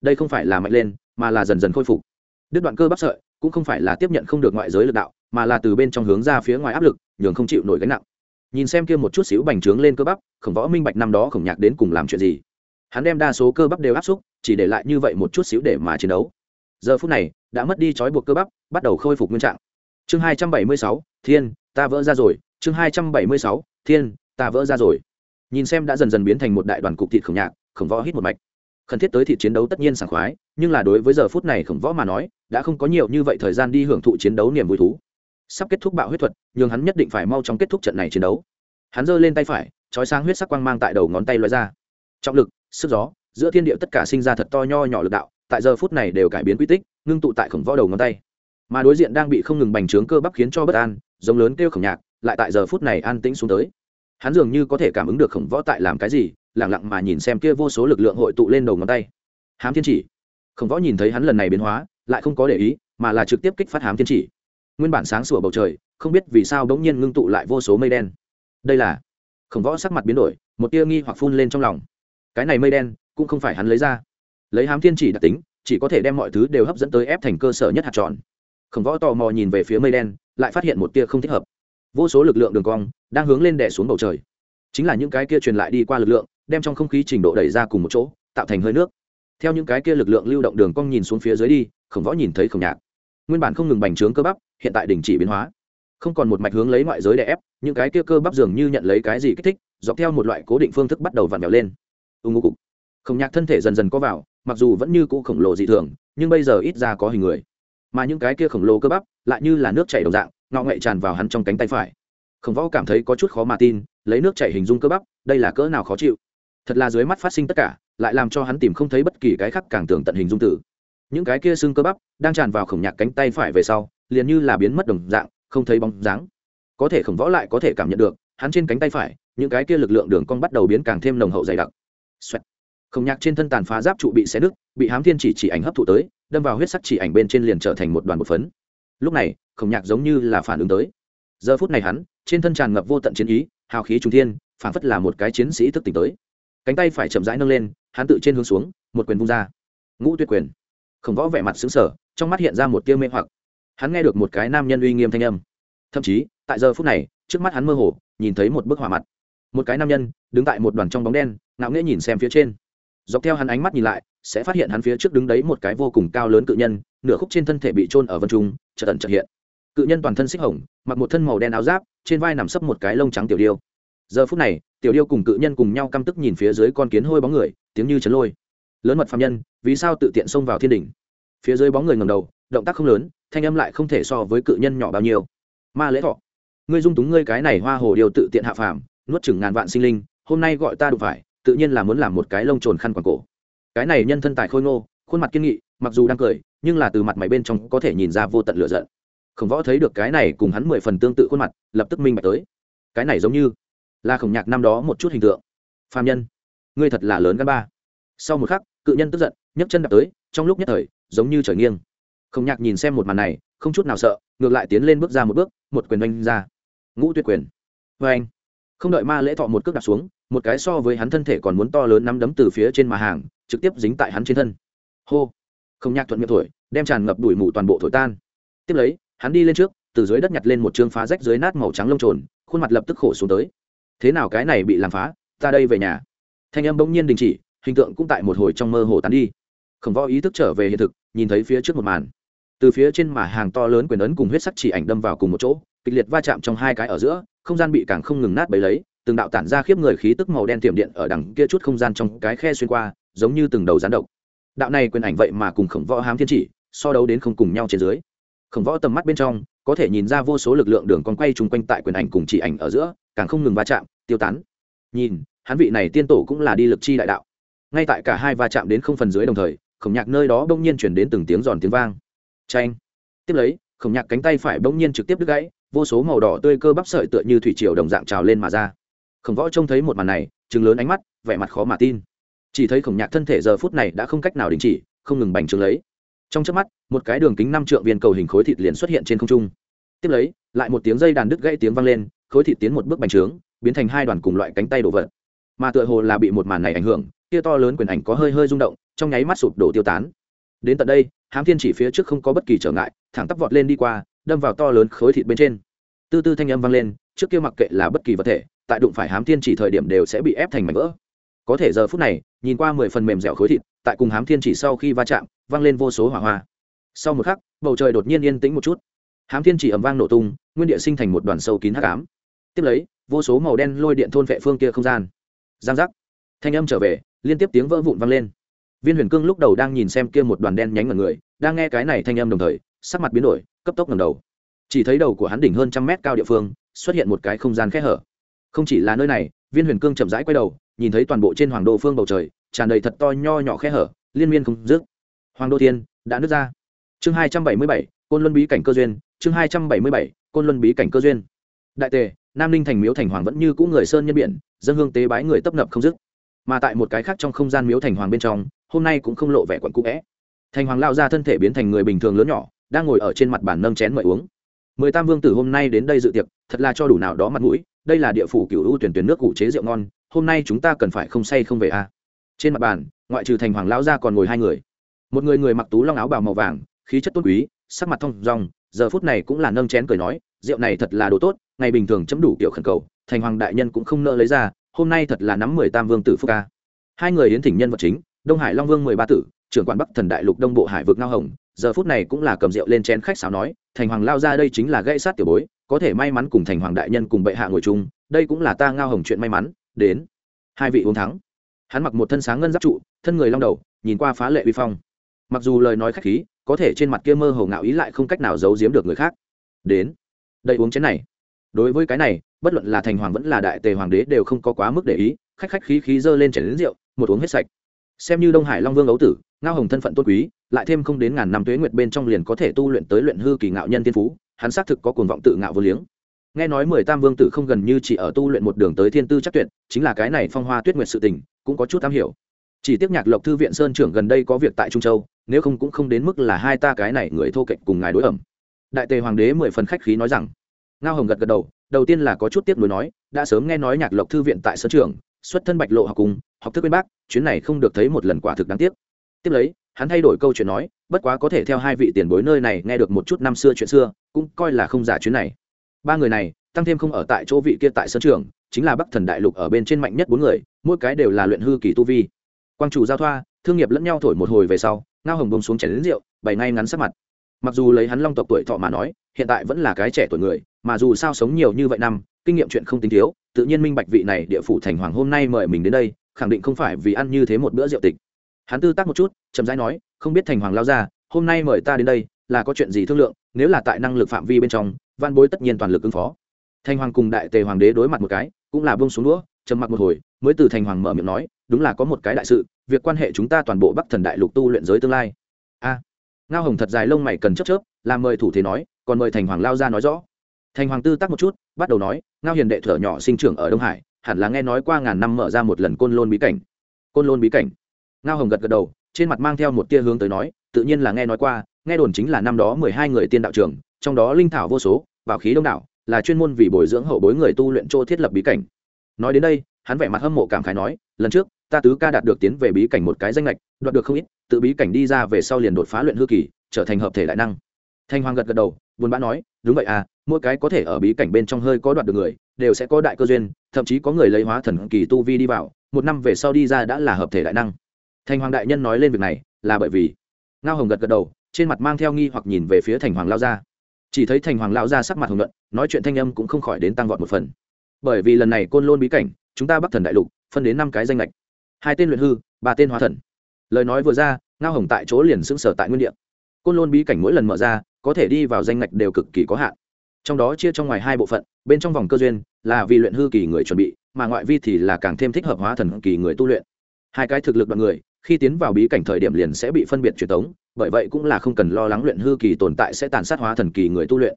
Đây không phải là mạnh lên, mà là dần dần khôi phục. Đứt đoạn cơ bắp sợi, cũng không phải là tiếp nhận không được ngoại giới lực đạo, mà là từ bên trong hướng ra phía ngoài áp lực, nhường không chịu nổi gánh nặng nhìn xem kia một chút xíu bành trướng lên cơ bắp, khổng võ minh bạch năm đó khổng nhạc đến cùng làm chuyện gì. Hắn đem đa số cơ bắp đều áp xúc, chỉ để lại như vậy một chút xíu để mà chiến đấu. Giờ phút này, đã mất đi trói buộc cơ bắp, bắt đầu khôi phục nguyên trạng. Chương hai trăm bảy mươi sáu, thiên, ta vỡ ra rồi. Chương hai trăm bảy mươi sáu, thiên, ta vỡ ra rồi. Nhìn xem đã dần dần biến thành một đại đoàn cục thịt khổng nhạc, khổng võ hít một mạch. Khẩn thiết tới thịt chiến đấu tất nhiên sảng khoái, nhưng là đối với giờ phút này khổng võ mà nói, đã không có nhiều như vậy thời gian đi hưởng thụ chiến đấu niềm vui thú sắp kết thúc bạo huyết thuật, nhưng hắn nhất định phải mau chóng kết thúc trận này chiến đấu. Hắn giơ lên tay phải trói sang huyết sắc quang mang tại đầu ngón tay loại ra. Trọng lực, sức gió, giữa thiên địa tất cả sinh ra thật to nho nhỏ lực đạo, tại giờ phút này đều cải biến quy tích, ngưng tụ tại khổng võ đầu ngón tay. Mà đối diện đang bị không ngừng bành trướng cơ bắp khiến cho bất an, giống lớn kêu khổng nhạc, lại tại giờ phút này an tĩnh xuống tới. Hắn dường như có thể cảm ứng được khổng võ tại làm cái gì lẳng lặng mà nhìn xem kia vô số lực lượng hội tụ lên đầu ngón tay. Hám thiên chỉ. Khổng võ nhìn thấy hắn lần này biến hóa, lại không có để ý, mà là trực tiếp kích phát hám thiên chỉ nguyên bản sáng sủa bầu trời, không biết vì sao đống nhiên ngưng tụ lại vô số mây đen. Đây là khổng võ sắc mặt biến đổi, một tia nghi hoặc phun lên trong lòng. Cái này mây đen cũng không phải hắn lấy ra. Lấy hám thiên chỉ đặc tính, chỉ có thể đem mọi thứ đều hấp dẫn tới ép thành cơ sở nhất hạt tròn. Khổng võ tò mò nhìn về phía mây đen, lại phát hiện một tia không thích hợp. Vô số lực lượng đường cong đang hướng lên đè xuống bầu trời. Chính là những cái kia truyền lại đi qua lực lượng, đem trong không khí trình độ đẩy ra cùng một chỗ, tạo thành hơi nước. Theo những cái kia lực lượng lưu động đường cong nhìn xuống phía dưới đi, khổng võ nhìn thấy khổng nhạc nguyên bản không ngừng bành trướng cơ bắp, hiện tại đình chỉ biến hóa. Không còn một mạch hướng lấy ngoại giới đè ép, những cái kia cơ bắp dường như nhận lấy cái gì kích thích, dọc theo một loại cố định phương thức bắt đầu vặn vẹo lên. Ưng ngô cục. Khổng nhạc thân thể dần dần có vào, mặc dù vẫn như cũ khổng lồ dị thường, nhưng bây giờ ít ra có hình người. Mà những cái kia khổng lồ cơ bắp lại như là nước chảy đồng dạng, ngọ ngậy tràn vào hắn trong cánh tay phải. Khổng võ cảm thấy có chút khó mà tin, lấy nước chảy hình dung cơ bắp, đây là cỡ nào khó chịu. Thật là dưới mắt phát sinh tất cả, lại làm cho hắn tìm không thấy bất kỳ cái khác càng tưởng tận hình dung tử những cái kia xương cơ bắp đang tràn vào khổng nhạc cánh tay phải về sau, liền như là biến mất đồng dạng, không thấy bóng dáng. Có thể khổng võ lại có thể cảm nhận được, hắn trên cánh tay phải, những cái kia lực lượng đường cong bắt đầu biến càng thêm nồng hậu dày đặc. Xoẹt. khổng nhạc trên thân tàn phá giáp trụ bị xé nứt, bị hám thiên chỉ chỉ ảnh hấp thụ tới, đâm vào huyết sắc chỉ ảnh bên trên liền trở thành một đoàn bột phấn. Lúc này, khổng nhạc giống như là phản ứng tới. Giờ phút này hắn, trên thân tràn ngập vô tận chiến ý, hào khí trung thiên phản phất là một cái chiến sĩ thức tỉnh tới. Cánh tay phải chậm rãi nâng lên, hắn tự trên hướng xuống, một quyền vung ra. Ngũ tuyệt quyền khổng võ vẻ mặt xứng sở trong mắt hiện ra một tia mê hoặc. Hắn nghe được một cái nam nhân uy nghiêm thanh âm. Thậm chí, tại giờ phút này, trước mắt hắn mơ hồ, nhìn thấy một bức hỏa mặt. Một cái nam nhân, đứng tại một đoàn trong bóng đen, ngạo nghễ nhìn xem phía trên. Dọc theo hắn ánh mắt nhìn lại, sẽ phát hiện hắn phía trước đứng đấy một cái vô cùng cao lớn cự nhân, nửa khúc trên thân thể bị trôn ở vân trung, chợt tận chợt hiện. Cự nhân toàn thân xích hồng, mặc một thân màu đen áo giáp, trên vai nằm sấp một cái lông trắng tiểu điêu. Giờ phút này, tiểu điêu cùng cự nhân cùng nhau căm tức nhìn phía dưới con kiến hôi bóng người, tiếng như chấn lôi lớn mật phạm nhân, vì sao tự tiện xông vào thiên đình? phía dưới bóng người ngầm đầu, động tác không lớn, thanh âm lại không thể so với cự nhân nhỏ bao nhiêu. Ma lễ thọ, ngươi dung túng ngươi cái này hoa hồ điều tự tiện hạ phàm, nuốt chừng ngàn vạn sinh linh, hôm nay gọi ta đụng phải, tự nhiên là muốn làm một cái lông trồn khăn quàng cổ. Cái này nhân thân tài khôi ngô, khuôn mặt kiên nghị, mặc dù đang cười, nhưng là từ mặt mày bên trong có thể nhìn ra vô tận lửa giận. Khổng võ thấy được cái này cùng hắn mười phần tương tự khuôn mặt, lập tức minh bạch tới. Cái này giống như là khổng nhạc năm đó một chút hình tượng. Phạm nhân, ngươi thật là lớn gan ba. Sau một khắc cự nhân tức giận, nhấc chân đạp tới, trong lúc nhất thời, giống như trời nghiêng. Không nhạc nhìn xem một màn này, không chút nào sợ, ngược lại tiến lên bước ra một bước, một quyền oanh ra. Ngũ tuyệt quyền. Vê anh, không đợi ma lễ thọ một cước đạp xuống, một cái so với hắn thân thể còn muốn to lớn nắm đấm từ phía trên mà hàng, trực tiếp dính tại hắn trên thân. Hô. Không nhạc thuận miệng thổi, đem tràn ngập đuổi mù toàn bộ thổi tan. Tiếp lấy, hắn đi lên trước, từ dưới đất nhặt lên một chương phá rách dưới nát màu trắng lông trồn, khuôn mặt lập tức khổ xuống tới. Thế nào cái này bị làm phá, ta đây về nhà. Thanh âm bỗng nhiên đình chỉ hình tượng cũng tại một hồi trong mơ hồ tán đi. Khổng võ ý thức trở về hiện thực, nhìn thấy phía trước một màn. Từ phía trên mà hàng to lớn quyền ấn cùng huyết sắc chỉ ảnh đâm vào cùng một chỗ, kịch liệt va chạm trong hai cái ở giữa, không gian bị càng không ngừng nát bấy lấy, từng đạo tản ra khiếp người khí tức màu đen tiềm điện ở đằng kia chút không gian trong cái khe xuyên qua, giống như từng đầu gián độc. Đạo này quyền ảnh vậy mà cùng khổng võ hám thiên chỉ, so đấu đến không cùng nhau trên dưới. Khổng võ tầm mắt bên trong, có thể nhìn ra vô số lực lượng đường con quay chung quanh tại quyền ảnh cùng chỉ ảnh ở giữa, càng không ngừng va chạm, tiêu tán. Nhìn, hắn vị này tiên tổ cũng là đi lực chi đại đạo ngay tại cả hai va chạm đến không phần dưới đồng thời, khổng nhạc nơi đó bỗng nhiên chuyển đến từng tiếng giòn tiếng vang. Tranh tiếp lấy, khổng nhạc cánh tay phải bỗng nhiên trực tiếp đứt gãy, vô số màu đỏ tươi cơ bắp sợi tựa như thủy triều đồng dạng trào lên mà ra. Khổng võ trông thấy một màn này chừng lớn ánh mắt, vẻ mặt khó mà tin. Chỉ thấy khổng nhạc thân thể giờ phút này đã không cách nào đình chỉ, không ngừng bành trướng lấy. Trong chớp mắt, một cái đường kính năm trượng viên cầu hình khối thịt liền xuất hiện trên không trung. Tiếp lấy, lại một tiếng dây đàn đứt gãy tiếng vang lên, khối thịt tiến một bước bành trướng, biến thành hai đoàn cùng loại cánh tay đổ vật mà tựa hồ là bị một màn này ảnh hưởng kia to lớn quyền ảnh có hơi hơi rung động, trong nháy mắt sụp đổ tiêu tán. Đến tận đây, hám thiên chỉ phía trước không có bất kỳ trở ngại, thẳng tắp vọt lên đi qua, đâm vào to lớn khối thịt bên trên. Tư tư thanh âm vang lên, trước kia mặc kệ là bất kỳ vật thể, tại đụng phải hám thiên chỉ thời điểm đều sẽ bị ép thành mảnh vỡ. Có thể giờ phút này, nhìn qua mười phần mềm dẻo khối thịt, tại cùng hám thiên chỉ sau khi va chạm, vang lên vô số hỏa hoa. Sau một khắc, bầu trời đột nhiên yên tĩnh một chút. Hám thiên chỉ ẩm vang nổ tung, nguyên địa sinh thành một đoàn sâu kín hắc ám. Tiếp lấy, vô số màu đen lôi điện thôn vệ phương kia không gian giang giác. Thanh âm trở về, liên tiếp tiếng vỡ vụn vang lên. Viên huyền cương lúc đầu đang nhìn xem kia một đoàn đen nhánh ngần người, đang nghe cái này thanh âm đồng thời, sắc mặt biến đổi, cấp tốc ngầm đầu. Chỉ thấy đầu của hắn đỉnh hơn trăm mét cao địa phương, xuất hiện một cái không gian khẽ hở. Không chỉ là nơi này, viên huyền cương chậm rãi quay đầu, nhìn thấy toàn bộ trên hoàng đô phương bầu trời, tràn đầy thật to nho nhỏ khe hở, liên miên không dứt. Hoàng đô thiên, đã nứt ra. Chương hai trăm bảy mươi bảy, côn luân bí cảnh cơ duyên, chương hai trăm bảy mươi bảy, côn luân bí cảnh cơ duyên. Đại tề nam ninh thành miếu thành hoàng vẫn như cũ người sơn nhân biển, dân hương tế bái người tấp nập không dứt. Mà tại một cái khác trong không gian miếu thành hoàng bên trong, hôm nay cũng không lộ vẻ quận cũ vẽ. Thành hoàng lao ra thân thể biến thành người bình thường lớn nhỏ, đang ngồi ở trên mặt bàn nâng chén mời uống. Mười tam vương tử hôm nay đến đây dự tiệc, thật là cho đủ nào đó mặt mũi, đây là địa phủ cựu ưu tuyển tuyển nước cụ chế rượu ngon, hôm nay chúng ta cần phải không say không về a à. trên mặt bàn, ngoại trừ thành hoàng lão ra còn ngồi hai người. Một người người mặc tú long áo bào màu vàng, khí chất tôn quý, sắc mặt thông rong giờ phút này cũng là nâng chén cười nói, rượu này thật là đồ tốt ngày bình thường chấm đủ kiểu khẩn cầu, thành hoàng đại nhân cũng không nợ lấy ra, hôm nay thật là nắm mười tam vương tử phúc ca. Hai người yến thỉnh nhân vật chính, đông hải long vương mười ba tử, trưởng quản bắc thần đại lục đông bộ hải vực ngao hồng, giờ phút này cũng là cầm rượu lên chén khách sáo nói, thành hoàng lao ra đây chính là gây sát tiểu bối, có thể may mắn cùng thành hoàng đại nhân cùng bệ hạ ngồi chung, đây cũng là ta ngao hồng chuyện may mắn, đến. Hai vị uống thắng. Hắn mặc một thân sáng ngân giáp trụ, thân người long đầu, nhìn qua phá lệ uy phong. Mặc dù lời nói khách khí, có thể trên mặt kia mơ hồ ngạo ý lại không cách nào giấu giếm được người khác. Đến. Đây uống chén này đối với cái này, bất luận là thành hoàng vẫn là đại tề hoàng đế đều không có quá mức để ý, khách khách khí khí dơ lên chảy đến rượu, một uống hết sạch. Xem như đông hải long vương ấu tử, ngao hồng thân phận tôn quý, lại thêm không đến ngàn năm tuế nguyệt bên trong liền có thể tu luyện tới luyện hư kỳ ngạo nhân tiên phú, hắn xác thực có cuồng vọng tự ngạo vô liếng. Nghe nói mười tam vương tử không gần như chỉ ở tu luyện một đường tới thiên tư chắc tuyệt, chính là cái này phong hoa tuyết nguyệt sự tình, cũng có chút am hiểu. Chỉ tiếc nhạc lộc thư viện sơn trưởng gần đây có việc tại trung châu, nếu không cũng không đến mức là hai ta cái này người thô kệch cùng ngài đối ẩm. Đại tề hoàng đế mười phần khách khí nói rằng ngao hồng gật gật đầu đầu tiên là có chút tiếc nuối nói đã sớm nghe nói nhạc lộc thư viện tại sơn trường, xuất thân bạch lộ học cùng học thức bên bác chuyến này không được thấy một lần quả thực đáng tiếc. Tiếp lấy hắn thay đổi câu chuyện nói bất quá có thể theo hai vị tiền bối nơi này nghe được một chút năm xưa chuyện xưa cũng coi là không giả chuyến này. Ba người này tăng thêm không ở tại chỗ vị kia tại sân trường chính là bắc thần đại lục ở bên trên mạnh nhất bốn người mỗi cái đều là luyện hư kỳ tu vi. Quang chủ giao thoa thương nghiệp lẫn nhau thổi một hồi về sau ngao hồng bông xuống chảy đến rượu bày ngay ngắn sắc mặt. Mặc dù lấy hắn long tộc tuổi thọ mà nói hiện tại vẫn là cái trẻ tuổi người mà dù sao sống nhiều như vậy năm, kinh nghiệm chuyện không tính thiếu, tự nhiên minh bạch vị này địa phủ thành hoàng hôm nay mời mình đến đây, khẳng định không phải vì ăn như thế một bữa rượu tịch. Hắn tư tác một chút, chậm rãi nói, không biết thành hoàng lao ra, hôm nay mời ta đến đây, là có chuyện gì thương lượng, nếu là tại năng lực phạm vi bên trong, văn bối tất nhiên toàn lực ứng phó. Thành hoàng cùng đại tề hoàng đế đối mặt một cái, cũng là bông xuống đũa, trầm mặc một hồi, mới từ thành hoàng mở miệng nói, đúng là có một cái đại sự, việc quan hệ chúng ta toàn bộ bắc thần đại lục tu luyện giới tương lai. A. Ngao hồng thật dài lông mày cần chấp chớp, làm mời thủ thế nói, còn mời thành hoàng lao ra nói rõ thành hoàng tư tắc một chút, bắt đầu nói, ngao hiền đệ thở nhỏ sinh trưởng ở đông hải, hẳn là nghe nói qua ngàn năm mở ra một lần côn lôn bí cảnh. Côn lôn bí cảnh? Ngao hồng gật gật đầu, trên mặt mang theo một tia hướng tới nói, tự nhiên là nghe nói qua, nghe đồn chính là năm đó mười hai người tiên đạo trường trong đó linh thảo vô số, bảo khí đông đảo, là chuyên môn vì bồi dưỡng hậu bối người tu luyện chỗ thiết lập bí cảnh. Nói đến đây, hắn vẻ mặt hâm mộ cảm khái nói, lần trước, ta tứ ca đạt được tiến về bí cảnh một cái danh lệch đoạt được không ít, tự bí cảnh đi ra về sau liền đột phá luyện hư kỳ, trở thành hợp thể đại năng. Thanh hoàng gật gật đầu, buồn bã nói, đúng vậy à mỗi cái có thể ở bí cảnh bên trong hơi có đoạt được người, đều sẽ có đại cơ duyên, thậm chí có người lấy hóa thần kỳ tu vi đi vào, một năm về sau đi ra đã là hợp thể đại năng. Thành hoàng đại nhân nói lên việc này, là bởi vì ngao hồng gật gật đầu, trên mặt mang theo nghi hoặc nhìn về phía thành hoàng lao gia. Chỉ thấy thành hoàng lao gia sắc mặt hồng luận nói chuyện thanh âm cũng không khỏi đến tăng vọt một phần. Bởi vì lần này côn lôn bí cảnh, chúng ta bắc thần đại lục, phân đến năm cái danh lệch hai tên luyện hư, ba tên hóa thần. Lời nói vừa ra, ngao hồng tại chỗ liền xứng sờ tại nguyên địa. Côn lôn bí cảnh mỗi lần mở ra, có thể đi vào danh ngạch đều cực kỳ có hạn trong đó chia trong ngoài hai bộ phận, bên trong vòng cơ duyên là vì luyện hư kỳ người chuẩn bị, mà ngoại vi thì là càng thêm thích hợp hóa thần kỳ người tu luyện. Hai cái thực lực đoạn người, khi tiến vào bí cảnh thời điểm liền sẽ bị phân biệt truyền tống, bởi vậy cũng là không cần lo lắng luyện hư kỳ tồn tại sẽ tàn sát hóa thần kỳ người tu luyện.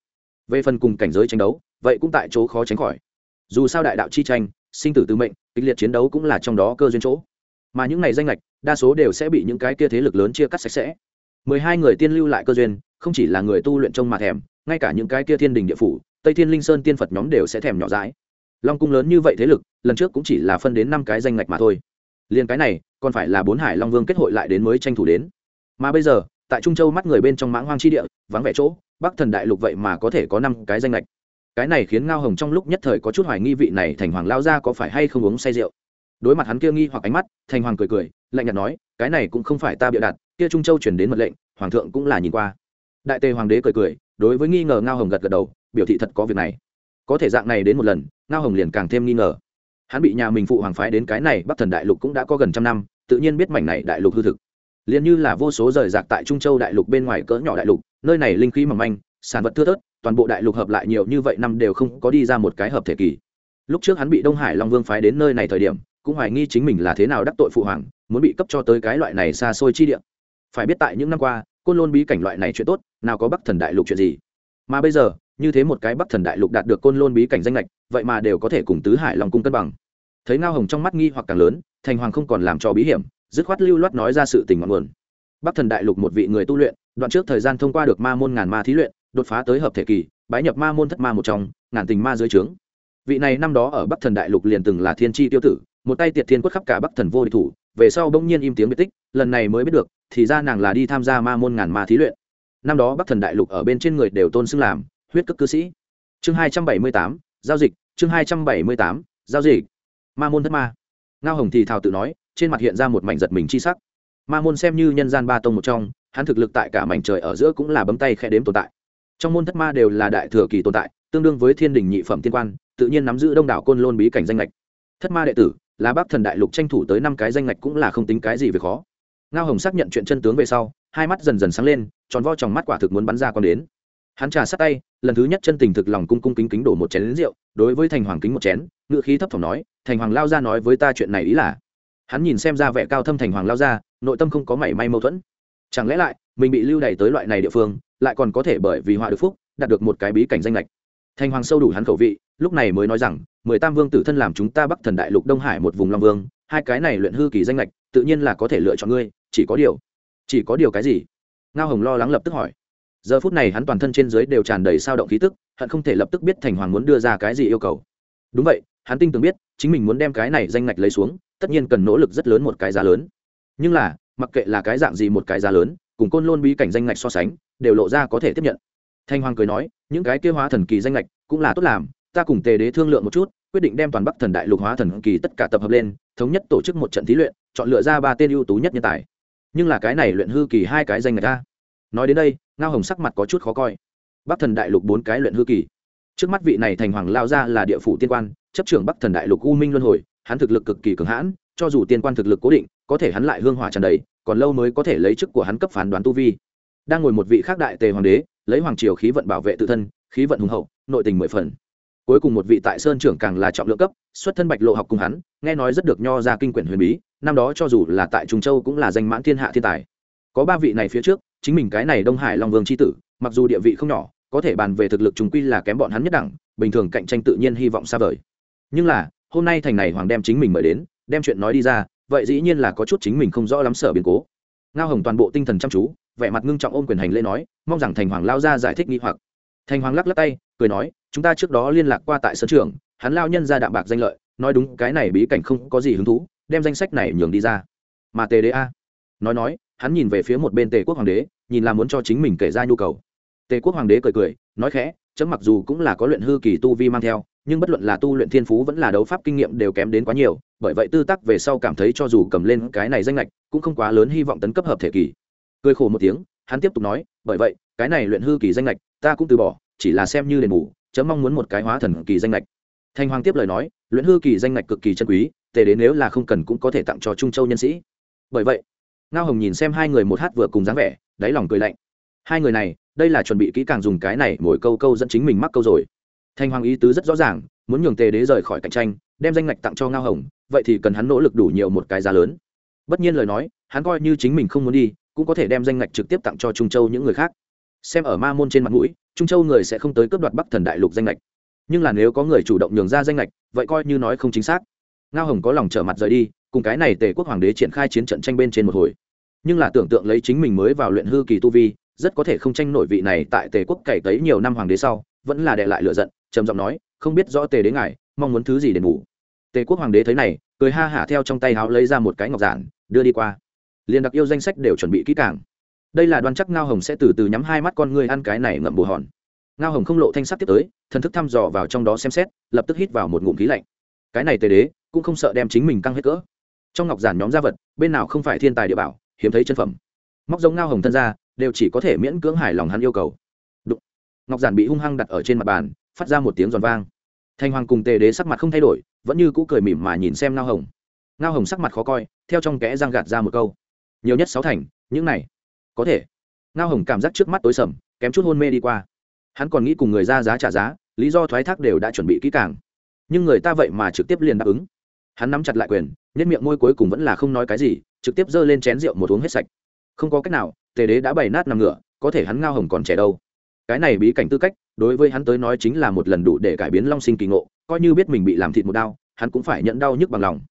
Về phần cùng cảnh giới tranh đấu, vậy cũng tại chỗ khó tránh khỏi. Dù sao đại đạo chi tranh, sinh tử tư mệnh, kịch liệt chiến đấu cũng là trong đó cơ duyên chỗ. Mà những ngày danh lệch, đa số đều sẽ bị những cái kia thế lực lớn chia cắt sạch sẽ. Mười hai người tiên lưu lại cơ duyên không chỉ là người tu luyện trông mà thèm, ngay cả những cái kia thiên đình địa phủ, tây thiên linh sơn tiên phật nhóm đều sẽ thèm nhỏ dãi. Long cung lớn như vậy thế lực, lần trước cũng chỉ là phân đến năm cái danh ngạch mà thôi. Liền cái này, còn phải là bốn hải long vương kết hội lại đến mới tranh thủ đến. Mà bây giờ, tại trung châu mắt người bên trong mãng hoang chi địa, vắng vẻ chỗ, bắc thần đại lục vậy mà có thể có năm cái danh lệch cái này khiến ngao hồng trong lúc nhất thời có chút hoài nghi vị này thành hoàng lao ra có phải hay không uống say rượu. Đối mặt hắn kia nghi hoặc ánh mắt, thành hoàng cười cười, lạnh nhạt nói, cái này cũng không phải ta bịa đặt, kia trung châu chuyển đến mật lệnh, hoàng thượng cũng là nhìn qua đại tề hoàng đế cười cười, đối với nghi ngờ ngao hồng gật gật đầu, biểu thị thật có việc này. Có thể dạng này đến một lần, ngao hồng liền càng thêm nghi ngờ. Hắn bị nhà mình phụ hoàng phái đến cái này bắc thần đại lục cũng đã có gần trăm năm, tự nhiên biết mảnh này đại lục hư thực. Liền như là vô số rời rạc tại trung châu đại lục bên ngoài cỡ nhỏ đại lục, nơi này linh khí mỏng manh, sản vật thưa thớt, toàn bộ đại lục hợp lại nhiều như vậy năm đều không có đi ra một cái hợp thể kỳ. Lúc trước hắn bị đông hải long vương phái đến nơi này thời điểm, cũng hoài nghi chính mình là thế nào đắc tội phụ hoàng, muốn bị cấp cho tới cái loại này xa xôi chi địa. Phải biết tại những năm qua côn lôn bí cảnh loại này chuyện tốt, nào có bắc thần đại lục chuyện gì? Mà bây giờ, như thế một cái bắc thần đại lục đạt được côn lôn bí cảnh danh lệch, vậy mà đều có thể cùng tứ hải long cung cân bằng. Thấy ngao hồng trong mắt nghi hoặc càng lớn, thành hoàng không còn làm cho bí hiểm, dứt khoát lưu loát nói ra sự tình ngọn nguồn. Bắc thần đại lục một vị người tu luyện, đoạn trước thời gian thông qua được ma môn ngàn ma thí luyện, đột phá tới hợp thể kỳ, bái nhập ma môn thất ma một trong, ngàn tình ma dưới trướng. Vị này năm đó ở bắc thần đại lục liền từng là thiên tri tiêu tử, một tay tiệt thiên quất khắp cả bắc thần vô địch thủ về sau bỗng nhiên im tiếng biệt tích, lần này mới biết được, thì ra nàng là đi tham gia ma môn ngàn ma thí luyện. Năm đó bắc thần đại lục ở bên trên người đều tôn xưng làm huyết cức cư sĩ. Chương hai trăm bảy mươi tám, giao dịch, chương hai trăm bảy mươi tám, giao dịch. Ma môn thất ma. Ngao hồng thì thào tự nói, trên mặt hiện ra một mảnh giật mình chi sắc. Ma môn xem như nhân gian ba tông một trong, hắn thực lực tại cả mảnh trời ở giữa cũng là bấm tay khẽ đếm tồn tại. Trong môn thất ma đều là đại thừa kỳ tồn tại, tương đương với thiên đình nhị phẩm tiên quan, tự nhiên nắm giữ đông đảo côn lôn bí cảnh danh lệch thất ma đệ tử là bắc thần đại lục tranh thủ tới năm cái danh ngạch cũng là không tính cái gì về khó. Ngao hồng xác nhận chuyện chân tướng về sau, hai mắt dần dần sáng lên, tròn vo tròng mắt quả thực muốn bắn ra con đến. Hắn trà sát tay, lần thứ nhất chân tình thực lòng cung cung kính kính đổ một chén lính rượu, đối với thành hoàng kính một chén ngự khí thấp thỏm nói, thành hoàng lao ra nói với ta chuyện này ý là. Hắn nhìn xem ra vẻ cao thâm thành hoàng lao ra, nội tâm không có mảy may mâu thuẫn. Chẳng lẽ lại, mình bị lưu đày tới loại này địa phương, lại còn có thể bởi vì họa được phúc, đạt được một cái bí cảnh danh lệch thành hoàng sâu đủ hắn khẩu vị, lúc này mới nói rằng, mười tam vương tử thân làm chúng ta bắc thần đại lục đông hải một vùng long vương, hai cái này luyện hư kỳ danh lệch tự nhiên là có thể lựa chọn ngươi, chỉ có điều, chỉ có điều cái gì? Ngao hồng lo lắng lập tức hỏi. Giờ phút này hắn toàn thân trên dưới đều tràn đầy sao động khí tức, hận không thể lập tức biết thành hoàng muốn đưa ra cái gì yêu cầu. Đúng vậy, hắn tin tưởng biết, chính mình muốn đem cái này danh ngạch lấy xuống, tất nhiên cần nỗ lực rất lớn một cái giá lớn. Nhưng là, mặc kệ là cái dạng gì một cái giá lớn, cùng côn lôn bí cảnh danh ngạch so sánh, đều lộ ra có thể tiếp nhận thanh hoàng cười nói, những cái kia hóa thần kỳ danh lệch cũng là tốt làm, ta cùng tề đế thương lượng một chút, quyết định đem toàn bắc thần đại lục hóa thần kỳ tất cả tập hợp lên, thống nhất tổ chức một trận thí luyện, chọn lựa ra ba tên ưu tú nhất nhân tài. Nhưng là cái này luyện hư kỳ hai cái danh ngạch ta nói đến đây, ngao hồng sắc mặt có chút khó coi. Bắc thần đại lục bốn cái luyện hư kỳ. Trước mắt vị này thành hoàng lao ra là địa phủ tiên quan, chấp trưởng bắc thần đại lục u minh luân hồi, hắn thực lực cực kỳ cường hãn, cho dù tiên quan thực lực cố định, có thể hắn lại hương hỏa tràn đầy, còn lâu mới có thể lấy chức của hắn cấp phán đoán tu vi. Đang ngồi một vị khác đại tề hoàng đế lấy hoàng triều khí vận bảo vệ tự thân, khí vận hùng hậu, nội tình mười phần. Cuối cùng một vị tại sơn trưởng càng là trọng lượng cấp, xuất thân bạch lộ học cùng hắn, nghe nói rất được nho ra kinh quyển huyền bí, năm đó cho dù là tại trung châu cũng là danh mãn thiên hạ thiên tài. Có ba vị này phía trước, chính mình cái này đông hải long vương c h i tử, mặc dù địa vị không nhỏ, có thể bàn về thực lực chúng quy là kém bọn hắn nhất đẳng, bình thường cạnh tranh tự nhiên hy vọng xa vời. Nhưng là, hôm nay thành này hoàng đem chính mình mời đến, đem chuyện nói đi ra, vậy dĩ nhiên là có chút chính mình không rõ lắm sở biến cố ngao hồng toàn bộ tinh thần chăm chú, vẻ mặt ngưng trọng ôm quyền hành lễ nói, mong rằng thành hoàng lao ra giải thích nghi hoặc. Thành hoàng lắc lắc tay, cười nói, chúng ta trước đó liên lạc qua tại sân trường, hắn lao nhân ra đạm bạc danh lợi, nói đúng, cái này bí cảnh không có gì hứng thú, đem danh sách này nhường đi ra. Mà tề đế a, nói nói, hắn nhìn về phía một bên tề quốc hoàng đế, nhìn là muốn cho chính mình kể ra nhu cầu. Tề quốc hoàng đế cười cười, nói khẽ, chấm mặc dù cũng là có luyện hư kỳ tu vi mang theo nhưng bất luận là tu luyện thiên phú vẫn là đấu pháp kinh nghiệm đều kém đến quá nhiều, bởi vậy tư tắc về sau cảm thấy cho dù cầm lên cái này danh lệch, cũng không quá lớn hy vọng tấn cấp hợp thể kỳ. Cười khổ một tiếng, hắn tiếp tục nói, bởi vậy, cái này luyện hư kỳ danh lệch, ta cũng từ bỏ, chỉ là xem như đền bù, chấm mong muốn một cái hóa thần kỳ danh lệch. Thanh hoàng tiếp lời nói, luyện hư kỳ danh lệch cực kỳ chân quý, tề đến nếu là không cần cũng có thể tặng cho trung châu nhân sĩ. Bởi vậy, ngao hồng nhìn xem hai người một hát vừa cùng dáng vẻ, đáy lòng cười lạnh. Hai người này, đây là chuẩn bị kỹ càng dùng cái này mỗi câu câu dẫn chính mình mắc câu rồi thanh hoàng ý tứ rất rõ ràng, muốn nhường tề đế rời khỏi cạnh tranh, đem danh ngạch tặng cho ngao hồng, vậy thì cần hắn nỗ lực đủ nhiều một cái giá lớn. Bất nhiên lời nói, hắn coi như chính mình không muốn đi, cũng có thể đem danh ngạch trực tiếp tặng cho trung châu những người khác. Xem ở ma môn trên mặt mũi, trung châu người sẽ không tới cướp đoạt bắc thần đại lục danh lệch nhưng là nếu có người chủ động nhường ra danh lệch vậy coi như nói không chính xác. Ngao hồng có lòng trở mặt rời đi, cùng cái này tề quốc hoàng đế triển khai chiến trận tranh bên trên một hồi. Nhưng là tưởng tượng lấy chính mình mới vào luyện hư kỳ tu vi, rất có thể không tranh nổi vị này tại tề quốc cày tới nhiều năm hoàng đế sau, vẫn là đệ lại lựa giận trầm giọng nói, không biết rõ tề đế ngài mong muốn thứ gì để ngủ. Tề quốc hoàng đế thấy này, cười ha hả theo trong tay háo lấy ra một cái ngọc giản, đưa đi qua. Liền đặc yêu danh sách đều chuẩn bị kỹ càng. Đây là đoan chắc ngao hồng sẽ từ từ nhắm hai mắt con ngươi ăn cái này ngậm bù hòn. Ngao hồng không lộ thanh sắc tiếp tới, thần thức thăm dò vào trong đó xem xét, lập tức hít vào một ngụm khí lạnh. Cái này tề đế cũng không sợ đem chính mình căng hết cỡ. Trong ngọc giản nhóm gia vật, bên nào không phải thiên tài địa bảo, hiếm thấy chân phẩm. Móc giống ngao hồng thân ra, đều chỉ có thể miễn cưỡng hài lòng hắn yêu cầu. Đụng. ngọc giản bị hung hăng đặt ở trên mặt bàn phát ra một tiếng giòn vang. Thanh hoàng cùng tề đế sắc mặt không thay đổi, vẫn như cũ cười mỉm mà nhìn xem ngao hồng. Ngao hồng sắc mặt khó coi, theo trong kẽ răng gạt ra một câu. Nhiều nhất sáu thành, những này. Có thể. Ngao hồng cảm giác trước mắt tối sầm, kém chút hôn mê đi qua. Hắn còn nghĩ cùng người ra giá trả giá, lý do thoái thác đều đã chuẩn bị kỹ càng. Nhưng người ta vậy mà trực tiếp liền đáp ứng. Hắn nắm chặt lại quyền nhất miệng môi cuối cùng vẫn là không nói cái gì, trực tiếp giơ lên chén rượu một uống hết sạch. Không có cách nào, tề đế đã bày nát nằm ngựa, có thể hắn ngao hồng còn trẻ đâu. Cái này bí cảnh tư cách đối với hắn tới nói chính là một lần đủ để cải biến long sinh kỳ ngộ, coi như biết mình bị làm thịt một đau hắn cũng phải nhận đau nhức bằng lòng.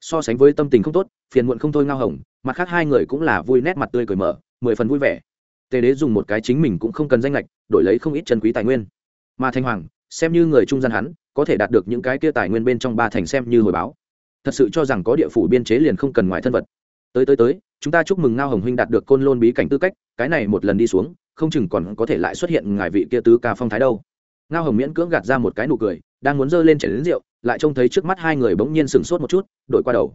So sánh với tâm tình không tốt, phiền muộn không thôi ngao hồng, mặt khác hai người cũng là vui nét mặt tươi cười mở, mười phần vui vẻ. Tề đế dùng một cái chính mình cũng không cần danh lệch đổi lấy không ít chân quý tài nguyên. Mà thanh hoàng, xem như người trung gian hắn, có thể đạt được những cái kia tài nguyên bên trong ba thành xem như hồi báo. Thật sự cho rằng có địa phủ biên chế liền không cần ngoài thân vật. Tới tới tới, chúng ta chúc mừng ngao hồng huynh đạt được côn lôn bí cảnh tư cách, cái này một lần đi xuống không chừng còn có thể lại xuất hiện ngài vị kia tứ ca phong thái đâu. Ngao hồng miễn cưỡng gạt ra một cái nụ cười, đang muốn giơ lên chảy đến rượu, lại trông thấy trước mắt hai người bỗng nhiên sừng sốt một chút, đổi qua đầu.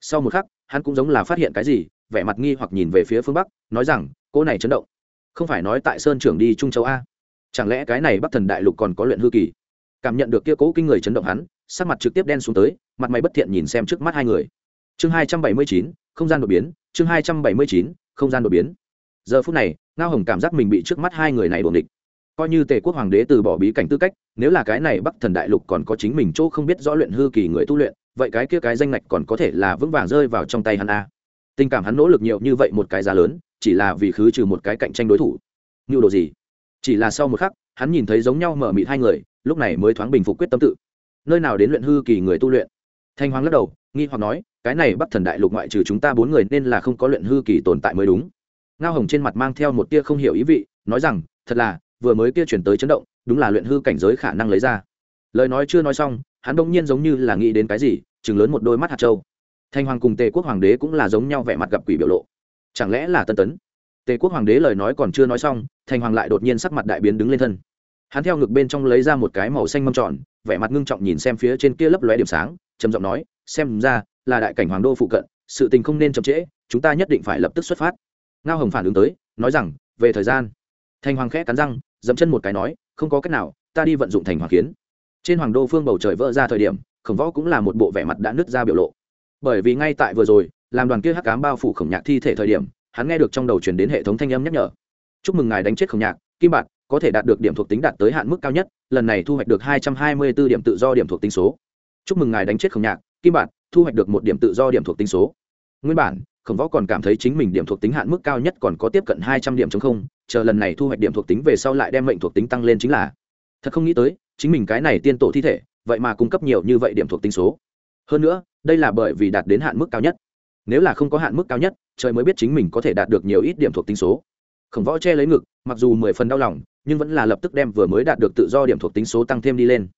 Sau một khắc, hắn cũng giống là phát hiện cái gì, vẻ mặt nghi hoặc nhìn về phía phương bắc, nói rằng, cô này chấn động. Không phải nói tại sơn trưởng đi trung châu a. Chẳng lẽ cái này bắc thần đại lục còn có luyện hư kỳ? Cảm nhận được kia cố kinh người chấn động hắn, sắc mặt trực tiếp đen xuống tới, mặt mày bất thiện nhìn xem trước mắt hai người. Chương hai trăm bảy mươi chín, không gian đột biến, chương hai trăm bảy mươi chín, không gian đột biến giờ phút này, ngao hồng cảm giác mình bị trước mắt hai người này đuồng địch coi như tề quốc hoàng đế từ bỏ bí cảnh tư cách, nếu là cái này bắc thần đại lục còn có chính mình chỗ không biết rõ luyện hư kỳ người tu luyện, vậy cái kia cái danh ngạch còn có thể là vững vàng rơi vào trong tay hắn a. Tình cảm hắn nỗ lực nhiều như vậy một cái giá lớn, chỉ là vì khứ trừ một cái cạnh tranh đối thủ. Như đồ gì? Chỉ là sau một khắc, hắn nhìn thấy giống nhau mở mịt hai người, lúc này mới thoáng bình phục quyết tâm tự. Nơi nào đến luyện hư kỳ người tu luyện? Thanh hoàng lắc đầu, nghi hoặc nói, cái này bắc thần đại lục ngoại trừ chúng ta bốn người nên là không có luyện hư kỳ tồn tại mới đúng ngao hồng trên mặt mang theo một tia không hiểu ý vị, nói rằng, thật là, vừa mới kia chuyển tới chấn động, đúng là luyện hư cảnh giới khả năng lấy ra. Lời nói chưa nói xong, hắn đông nhiên giống như là nghĩ đến cái gì chừng lớn một đôi mắt hạt châu. Thanh hoàng cùng tề quốc hoàng đế cũng là giống nhau vẻ mặt gặp quỷ biểu lộ. Chẳng lẽ là tân tấn? Tề quốc hoàng đế lời nói còn chưa nói xong, thanh hoàng lại đột nhiên sắc mặt đại biến đứng lên thân. Hắn theo ngực bên trong lấy ra một cái màu xanh mâm tròn, vẻ mặt ngưng trọng nhìn xem phía trên kia lấp lóe điểm sáng, trầm giọng nói, xem ra, là đại cảnh hoàng đô phụ cận, sự tình không nên chậm trễ, chúng ta nhất định phải lập tức xuất phát ngao hồng phản ứng tới, nói rằng, về thời gian. Thanh hoàng khẽ cắn răng dẫm chân một cái nói, không có cách nào, ta đi vận dụng thành hoàng kiến. Trên hoàng đô phương bầu trời vỡ ra thời điểm, khổng võ cũng là một bộ vẻ mặt đã nứt ra biểu lộ. Bởi vì ngay tại vừa rồi, làm đoàn kia hắc cám bao phủ khổng nhạc thi thể thời điểm, hắn nghe được trong đầu truyền đến hệ thống thanh âm nhắc nhở. Chúc mừng ngài đánh chết khổng nhạc, kim bạc có thể đạt được điểm thuộc tính đạt tới hạn mức cao nhất, lần này thu hoạch được hai trăm hai mươi b ố điểm tự do điểm thuộc tính số. Chúc mừng ngài đánh chết khổng nhạc, kim bạc thu hoạch được một điểm tự do điểm thuộc tính số. Nguyên bản khổng võ còn cảm thấy chính mình điểm thuộc tính hạn mức cao nhất còn có tiếp cận hai trăm điểm chống không, chờ lần này thu hoạch điểm thuộc tính về sau lại đem mệnh thuộc tính tăng lên chính là. Thật không nghĩ tới, chính mình cái này tiên tổ thi thể, vậy mà cung cấp nhiều như vậy điểm thuộc tính số. Hơn nữa, đây là bởi vì đạt đến hạn mức cao nhất. Nếu là không có hạn mức cao nhất, trời mới biết chính mình có thể đạt được nhiều ít điểm thuộc tính số. Khổng võ che lấy ngực, mặc dù mười phần đau lòng, nhưng vẫn là lập tức đem vừa mới đạt được tự do điểm thuộc tính số tăng thêm đi lên.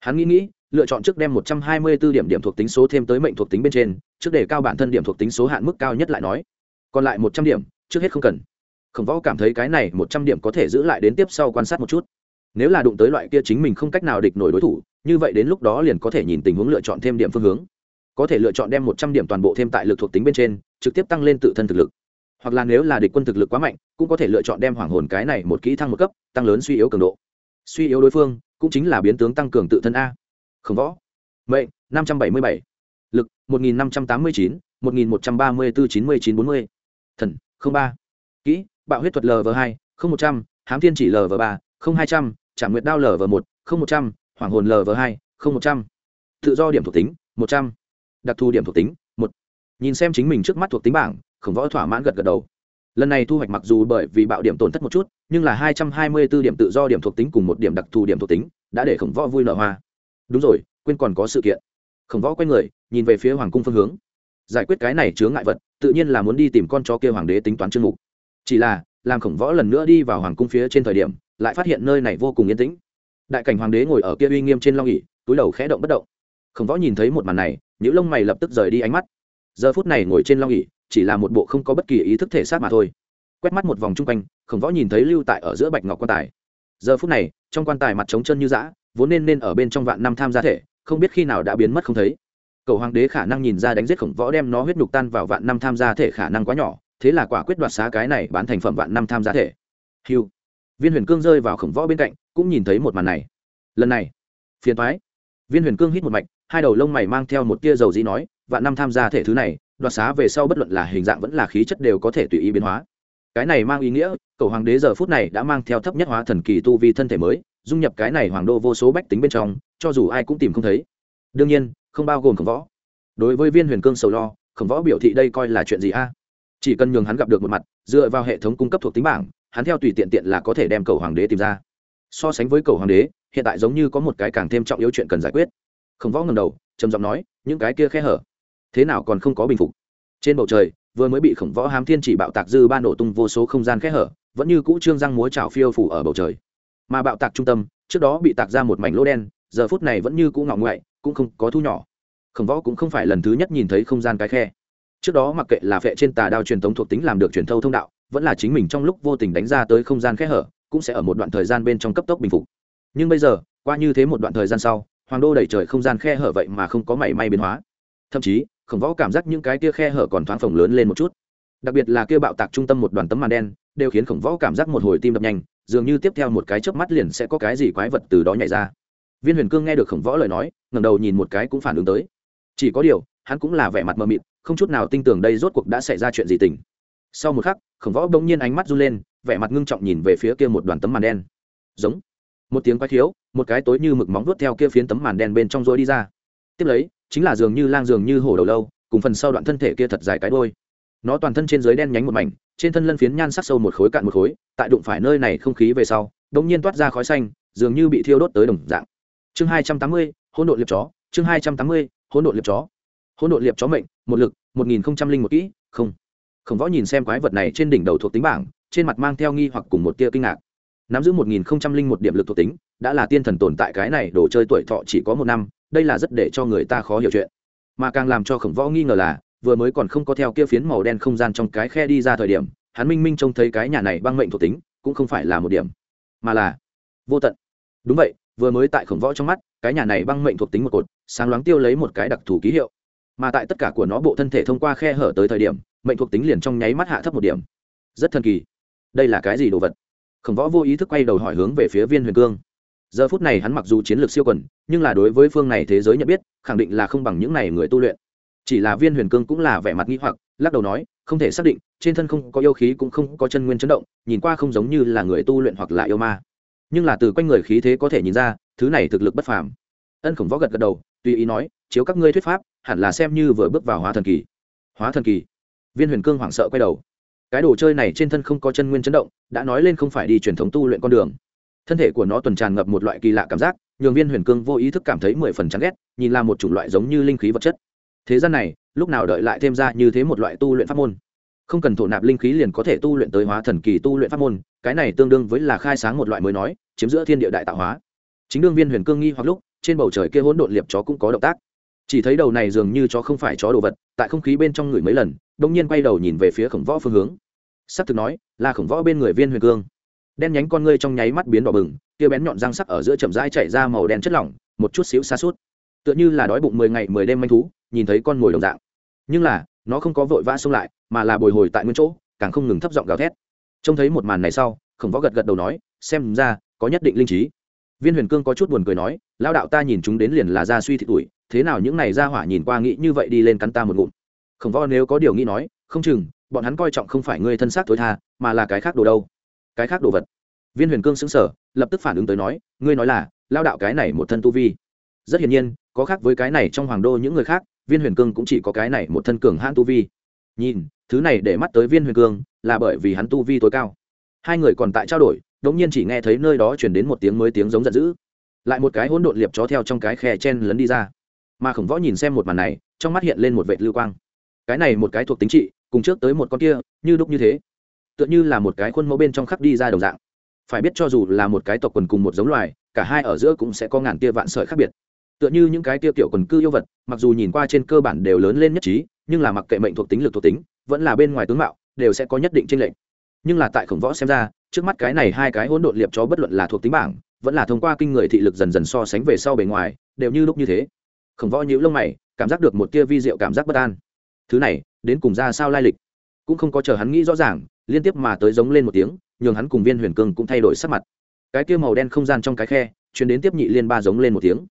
Hắn nghĩ nghĩ lựa chọn trước đem một trăm hai mươi 124 điểm điểm thuộc tính số thêm tới mệnh thuộc tính bên trên, trước để cao bản thân điểm thuộc tính số hạn mức cao nhất lại nói. Còn lại một trăm điểm, trước hết không cần. Khổng võ cảm thấy cái này một trăm điểm có thể giữ lại đến tiếp sau quan sát một chút. Nếu là đụng tới loại kia chính mình không cách nào địch nổi đối thủ, như vậy đến lúc đó liền có thể nhìn tình huống lựa chọn thêm điểm phương hướng. Có thể lựa chọn đem một trăm điểm toàn bộ thêm tại lực thuộc tính bên trên, trực tiếp tăng lên tự thân thực lực. Hoặc là nếu là địch quân thực lực quá mạnh, cũng có thể lựa chọn đem hoàng hồn cái này một kỹ thăng một cấp, tăng lớn suy yếu cường độ. Suy yếu đối phương, cũng chính là biến tướng tăng cường tự thân a khổng võ. Mệnh, năm trăm bảy mươi bảy. Lực, một nghìn năm trăm tám mươi chín, một nghìn một trăm ba mươi bốn chín mươi chín bốn mươi. Thần, không ba. Kỹ, bạo huyết thuật lv hai, không một trăm, hám thiên chỉ lv ba, không hai trăm trả nguyệt đao lv một, không một trăm, hoàng hồn lv hai, không một trăm. Tự do điểm thuộc tính, một trăm. Đặc thù điểm thuộc tính, một. Nhìn xem chính mình trước mắt thuộc tính bảng, khổng võ thỏa mãn gật gật đầu. Lần này thu hoạch mặc dù bởi vì bạo điểm tổn thất một chút, nhưng là hai trăm hai mươi b ố điểm tự do điểm thuộc tính cùng một điểm đặc thù điểm thuộc tính, đã để khổng võ vui nở hoa đúng rồi, quên còn có sự kiện. Khổng võ quay người, nhìn về phía hoàng cung phương hướng. Giải quyết cái này chướng ngại vật, tự nhiên là muốn đi tìm con chó kia hoàng đế tính toán chương mục. Chỉ là, làm khổng võ lần nữa đi vào hoàng cung phía trên thời điểm, lại phát hiện nơi này vô cùng yên tĩnh. Đại cảnh hoàng đế ngồi ở kia uy nghiêm trên long ỉ túi đầu khẽ động bất động. Khổng võ nhìn thấy một màn này những lông mày lập tức rời đi ánh mắt. Giờ phút này ngồi trên long ỉ chỉ là một bộ không có bất kỳ ý thức thể xác mà thôi. Quét mắt một vòng chung quanh, khổng võ nhìn thấy lưu tại ở giữa bạch ngọc quan tài. Giờ phút này, trong quan tài mặt trống chân như dã vốn nên nên ở bên trong vạn năm tham gia thể, không biết khi nào đã biến mất không thấy. Cầu hoàng đế khả năng nhìn ra đánh giết khổng võ đem nó huyết nhục tan vào vạn năm tham gia thể khả năng quá nhỏ, thế là quả quyết đoạt xá cái này bán thành phẩm vạn năm tham gia thể. Hiu viên huyền cương rơi vào khổng võ bên cạnh, cũng nhìn thấy một màn này. Lần này, phiền thoái viên huyền cương hít một mạch, hai đầu lông mày mang theo một tia dầu dĩ nói, vạn năm tham gia thể thứ này, đoạt xá về sau bất luận là hình dạng vẫn là khí chất đều có thể tùy ý biến hóa. Cái này mang ý nghĩa, cầu hoàng đế giờ phút này đã mang theo thấp nhất hóa thần kỳ tu vi thân thể mới dung nhập cái này hoàng đô vô số bách tính bên trong, cho dù ai cũng tìm không thấy. Đương nhiên, không bao gồm khổng võ. Đối với viên huyền cương sầu lo, khổng võ biểu thị đây coi là chuyện gì a? Chỉ cần nhường hắn gặp được một mặt, dựa vào hệ thống cung cấp thuộc tính bảng, hắn theo tùy tiện tiện là có thể đem cầu hoàng đế tìm ra. So sánh với cầu hoàng đế, hiện tại giống như có một cái càng thêm trọng yếu chuyện cần giải quyết. Khổng võ ngầm đầu, trầm giọng nói, những cái kia khe hở, thế nào còn không có bình phục? Trên bầu trời, vừa mới bị khổng võ hám thiên chỉ bạo tạc dư ba nổ tung vô số không gian khe hở, vẫn như cũ trương răng múa trào phiêu phủ ở bầu trời mà bạo tạc trung tâm, trước đó bị tạc ra một mảnh lỗ đen, giờ phút này vẫn như cũ ngọng ngoại, cũng không có thu nhỏ. Khổng võ cũng không phải lần thứ nhất nhìn thấy không gian cái khe. Trước đó mặc kệ là vệ trên tà đao truyền thống thuộc tính làm được truyền thâu thông đạo, vẫn là chính mình trong lúc vô tình đánh ra tới không gian khe hở, cũng sẽ ở một đoạn thời gian bên trong cấp tốc bình phục. Nhưng bây giờ, qua như thế một đoạn thời gian sau, hoàng đô đẩy trời không gian khe hở vậy mà không có mảy may biến hóa. Thậm chí, khổng võ cảm giác những cái kia khe hở còn thoáng phồng lớn lên một chút. Đặc biệt là kia bạo tạc trung tâm một đoàn tấm màn đen, đều khiến khổng võ cảm giác một hồi tim đập nhanh dường như tiếp theo một cái chớp mắt liền sẽ có cái gì quái vật từ đó nhảy ra. Viên huyền cương nghe được khổng võ lời nói, ngẩng đầu nhìn một cái cũng phản ứng tới. Chỉ có điều, hắn cũng là vẻ mặt mờ mịt, không chút nào tin tưởng đây rốt cuộc đã xảy ra chuyện gì tình. Sau một khắc, khổng võ bỗng nhiên ánh mắt run lên, vẻ mặt ngưng trọng nhìn về phía kia một đoàn tấm màn đen. Giống. Một tiếng quái thiếu một cái tối như mực móng vuốt theo kia phiến tấm màn đen bên trong rối đi ra. Tiếp lấy, chính là dường như lang dường như hổ đầu lâu, cùng phần sau đoạn thân thể kia thật dài cái đôi nó toàn thân trên dưới đen nhánh một mảnh, trên thân lân phiến nhan sắc sâu một khối cạn một khối, tại đụng phải nơi này không khí về sau đ ỗ n g nhiên toát ra khói xanh, dường như bị thiêu đốt tới đồng dạng. Chương hai trăm tám mươi, hỗn độn liệp chó, chương hai trăm tám mươi, hỗn độn liệp chó. Hỗn độn liệp chó mệnh, một lực, một nghìn không trăm linh một kỹ, không. Khổng võ nhìn xem quái vật này trên đỉnh đầu thuộc tính bảng, trên mặt mang theo nghi hoặc cùng một tia kinh ngạc. Nắm giữ một nghìn không trăm linh một điểm lực thuộc tính, đã là tiên thần tồn tại cái này, đồ chơi tuổi thọ chỉ có một năm, đây là rất để cho người ta khó hiểu chuyện. Mà càng làm cho khổng võ nghi ngờ là vừa mới còn không có theo kia phiến màu đen không gian trong cái khe đi ra thời điểm, hắn minh minh trông thấy cái nhà này băng mệnh thuộc tính, cũng không phải là một điểm, mà là vô tận. Đúng vậy, vừa mới tại khổng võ trong mắt, cái nhà này băng mệnh thuộc tính một cột, sáng loáng tiêu lấy một cái đặc thù ký hiệu. Mà tại tất cả của nó bộ thân thể thông qua khe hở tới thời điểm, mệnh thuộc tính liền trong nháy mắt hạ thấp một điểm. Rất thần kỳ. Đây là cái gì đồ vật? Khổng võ vô ý thức quay đầu hỏi hướng về phía viên huyền cương. Giờ phút này hắn mặc dù chiến lược siêu quần, nhưng là đối với phương này thế giới nhận biết, khẳng định là không bằng những này người tu luyện chỉ là viên huyền cương cũng là vẻ mặt nghĩ hoặc, lắc đầu nói, không thể xác định, trên thân không có yêu khí cũng không có chân nguyên chấn động, nhìn qua không giống như là người tu luyện hoặc là yêu ma. Nhưng là từ quanh người khí thế có thể nhìn ra, thứ này thực lực bất phàm. Ân khổng võ gật gật đầu, tùy ý nói, chiếu các ngươi thuyết pháp, hẳn là xem như vừa bước vào hóa thần kỳ. Hóa thần kỳ? Viên huyền cương hoảng sợ quay đầu. Cái đồ chơi này trên thân không có chân nguyên chấn động, đã nói lên không phải đi truyền thống tu luyện con đường. Thân thể của nó tuần tràn ngập một loại kỳ lạ cảm giác, nhường viên huyền cương vô ý thức cảm thấy mười phần chán ghét, nhìn là một chủng loại giống như linh khí vật chất thế gian này, lúc nào đợi lại thêm ra như thế một loại tu luyện pháp môn? Không cần thổ nạp linh khí liền có thể tu luyện tới hóa thần kỳ tu luyện pháp môn, cái này tương đương với là khai sáng một loại mới nói, chiếm giữa thiên địa đại tạo hóa. Chính đương viên huyền cương nghi hoặc lúc, trên bầu trời kia hỗn độn liệp chó cũng có động tác. Chỉ thấy đầu này dường như chó không phải chó đồ vật, tại không khí bên trong người mấy lần đông nhiên quay đầu nhìn về phía khổng võ phương hướng. Sắc thực nói, là khổng võ bên người viên huyền cương. Đen nhánh con ngươi trong nháy mắt biến đỏ bừng, kia bén nhọn răng sắc ở giữa chậm rãi chạy ra màu đen chất lỏng, một chút xíu xa suốt tựa như là đói bụng mười ngày mười đêm manh thú nhìn thấy con mồi đồng dạng. Nhưng là, nó không có vội vã xông lại, mà là bồi hồi tại nguyên chỗ, càng không ngừng thấp giọng gào thét. Trông thấy một màn này sau, khổng võ gật gật đầu nói, xem ra, có nhất định linh trí. Viên huyền cương có chút buồn cười nói lao đạo ta nhìn chúng đến liền là da suy thị tuổi, thế nào những này ra hỏa nhìn qua nghĩ như vậy đi lên cắn ta một ngụm. Khổng võ nếu có điều nghĩ nói, không chừng, bọn hắn coi trọng không phải ngươi thân xác tối tha, mà là cái khác đồ đâu. Cái khác đồ vật. Viên huyền cương xứng sở lập tức phản ứng tới nói, ngươi nói là lao đạo cái này một thân tu vi. Rất hiển nhiên, có khác với cái này trong hoàng đô những người khác viên huyền cương cũng chỉ có cái này một thân cường hãn tu vi. Nhìn, thứ này để mắt tới viên huyền cương, là bởi vì hắn tu vi tối cao. Hai người còn tại trao đổi, đống nhiên chỉ nghe thấy nơi đó chuyển đến một tiếng mới tiếng giống giận dữ. Lại một cái hỗn độn liệp chó theo trong cái khe chen lấn đi ra. Mà khổng võ nhìn xem một màn này, trong mắt hiện lên một vệt lưu quang. Cái này một cái thuộc tính trị, cùng trước tới một con kia, như đúc như thế. Tựa như là một cái khuôn mẫu bên trong khắc đi ra đồng dạng. Phải biết cho dù là một cái tộc quần cùng một giống loài, cả hai ở giữa cũng sẽ có ngàn tia vạn sợi khác biệt tựa như những cái tiêu kiểu quần cư yêu vật, mặc dù nhìn qua trên cơ bản đều lớn lên nhất trí, nhưng là mặc kệ mệnh thuộc tính, lực thuộc tính, vẫn là bên ngoài tướng mạo, đều sẽ có nhất định trên lệnh nhưng là tại khổng võ xem ra, trước mắt cái này hai cái hỗn độn liệp chó bất luận là thuộc tính bảng, vẫn là thông qua kinh người thị lực dần dần so sánh về sau bề ngoài, đều như lúc như thế. Khổng võ nhíu lông mày, cảm giác được một tia vi diệu cảm giác bất an. Thứ này, đến cùng ra sao lai lịch? Cũng không có chờ hắn nghĩ rõ ràng, liên tiếp mà tới giống lên một tiếng, nhường hắn cùng viên huyền cương cũng thay đổi sắc mặt. Cái kia màu đen không gian trong cái khe chuyển đến tiếp nhị liên ba giống lên một tiếng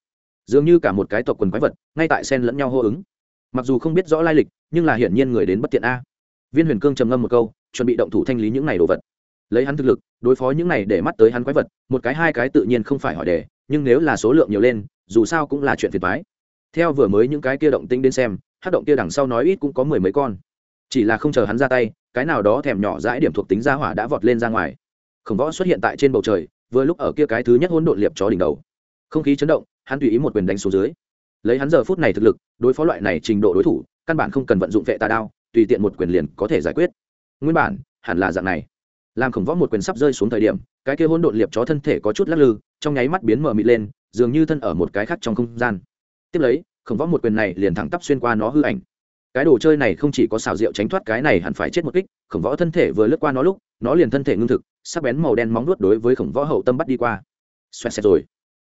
dường như cả một cái tộc quần quái vật, ngay tại sen lẫn nhau hô ứng. Mặc dù không biết rõ lai lịch, nhưng là hiển nhiên người đến bất tiện a. Viên huyền cương trầm ngâm một câu, chuẩn bị động thủ thanh lý những này đồ vật. Lấy hắn thực lực, đối phó những này để mắt tới hắn quái vật, một cái hai cái tự nhiên không phải hỏi đề, nhưng nếu là số lượng nhiều lên, dù sao cũng là chuyện phiền thoái theo vừa mới những cái kia động tinh đến xem, hát động kia đằng sau nói ít cũng có mười mấy con. Chỉ là không chờ hắn ra tay, cái nào đó thèm nhỏ dãi điểm thuộc tính ra hỏa đã vọt lên ra ngoài. Khổng võ xuất hiện tại trên bầu trời, vừa lúc ở kia cái thứ nhất hỗn độn liệp chó đỉnh đầu. Không khí chấn động hắn tùy ý một quyền đánh xuống dưới. Lấy hắn giờ phút này thực lực, đối phó loại này trình độ đối thủ, căn bản không cần vận dụng vệ tà đao, tùy tiện một quyền liền có thể giải quyết. Nguyên bản, hẳn là dạng này. Làm khổng võ một quyền sắp rơi xuống thời điểm, cái kia hỗn độn liệp chó thân thể có chút lắc lư, trong nháy mắt biến mờ mịt lên, dường như thân ở một cái khác trong không gian. Tiếp lấy, khổng võ một quyền này liền thẳng tắp xuyên qua nó hư ảnh. Cái đồ chơi này không chỉ có xào rượu tránh thoát cái này hẳn phải chết một kích, khổng võ thân thể vừa lướt qua nó lúc, nó liền thân thể ngưng thực, sắc bén màu đen móng nuốt đối với khổng võ hậu tâm bắt đi qua. Xoẹt xẹt rồi.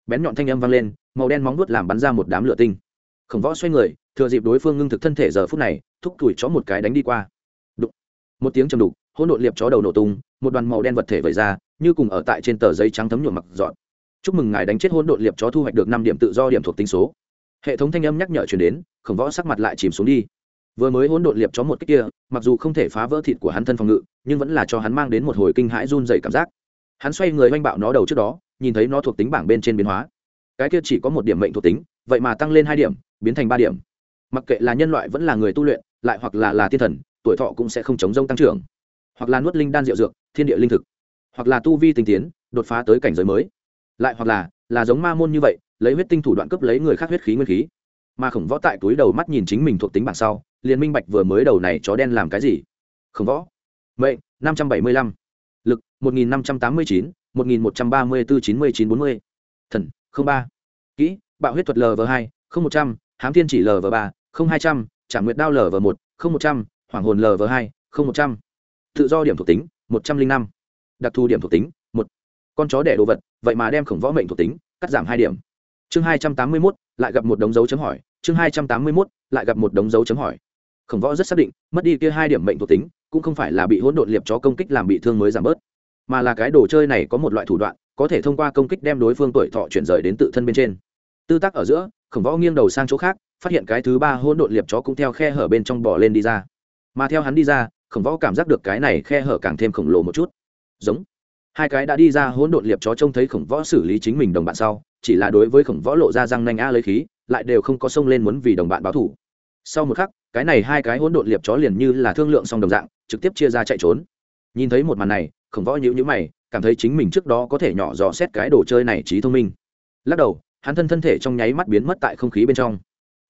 Bén nhọn thanh âm vang lên màu đen móng nuốt làm bắn ra một đám lửa tinh. Khổng võ xoay người, thừa dịp đối phương ngưng thực thân thể giờ phút này, thúc tuổi chó một cái đánh đi qua. Đụng. một tiếng trầm đục, hỗn độn liệp chó đầu nổ tung, một đoàn màu đen vật thể vẩy ra, như cùng ở tại trên tờ giấy trắng thấm nhuộm mặc dọn. Chúc mừng ngài đánh chết hỗn độn liệp chó thu hoạch được năm điểm tự do điểm thuộc tính số. Hệ thống thanh âm nhắc nhở chuyển đến, khổng võ sắc mặt lại chìm xuống đi. Vừa mới hỗn độn liệp chó một cách kia, mặc dù không thể phá vỡ thịt của hắn thân phòng ngự, nhưng vẫn là cho hắn mang đến một hồi kinh hãi run dày cảm giác. Hắn xoay người oanh bạo nó đầu trước đó, nhìn thấy nó thuộc tính bảng bên trên biến hóa cái kia chỉ có một điểm mệnh thuộc tính, vậy mà tăng lên hai điểm, biến thành ba điểm. Mặc kệ là nhân loại vẫn là người tu luyện, lại hoặc là là thiên thần, tuổi thọ cũng sẽ không chống rông tăng trưởng. Hoặc là nuốt linh đan rượu dược, thiên địa linh thực. Hoặc là tu vi tinh tiến, đột phá tới cảnh giới mới. Lại hoặc là là giống ma môn như vậy, lấy huyết tinh thủ đoạn cấp lấy người khác huyết khí nguyên khí. Mà khổng võ tại túi đầu mắt nhìn chính mình thuộc tính bảng sau, liền minh bạch vừa mới đầu này chó đen làm cái gì. Khổng võ. Mệnh, năm trăm bảy mươi lăm. Lực, một nghìn năm trăm tám mươi chín, một nghìn một trăm ba mươi bốn chín mươi chín bốn mươi. Thần không ba. Kỹ, bạo huyết thuật lv hai, không một trăm, hám thiên chỉ lv ba, không hai trăm trả nguyệt đao lv một, không một trăm, hoảng hồn lv hai, không một trăm. Tự do điểm thuộc tính, một trăm linh năm. Đặc thù điểm thuộc tính, một. Con chó đẻ đồ vật, vậy mà đem khổng võ mệnh thuộc tính, cắt giảm hai điểm. Chương hai trăm tám mươi mốt, lại gặp một đống dấu chấm hỏi. Chương hai trăm tám mươi mốt, lại gặp một đống dấu chấm hỏi. Khổng võ rất xác định, mất đi kia hai điểm mệnh thuộc tính, cũng không phải là bị hỗn độn liệp chó công kích làm bị thương mới giảm bớt, mà là cái đồ chơi này có một loại thủ đoạn có thể thông qua công kích đem đối phương tuổi thọ chuyển rời đến tự thân bên trên. Tư tác ở giữa, khổng võ nghiêng đầu sang chỗ khác, phát hiện cái thứ ba hỗn độn liệp chó cũng theo khe hở bên trong bò lên đi ra. Mà theo hắn đi ra, khổng võ cảm giác được cái này khe hở càng thêm khổng lồ một chút. Giống. Hai cái đã đi ra hỗn độn liệp chó trông thấy khổng võ xử lý chính mình đồng bạn sau, chỉ là đối với khổng võ lộ ra răng nanh a lấy khí, lại đều không có xông lên muốn vì đồng bạn báo thủ. Sau một khắc, cái này hai cái hỗn độn liệp chó liền như là thương lượng xong đồng dạng, trực tiếp chia ra chạy trốn. Nhìn thấy một màn này, khổng võ nhữ nhữ mày cảm thấy chính mình trước đó có thể nhỏ dò xét cái đồ chơi này trí thông minh. Lắc đầu, hắn thân thân thể trong nháy mắt biến mất tại không khí bên trong.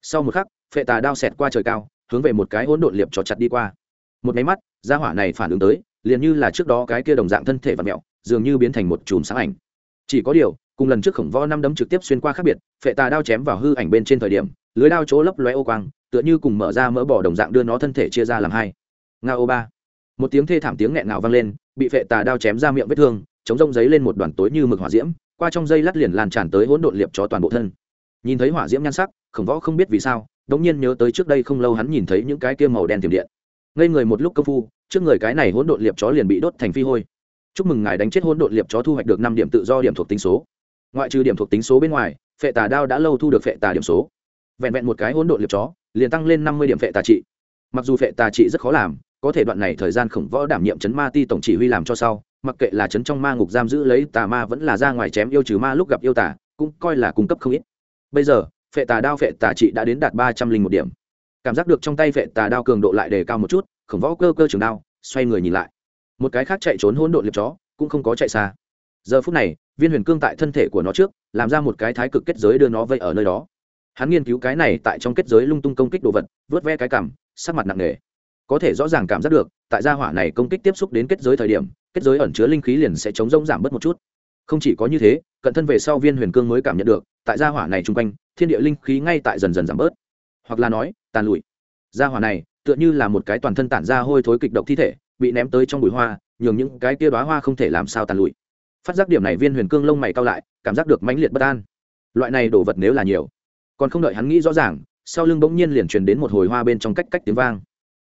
Sau một khắc, phệ tà đao xẹt qua trời cao, hướng về một cái hỗn độn liệp chó chặt đi qua. Một máy mắt, gia hỏa này phản ứng tới, liền như là trước đó cái kia đồng dạng thân thể và mẹo, dường như biến thành một chùm sáng ảnh. Chỉ có điều, cùng lần trước khổng võ năm đấm trực tiếp xuyên qua khác biệt, phệ tà đao chém vào hư ảnh bên trên thời điểm, lưới đao chỗ lấp lóe ô quang, tựa như cùng mở ra mỡ bỏ đồng dạng đưa nó thân thể chia ra làm hai. Nga ô ba một tiếng thê thảm tiếng nghẹn ngào vang lên, bị phệ tà đao chém ra miệng vết thương, chống rông giấy lên một đoàn tối như mực hỏa diễm, qua trong dây lát liền lan tràn tới hỗn độn liệp cho toàn bộ thân. Nhìn thấy hỏa diễm nhan sắc, khổng võ không biết vì sao, đống nhiên nhớ tới trước đây không lâu hắn nhìn thấy những cái kia màu đen tiềm điện. Ngây người một lúc công phu, trước người cái này hỗn độn liệp chó liền bị đốt thành phi hôi. Chúc mừng ngài đánh chết hỗn độn liệp chó thu hoạch được năm điểm tự do điểm thuộc tính số. Ngoại trừ điểm thuộc tính số bên ngoài, phệ tà đao đã lâu thu được phệ tà điểm số. Vẹn vẹn một cái hỗn độn liệp chó, liền tăng lên năm mươi điểm phệ tà trị. Mặc dù phệ tà trị rất khó làm có thể đoạn này thời gian khổng võ đảm nhiệm chấn ma ti tổng chỉ huy làm cho sau, mặc kệ là chấn trong ma ngục giam giữ lấy tà ma vẫn là ra ngoài chém yêu trừ ma lúc gặp yêu tà, cũng coi là cung cấp không ít. Bây giờ, phệ tà đao phệ tà trị đã đến đạt ba trăm linh một điểm. Cảm giác được trong tay phệ tà đao cường độ lại đề cao một chút, khổng võ cơ cơ trường đao, xoay người nhìn lại. Một cái khác chạy trốn hỗn độn liệp chó, cũng không có chạy xa. Giờ phút này, viên huyền cương tại thân thể của nó trước, làm ra một cái thái cực kết giới đưa nó vây ở nơi đó. Hắn nghiên cứu cái này tại trong kết giới lung tung công kích đồ vật, vớt ve cái cảm, sắc mặt nặng nề có thể rõ ràng cảm giác được, tại gia hỏa này công kích tiếp xúc đến kết giới thời điểm, kết giới ẩn chứa linh khí liền sẽ chống rông giảm bớt một chút. Không chỉ có như thế, cận thân về sau viên huyền cương mới cảm nhận được, tại gia hỏa này chung quanh, thiên địa linh khí ngay tại dần dần giảm bớt. Hoặc là nói, tàn lụi. Gia hỏa này, tựa như là một cái toàn thân tản ra hôi thối kịch độc thi thể, bị ném tới trong bụi hoa, nhường những cái kia đoá hoa không thể làm sao tàn lụi. Phát giác điểm này viên huyền cương lông mày cao lại, cảm giác được mãnh liệt bất an. Loại này đồ vật nếu là nhiều, còn không đợi hắn nghĩ rõ ràng, sau lưng bỗng nhiên liền truyền đến một hồi hoa bên trong cách cách tiếng vang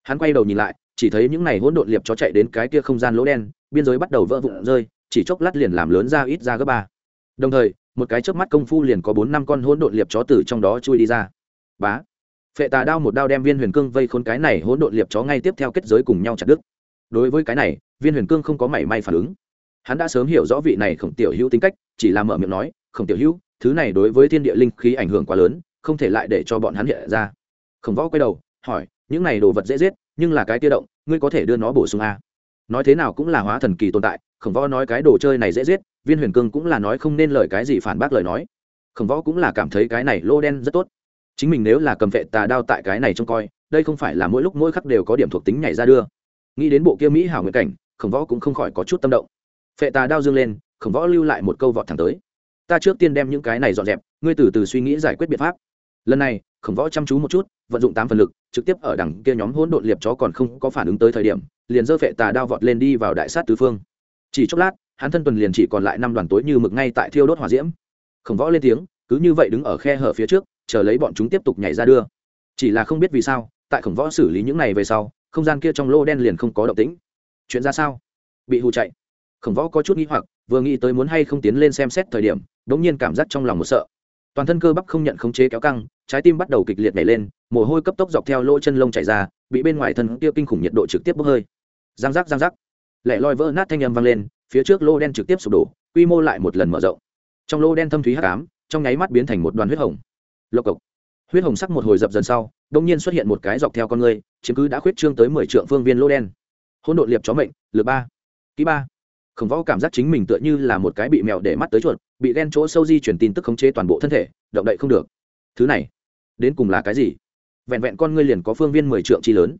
hắn quay đầu nhìn lại, chỉ thấy những này hỗn độn liệp chó chạy đến cái kia không gian lỗ đen, biên giới bắt đầu vỡ vụn rơi, chỉ chốc lát liền làm lớn ra ít ra gấp ba. Đồng thời, một cái chớp mắt công phu liền có bốn năm con hỗn độn liệp chó từ trong đó chui đi ra. Bá. Phệ tà đao một đao đem viên huyền cương vây khốn cái này hỗn độn liệp chó ngay tiếp theo kết giới cùng nhau chặt đứt. Đối với cái này, viên huyền cương không có mảy may phản ứng. Hắn đã sớm hiểu rõ vị này khổng tiểu hữu tính cách, chỉ là mở miệng nói, khổng tiểu hữu, thứ này đối với thiên địa linh khí ảnh hưởng quá lớn, không thể lại để cho bọn hắn hiện ra. Khổng võ quay đầu, hỏi những này đồ vật dễ giết, nhưng là cái tiêu động, ngươi có thể đưa nó bổ sung a. Nói thế nào cũng là hóa thần kỳ tồn tại, khổng võ nói cái đồ chơi này dễ giết, viên huyền cương cũng là nói không nên lời cái gì phản bác lời nói. Khổng võ cũng là cảm thấy cái này lô đen rất tốt. Chính mình nếu là cầm vệ tà đao tại cái này trông coi, đây không phải là mỗi lúc mỗi khắc đều có điểm thuộc tính nhảy ra đưa. Nghĩ đến bộ kia mỹ hảo nguyện cảnh, khổng võ cũng không khỏi có chút tâm động. Phệ tà đao dương lên, khổng võ lưu lại một câu vọt thẳng tới. Ta trước tiên đem những cái này dọn dẹp, ngươi từ từ suy nghĩ giải quyết biện pháp. Lần này khổng võ chăm chú một chút, vận dụng tám phần lực, trực tiếp ở đằng kia nhóm hỗn độn liệp chó còn không có phản ứng tới thời điểm, liền dơ phệ tà đao vọt lên đi vào đại sát tứ phương. Chỉ chốc lát, hắn thân tuần liền chỉ còn lại năm đoàn tối như mực ngay tại thiêu đốt hỏa diễm. Khổng võ lên tiếng, cứ như vậy đứng ở khe hở phía trước, chờ lấy bọn chúng tiếp tục nhảy ra đưa. Chỉ là không biết vì sao, tại khổng võ xử lý những này về sau, không gian kia trong lô đen liền không có động tĩnh. Chuyện ra sao? Bị hù chạy. Khổng võ có chút nghĩ hoặc, vừa nghĩ tới muốn hay không tiến lên xem xét thời điểm đ ỗ n g nhiên cảm giác trong lòng một sợ toàn thân cơ bắp không nhận khống chế kéo căng, trái tim bắt đầu kịch liệt nhảy lên, mồ hôi cấp tốc dọc theo lỗ chân lông chảy ra, bị bên ngoài thân kia kinh khủng nhiệt độ trực tiếp bốc hơi. Giang giác giang giác. Lẻ loi vỡ nát thanh âm vang lên, phía trước lô đen trực tiếp sụp đổ, quy mô lại một lần mở rộng. Trong lô đen thâm thúy hắc ám, trong nháy mắt biến thành một đoàn huyết hồng. Lộc cộc. Huyết hồng sắc một hồi dập dần sau đông nhiên xuất hiện một cái dọc theo con người, chiếm cứ đã khuyết trương tới mười trượng phương viên lô đen. Hỗn độn liệp chó mệnh lượt ba. Ký ba khổng võ cảm giác chính mình tựa như là một cái bị mèo để mắt tới chuột, bị ghen chỗ sâu di chuyển tin tức khống chế toàn bộ thân thể, động đậy không được. Thứ này, đến cùng là cái gì? Vẹn vẹn con ngươi liền có phương viên mười trượng chi lớn.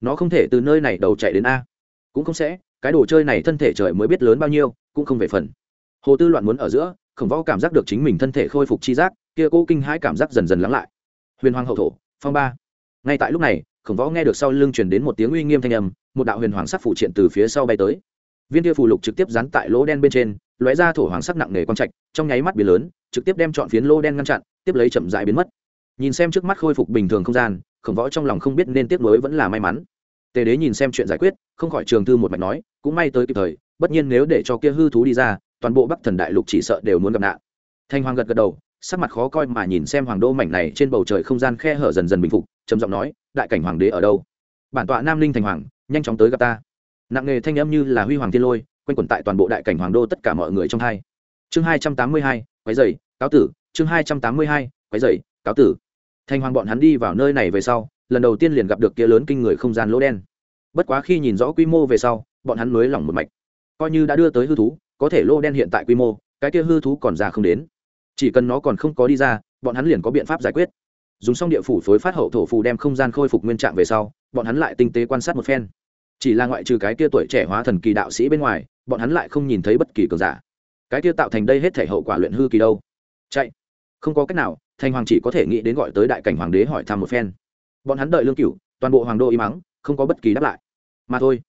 Nó không thể từ nơi này đầu chạy đến a. Cũng không sẽ, cái đồ chơi này thân thể trời mới biết lớn bao nhiêu, cũng không về phần. Hồ tư loạn muốn ở giữa, khổng võ cảm giác được chính mình thân thể khôi phục chi giác, kia cố kinh hãi cảm giác dần dần lắng lại. Huyền hoàng hậu thổ, phong ba. Ngay tại lúc này, khổng võ nghe được sau lưng truyền đến một tiếng uy nghiêm thanh âm, một đạo huyền hoàng sắc phụ triện từ phía sau bay tới viên kia phù lục trực tiếp dán tại lỗ đen bên trên, lóe ra thổ hoàng sắc nặng nề quang trạch, trong nháy mắt biến lớn, trực tiếp đem chọn phiến lỗ đen ngăn chặn, tiếp lấy chậm dại biến mất. Nhìn xem trước mắt khôi phục bình thường không gian, khổng võ trong lòng không biết nên tiếp nối vẫn là may mắn. Tề đế nhìn xem chuyện giải quyết, không khỏi trường thư một mạch nói, cũng may tới kịp thời, bất nhiên nếu để cho kia hư thú đi ra, toàn bộ bắc thần đại lục chỉ sợ đều muốn gặp nạn. Thanh hoàng gật gật đầu, sắc mặt khó coi mà nhìn xem hoàng đô mảnh này trên bầu trời không gian khe hở dần dần bình phục, trầm giọng nói, đại cảnh hoàng đế ở đâu? Bản tọa nam linh thành hoàng, nhanh chóng tới gặp ta nặng nghề thanh âm như là huy hoàng thiên lôi, quanh quẩn tại toàn bộ đại cảnh hoàng đô tất cả mọi người trong hai. Chương hai trăm tám mươi hai, quái dày, cáo tử. Chương hai trăm tám mươi hai, quái dày, cáo tử. Thanh hoàng bọn hắn đi vào nơi này về sau, lần đầu tiên liền gặp được kia lớn kinh người không gian lỗ đen. Bất quá khi nhìn rõ quy mô về sau, bọn hắn nới lỏng một mạch. Coi như đã đưa tới hư thú, có thể lô đen hiện tại quy mô, cái kia hư thú còn ra không đến. Chỉ cần nó còn không có đi ra, bọn hắn liền có biện pháp giải quyết. Dùng xong địa phủ phối phát hậu thổ phù đem không gian khôi phục nguyên trạng về sau, bọn hắn lại tinh tế quan sát một phen chỉ là ngoại trừ cái kia tuổi trẻ hóa thần kỳ đạo sĩ bên ngoài, bọn hắn lại không nhìn thấy bất kỳ cường giả. Cái kia tạo thành đây hết thể hậu quả luyện hư kỳ đâu? Chạy. Không có cách nào thanh hoàng chỉ có thể nghĩ đến gọi tới đại cảnh hoàng đế hỏi thăm một phen. Bọn hắn đợi lương cửu, toàn bộ hoàng đô y mắng không có bất kỳ đáp lại. Mà thôi.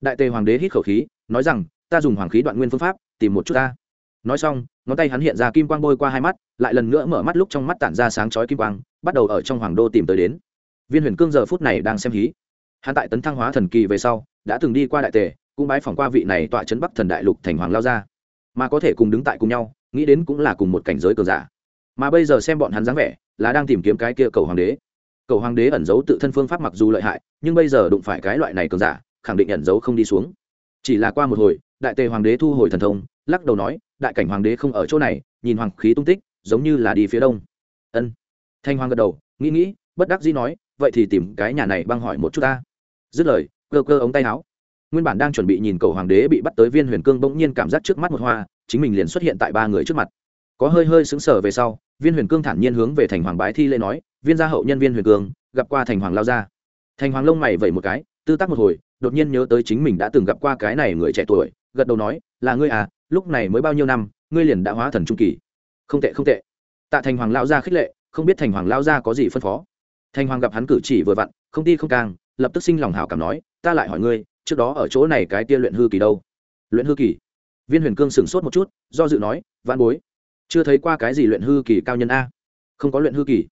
Đại tề hoàng đế hít khẩu khí, nói rằng, ta dùng hoàng khí đoạn nguyên phương pháp, tìm một chút ta. Nói xong, ngón tay hắn hiện ra kim quang bôi qua hai mắt, lại lần nữa mở mắt lúc trong mắt tản ra sáng chói kim quang, bắt đầu ở trong hoàng đô tìm tới đến. Viên huyền cương giờ phút này đang xem hí hắn tại tấn thăng hóa thần kỳ về sau, đã từng đi qua đại tề, cũng bái phỏng qua vị này tọa trấn bắc thần đại lục thành hoàng lao ra mà có thể cùng đứng tại cùng nhau, nghĩ đến cũng là cùng một cảnh giới cờ giả. Mà bây giờ xem bọn hắn dáng vẻ, là đang tìm kiếm cái kia cầu hoàng đế. Cầu hoàng đế ẩn giấu tự thân phương pháp mặc dù lợi hại, nhưng bây giờ đụng phải cái loại này cờ giả, khẳng định ẩn giấu không đi xuống. Chỉ là qua một hồi, đại tề hoàng đế thu hồi thần thông, lắc đầu nói, đại cảnh hoàng đế không ở chỗ này, nhìn hoàng khí tung tích, giống như là đi phía đông. Ân. Thanh hoàng gật đầu, nghĩ nghĩ, bất đắc dĩ nói, vậy thì tìm cái nhà này băng hỏi một chút ta dứt lời, cơ cơ ống tay áo. Nguyên bản đang chuẩn bị nhìn cầu hoàng đế bị bắt tới viên huyền cương bỗng nhiên cảm giác trước mắt một hoa, chính mình liền xuất hiện tại ba người trước mặt. Có hơi hơi sững sờ về sau, viên huyền cương thản nhiên hướng về thành hoàng bái thi lễ nói, viên gia hậu nhân viên huyền cương, gặp qua thành hoàng lao gia. Thành hoàng lông mày vẩy một cái, tư tác một hồi, đột nhiên nhớ tới chính mình đã từng gặp qua cái này người trẻ tuổi, gật đầu nói, là ngươi à lúc này mới bao nhiêu năm, ngươi liền đã hóa thần trung kỳ. Không tệ không tệ. Tạ thành hoàng lao gia khích lệ, không biết thành hoàng lao gia có gì phân phó. Thành hoàng gặp hắn cử chỉ vừa vặn, không ti không càng lập tức sinh lòng hảo cảm nói, ta lại hỏi ngươi, trước đó ở chỗ này cái tia luyện hư kỳ đâu? Luyện hư kỳ? Viên huyền cương sửng sốt một chút, do dự nói văn bối, chưa thấy qua cái gì luyện hư kỳ cao nhân a. Không có luyện hư kỳ?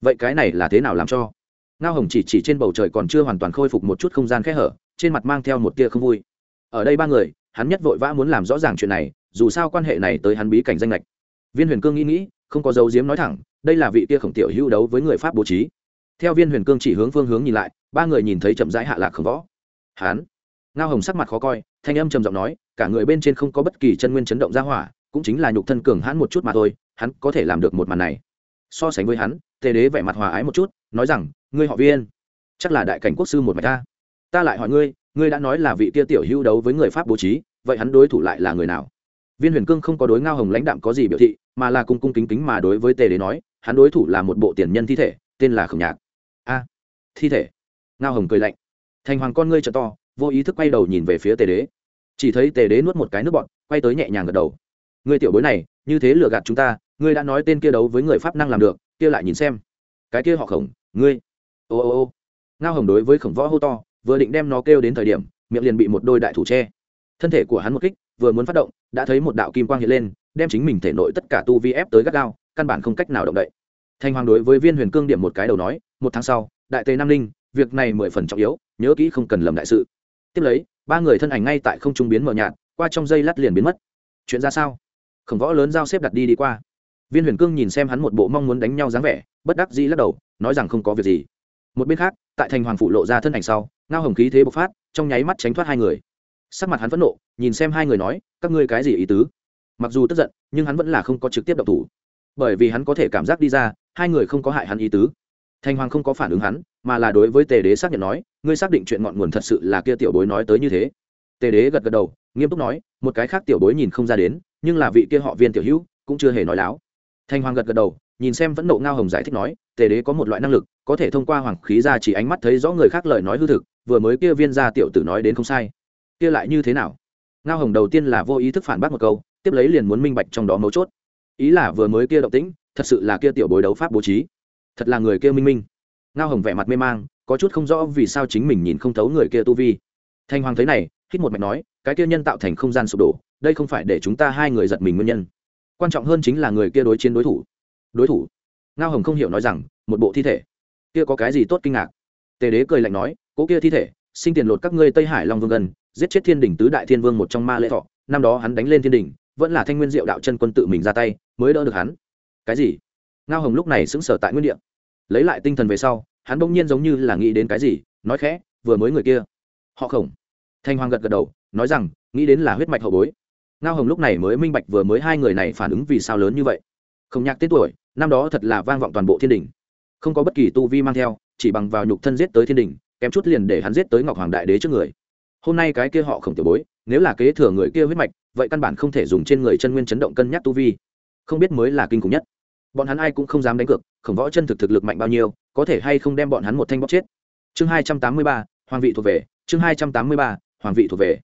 Vậy cái này là thế nào làm cho? Ngao hồng chỉ chỉ trên bầu trời còn chưa hoàn toàn khôi phục một chút không gian khẽ hở, trên mặt mang theo một tia không vui. Ở đây ba người, hắn nhất vội vã muốn làm rõ ràng chuyện này, dù sao quan hệ này tới hắn bí cảnh danh lệch viên huyền cương nghĩ nghĩ, không có dấu diếm nói thẳng, đây là vị tia khổng tiểu hữu đấu với người pháp bố trí theo viên huyền cương chỉ hướng phương hướng nhìn lại ba người nhìn thấy chậm rãi hạ lạc khổng võ. Hán, ngao hồng sắc mặt khó coi thanh âm trầm giọng nói cả người bên trên không có bất kỳ chân nguyên chấn động ra hỏa cũng chính là nhục thân cường hãn một chút mà thôi hắn có thể làm được một màn này. So sánh với hắn tề đế vẻ mặt hòa ái một chút nói rằng ngươi họ viên chắc là đại cảnh quốc sư một mạch ta. Ta lại hỏi ngươi ngươi đã nói là vị kia tiểu hữu đấu với người pháp bố trí vậy hắn đối thủ lại là người nào? Viên huyền cương không có đối ngao hồng lãnh đạm có gì biểu thị mà là cung cung kính kính mà đối với tề đế nói hắn đối thủ là một bộ tiền nhân thi thể tên là khổng nhạc thi thể. Ngao hồng cười lạnh. Thành hoàng con ngươi t to, vô ý thức quay đầu nhìn về phía tề đế. Chỉ thấy tề đế nuốt một cái nước bọn quay tới nhẹ nhàng gật đầu. Ngươi tiểu bối này, như thế lừa gạt chúng ta, ngươi đã nói tên kia đấu với người pháp năng làm được, kia lại nhìn xem. Cái kia họ khổng, ngươi. Ô ô ô. Ngao hồng đối với khổng võ hô to, vừa định đem nó kêu đến thời điểm, miệng liền bị một đôi đại thủ tre thân thể của hắn một kích, vừa muốn phát động, đã thấy một đạo kim quang hiện lên, đem chính mình thể nội tất cả tu vi ép tới gắt gao, căn bản không cách nào động đậy. Thanh hoàng đối với viên huyền cương điểm một cái đầu nói, một tháng sau đại tề nam ninh, việc này mười phần trọng yếu, nhớ kỹ không cần lầm đại sự. Tiếp lấy, ba người thân ảnh ngay tại không trung biến mờ nhạt, qua trong dây lát liền biến mất. Chuyện ra sao? Khổng võ lớn giao xếp đặt đi đi qua. Viên huyền cương nhìn xem hắn một bộ mong muốn đánh nhau dáng vẻ, bất đắc dĩ lắc đầu, nói rằng không có việc gì. Một bên khác, tại thành hoàng phụ lộ ra thân ảnh sau, ngao hồng khí thế bộc phát, trong nháy mắt tránh thoát hai người. Sắc mặt hắn phẫn nộ, nhìn xem hai người nói, các ngươi cái gì ý tứ? Mặc dù tức giận, nhưng hắn vẫn là không có trực tiếp độc thủ. Bởi vì hắn có thể cảm giác đi ra, hai người không có hại hắn ý tứ. Thanh hoàng không có phản ứng hắn, mà là đối với tề đế xác nhận nói, ngươi xác định chuyện ngọn nguồn thật sự là kia tiểu bối nói tới như thế. Tề đế gật gật đầu, nghiêm túc nói, một cái khác tiểu bối nhìn không ra đến, nhưng là vị kia họ viên tiểu hữu cũng chưa hề nói láo. Thanh hoàng gật gật đầu, nhìn xem vẫn nộ ngao hồng giải thích nói, tề đế có một loại năng lực, có thể thông qua hoàng khí ra chỉ ánh mắt thấy rõ người khác lời nói hư thực, vừa mới kia viên gia tiểu tử nói đến không sai. Kia lại như thế nào? Ngao hồng đầu tiên là vô ý thức phản bác một câu, tiếp lấy liền muốn minh bạch trong đó mấu chốt. Ý là vừa mới kia động tĩnh, thật sự là kia tiểu bối đấu pháp bố trí thật là người kia minh minh. Ngao hồng vẻ mặt mê mang, có chút không rõ vì sao chính mình nhìn không thấu người kia tu vi. Thanh hoàng thấy này, hít một mạch nói, cái kia nhân tạo thành không gian sụp đổ, đây không phải để chúng ta hai người giật mình nguyên nhân. Quan trọng hơn chính là người kia đối chiến đối thủ. Đối thủ? Ngao hồng không hiểu nói rằng, một bộ thi thể. Kia có cái gì tốt kinh ngạc? Tề đế cười lạnh nói cỗ kia thi thể, sinh tiền lột các ngươi tây hải long vương gần, giết chết thiên đỉnh tứ đại thiên vương một trong ma lễ thọ. Năm đó hắn đánh lên thiên đỉnh, vẫn là thanh nguyên diệu đạo chân quân tự mình ra tay, mới đỡ được hắn. Cái gì? Ngao hồng lúc này sững sờ tại nguyên địa. Lấy lại tinh thần về sau, hắn bỗng nhiên giống như là nghĩ đến cái gì, nói khẽ, vừa mới người kia. Họ khổng thanh hoàng gật gật đầu, nói rằng, nghĩ đến là huyết mạch hậu bối. Ngao hồng lúc này mới minh bạch vừa mới hai người này phản ứng vì sao lớn như vậy. Không nhạc tên tuổi, năm đó thật là vang vọng toàn bộ thiên đình. Không có bất kỳ tu vi mang theo, chỉ bằng vào nhục thân giết tới thiên đình, kém chút liền để hắn giết tới ngọc hoàng đại đế trước người. Hôm nay cái kia họ khổng tiểu bối, nếu là kế thừa người kia huyết mạch, vậy căn bản không thể dùng trên người chân nguyên chấn động cân nhắc tu vi. Không biết mới là kinh khủng nhất bọn hắn ai cũng không dám đánh cược, khổng võ chân thực thực lực mạnh bao nhiêu, có thể hay không đem bọn hắn một thanh bóc chết. Chương hai trăm tám mươi ba, hoàng vị thuộc về, chương hai trăm tám mươi ba, hoàng vị thuộc về.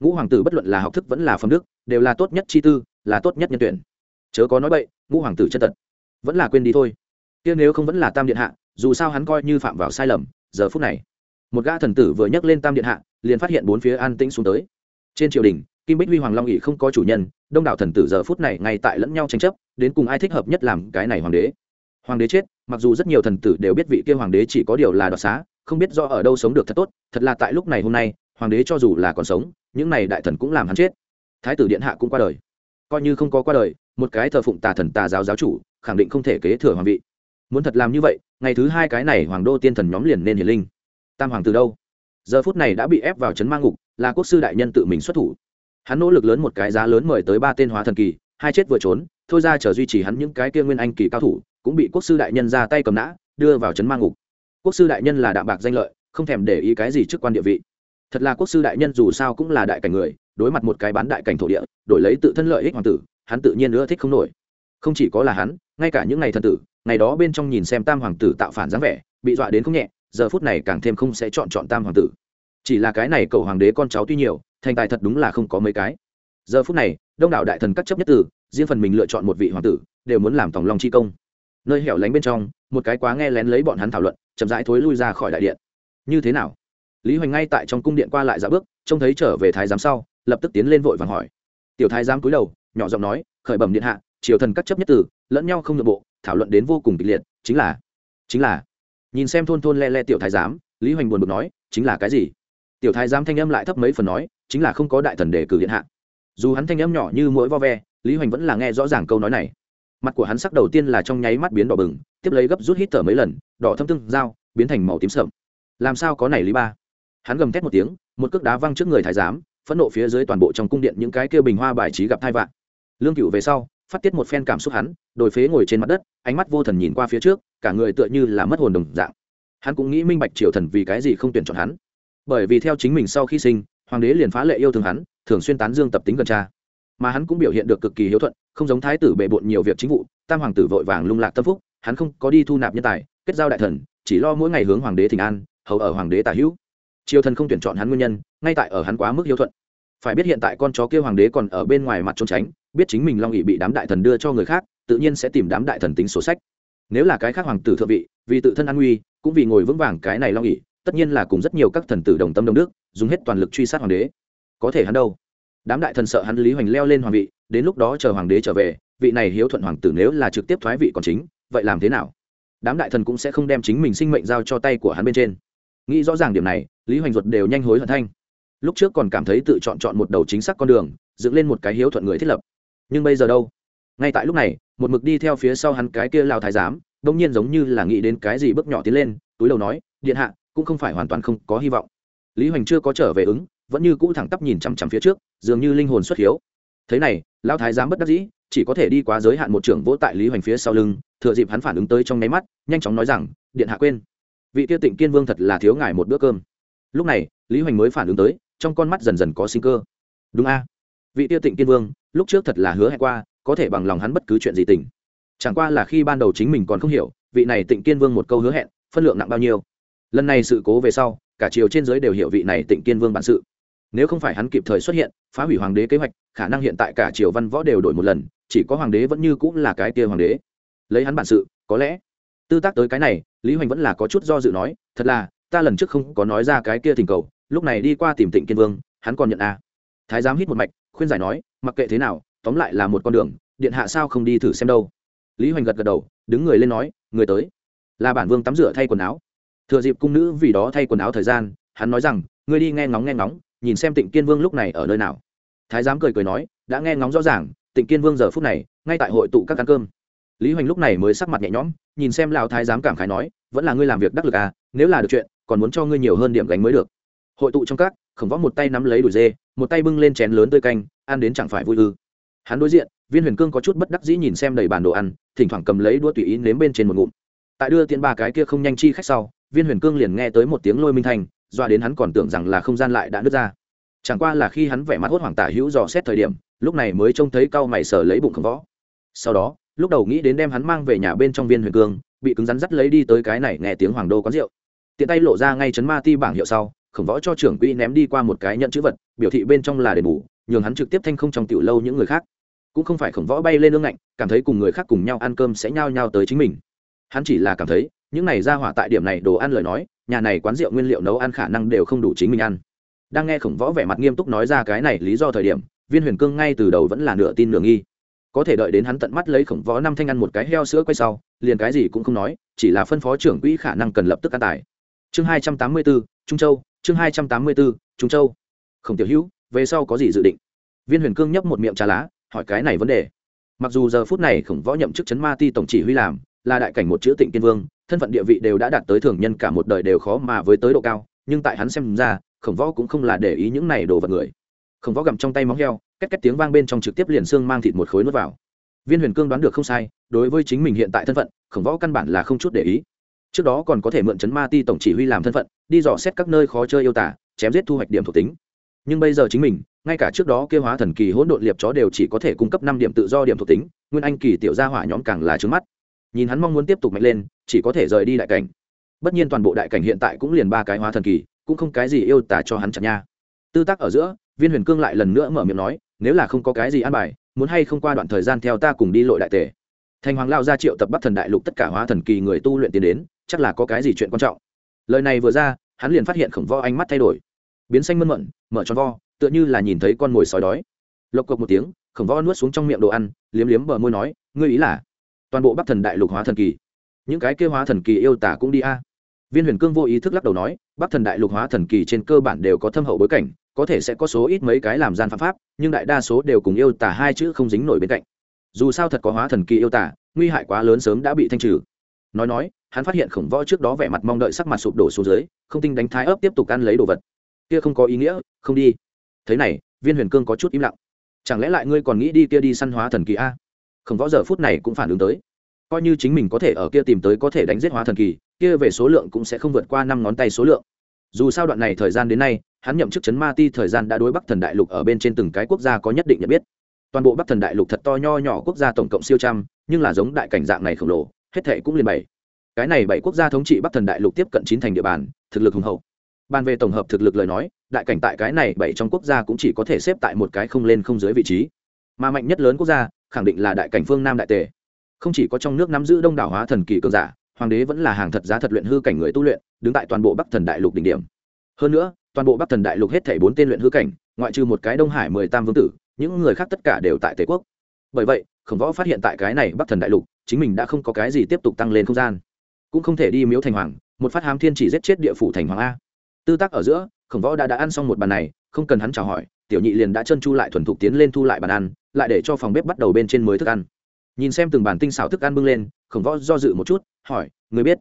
Ngũ hoàng tử bất luận là học thức vẫn là phẩm đức, đều là tốt nhất chi tư, là tốt nhất nhân tuyển. Chớ có nói bậy, ngũ hoàng tử chân tật vẫn là quên đi thôi. Kia nếu không vẫn là tam điện hạ, dù sao hắn coi như phạm vào sai lầm, giờ phút này, một gã thần tử vừa nhắc lên tam điện hạ, liền phát hiện bốn phía an tĩnh xuống tới. Trên triều đình, kim bích huy hoàng long ỵ không có chủ nhân đông đảo thần tử giờ phút này ngay tại lẫn nhau tranh chấp, đến cùng ai thích hợp nhất làm cái này hoàng đế. Hoàng đế chết, mặc dù rất nhiều thần tử đều biết vị kia hoàng đế chỉ có điều là đoạt xá, không biết do ở đâu sống được thật tốt, thật là tại lúc này hôm nay, hoàng đế cho dù là còn sống, những này đại thần cũng làm hắn chết. Thái tử điện hạ cũng qua đời. Coi như không có qua đời, một cái thờ phụng tà thần tà giáo giáo chủ, khẳng định không thể kế thừa hoàng vị. Muốn thật làm như vậy, ngày thứ hai cái này hoàng đô tiên thần nhóm liền nên hiền linh. Tam hoàng từ đâu? Giờ phút này đã bị ép vào trấn mang ngục, là quốc sư đại nhân tự mình xuất thủ hắn nỗ lực lớn một cái giá lớn mời tới ba tên hóa thần kỳ, hai chết vừa trốn, thôi ra chờ duy trì hắn những cái kia nguyên anh kỳ cao thủ, cũng bị quốc sư đại nhân ra tay cầm nã, đưa vào trấn mang ngục. Quốc sư đại nhân là đạm bạc danh lợi, không thèm để ý cái gì trước quan địa vị. Thật là quốc sư đại nhân dù sao cũng là đại cảnh người, đối mặt một cái bán đại cảnh thổ địa, đổi lấy tự thân lợi ích hoàng tử, hắn tự nhiên nữa thích không nổi. Không chỉ có là hắn, ngay cả những ngày thần tử, ngày đó bên trong nhìn xem tam hoàng tử tạo phản dáng vẻ, bị dọa đến không nhẹ, giờ phút này càng thêm không sẽ chọn chọn tam hoàng tử. Chỉ là cái này cầu hoàng đế con cháu tuy nhiều thành tài thật đúng là không có mấy cái. Giờ phút này, đông đảo đại thần các chấp nhất tử, riêng phần mình lựa chọn một vị hoàng tử, đều muốn làm tòng lòng chi công. Nơi hẻo lánh bên trong, một cái quá nghe lén lấy bọn hắn thảo luận, chậm rãi thối lui ra khỏi đại điện. Như thế nào? Lý hoành ngay tại trong cung điện qua lại dạ bước, trông thấy trở về thái giám sau, lập tức tiến lên vội vàng hỏi. Tiểu thái giám cúi đầu, nhỏ giọng nói, khởi bẩm điện hạ, triều thần các chấp nhất tử, lẫn nhau không nội bộ, thảo luận đến vô cùng kịch liệt, chính là chính là. Nhìn xem thôn thôn le le tiểu thái giám, lý hoành buồn bực nói, chính là cái gì? Tiểu thái giám thanh âm lại thấp mấy phần nói chính là không có đại thần đề cử điện hạ. Dù hắn thanh âm nhỏ như mỗi vo ve, lý hoành vẫn là nghe rõ ràng câu nói này. Mặt của hắn sắc đầu tiên là trong nháy mắt biến đỏ bừng, tiếp lấy gấp rút hít thở mấy lần, đỏ thâm tương dao, biến thành màu tím sậm làm sao có này lý ba? Hắn gầm thét một tiếng, một cước đá văng trước người thái giám, phẫn nộ phía dưới toàn bộ trong cung điện những cái kêu bình hoa bài trí gặp thai vạn. Lương cựu về sau, phát tiết một phen cảm xúc hắn đồi phế ngồi trên mặt đất, ánh mắt vô thần nhìn qua phía trước, cả người tựa như là mất hồn đồng dạng. Hắn cũng nghĩ minh bạch triều thần vì cái gì không tuyển chọn hắn. Bởi vì theo chính mình sau khi sinh hoàng đế liền phá lệ yêu thương hắn, thường xuyên tán dương tập tính gần cha. Mà hắn cũng biểu hiện được cực kỳ hiếu thuận, không giống thái tử bệ bộn nhiều việc chính vụ, tam hoàng tử vội vàng lung lạc tâm phúc, hắn không có đi thu nạp nhân tài, kết giao đại thần, chỉ lo mỗi ngày hướng hoàng đế thỉnh an, hầu ở hoàng đế tả hữu. Triều thần không tuyển chọn hắn nguyên nhân, ngay tại ở hắn quá mức hiếu thuận. Phải biết hiện tại con chó kia hoàng đế còn ở bên ngoài mặt trốn tránh, biết chính mình long ỵ bị đám đại thần đưa cho người khác, tự nhiên sẽ tìm đám đại thần tính sổ sách. Nếu là cái khác hoàng tử thượng vị, vì tự thân an nguy, cũng vì ngồi vững vàng cái này long ỵ tất nhiên là cùng rất nhiều các thần tử đồng tâm đồng đức, dùng hết toàn lực truy sát hoàng đế. Có thể hắn đâu? Đám đại thần sợ hắn lý hoành leo lên hoàng vị, đến lúc đó chờ hoàng đế trở về, vị này hiếu thuận hoàng tử nếu là trực tiếp thoái vị còn chính, vậy làm thế nào? Đám đại thần cũng sẽ không đem chính mình sinh mệnh giao cho tay của hắn bên trên. Nghĩ rõ ràng điểm này, lý hoành ruột đều nhanh hối hận thanh. Lúc trước còn cảm thấy tự chọn chọn một đầu chính xác con đường, dựng lên một cái hiếu thuận người thiết lập. Nhưng bây giờ đâu? Ngay tại lúc này, một mực đi theo phía sau hắn cái kia lao thái giám đông nhiên giống như là nghĩ đến cái gì bước nhỏ tiến lên, túi đầu nói, điện hạ cũng không phải hoàn toàn không có hy vọng. Lý hoành chưa có trở về ứng, vẫn như cũ thẳng tắp nhìn chằm chằm phía trước, dường như linh hồn xuất hiếu. Thế này lao thái giám bất đắc dĩ, chỉ có thể đi quá giới hạn một trưởng vỗ tại lý hoành phía sau lưng, thừa dịp hắn phản ứng tới trong nháy mắt, nhanh chóng nói rằng, điện hạ quên. Vị tiêu tịnh kiên vương thật là thiếu ngài một bữa cơm. Lúc này, lý hoành mới phản ứng tới, trong con mắt dần dần có sinh cơ. Đúng a. Vị tiêu tịnh kiên vương, lúc trước thật là hứa hẹn qua, có thể bằng lòng hắn bất cứ chuyện gì tỉnh. chẳng qua là khi ban đầu chính mình còn không hiểu, vị này tịnh kiên vương một câu hứa hẹn, phân lượng nặng bao nhiêu lần này sự cố về sau, cả triều trên giới đều hiểu vị này tịnh kiên vương bản sự. Nếu không phải hắn kịp thời xuất hiện, phá hủy hoàng đế kế hoạch, khả năng hiện tại cả triều văn võ đều đổi một lần, chỉ có hoàng đế vẫn như cũng là cái kia hoàng đế. Lấy hắn bản sự, có lẽ, tư tác tới cái này, lý hoành vẫn là có chút do dự nói, thật là, ta lần trước không có nói ra cái kia thỉnh cầu, lúc này đi qua tìm tịnh kiên vương, hắn còn nhận à. thái giám hít một mạch, khuyên giải nói, mặc kệ thế nào, tóm lại là một con đường, điện hạ sao không đi thử xem đâu? Lý hoành gật gật đầu, đứng người lên nói, người tới. Là bản vương tắm rửa thay quần áo thừa dịp cung nữ vì đó thay quần áo thời gian, hắn nói rằng, ngươi đi nghe ngóng nghe ngóng, nhìn xem tịnh kiên vương lúc này ở nơi nào. Thái giám cười cười nói, đã nghe ngóng rõ ràng, tịnh kiên vương giờ phút này, ngay tại hội tụ các ăn cơm. Lý hoành lúc này mới sắc mặt nhẹ nhõm, nhìn xem lão thái giám cảm khái nói, vẫn là ngươi làm việc đắc lực à nếu là được chuyện, còn muốn cho ngươi nhiều hơn điểm gánh mới được. Hội tụ trong các, khổng võ một tay nắm lấy đùi dê, một tay bưng lên chén lớn tươi canh, ăn đến chẳng phải vui ư. Hắn đối diện, viên huyền cương có chút bất đắc dĩ nhìn xem đầy bàn đồ ăn, thỉnh thoảng cầm lấy đũa tùy ý nếm bên trên một ngụm tại đưa tiền ba cái kia không nhanh chi khách sau, viên huyền cương liền nghe tới một tiếng lôi minh thành doa đến hắn còn tưởng rằng là không gian lại đã nứt ra. Chẳng qua là khi hắn vẻ mặt hốt hoảng tả hữu dò xét thời điểm, lúc này mới trông thấy cau mày sờ lấy bụng khổng võ. Sau đó, lúc đầu nghĩ đến đem hắn mang về nhà bên trong viên huyền cương, bị cứng rắn dắt lấy đi tới cái này nghe tiếng hoàng đô quán rượu. Tiện tay lộ ra ngay chấn ma ti bảng hiệu sau, khổng võ cho trưởng quỹ ném đi qua một cái nhận chữ vật, biểu thị bên trong là đền bù, nhường hắn trực tiếp thanh không trong tiểu lâu những người khác. Cũng không phải khổng võ bay lên lương ngạnh, cảm thấy cùng người khác cùng nhau ăn cơm sẽ nhao nhao tới chính mình hắn chỉ là cảm thấy, những này ra hỏa tại điểm này đồ ăn lời nói, nhà này quán rượu nguyên liệu nấu ăn khả năng đều không đủ chính mình ăn. Đang nghe khổng võ vẻ mặt nghiêm túc nói ra cái này lý do thời điểm, viên huyền cương ngay từ đầu vẫn là nửa tin nửa nghi. Có thể đợi đến hắn tận mắt lấy khổng võ năm thanh ăn một cái heo sữa quay sau, liền cái gì cũng không nói, chỉ là phân phó trưởng quỹ khả năng cần lập tức ăn tài chương hai trăm tám mươi bốn trung châu, chương hai trăm tám mươi bốn trung châu. Khổng tiểu hữu, về sau có gì dự định? Viên huyền cương nhấp một miệng trà lá, hỏi cái này vấn đề. Mặc dù giờ phút này khổng võ nhậm chức chấn ma ti tổng chỉ huy làm là đại cảnh một chữ tịnh kiên vương, thân phận địa vị đều đã đạt tới thường nhân cả một đời đều khó mà với tới độ cao, nhưng tại hắn xem ra, khổng võ cũng không là để ý những này đồ vật người. Khổng võ gặm trong tay móng heo, két két tiếng vang bên trong trực tiếp liền xương mang thịt một khối nuốt vào. Viên huyền cương đoán được không sai, đối với chính mình hiện tại thân phận, khổng võ căn bản là không chút để ý. Trước đó còn có thể mượn chấn ma ti tổng chỉ huy làm thân phận, đi dò xét các nơi khó chơi yêu tả, chém giết thu hoạch điểm thuộc tính. Nhưng bây giờ chính mình, ngay cả trước đó kêu hóa thần kỳ hỗn độn liệp chó đều chỉ có thể cung cấp năm điểm tự do điểm thuộc tính, nguyên anh kỳ tiểu gia hỏa nhóm càng là trướng mắt nhìn hắn mong muốn tiếp tục mạnh lên, chỉ có thể rời đi đại cảnh. Bất nhiên toàn bộ đại cảnh hiện tại cũng liền ba cái hóa thần kỳ, cũng không cái gì yêu tả cho hắn chặt nha. Tư tác ở giữa, viên huyền cương lại lần nữa mở miệng nói, nếu là không có cái gì an bài, muốn hay không qua đoạn thời gian theo ta cùng đi lội đại tề. Thành hoàng lao ra triệu tập bắc thần đại lục tất cả hóa thần kỳ người tu luyện tiến đến, chắc là có cái gì chuyện quan trọng. Lời này vừa ra, hắn liền phát hiện khổng vo ánh mắt thay đổi. Biến xanh mơn mận, mở tròn vo, tựa như là nhìn thấy con mồi sói đói. Lộc cộc một tiếng, khổng vo nuốt xuống trong miệng đồ ăn, liếm liếm bờ môi nói, ngươi ý là toàn bộ bắc thần đại lục hóa thần kỳ. Những cái kêu hóa thần kỳ yêu tả cũng đi a. Viên huyền cương vô ý thức lắc đầu nói, bắc thần đại lục hóa thần kỳ trên cơ bản đều có thâm hậu bối cảnh, có thể sẽ có số ít mấy cái làm gian phạm pháp, nhưng đại đa số đều cùng yêu tả hai chữ không dính nổi bên cạnh. Dù sao thật có hóa thần kỳ yêu tả, nguy hại quá lớn sớm đã bị thanh trừ. Nói nói, hắn phát hiện khổng võ trước đó vẻ mặt mong đợi sắc mặt sụp đổ xuống dưới, không tinh đánh thái ấp tiếp tục ăn lấy đồ vật. Kia không có ý nghĩa, không đi. Thế này, viên huyền cương có chút im lặng. Chẳng lẽ lại ngươi còn nghĩ đi kia đi săn hóa thần kỳ a? Khổng võ giờ phút này cũng phản ứng tới. Coi như chính mình có thể ở kia tìm tới có thể đánh giết hóa thần kỳ, kia về số lượng cũng sẽ không vượt qua năm ngón tay số lượng. Dù sao đoạn này thời gian đến nay, hắn nhậm chức chấn ma ti thời gian đã đối bắc thần đại lục ở bên trên từng cái quốc gia có nhất định nhận biết. Toàn bộ bắc thần đại lục thật to nho nhỏ quốc gia tổng cộng siêu trăm, nhưng là giống đại cảnh dạng này khổng lồ, hết thệ cũng liền bảy. Cái này bảy quốc gia thống trị bắc thần đại lục tiếp cận chín thành địa bàn, thực lực hùng hậu. Bàn về tổng hợp thực lực lời nói, đại cảnh tại cái này bảy trong quốc gia cũng chỉ có thể xếp tại một cái không lên không dưới vị trí mà mạnh nhất lớn quốc gia, khẳng định là đại cảnh phương nam đại tề. Không chỉ có trong nước nắm giữ đông đảo hóa thần kỳ cường giả, hoàng đế vẫn là hàng thật giá thật luyện hư cảnh người tu luyện, đứng tại toàn bộ bắc thần đại lục đỉnh điểm. Hơn nữa, toàn bộ bắc thần đại lục hết thảy bốn tên luyện hư cảnh, ngoại trừ một cái đông hải mười tam vương tử, những người khác tất cả đều tại tề quốc. Bởi vậy, khổng võ phát hiện tại cái này bắc thần đại lục, chính mình đã không có cái gì tiếp tục tăng lên không gian. Cũng không thể đi miếu thành hoàng, một phát hám thiên chỉ giết chết địa phủ thành hoàng a. Tư tác ở giữa, khổng võ đã đã ăn xong một bàn này, không cần hắn chào hỏi, tiểu nhị liền đã chân chu lại thuần thục tiến lên thu lại bàn ăn lại để cho phòng bếp bắt đầu bên trên mới thức ăn. Nhìn xem từng bản tinh xảo thức ăn bưng lên, khổng võ do dự một chút, hỏi, người biết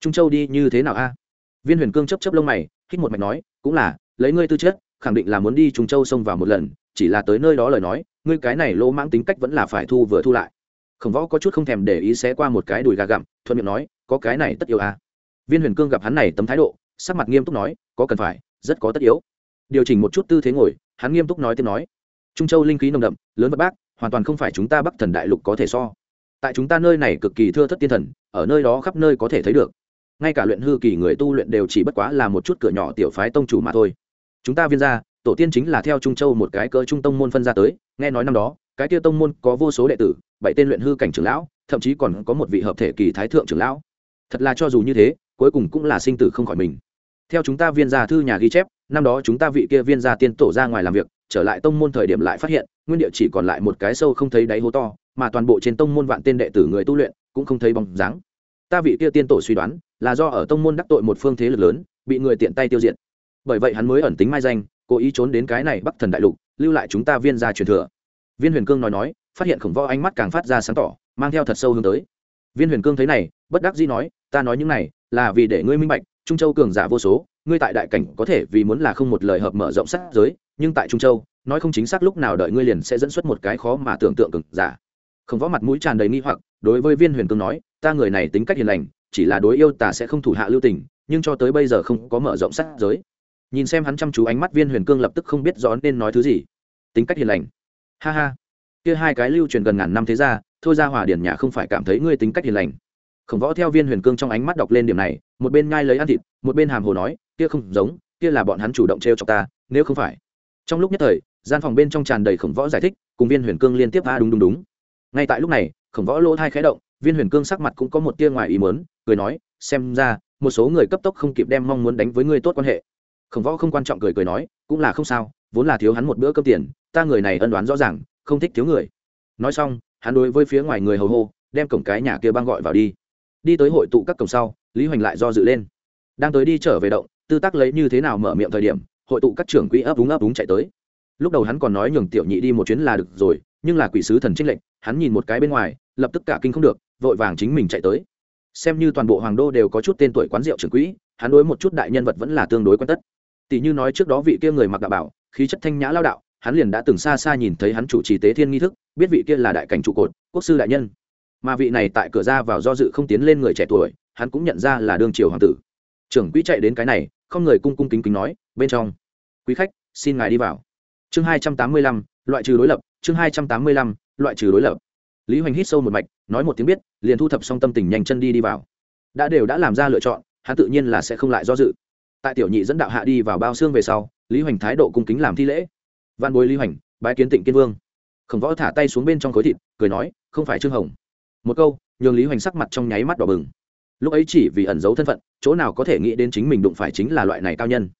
trung châu đi như thế nào a? Viên huyền cương chấp chấp lông mày, hít một mạch nói, cũng là, lấy ngươi tư chất, khẳng định là muốn đi trung châu xông vào một lần, chỉ là tới nơi đó lời nói, ngươi cái này lỗ mãng tính cách vẫn là phải thu vừa thu lại. Khổng võ có chút không thèm để ý xé qua một cái đùi gà gặm, thuận miệng nói, có cái này tất yếu à. viên huyền cương gặp hắn này tấm thái độ, sắc mặt nghiêm túc nói, có cần phải, rất có tất yếu. Điều chỉnh một chút tư thế ngồi, hắn nghiêm túc nói tiếp nói trung châu linh khí nồng đậm, lớn vật bác, hoàn toàn không phải chúng ta bắc thần đại lục có thể so. Tại chúng ta nơi này cực kỳ thưa thất tiên thần, ở nơi đó khắp nơi có thể thấy được. Ngay cả luyện hư kỳ người tu luyện đều chỉ bất quá là một chút cửa nhỏ tiểu phái tông chủ mà thôi. Chúng ta viên ra tổ tiên chính là theo trung châu một cái cỡ trung tông môn phân ra tới, nghe nói năm đó, cái kia tông môn có vô số đệ tử, bảy tên luyện hư cảnh trưởng lão, thậm chí còn có một vị hợp thể kỳ thái thượng trưởng lão. Thật là cho dù như thế, cuối cùng cũng là sinh tử không khỏi mình. Theo chúng ta viên gia thư nhà ghi chép, năm đó chúng ta vị kia viên gia tiên tổ ra ngoài làm việc trở lại tông môn thời điểm lại phát hiện, nguyên địa chỉ còn lại một cái sâu không thấy đáy hố to, mà toàn bộ trên tông môn vạn tên đệ tử người tu luyện cũng không thấy bóng dáng. Ta vị kia tiên tổ suy đoán, là do ở tông môn đắc tội một phương thế lực lớn, bị người tiện tay tiêu diệt. Bởi vậy hắn mới ẩn tính mai danh, cố ý trốn đến cái này bắc thần đại lục, lưu lại chúng ta viên gia truyền thừa. Viên huyền cương nói nói, phát hiện khổng võ ánh mắt càng phát ra sáng tỏ, mang theo thật sâu hướng tới. Viên huyền cương thấy này, bất đắc dĩ nói, ta nói những này, là vì để ngươi minh bạch, trung châu cường giả vô số ngươi tại đại cảnh có thể vì muốn là không một lời hợp mở rộng sát giới, nhưng tại trung châu, nói không chính xác lúc nào đợi ngươi liền sẽ dẫn xuất một cái khó mà tưởng tượng cực giả. Không võ mặt mũi tràn đầy nghi hoặc, đối với viên huyền cương nói, ta người này tính cách hiền lành, chỉ là đối yêu ta sẽ không thủ hạ lưu tình, nhưng cho tới bây giờ không có mở rộng sát giới. Nhìn xem hắn chăm chú ánh mắt, viên huyền cương lập tức không biết rõ nên nói thứ gì. Tính cách hiền lành. Ha ha. Kia hai cái lưu truyền gần ngàn năm thế ra thôi ra hòa điển nhà không phải cảm thấy ngươi tính cách hiền lành. Khổng võ theo viên huyền cương trong ánh mắt đọc lên điểm này, một bên ngai lấy ăn thịt, một bên hàm hồ nói kia không giống, kia là bọn hắn chủ động t r e o cho ta, nếu không phải. Trong lúc nhất thời, gian phòng bên trong tràn đầy khổng võ giải thích, cùng viên huyền cương liên tiếp, a, đúng đúng đúng. Ngay tại lúc này, khổng võ lỗ thai khé động, viên huyền cương sắc mặt cũng có một tia ngoài ý mớn cười nói, xem ra, một số người cấp tốc không kịp đem mong muốn đánh với người tốt quan hệ. Khổng võ không quan trọng cười cười nói, cũng là không sao, vốn là thiếu hắn một bữa cơm tiền, ta người này ân đoán rõ ràng, không thích thiếu người. Nói xong, hắn đối với phía ngoài người hầu hô, đem cổng cái nhà kia băng gọi vào đi. Đi tới hội tụ các cổng sau, lý hoành lại do dự lên. Đang tới đi trở về động tư tác lấy như thế nào mở miệng thời điểm, hội tụ các trưởng quỹ ấp úng ấp úng chạy tới. Lúc đầu hắn còn nói nhường tiểu nhị đi một chuyến là được rồi, nhưng là quỷ sứ thần trinh lệnh hắn nhìn một cái bên ngoài, lập tức cả kinh không được, vội vàng chính mình chạy tới. Xem như toàn bộ hoàng đô đều có chút tên tuổi quán rượu trưởng quỹ, hắn đối một chút đại nhân vật vẫn là tương đối quan tất. Tỷ như nói trước đó vị kia người mặc đạo bảo, khí chất thanh nhã lao đạo, hắn liền đã từng xa xa nhìn thấy hắn chủ trì tế thiên nghi thức, biết vị kia là đại cảnh trụ cột, quốc sư đại nhân. Mà vị này tại cửa ra vào do dự không tiến lên người trẻ tuổi, hắn cũng nhận ra là đương triều hoàng tử. Trưởng quỹ chạy đến cái này không người cung cung kính kính nói, bên trong, quý khách, xin ngài đi vào. Chương hai trăm tám mươi lăm, loại trừ đối lập. Chương hai trăm tám mươi lăm, loại trừ đối lập. Lý hoành hít sâu một mạch, nói một tiếng biết, liền thu thập xong tâm tình nhanh chân đi đi vào. Đã đều đã làm ra lựa chọn, hắn tự nhiên là sẽ không lại do dự. Tại tiểu nhị dẫn đạo hạ đi vào bao xương về sau, lý hoành thái độ cung kính làm thi lễ. Văn bối lý hoành, bái kiến tịnh kiên vương. Khổng võ thả tay xuống bên trong khối thịt, cười nói, không phải trương hồng. Một câu, nhường lý hoành sắc mặt trong nháy mắt đỏ bừng lúc ấy chỉ vì ẩn giấu thân phận, chỗ nào có thể nghĩ đến chính mình đụng phải chính là loại này cao nhân.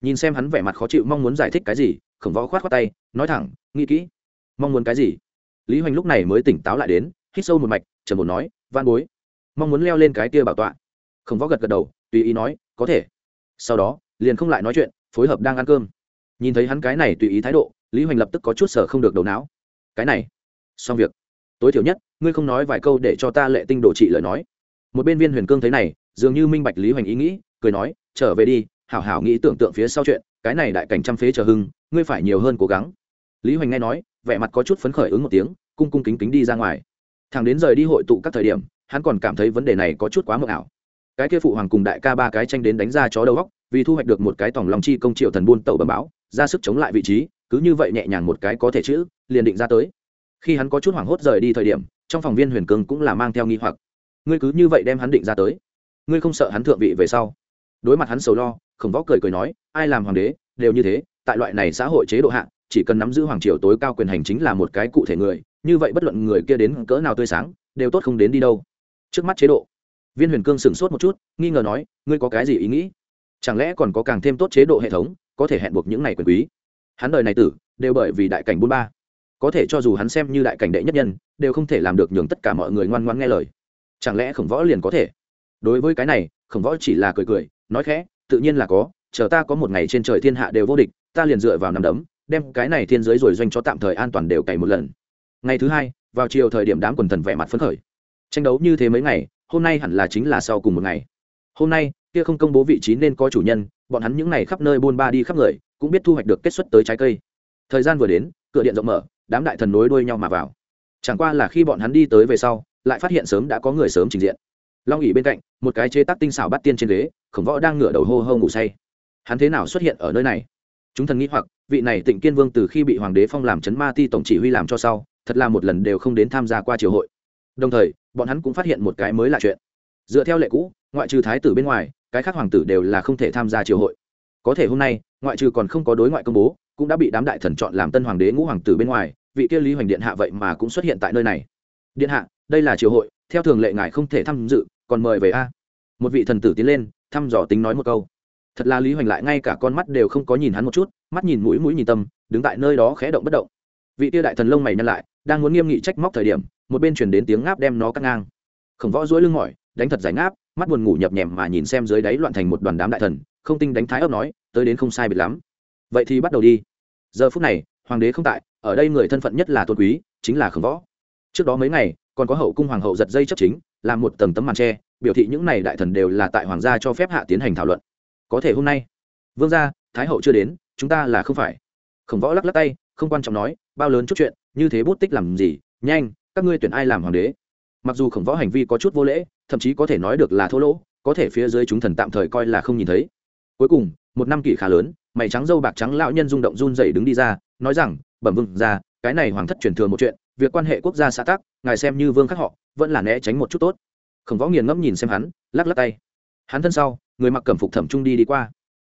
Nhìn xem hắn vẻ mặt khó chịu mong muốn giải thích cái gì, khổng võ khoát khoát tay, nói thẳng, nghĩ kỹ. Mong muốn cái gì? Lý hoành lúc này mới tỉnh táo lại đến, hít sâu một mạch trần một nói van bối, mong muốn leo lên cái kia bảo tọa. Khổng võ gật gật đầu, tùy ý nói, có thể. Sau đó, liền không lại nói chuyện, phối hợp đang ăn cơm. Nhìn thấy hắn cái này tùy ý thái độ, lý hoành lập tức có chút sở không được đầu não. Cái này, xong việc. Tối thiểu nhất, ngươi không nói vài câu để cho ta lệ tinh đồ trị lời nói một bên viên huyền cương thấy này, dường như minh bạch lý hoành ý nghĩ, cười nói, trở về đi, hảo hảo nghĩ tưởng tượng phía sau chuyện, cái này đại cảnh trăm phế chờ hưng, ngươi phải nhiều hơn cố gắng. Lý hoành nghe nói, vẻ mặt có chút phấn khởi ứng một tiếng, cung cung kính kính đi ra ngoài. Thằng đến rời đi hội tụ các thời điểm, hắn còn cảm thấy vấn đề này có chút quá mờ ảo. Cái kia phụ hoàng cùng đại ca ba cái tranh đến đánh ra chó đầu góc vì thu hoạch được một cái tổng lòng chi công triệu thần buôn tàu bầm báo, ra sức chống lại vị trí, cứ như vậy nhẹ nhàng một cái có thể chữ, liền định ra tới. Khi hắn có chút hoảng hốt rời đi thời điểm, trong phòng viên huyền cương cũng là mang theo nghi hoặc ngươi cứ như vậy đem hắn định ra tới. Ngươi không sợ hắn thượng vị về sau? Đối mặt hắn sầu lo, khổng võ cười cười nói, ai làm hoàng đế, đều như thế, tại loại này xã hội chế độ hạ, chỉ cần nắm giữ hoàng triều tối cao quyền hành chính là một cái cụ thể người, như vậy bất luận người kia đến cỡ nào tươi sáng, đều tốt không đến đi đâu. Trước mắt chế độ, viên huyền cương sửng sốt một chút, nghi ngờ nói, ngươi có cái gì ý nghĩ? Chẳng lẽ còn có càng thêm tốt chế độ hệ thống, có thể hẹn buộc những này quyền quý? Hắn đời này tử, đều bởi vì đại cảnh bốn ba. Có thể cho dù hắn xem như đại cảnh đệ nhất nhân, đều không thể làm được nhường tất cả mọi người ngoan ngoan nghe lời chẳng lẽ khổng võ liền có thể? Đối với cái này, khổng võ chỉ là cười cười, nói khẽ, tự nhiên là có, chờ ta có một ngày trên trời thiên hạ đều vô địch, ta liền dựa vào nằm đấm, đem cái này thiên giới rồi doanh cho tạm thời an toàn đều cày một lần. Ngày thứ hai, vào chiều thời điểm đám quần thần vẻ mặt phấn khởi. Tranh đấu như thế mấy ngày, hôm nay hẳn là chính là sau cùng một ngày. Hôm nay, kia không công bố vị trí nên có chủ nhân, bọn hắn những ngày khắp nơi buôn ba đi khắp người, cũng biết thu hoạch được kết xuất tới trái cây. Thời gian vừa đến, cửa điện rộng mở, đám đại thần nối đuôi nhau mà vào. Chẳng qua là khi bọn hắn đi tới về sau lại phát hiện sớm đã có người sớm trình diện. Long ỉ bên cạnh, một cái chế tác tinh xảo bắt tiên trên ghế, khổng võ đang ngửa đầu hô hô ngủ say. Hắn thế nào xuất hiện ở nơi này? Chúng thần nghĩ hoặc, vị này tịnh kiên vương từ khi bị hoàng đế phong làm chấn ma ti tổng chỉ huy làm cho sau, thật là một lần đều không đến tham gia qua triều hội. Đồng thời, bọn hắn cũng phát hiện một cái mới lạ chuyện. Dựa theo lệ cũ, ngoại trừ thái tử bên ngoài, cái khác hoàng tử đều là không thể tham gia triều hội. Có thể hôm nay, ngoại trừ còn không có đối ngoại công bố, cũng đã bị đám đại thần chọn làm tân hoàng đế ngũ hoàng tử bên ngoài, vị kia lý hoành điện hạ vậy mà cũng xuất hiện tại nơi này. Điện hạ đây là triều hội, theo thường lệ ngài không thể tham dự, còn mời về a. Một vị thần tử tiến lên, thăm dò tính nói một câu. Thật là lý hoành lại ngay cả con mắt đều không có nhìn hắn một chút, mắt nhìn mũi mũi nhìn tâm, đứng tại nơi đó khẽ động bất động. Vị tia đại thần lông mày nhăn lại, đang muốn nghiêm nghị trách móc thời điểm, một bên chuyển đến tiếng ngáp đem nó cắt ngang. Khổng võ dối lưng mỏi, đánh thật giải ngáp, mắt buồn ngủ nhập nhèm mà nhìn xem dưới đáy loạn thành một đoàn đám đại thần, không tinh đánh thái ấp nói, tới đến không sai biệt lắm. Vậy thì bắt đầu đi. Giờ phút này, hoàng đế không tại, ở đây người thân phận nhất là tôn quý, chính là khổng võ. Trước đó mấy ngày còn có hậu cung hoàng hậu giật dây chấp chính làm một tầng tấm màn tre, biểu thị những này đại thần đều là tại hoàng gia cho phép hạ tiến hành thảo luận. Có thể hôm nay, vương gia, thái hậu chưa đến, chúng ta là không phải. Khổng võ lắc lắc tay, không quan trọng nói, bao lớn chút chuyện, như thế bút tích làm gì, nhanh, các ngươi tuyển ai làm hoàng đế? Mặc dù khổng võ hành vi có chút vô lễ, thậm chí có thể nói được là thô lỗ, có thể phía dưới chúng thần tạm thời coi là không nhìn thấy. Cuối cùng, một năm kỷ khá lớn, mày trắng dâu bạc trắng lão nhân rung động run dậy đứng đi ra, nói rằng, bẩm vương ra cái này hoàng thất truyền thừa một chuyện việc quan hệ quốc gia xã tắc, ngài xem như vương khắc họ, vẫn là né tránh một chút tốt. Khổng võ nghiền ngẫm nhìn xem hắn, lắc lắc tay. Hắn thân sau, người mặc cẩm phục thẩm trung đi đi qua.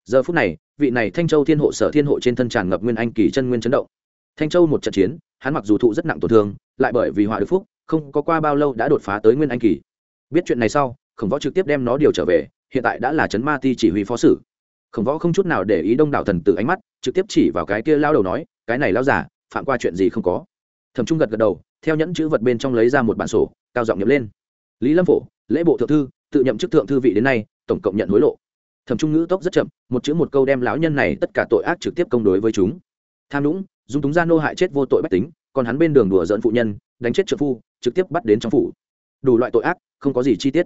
Giờ phút này, vị này thanh châu thiên hộ sở thiên hộ trên thân tràn ngập nguyên anh kỳ chân nguyên chấn động. Thanh châu một trận chiến, hắn mặc dù thụ rất nặng tổn thương, lại bởi vì họa được phúc, không có qua bao lâu đã đột phá tới nguyên anh kỳ. Biết chuyện này sau, khổng võ trực tiếp đem nó điều trở về, hiện tại đã là trấn ma ti chỉ huy phó sử. Khổng võ không chút nào để ý đông đảo thần tử ánh mắt, trực tiếp chỉ vào cái kia lao đầu nói, cái này lao giả, phạm qua chuyện gì không có? Thẩm trung gật gật đầu, theo nhẫn chữ vật bên trong lấy ra một bản sổ, cao giọng nhập lên. Lý lâm phổ, lễ bộ thượng thư, tự nhậm chức thượng thư vị đến nay, tổng cộng nhận hối lộ. Thẩm trung ngữ tốc rất chậm, một chữ một câu đem lão nhân này tất cả tội ác trực tiếp công đối với chúng. Tham nhũng dung túng gia nô hại chết vô tội bách tính, còn hắn bên đường đùa dỡn phụ nhân, đánh chết trợ phu, trực tiếp bắt đến trong phủ. Đủ loại tội ác, không có gì chi tiết.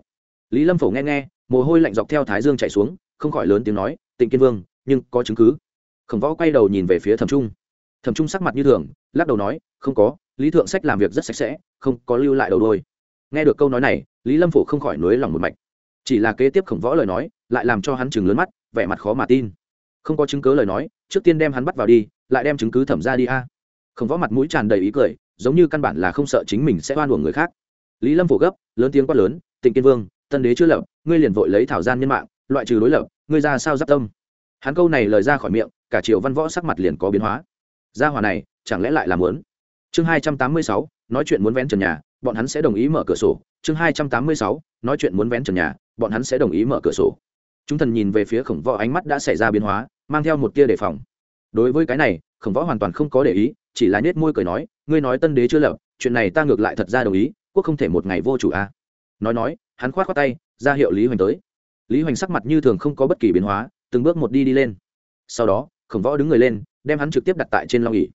Lý lâm phổ nghe nghe, mồ hôi lạnh dọc theo thái dương chạy xuống, không khỏi lớn tiếng nói, tịnh kiên vương, nhưng có chứng cứ. Khổng võ quay đầu nhìn về phía thẩm trung thẩm trung sắc mặt như thường, lắc đầu nói, không có, lý thượng sách làm việc rất sạch sẽ, không có lưu lại đầu đôi nghe được câu nói này, lý lâm phổ không khỏi nối lòng một mạch. Chỉ là kế tiếp khổng võ lời nói, lại làm cho hắn chừng lớn mắt, vẻ mặt khó mà tin. Không có chứng cứ lời nói, trước tiên đem hắn bắt vào đi, lại đem chứng cứ thẩm ra đi a. Khổng võ mặt mũi tràn đầy ý cười, giống như căn bản là không sợ chính mình sẽ oan uổng người khác. Lý lâm phổ gấp, lớn tiếng quát lớn, tịnh kiên vương, tân đế chưa lập, ngươi liền vội lấy thảo gian nhân mạng, loại trừ đối lập, ngươi ra sao giáp tâm? Hắn câu này lời ra khỏi miệng, cả triều văn võ sắc mặt liền có biến hóa gia hòa này, chẳng lẽ lại là muốn? Chương hai trăm tám mươi sáu, nói chuyện muốn vén trần nhà, bọn hắn sẽ đồng ý mở cửa sổ. Chương hai trăm tám mươi sáu, nói chuyện muốn vén trần nhà, bọn hắn sẽ đồng ý mở cửa sổ. Chúng thần nhìn về phía khổng võ ánh mắt đã xảy ra biến hóa, mang theo một tia đề phòng. Đối với cái này, khổng võ hoàn toàn không có để ý, chỉ là nết môi cười nói, ngươi nói tân đế chưa lập, chuyện này ta ngược lại thật ra đồng ý, quốc không thể một ngày vô chủ a. À. nói nói, hắn khoát khoát tay, ra hiệu lý hoành tới. Lý hoành sắc mặt như thường không có bất kỳ biến hóa, từng bước một đi đi lên. Sau đó, khổng võ đứng người lên đem hắn trực tiếp đặt tại trên long ỉ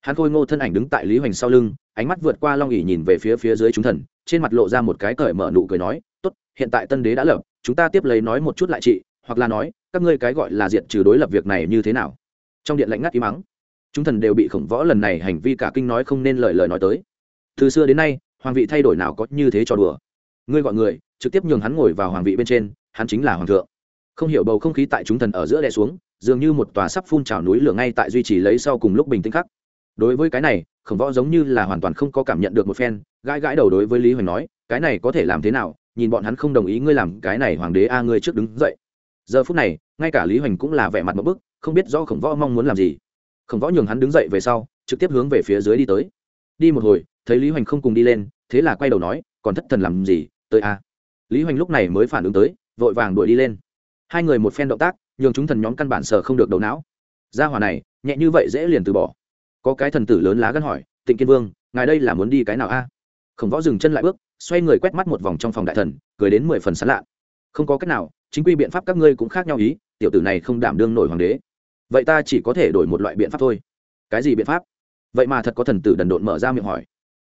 hắn khôi ngô thân ảnh đứng tại lý hoành sau lưng, ánh mắt vượt qua long ỉ nhìn về phía phía dưới chúng thần, trên mặt lộ ra một cái cởi mở nụ cười nói, tốt, hiện tại tân đế đã lập, chúng ta tiếp lấy nói một chút lại chị, hoặc là nói, các ngươi cái gọi là diện trừ đối lập việc này như thế nào? Trong điện lạnh ngắt im mắng. Chúng thần đều bị khổng võ lần này hành vi cả kinh nói không nên lời lời nói tới. Từ xưa đến nay, hoàng vị thay đổi nào có như thế cho đùa. Ngươi gọi người, trực tiếp nhường hắn ngồi vào hoàng vị bên trên, hắn chính là hoàng thượng. Không hiểu bầu không khí tại chúng thần ở giữa đè xuống dường như một tòa sắp phun trào núi lửa ngay tại duy trì lấy sau cùng lúc bình tĩnh khắc. Đối với cái này, khổng võ giống như là hoàn toàn không có cảm nhận được một phen, gãi gãi đầu đối với lý hoành nói, cái này có thể làm thế nào? Nhìn bọn hắn không đồng ý ngươi làm cái này hoàng đế a, ngươi trước đứng dậy. Giờ phút này, ngay cả lý hoành cũng là vẻ mặt một bức, không biết do khổng võ mong muốn làm gì. Khổng võ nhường hắn đứng dậy về sau, trực tiếp hướng về phía dưới đi tới. Đi một hồi, thấy lý hoành không cùng đi lên, thế là quay đầu nói, còn thất thần làm gì? Tới a. Lý hoành lúc này mới phản ứng tới, vội vàng đuổi đi lên. Hai người một phen động tác nhường chúng thần nhóm căn bản sở không được đầu não. Gia hỏa này, nhẹ như vậy dễ liền từ bỏ. Có cái thần tử lớn lá gân hỏi, tịnh kiên vương, ngài đây là muốn đi cái nào a? Khổng võ dừng chân lại bước, xoay người quét mắt một vòng trong phòng đại thần, cười đến mười phần sán lạ. Không có cách nào, chính quy biện pháp các ngươi cũng khác nhau ý, tiểu tử này không đảm đương nổi hoàng đế. Vậy ta chỉ có thể đổi một loại biện pháp thôi. Cái gì biện pháp? Vậy mà thật có thần tử đần độn mở ra miệng hỏi.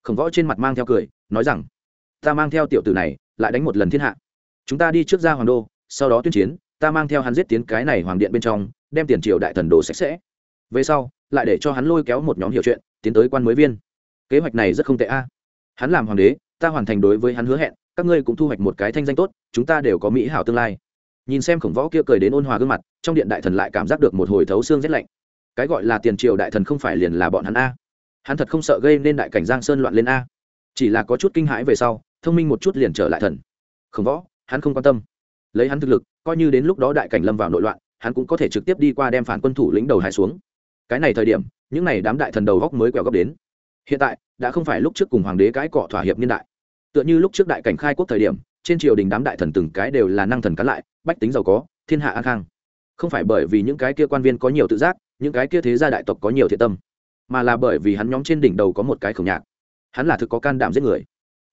Khổng võ trên mặt mang theo cười, nói rằng, ta mang theo tiểu tử này, lại đánh một lần thiên hạ. Chúng ta đi trước ra hoàng đô, sau đó tuyên chiến ta mang theo hắn giết tiến cái này hoàng điện bên trong, đem tiền triều đại thần đồ sạch sẽ. Về sau, lại để cho hắn lôi kéo một nhóm hiểu chuyện, tiến tới quan mới viên. Kế hoạch này rất không tệ a. Hắn làm hoàng đế, ta hoàn thành đối với hắn hứa hẹn, các ngươi cũng thu hoạch một cái thanh danh tốt, chúng ta đều có mỹ hảo tương lai. Nhìn xem khổng võ kia cười đến ôn hòa gương mặt, trong điện đại thần lại cảm giác được một hồi thấu xương rét lạnh. Cái gọi là tiền triều đại thần không phải liền là bọn hắn a. Hắn thật không sợ gây nên đại cảnh giang sơn loạn lên a. Chỉ là có chút kinh hãi về sau, thông minh một chút liền trở lại thần. Khổng võ, hắn không quan tâm. Lấy hắn thực lực coi như đến lúc đó đại cảnh lâm vào nội loạn, hắn cũng có thể trực tiếp đi qua đem phản quân thủ lĩnh đầu hai xuống. Cái này thời điểm, những n à y đám đại thần đầu góc mới quẹo góc đến. Hiện tại, đã không phải lúc trước cùng hoàng đế cãi cọ thỏa hiệp niên đại. Tựa như lúc trước đại cảnh khai quốc thời điểm, trên triều đình đám đại thần từng cái đều là năng thần cắn lại, bách tính giàu có, thiên hạ an khang. Không phải bởi vì những cái kia quan viên có nhiều tự giác, những cái kia thế gia đại tộc có nhiều thiện tâm, mà là bởi vì hắn nhóm trên đỉnh đầu có một cái khổng nhạc. Hắn là thực có can đảm giết người.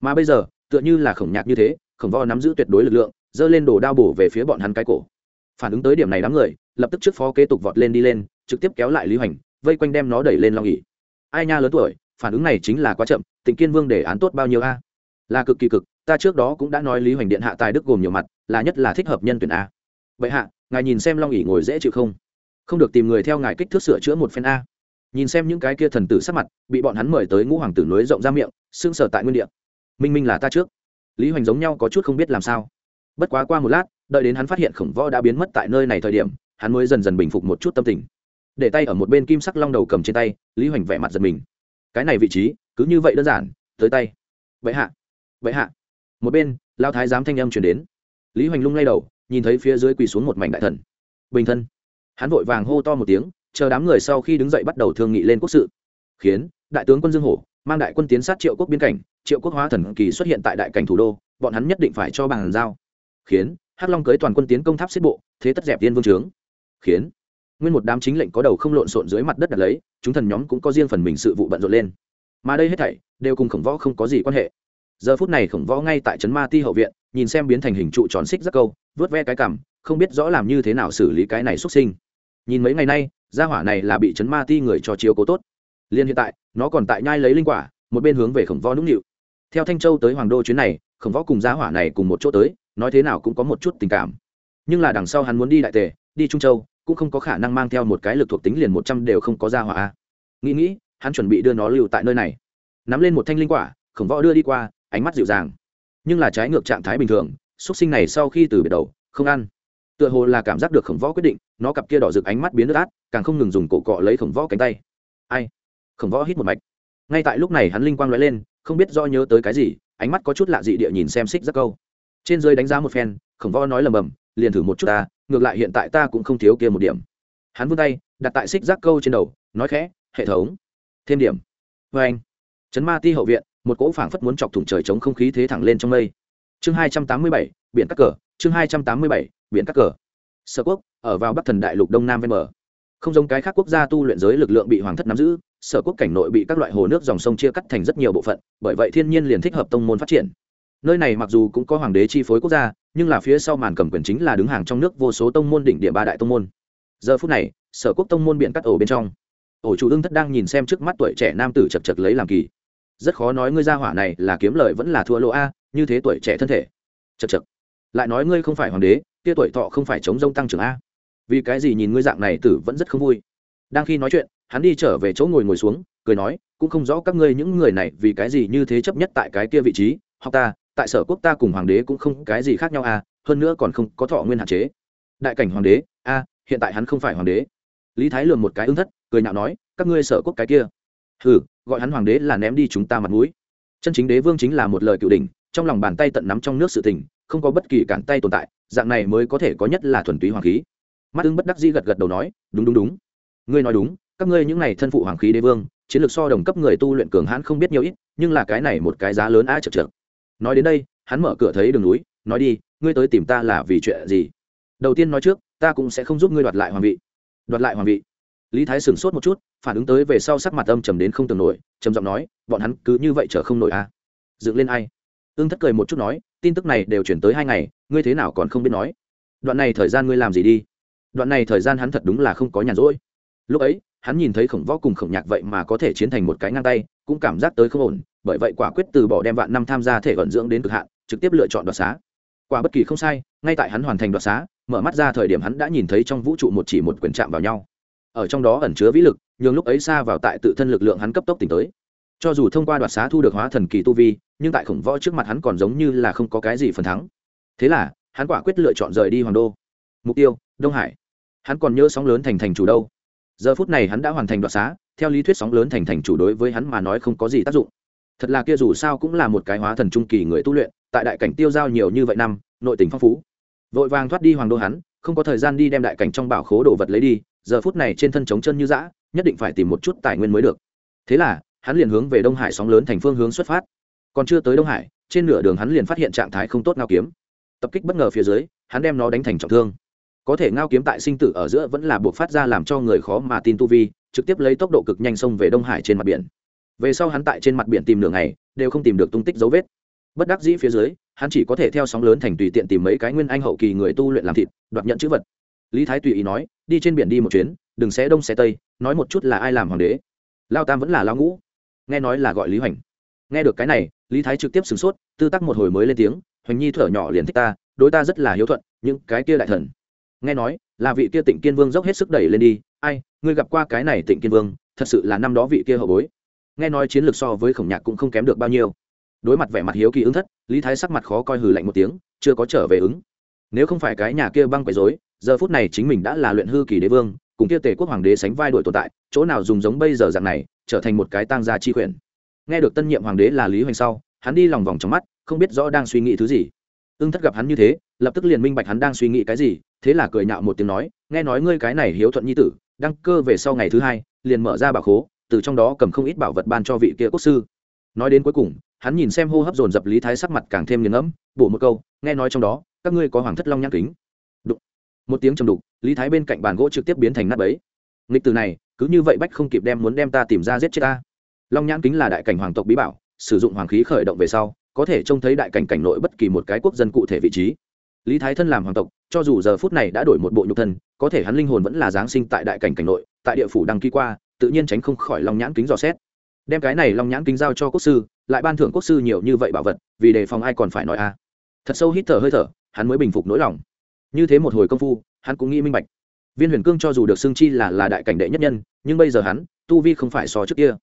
Mà bây giờ, tựa như là khổng nhạc như thế, khổng võ nắm giữ tuyệt đối lực lượng giơ lên đồ đao bổ về phía bọn hắn cái cổ. Phản ứng tới điểm này đám người, lập tức trước phó kế tục vọt lên đi lên, trực tiếp kéo lại lý hoành, vây quanh đem nó đẩy lên long nghỉ ai nha lớn tuổi, phản ứng này chính là quá chậm, tịnh kiên vương để án tốt bao nhiêu a? Là cực kỳ cực, ta trước đó cũng đã nói lý hoành điện hạ tài đức gồm nhiều mặt, là nhất là thích hợp nhân tuyển a. Vậy hạ, ngài nhìn xem long ỉ ngồi dễ chịu không? Không được tìm người theo ngài kích thước sửa chữa một phen a. Nhìn xem những cái kia thần tử sắc mặt, bị bọn hắn mời tới ngũ hoàng tử núi rộng ra miệng xương sở tại nguyên địa. Minh minh là ta trước. Lý hoành giống nhau có chút không biết làm sao bất quá qua một lát, đợi đến hắn phát hiện khổng võ đã biến mất tại nơi này thời điểm, hắn mới dần dần bình phục một chút tâm tình. Để tay ở một bên kim sắc long đầu cầm trên tay, lý hoành vẻ mặt giật mình. Cái này vị trí, cứ như vậy đơn giản, tới tay. Vậy hạ vậy hạ. Một bên lao thái giám thanh âm chuyển đến. Lý hoành lung lay đầu, nhìn thấy phía dưới quỳ xuống một mảnh đại thần. Bình thân. Hắn vội vàng hô to một tiếng, chờ đám người sau khi đứng dậy bắt đầu thương nghị lên quốc sự. Khiến, đại tướng quân dương hổ, mang đại quân tiến sát triệu quốc biên cảnh, triệu quốc hóa thần kỳ xuất hiện tại đại cảnh thủ đô, bọn hắn nhất định phải cho bàn giao khiến, hắc long cưới toàn quân tiến công tháp xếp bộ, thế tất dẹp tiên vương trướng. Khiến, nguyên một đám chính lệnh có đầu không lộn xộn dưới mặt đất đặt lấy, chúng thần nhóm cũng có riêng phần mình sự vụ bận rộn lên. Mà đây hết thảy, đều cùng khổng võ không có gì quan hệ. Giờ phút này khổng võ ngay tại trấn ma ti hậu viện, nhìn xem biến thành hình trụ tròn xích rất câu, vớt ve cái cằm, không biết rõ làm như thế nào xử lý cái này xuất sinh. Nhìn mấy ngày nay, gia hỏa này là bị trấn ma ti người cho chiếu cố tốt. Liên hiện tại, nó còn tại nhai lấy linh quả, một bên hướng về khổng võ nũng nịu. Theo thanh châu tới hoàng đô chuyến này, khổng võ cùng gia hỏa này cùng một chỗ tới nói thế nào cũng có một chút tình cảm. Nhưng là đằng sau hắn muốn đi đại tề, đi trung châu, cũng không có khả năng mang theo một cái lực thuộc tính liền một trăm đều không có ra hỏa nghĩ nghĩ, hắn chuẩn bị đưa nó lưu tại nơi này. Nắm lên một thanh linh quả, khổng võ đưa đi qua, ánh mắt dịu dàng. Nhưng là trái ngược trạng thái bình thường xuất sinh này sau khi từ biệt đầu, không ăn. Tựa hồ là cảm giác được khổng võ quyết định, nó cặp kia đỏ rực ánh mắt biến nước át, càng không ngừng dùng cổ cọ lấy khổng võ cánh tay. Ai? Khổng võ hít một mạch. Ngay tại lúc này hắn linh quang l lên, không biết do nhớ tới cái gì, ánh mắt có chút lạ dị địa nhìn xem xích rất câu trên dưới đánh giá một phen, khổng võ nói lầm bầm, liền thử một chút ta, ngược lại hiện tại ta cũng không thiếu kia một điểm. Hắn vươn tay, đặt tại xích giác câu trên đầu, nói khẽ, hệ thống, thêm điểm. Vê anh, chấn ma ti hậu viện, một cỗ phảng phất muốn chọc thủng trời chống không khí thế thẳng lên trong mây. Chương hai trăm tám mươi bảy, biển các cờ, chương hai trăm tám mươi bảy, biển các cờ. Sở quốc, ở vào bắc thần đại lục đông nam ven bờ. Không giống cái khác quốc gia tu luyện giới lực lượng bị hoàng thất nắm giữ, sở quốc cảnh nội bị các loại hồ nước dòng sông chia cắt thành rất nhiều bộ phận, bởi vậy thiên nhiên liền thích hợp tông môn phát triển nơi này mặc dù cũng có hoàng đế chi phối quốc gia, nhưng là phía sau màn cầm quyền chính là đứng hàng trong nước vô số tông môn đỉnh địa ba đại tông môn. Giờ phút này, sở quốc tông môn biện cắt ổ bên trong. Ổ chủ ưng thất đang nhìn xem trước mắt tuổi trẻ nam tử chật chật lấy làm kỳ. Rất khó nói ngươi ra hỏa này là kiếm lời vẫn là thua lỗ a, như thế tuổi trẻ thân thể. Chật chật. Lại nói ngươi không phải hoàng đế, kia tuổi thọ không phải chống rông tăng trưởng a. Vì cái gì nhìn ngươi dạng này tử vẫn rất không vui. Đang khi nói chuyện, hắn đi trở về chỗ ngồi ngồi xuống, cười nói, cũng không rõ các ngươi những người này vì cái gì như thế chấp nhất tại cái kia vị trí hoặc ta tại sở quốc ta cùng hoàng đế cũng không cái gì khác nhau à hơn nữa còn không có thọ nguyên hạn chế. Đại cảnh hoàng đế, a, hiện tại hắn không phải hoàng đế. Lý thái lường một cái ứng thất, cười nhạo nói, các ngươi sở quốc cái kia. Hừ, gọi hắn hoàng đế là ném đi chúng ta mặt mũi. Chân chính đế vương chính là một lời cựu đình trong lòng bàn tay tận nắm trong nước sự tình, không có bất kỳ cản tay tồn tại, dạng này mới có thể có nhất là thuần túy hoàng khí. Mắt ưng bất đắc dĩ gật gật đầu nói, đúng đúng đúng. Ngươi nói đúng, các ngươi những này thân phụ hoàng khí đế vương, chiến lược so đồng cấp người tu luyện cường hãn không biết nhiều ít, nhưng là cái này một cái giá lớn a chật chật nói đến đây, hắn mở cửa thấy đường núi, nói đi, ngươi tới tìm ta là vì chuyện gì? Đầu tiên nói trước, ta cũng sẽ không giúp ngươi đoạt lại hoàng vị. Đoạt lại hoàng vị. Lý thái sửng sốt một chút, phản ứng tới về sau sắc mặt âm trầm đến không tưởng nổi, trầm giọng nói, bọn hắn cứ như vậy chở không nổi à? Dựng lên ai? Ương thất cười một chút nói, tin tức này đều chuyển tới hai ngày, ngươi thế nào còn không biết nói? Đoạn này thời gian ngươi làm gì đi? Đoạn này thời gian hắn thật đúng là không có nhàn rỗi. Lúc ấy, hắn nhìn thấy khổng võ cùng khổng nhạc vậy mà có thể chiến thành một cái ngang tay, cũng cảm giác tới không ổn bởi vậy quả quyết từ bỏ đem vạn năm tham gia thể vận dưỡng đến cực hạn, trực tiếp lựa chọn đoạt xá. Quả bất kỳ không sai, ngay tại hắn hoàn thành đoạt xá, mở mắt ra thời điểm hắn đã nhìn thấy trong vũ trụ một chỉ một quyền chạm vào nhau. Ở trong đó ẩn chứa vĩ lực, nhường lúc ấy xa vào tại tự thân lực lượng hắn cấp tốc tỉnh tới. Cho dù thông qua đoạt xá thu được hóa thần kỳ tu vi, nhưng tại khổng võ trước mặt hắn còn giống như là không có cái gì phần thắng. Thế là, hắn quả quyết lựa chọn rời đi hoàng đô. Mục tiêu, đông hải. Hắn còn nhớ sóng lớn thành thành chủ đâu. Giờ phút này hắn đã hoàn thành đoạt xá, theo lý thuyết sóng lớn thành thành chủ đối với hắn mà nói không có gì tác dụng thật là kia dù sao cũng là một cái hóa thần trung kỳ người tu luyện, tại đại cảnh tiêu giao nhiều như vậy năm, nội tình phong phú. Vội vàng thoát đi hoàng đô hắn, không có thời gian đi đem đại cảnh trong bảo khố đồ vật lấy đi, giờ phút này trên thân trống chân như dã, nhất định phải tìm một chút tài nguyên mới được. Thế là, hắn liền hướng về đông hải sóng lớn thành phương hướng xuất phát. Còn chưa tới đông hải, trên nửa đường hắn liền phát hiện trạng thái không tốt ngao kiếm. Tập kích bất ngờ phía dưới, hắn đem nó đánh thành trọng thương. Có thể ngao kiếm tại sinh tử ở giữa vẫn là buộc phát ra làm cho người khó mà tin tu vi, trực tiếp lấy tốc độ cực nhanh xông về đông hải trên mặt biển về sau hắn tại trên mặt biển tìm đường này đều không tìm được tung tích dấu vết. Bất đắc dĩ phía dưới, hắn chỉ có thể theo sóng lớn thành tùy tiện tìm mấy cái nguyên anh hậu kỳ người tu luyện làm thịt, đoạt nhận chữ vật. Lý thái tùy ý nói, đi trên biển đi một chuyến, đừng xé đông xé tây, nói một chút là ai làm hoàng đế. Lao tam vẫn là lao ngũ. Nghe nói là gọi lý hoành. Nghe được cái này, lý thái trực tiếp sửng sốt, tư tắc một hồi mới lên tiếng, hoành nhi thở nhỏ liền thích ta, đối ta rất là hiếu thuận, những cái kia đại thần. Nghe nói, là vị kia tịnh kiên vương dốc hết sức đẩy lên đi, ai, ngươi gặp qua cái này tịnh kiên vương, thật sự là năm đó vị kia hậu bối nghe nói chiến lược so với khổng nhạc cũng không kém được bao nhiêu. Đối mặt vẻ mặt hiếu kỳ ứng thất, lý thái sắc mặt khó coi hừ lạnh một tiếng, chưa có trở về ứng. Nếu không phải cái nhà kia băng quấy dối giờ phút này chính mình đã là luyện hư kỳ đế vương, cùng kia tề quốc hoàng đế sánh vai đổi tồn tại, chỗ nào dùng giống bây giờ dạng này, trở thành một cái tang gia chi quyển nghe được tân nhiệm hoàng đế là lý hoành sau, hắn đi lòng vòng trong mắt, không biết rõ đang suy nghĩ thứ gì. Ưng thất gặp hắn như thế, lập tức liền minh bạch hắn đang suy nghĩ cái gì, thế là cười nhạo một tiếng nói, nghe nói ngươi cái này hiếu thuận nhi tử, đăng cơ về sau ngày thứ hai, liền mở ra bà khố từ trong đó cầm không ít bảo vật ban cho vị kia quốc sư. Nói đến cuối cùng, hắn nhìn xem hô hấp dồn dập lý thái sắc mặt càng thêm nghiền ngẫm, bổ một câu, nghe nói trong đó, các ngươi có hoàng thất long nhãn kính. Đụng. Một tiếng trầm đục, lý thái bên cạnh bàn gỗ trực tiếp biến thành nát bấy. Nghịch từ này, cứ như vậy bách không kịp đem muốn đem ta tìm ra giết chết ta. Long nhãn kính là đại cảnh hoàng tộc bí bảo, sử dụng hoàng khí khởi động về sau, có thể trông thấy đại cảnh cảnh nội bất kỳ một cái quốc dân cụ thể vị trí. Lý thái thân làm hoàng tộc, cho dù giờ phút này đã đổi một bộ nhục thân, có thể hắn linh hồn vẫn là giáng sinh tại đại cảnh cảnh nội, tại địa phủ đăng ký qua tự nhiên tránh không khỏi lòng nhãn kính dò xét. Đem cái này lòng nhãn kính giao cho quốc sư, lại ban thưởng quốc sư nhiều như vậy bảo vật, vì đề phòng ai còn phải nói a. Thật sâu hít thở hơi thở, hắn mới bình phục nỗi lòng. Như thế một hồi công phu, hắn cũng nghĩ minh bạch. Viên huyền cương cho dù được xưng chi là là đại cảnh đệ nhất nhân, nhưng bây giờ hắn, tu vi không phải so trước kia.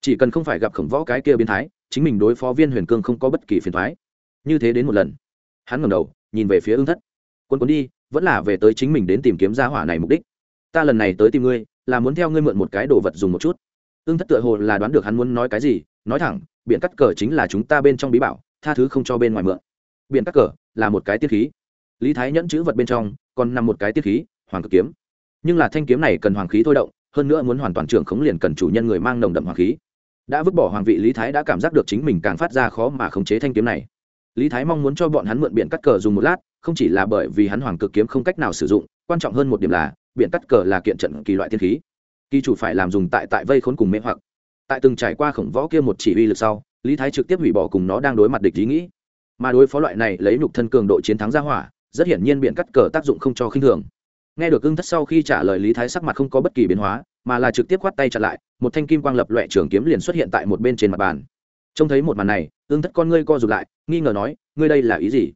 Chỉ cần không phải gặp khổng võ cái kia biến thái, chính mình đối phó viên huyền cương không có bất kỳ phiền thoái như thế đến một lần, hắn ngầm đầu, nhìn về phía ương thất. Quân quân đi, vẫn là về tới chính mình đến tìm kiếm gia hỏa này mục đích. Ta lần này tới tìm ngươi là muốn theo ngươi mượn một cái đồ vật dùng một chút. Ương thất tựa hồ là đoán được hắn muốn nói cái gì, nói thẳng biện cắt cờ chính là chúng ta bên trong bí bảo, tha thứ không cho bên ngoài mượn. Biện cắt cờ là một cái tiết khí. Lý thái nhẫn chữ vật bên trong, còn nằm một cái tiết khí, hoàng cực kiếm. Nhưng là thanh kiếm này cần hoàng khí thôi động, hơn nữa muốn hoàn toàn trưởng khống liền cần chủ nhân người mang nồng đậm hoàng khí. Đã vứt bỏ hoàng vị, lý thái đã cảm giác được chính mình càng phát ra khó mà khống chế thanh kiếm này. Lý thái mong muốn cho bọn hắn mượn biện cắt cờ dùng một lát, không chỉ là bởi vì hắn hoàng cực kiếm không cách nào sử dụng, quan trọng hơn một điểm là biện cắt cờ là kiện trận kỳ loại thiên khí. Kỳ chủ phải làm dùng tại tại vây khốn cùng mê hoặc. Tại từng trải qua khổng võ kia một chỉ uy lực sau, lý thái trực tiếp hủy bỏ cùng nó đang đối mặt địch ý nghĩ. Mà đối phó loại này lấy nhục thân cường độ chiến thắng ra hỏa, rất hiển nhiên biện cắt cờ tác dụng không cho khinh thường. Nghe được ưng thất sau khi trả lời lý thái sắc mặt không có bất kỳ biến hóa, mà là trực tiếp khoát tay chặn lại, một thanh kim quang lập loẹ trường kiếm liền xuất hiện tại một bên trên mặt bàn. Trông thấy một màn này ưng thất con ngươi co rụt lại, nghi ngờ nói, ngươi đây là ý gì?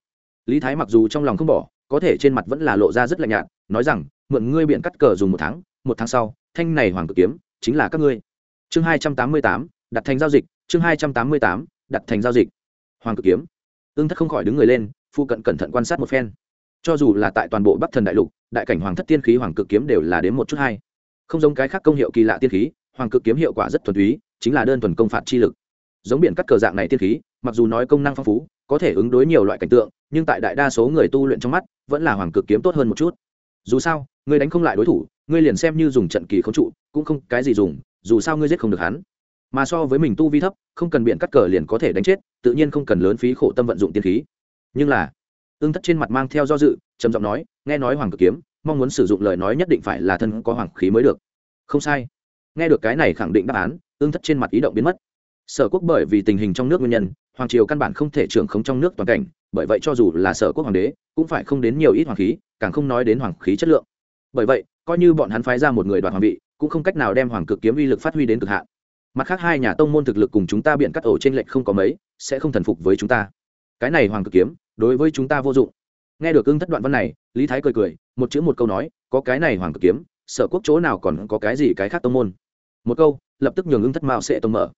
Lý thái mặc dù trong lòng không bỏ, có thể trên mặt vẫn là lộ ra rất lạnh nhạt, nói rằng mượn ngươi biện cắt cờ dùng một tháng một tháng sau, thanh này hoàng cực kiếm, chính là các ngươi. Chương hai trăm tám mươi tám, đặt thành giao dịch, chương hai trăm tám mươi tám, đặt thành giao dịch. Hoàng cực kiếm. Ưng thất không khỏi đứng người lên phụ cận cẩn thận quan sát một phen. Cho dù là tại toàn bộ bắc thần đại lục, đại cảnh hoàng thất tiên khí hoàng cực kiếm đều là đến một chút hai. Không giống cái khác công hiệu kỳ lạ tiên khí, hoàng cực kiếm hiệu quả rất thuần túy, chính là đơn thuần công phạt chi lực. Giống biển cắt cờ dạng này tiên khí, mặc dù nói công năng phong phú, có thể ứng đối nhiều loại cảnh tượng, nhưng tại đại đa số người tu luyện trong mắt, vẫn là hoàng cực kiếm tốt hơn một chút dù sao, ngươi đánh không lại đối thủ, ngươi liền xem như dùng trận kỳ không trụ, cũng không cái gì dùng, dù sao ngươi giết không được hắn. Mà so với mình tu vi thấp, không cần biện cắt cờ liền có thể đánh chết, tự nhiên không cần lớn phí khổ tâm vận dụng tiên khí. Nhưng là ương thất trên mặt mang theo do dự, trầm giọng nói, nghe nói hoàng cực kiếm, mong muốn sử dụng lời nói nhất định phải là thân có hoàng khí mới được. Không sai. Nghe được cái này khẳng định đáp án ương thất trên mặt ý động biến mất. Sở quốc bởi vì tình hình trong nước nguyên nhân, hoàng triều căn bản không thể trưởng khống trong nước toàn cảnh, bởi vậy cho dù là sở quốc hoàng đế, cũng phải không đến nhiều ít hoàng khí càng không nói đến hoàng khí chất lượng. Bởi vậy, coi như bọn hắn phái ra một người đoạt hoàng vị, cũng không cách nào đem hoàng cực kiếm uy lực phát huy đến cực hạn. Mặt khác hai nhà tông môn thực lực cùng chúng ta biện cắt ổ trên lệnh không có mấy, sẽ không thần phục với chúng ta. Cái này hoàng cực kiếm, đối với chúng ta vô dụng. Nghe được ưng thất đoạn văn này, lý thái cười cười, một chữ một câu nói, có cái này hoàng cực kiếm, sở quốc chỗ nào còn có cái gì cái khác tông môn? Một câu, lập tức nhường ưng thất mạo sẽ tông mở.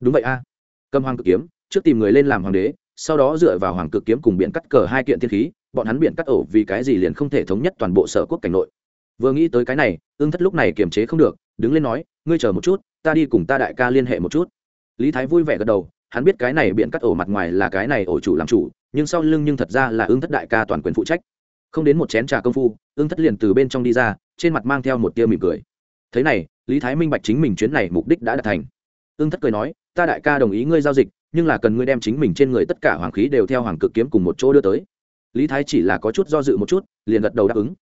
Đúng vậy a. Cầm hoàng cực kiếm, trước tìm người lên làm hoàng đế, sau đó dựa vào hoàng cực kiếm cùng biện cắt cờ hai kiện thiên khí bọn hắn biện cắt ổ vì cái gì liền không thể thống nhất toàn bộ sở quốc cảnh nội. Vừa nghĩ tới cái này ương thất lúc này kiềm chế không được, đứng lên nói, ngươi chờ một chút, ta đi cùng ta đại ca liên hệ một chút. Lý thái vui vẻ gật đầu, hắn biết cái này biện cắt ổ mặt ngoài là cái này ổ chủ làm chủ, nhưng sau lưng nhưng thật ra là ương thất đại ca toàn quyền phụ trách. Không đến một chén trà công phu ương thất liền từ bên trong đi ra, trên mặt mang theo một tia mỉm cười. Thế này, lý thái minh bạch chính mình chuyến này mục đích đã đạt thành. Ương thất cười nói, ta đại ca đồng ý ngươi giao dịch, nhưng là cần ngươi đem chính mình trên người tất cả hoàng khí đều theo hoàng cực kiếm cùng một chỗ đưa tới lý thái chỉ là có chút do dự một chút, liền gật đầu đáp ứng.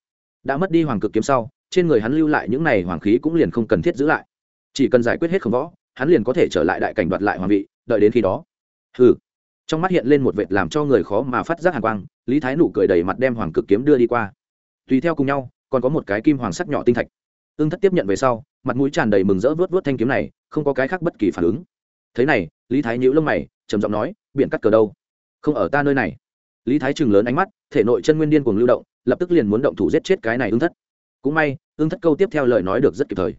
Đã mất đi hoàng cực kiếm sau, trên người hắn lưu lại những này hoàng khí cũng liền không cần thiết giữ lại. Chỉ cần giải quyết hết khổng võ, hắn liền có thể trở lại đại cảnh đoạt lại hoàng vị, đợi đến khi đó. Hừ. Trong mắt hiện lên một vệt làm cho người khó mà phát giác hàn quang, lý thái nụ cười đầy mặt đem hoàng cực kiếm đưa đi qua. Tùy theo cùng nhau, còn có một cái kim hoàng sắc nhỏ tinh thạch. Ương thất tiếp nhận về sau, mặt mũi tràn đầy mừng rỡ vớt vớt thanh kiếm này, không có cái khác bất kỳ phản ứng. Thế này, lý thái nhíu lông mày, trầm giọng nói biện cắt cờ đâu? Không ở ta nơi này lý thái Trừng lớn ánh mắt, thể nội chân nguyên điên cuồng lưu động, lập tức liền muốn động thủ giết chết cái này ưng thất. Cũng may ưng thất câu tiếp theo lời nói được rất kịp thời.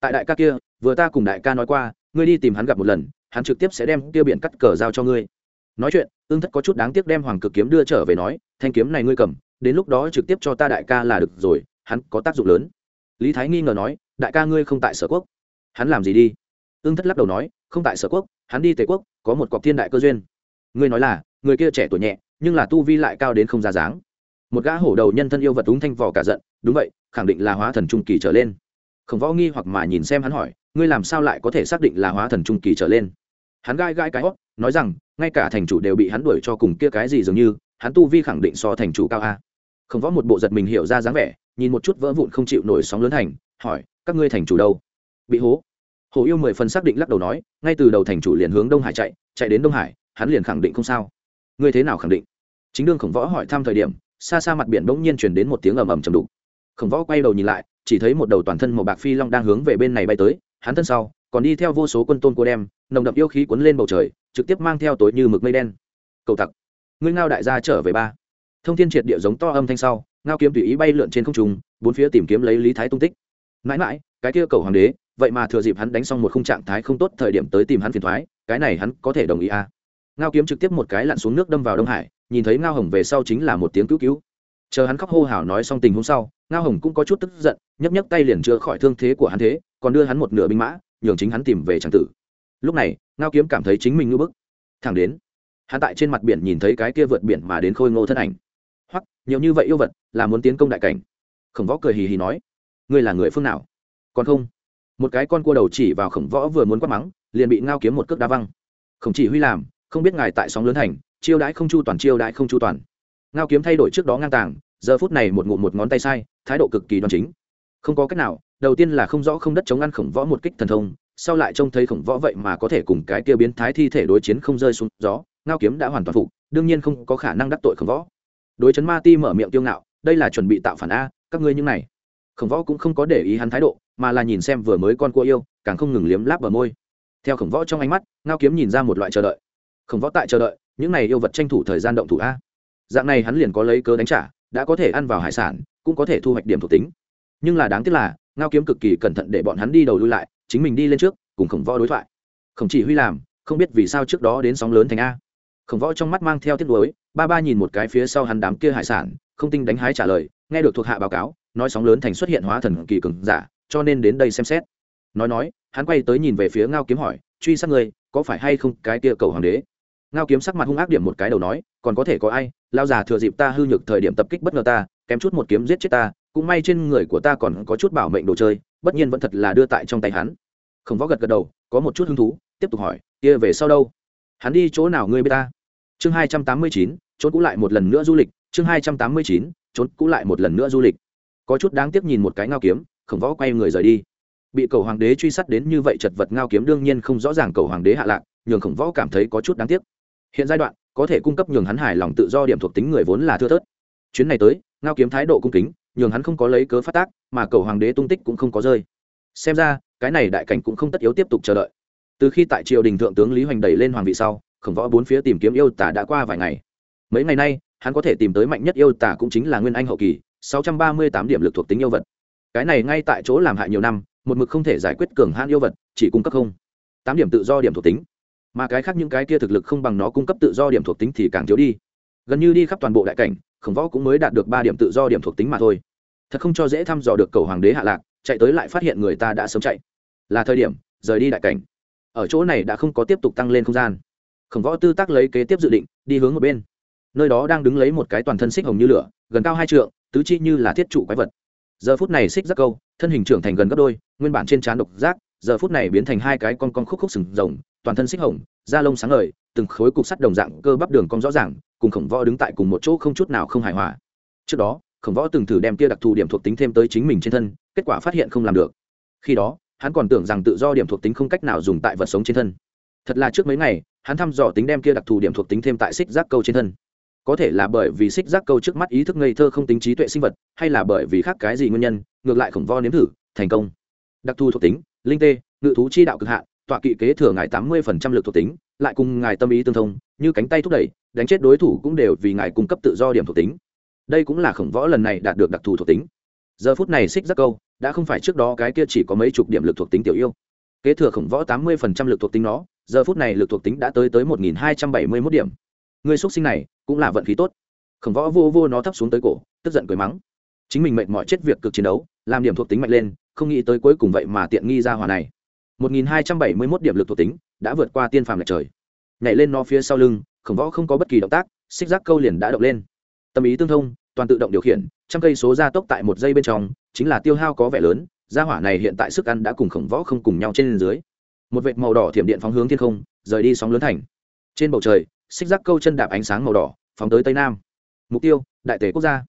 Tại đại ca kia, vừa ta cùng đại ca nói qua, ngươi đi tìm hắn gặp một lần, hắn trực tiếp sẽ đem tiêu biển cắt cờ giao cho ngươi. Nói chuyện ưng thất có chút đáng tiếc đem hoàng cực kiếm đưa trở về nói, thanh kiếm này ngươi cầm, đến lúc đó trực tiếp cho ta đại ca là được rồi, hắn có tác dụng lớn. Lý thái nghi ngờ nói, đại ca ngươi không tại sở quốc. Hắn làm gì đi? Ưng thất lắc đầu nói, không tại sở quốc, hắn đi tề quốc, có một cọc thiên đại cơ duyên. Ngươi nói là, người kia trẻ tuổi nhẹ nhưng là tu vi lại cao đến không ra dáng. Một gã hổ đầu nhân thân yêu vật đúng thanh vỏ cả giận, đúng vậy, khẳng định là hóa thần trung kỳ trở lên. Khổng võ nghi hoặc mà nhìn xem hắn hỏi, ngươi làm sao lại có thể xác định là hóa thần trung kỳ trở lên? Hắn gai gai cái hót, nói rằng, ngay cả thành chủ đều bị hắn đuổi cho cùng kia cái gì dường như, hắn tu vi khẳng định so thành chủ cao a. Khổng võ một bộ giật mình hiểu ra dáng vẻ, nhìn một chút vỡ vụn không chịu nổi sóng lớn thành hỏi, các ngươi thành chủ đâu? Bị hố. Hồ yêu mười phần xác định lắc đầu nói, ngay từ đầu thành chủ liền hướng đông hải chạy chạy đến đông hải, hắn liền khẳng định không sao. Ngươi thế nào khẳng định? Chính đương khổng võ hỏi thăm thời điểm, xa xa mặt biển bỗng nhiên chuyển đến một tiếng ầm ầm chầm đục. Khổng võ quay đầu nhìn lại, chỉ thấy một đầu toàn thân màu bạc phi long đang hướng về bên này bay tới, hắn thân sau, còn đi theo vô số quân tôn cô đem, nồng đậm yêu khí cuốn lên bầu trời, trực tiếp mang theo tối như mực mây đen. Cầu tặc, ngươi ngao đại gia trở về ba. Thông thiên triệt địa giống to âm thanh sau, ngao kiếm tùy ý bay lượn trên không trung, bốn phía tìm kiếm lấy lý thái tung tích. Mãi mãi, cái kia cầu hoàng đế, vậy mà thừa dịp hắn đánh xong một khung trạng thái không tốt thời điểm tới tìm hắn phiền thoái, cái này hắn có thể đồng ý à. ngao kiếm trực tiếp một cái lặn xuống nước đâm vào đông hải nhìn thấy ngao hồng về sau chính là một tiếng cứu cứu. Chờ hắn khóc hô hào nói xong tình hôm sau, ngao hồng cũng có chút tức giận nhấp nhấc tay liền chữa khỏi thương thế của hắn thế, còn đưa hắn một nửa binh mã, nhường chính hắn tìm về tràng tử. Lúc này, ngao kiếm cảm thấy chính mình ngưỡng bức. Thẳng đến, hắn tại trên mặt biển nhìn thấy cái kia vượt biển mà đến khôi ngô thân ảnh. Hoặc nhiều như vậy yêu vật, là muốn tiến công đại cảnh. Khổng võ cười hì hì nói, ngươi là người phương nào? Còn không? Một cái con cua đầu chỉ vào khổng võ vừa muốn quát mắng, liền bị ngao kiếm một cước đá văng. Khổng chỉ huy làm không biết ngài tại sóng lớn thành, chiêu đãi không chu toàn, chiêu đãi không chu toàn. Ngao kiếm thay đổi trước đó ngang tàng, giờ phút này một ngụm một ngón tay sai, thái độ cực kỳ đoan chính. Không có cách nào, đầu tiên là không rõ không đất chống ăn khổng võ một kích thần thông, sau lại trông thấy khổng võ vậy mà có thể cùng cái kia biến thái thi thể đối chiến không rơi xuống gió, ngao kiếm đã hoàn toàn phục, đương nhiên không có khả năng đắc tội khổng võ. Đối chấn ma ti mở miệng tiêu ngạo, đây là chuẩn bị tạo phản a, các ngươi như này. Khổng võ cũng không có để ý hắn thái độ, mà là nhìn xem vừa mới con cua yêu, càng không ngừng liếm láp bờ môi. Theo khổng võ trong ánh mắt, ngao kiếm nhìn ra một loại chờ đợi khổng võ tại chờ đợi, những này yêu vật tranh thủ thời gian động thủ a. Dạng này hắn liền có lấy cớ đánh trả, đã có thể ăn vào hải sản, cũng có thể thu hoạch điểm thuộc tính. Nhưng là đáng tiếc là, ngao kiếm cực kỳ cẩn thận để bọn hắn đi đầu lui lại, chính mình đi lên trước, cùng khổng võ đối thoại. Khổng chỉ huy làm, không biết vì sao trước đó đến sóng lớn thành a. Khổng võ trong mắt mang theo tiếc nuối, ba ba nhìn một cái phía sau hắn đám kia hải sản, không tinh đánh hái trả lời, nghe được thuộc hạ báo cáo, nói sóng lớn thành xuất hiện hóa thần kỳ cường giả, cho nên đến đây xem xét. Nói nói, hắn quay tới nhìn về phía ngao kiếm hỏi, truy sát người có phải hay không cái kia cầu hoàng đế? Ngao kiếm sắc mặt hung ác điểm một cái đầu nói, còn có thể có ai lao già thừa dịp ta hư nhược thời điểm tập kích bất ngờ ta, kém chút một kiếm giết chết ta, cũng may trên người của ta còn có chút bảo mệnh đồ chơi, bất nhiên vẫn thật là đưa tại trong tay hắn. Khổng võ gật gật đầu, có một chút hứng thú, tiếp tục hỏi, kia về sau đâu? Hắn đi chỗ nào ngươi biết ta? Chương hai trăm tám mươi chín, trốn cũ lại một lần nữa du lịch, chương hai trăm tám mươi chín, trốn cũ lại một lần nữa du lịch. Có chút đáng tiếc nhìn một cái ngao kiếm, khổng võ quay người rời đi. Bị cầu hoàng đế truy sát đến như vậy chật vật ngao kiếm đương nhiên không rõ ràng cầu hoàng đế hạ lạc, nhường khổng võ cảm thấy có chút đáng tiếc hiện giai đoạn, có thể cung cấp nhường hắn hài lòng tự do điểm thuộc tính người vốn là thưa thớt. Chuyến này tới, ngao kiếm thái độ cung kính, nhường hắn không có lấy cớ phát tác, mà cầu hoàng đế tung tích cũng không có rơi. Xem ra, cái này đại cảnh cũng không tất yếu tiếp tục chờ đợi. Từ khi tại triều đình thượng tướng lý hoành đẩy lên hoàng vị sau, khổng võ bốn phía tìm kiếm yêu tả đã qua vài ngày. Mấy ngày nay, hắn có thể tìm tới mạnh nhất yêu tả cũng chính là nguyên anh hậu kỳ, sáu trăm ba mươi tám điểm lực thuộc tính yêu vật. Cái này ngay tại chỗ làm hại nhiều năm, một mực không thể giải quyết cường hãn yêu vật, chỉ cung cấp không. Tám điểm tự do điểm thuộc tính mà cái khác những cái kia thực lực không bằng nó cung cấp tự do điểm thuộc tính thì càng thiếu đi. Gần như đi khắp toàn bộ đại cảnh, khổng võ cũng mới đạt được ba điểm tự do điểm thuộc tính mà thôi. Thật không cho dễ thăm dò được cầu hoàng đế hạ lạc, chạy tới lại phát hiện người ta đã sớm chạy. Là thời điểm, rời đi đại cảnh. Ở chỗ này đã không có tiếp tục tăng lên không gian. Khổng võ tư tác lấy kế tiếp dự định, đi hướng một bên. Nơi đó đang đứng lấy một cái toàn thân xích hồng như lửa, gần cao hai trượng, tứ chi như là thiết trụ quái vật. Giờ phút này xích giác câu, thân hình trưởng thành gần gấp đôi, nguyên bản trên trán độc giác giờ phút này biến thành hai cái con con khúc khúc sừng rồng, toàn thân xích hồng, da lông sáng ngời, từng khối cục sắt đồng dạng cơ bắp đường cong rõ ràng, cùng khổng võ đứng tại cùng một chỗ không chút nào không hài hòa. Trước đó, khổng võ từng thử đem kia đặc thù điểm thuộc tính thêm tới chính mình trên thân, kết quả phát hiện không làm được. Khi đó, hắn còn tưởng rằng tự do điểm thuộc tính không cách nào dùng tại vật sống trên thân. Thật là trước mấy ngày, hắn thăm dò tính đem kia đặc thù điểm thuộc tính thêm tại xích giác câu trên thân. Có thể là bởi vì xích giác câu trước mắt ý thức ngây thơ không tính trí tuệ sinh vật, hay là bởi vì khác cái gì nguyên nhân, ngược lại khổng võ nếm thử, thành công. Đặc thù thuộc tính linh tê, ngự thú chi đạo cực hạn, tọa kỵ kế thừa ngài tám mươi phần trăm lực thuộc tính, lại cùng ngài tâm ý tương thông, như cánh tay thúc đẩy, đánh chết đối thủ cũng đều vì ngài cung cấp tự do điểm thuộc tính. Đây cũng là khổng võ lần này đạt được đặc thù thuộc tính. Giờ phút này xích giác câu, đã không phải trước đó cái kia chỉ có mấy chục điểm lực thuộc tính tiểu yêu. Kế thừa khổng võ tám mươi phần trăm lực thuộc tính nó, giờ phút này lực thuộc tính đã tới tới một nghìn hai trăm bảy mươi mốt điểm. Người xuất sinh này cũng là vận khí tốt. Khổng võ vô vô nó thấp xuống tới cổ, tức giận cười mắng chính mình mệt mỏi chết việc cực chiến đấu, làm điểm thuộc tính mạnh lên, không nghĩ tới cuối cùng vậy mà tiện nghi ra hòa này. 1271 điểm lực thuộc tính đã vượt qua tiên phàm lệch trời. Nhảy lên nó phía sau lưng, khổng võ không có bất kỳ động tác, xích giác câu liền đã động lên. Tâm ý tương thông, toàn tự động điều khiển, trăm cây số gia tốc tại một giây bên trong, chính là tiêu hao có vẻ lớn, gia hỏa này hiện tại sức ăn đã cùng khổng võ không cùng nhau trên dưới. Một vệt màu đỏ thiểm điện phóng hướng thiên không, rời đi sóng lớn thành. Trên bầu trời, xích giác câu chân đạp ánh sáng màu đỏ, phóng tới tây nam. Mục tiêu, đại tể quốc gia.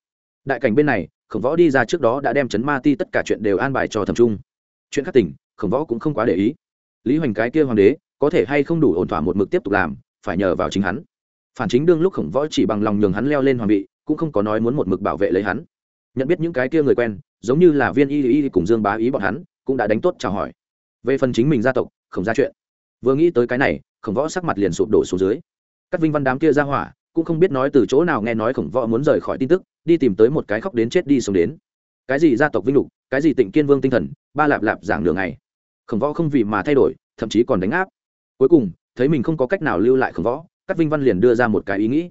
Đại cảnh bên này khổng võ đi ra trước đó đã đem chấn ma ti tất cả chuyện đều an bài cho thầm trung. Chuyện khắc tỉnh khổng võ cũng không quá để ý. Lý hoành cái kia hoàng đế, có thể hay không đủ ổn thỏa một mực tiếp tục làm, phải nhờ vào chính hắn. Phản chính đương lúc khổng võ chỉ bằng lòng nhường hắn leo lên hoàng vị, cũng không có nói muốn một mực bảo vệ lấy hắn. Nhận biết những cái kia người quen, giống như là viên y y cùng dương bá ý bọn hắn, cũng đã đánh tốt chào hỏi. Về phần chính mình gia tộc, không ra chuyện. Vừa nghĩ tới cái này, khổng võ sắc mặt liền sụp đổ xuống dưới. Các vinh văn đám kia ra hỏa, cũng không biết nói từ chỗ nào nghe nói khổng võ muốn rời khỏi tin tức đi tìm tới một cái khóc đến chết đi sống đến. Cái gì gia tộc vinh lục, cái gì tịnh kiên vương tinh thần, ba lạp lạp giảng đường này khổng võ không vì mà thay đổi, thậm chí còn đánh áp. Cuối cùng, thấy mình không có cách nào lưu lại khổng võ các vinh văn liền đưa ra một cái ý nghĩ.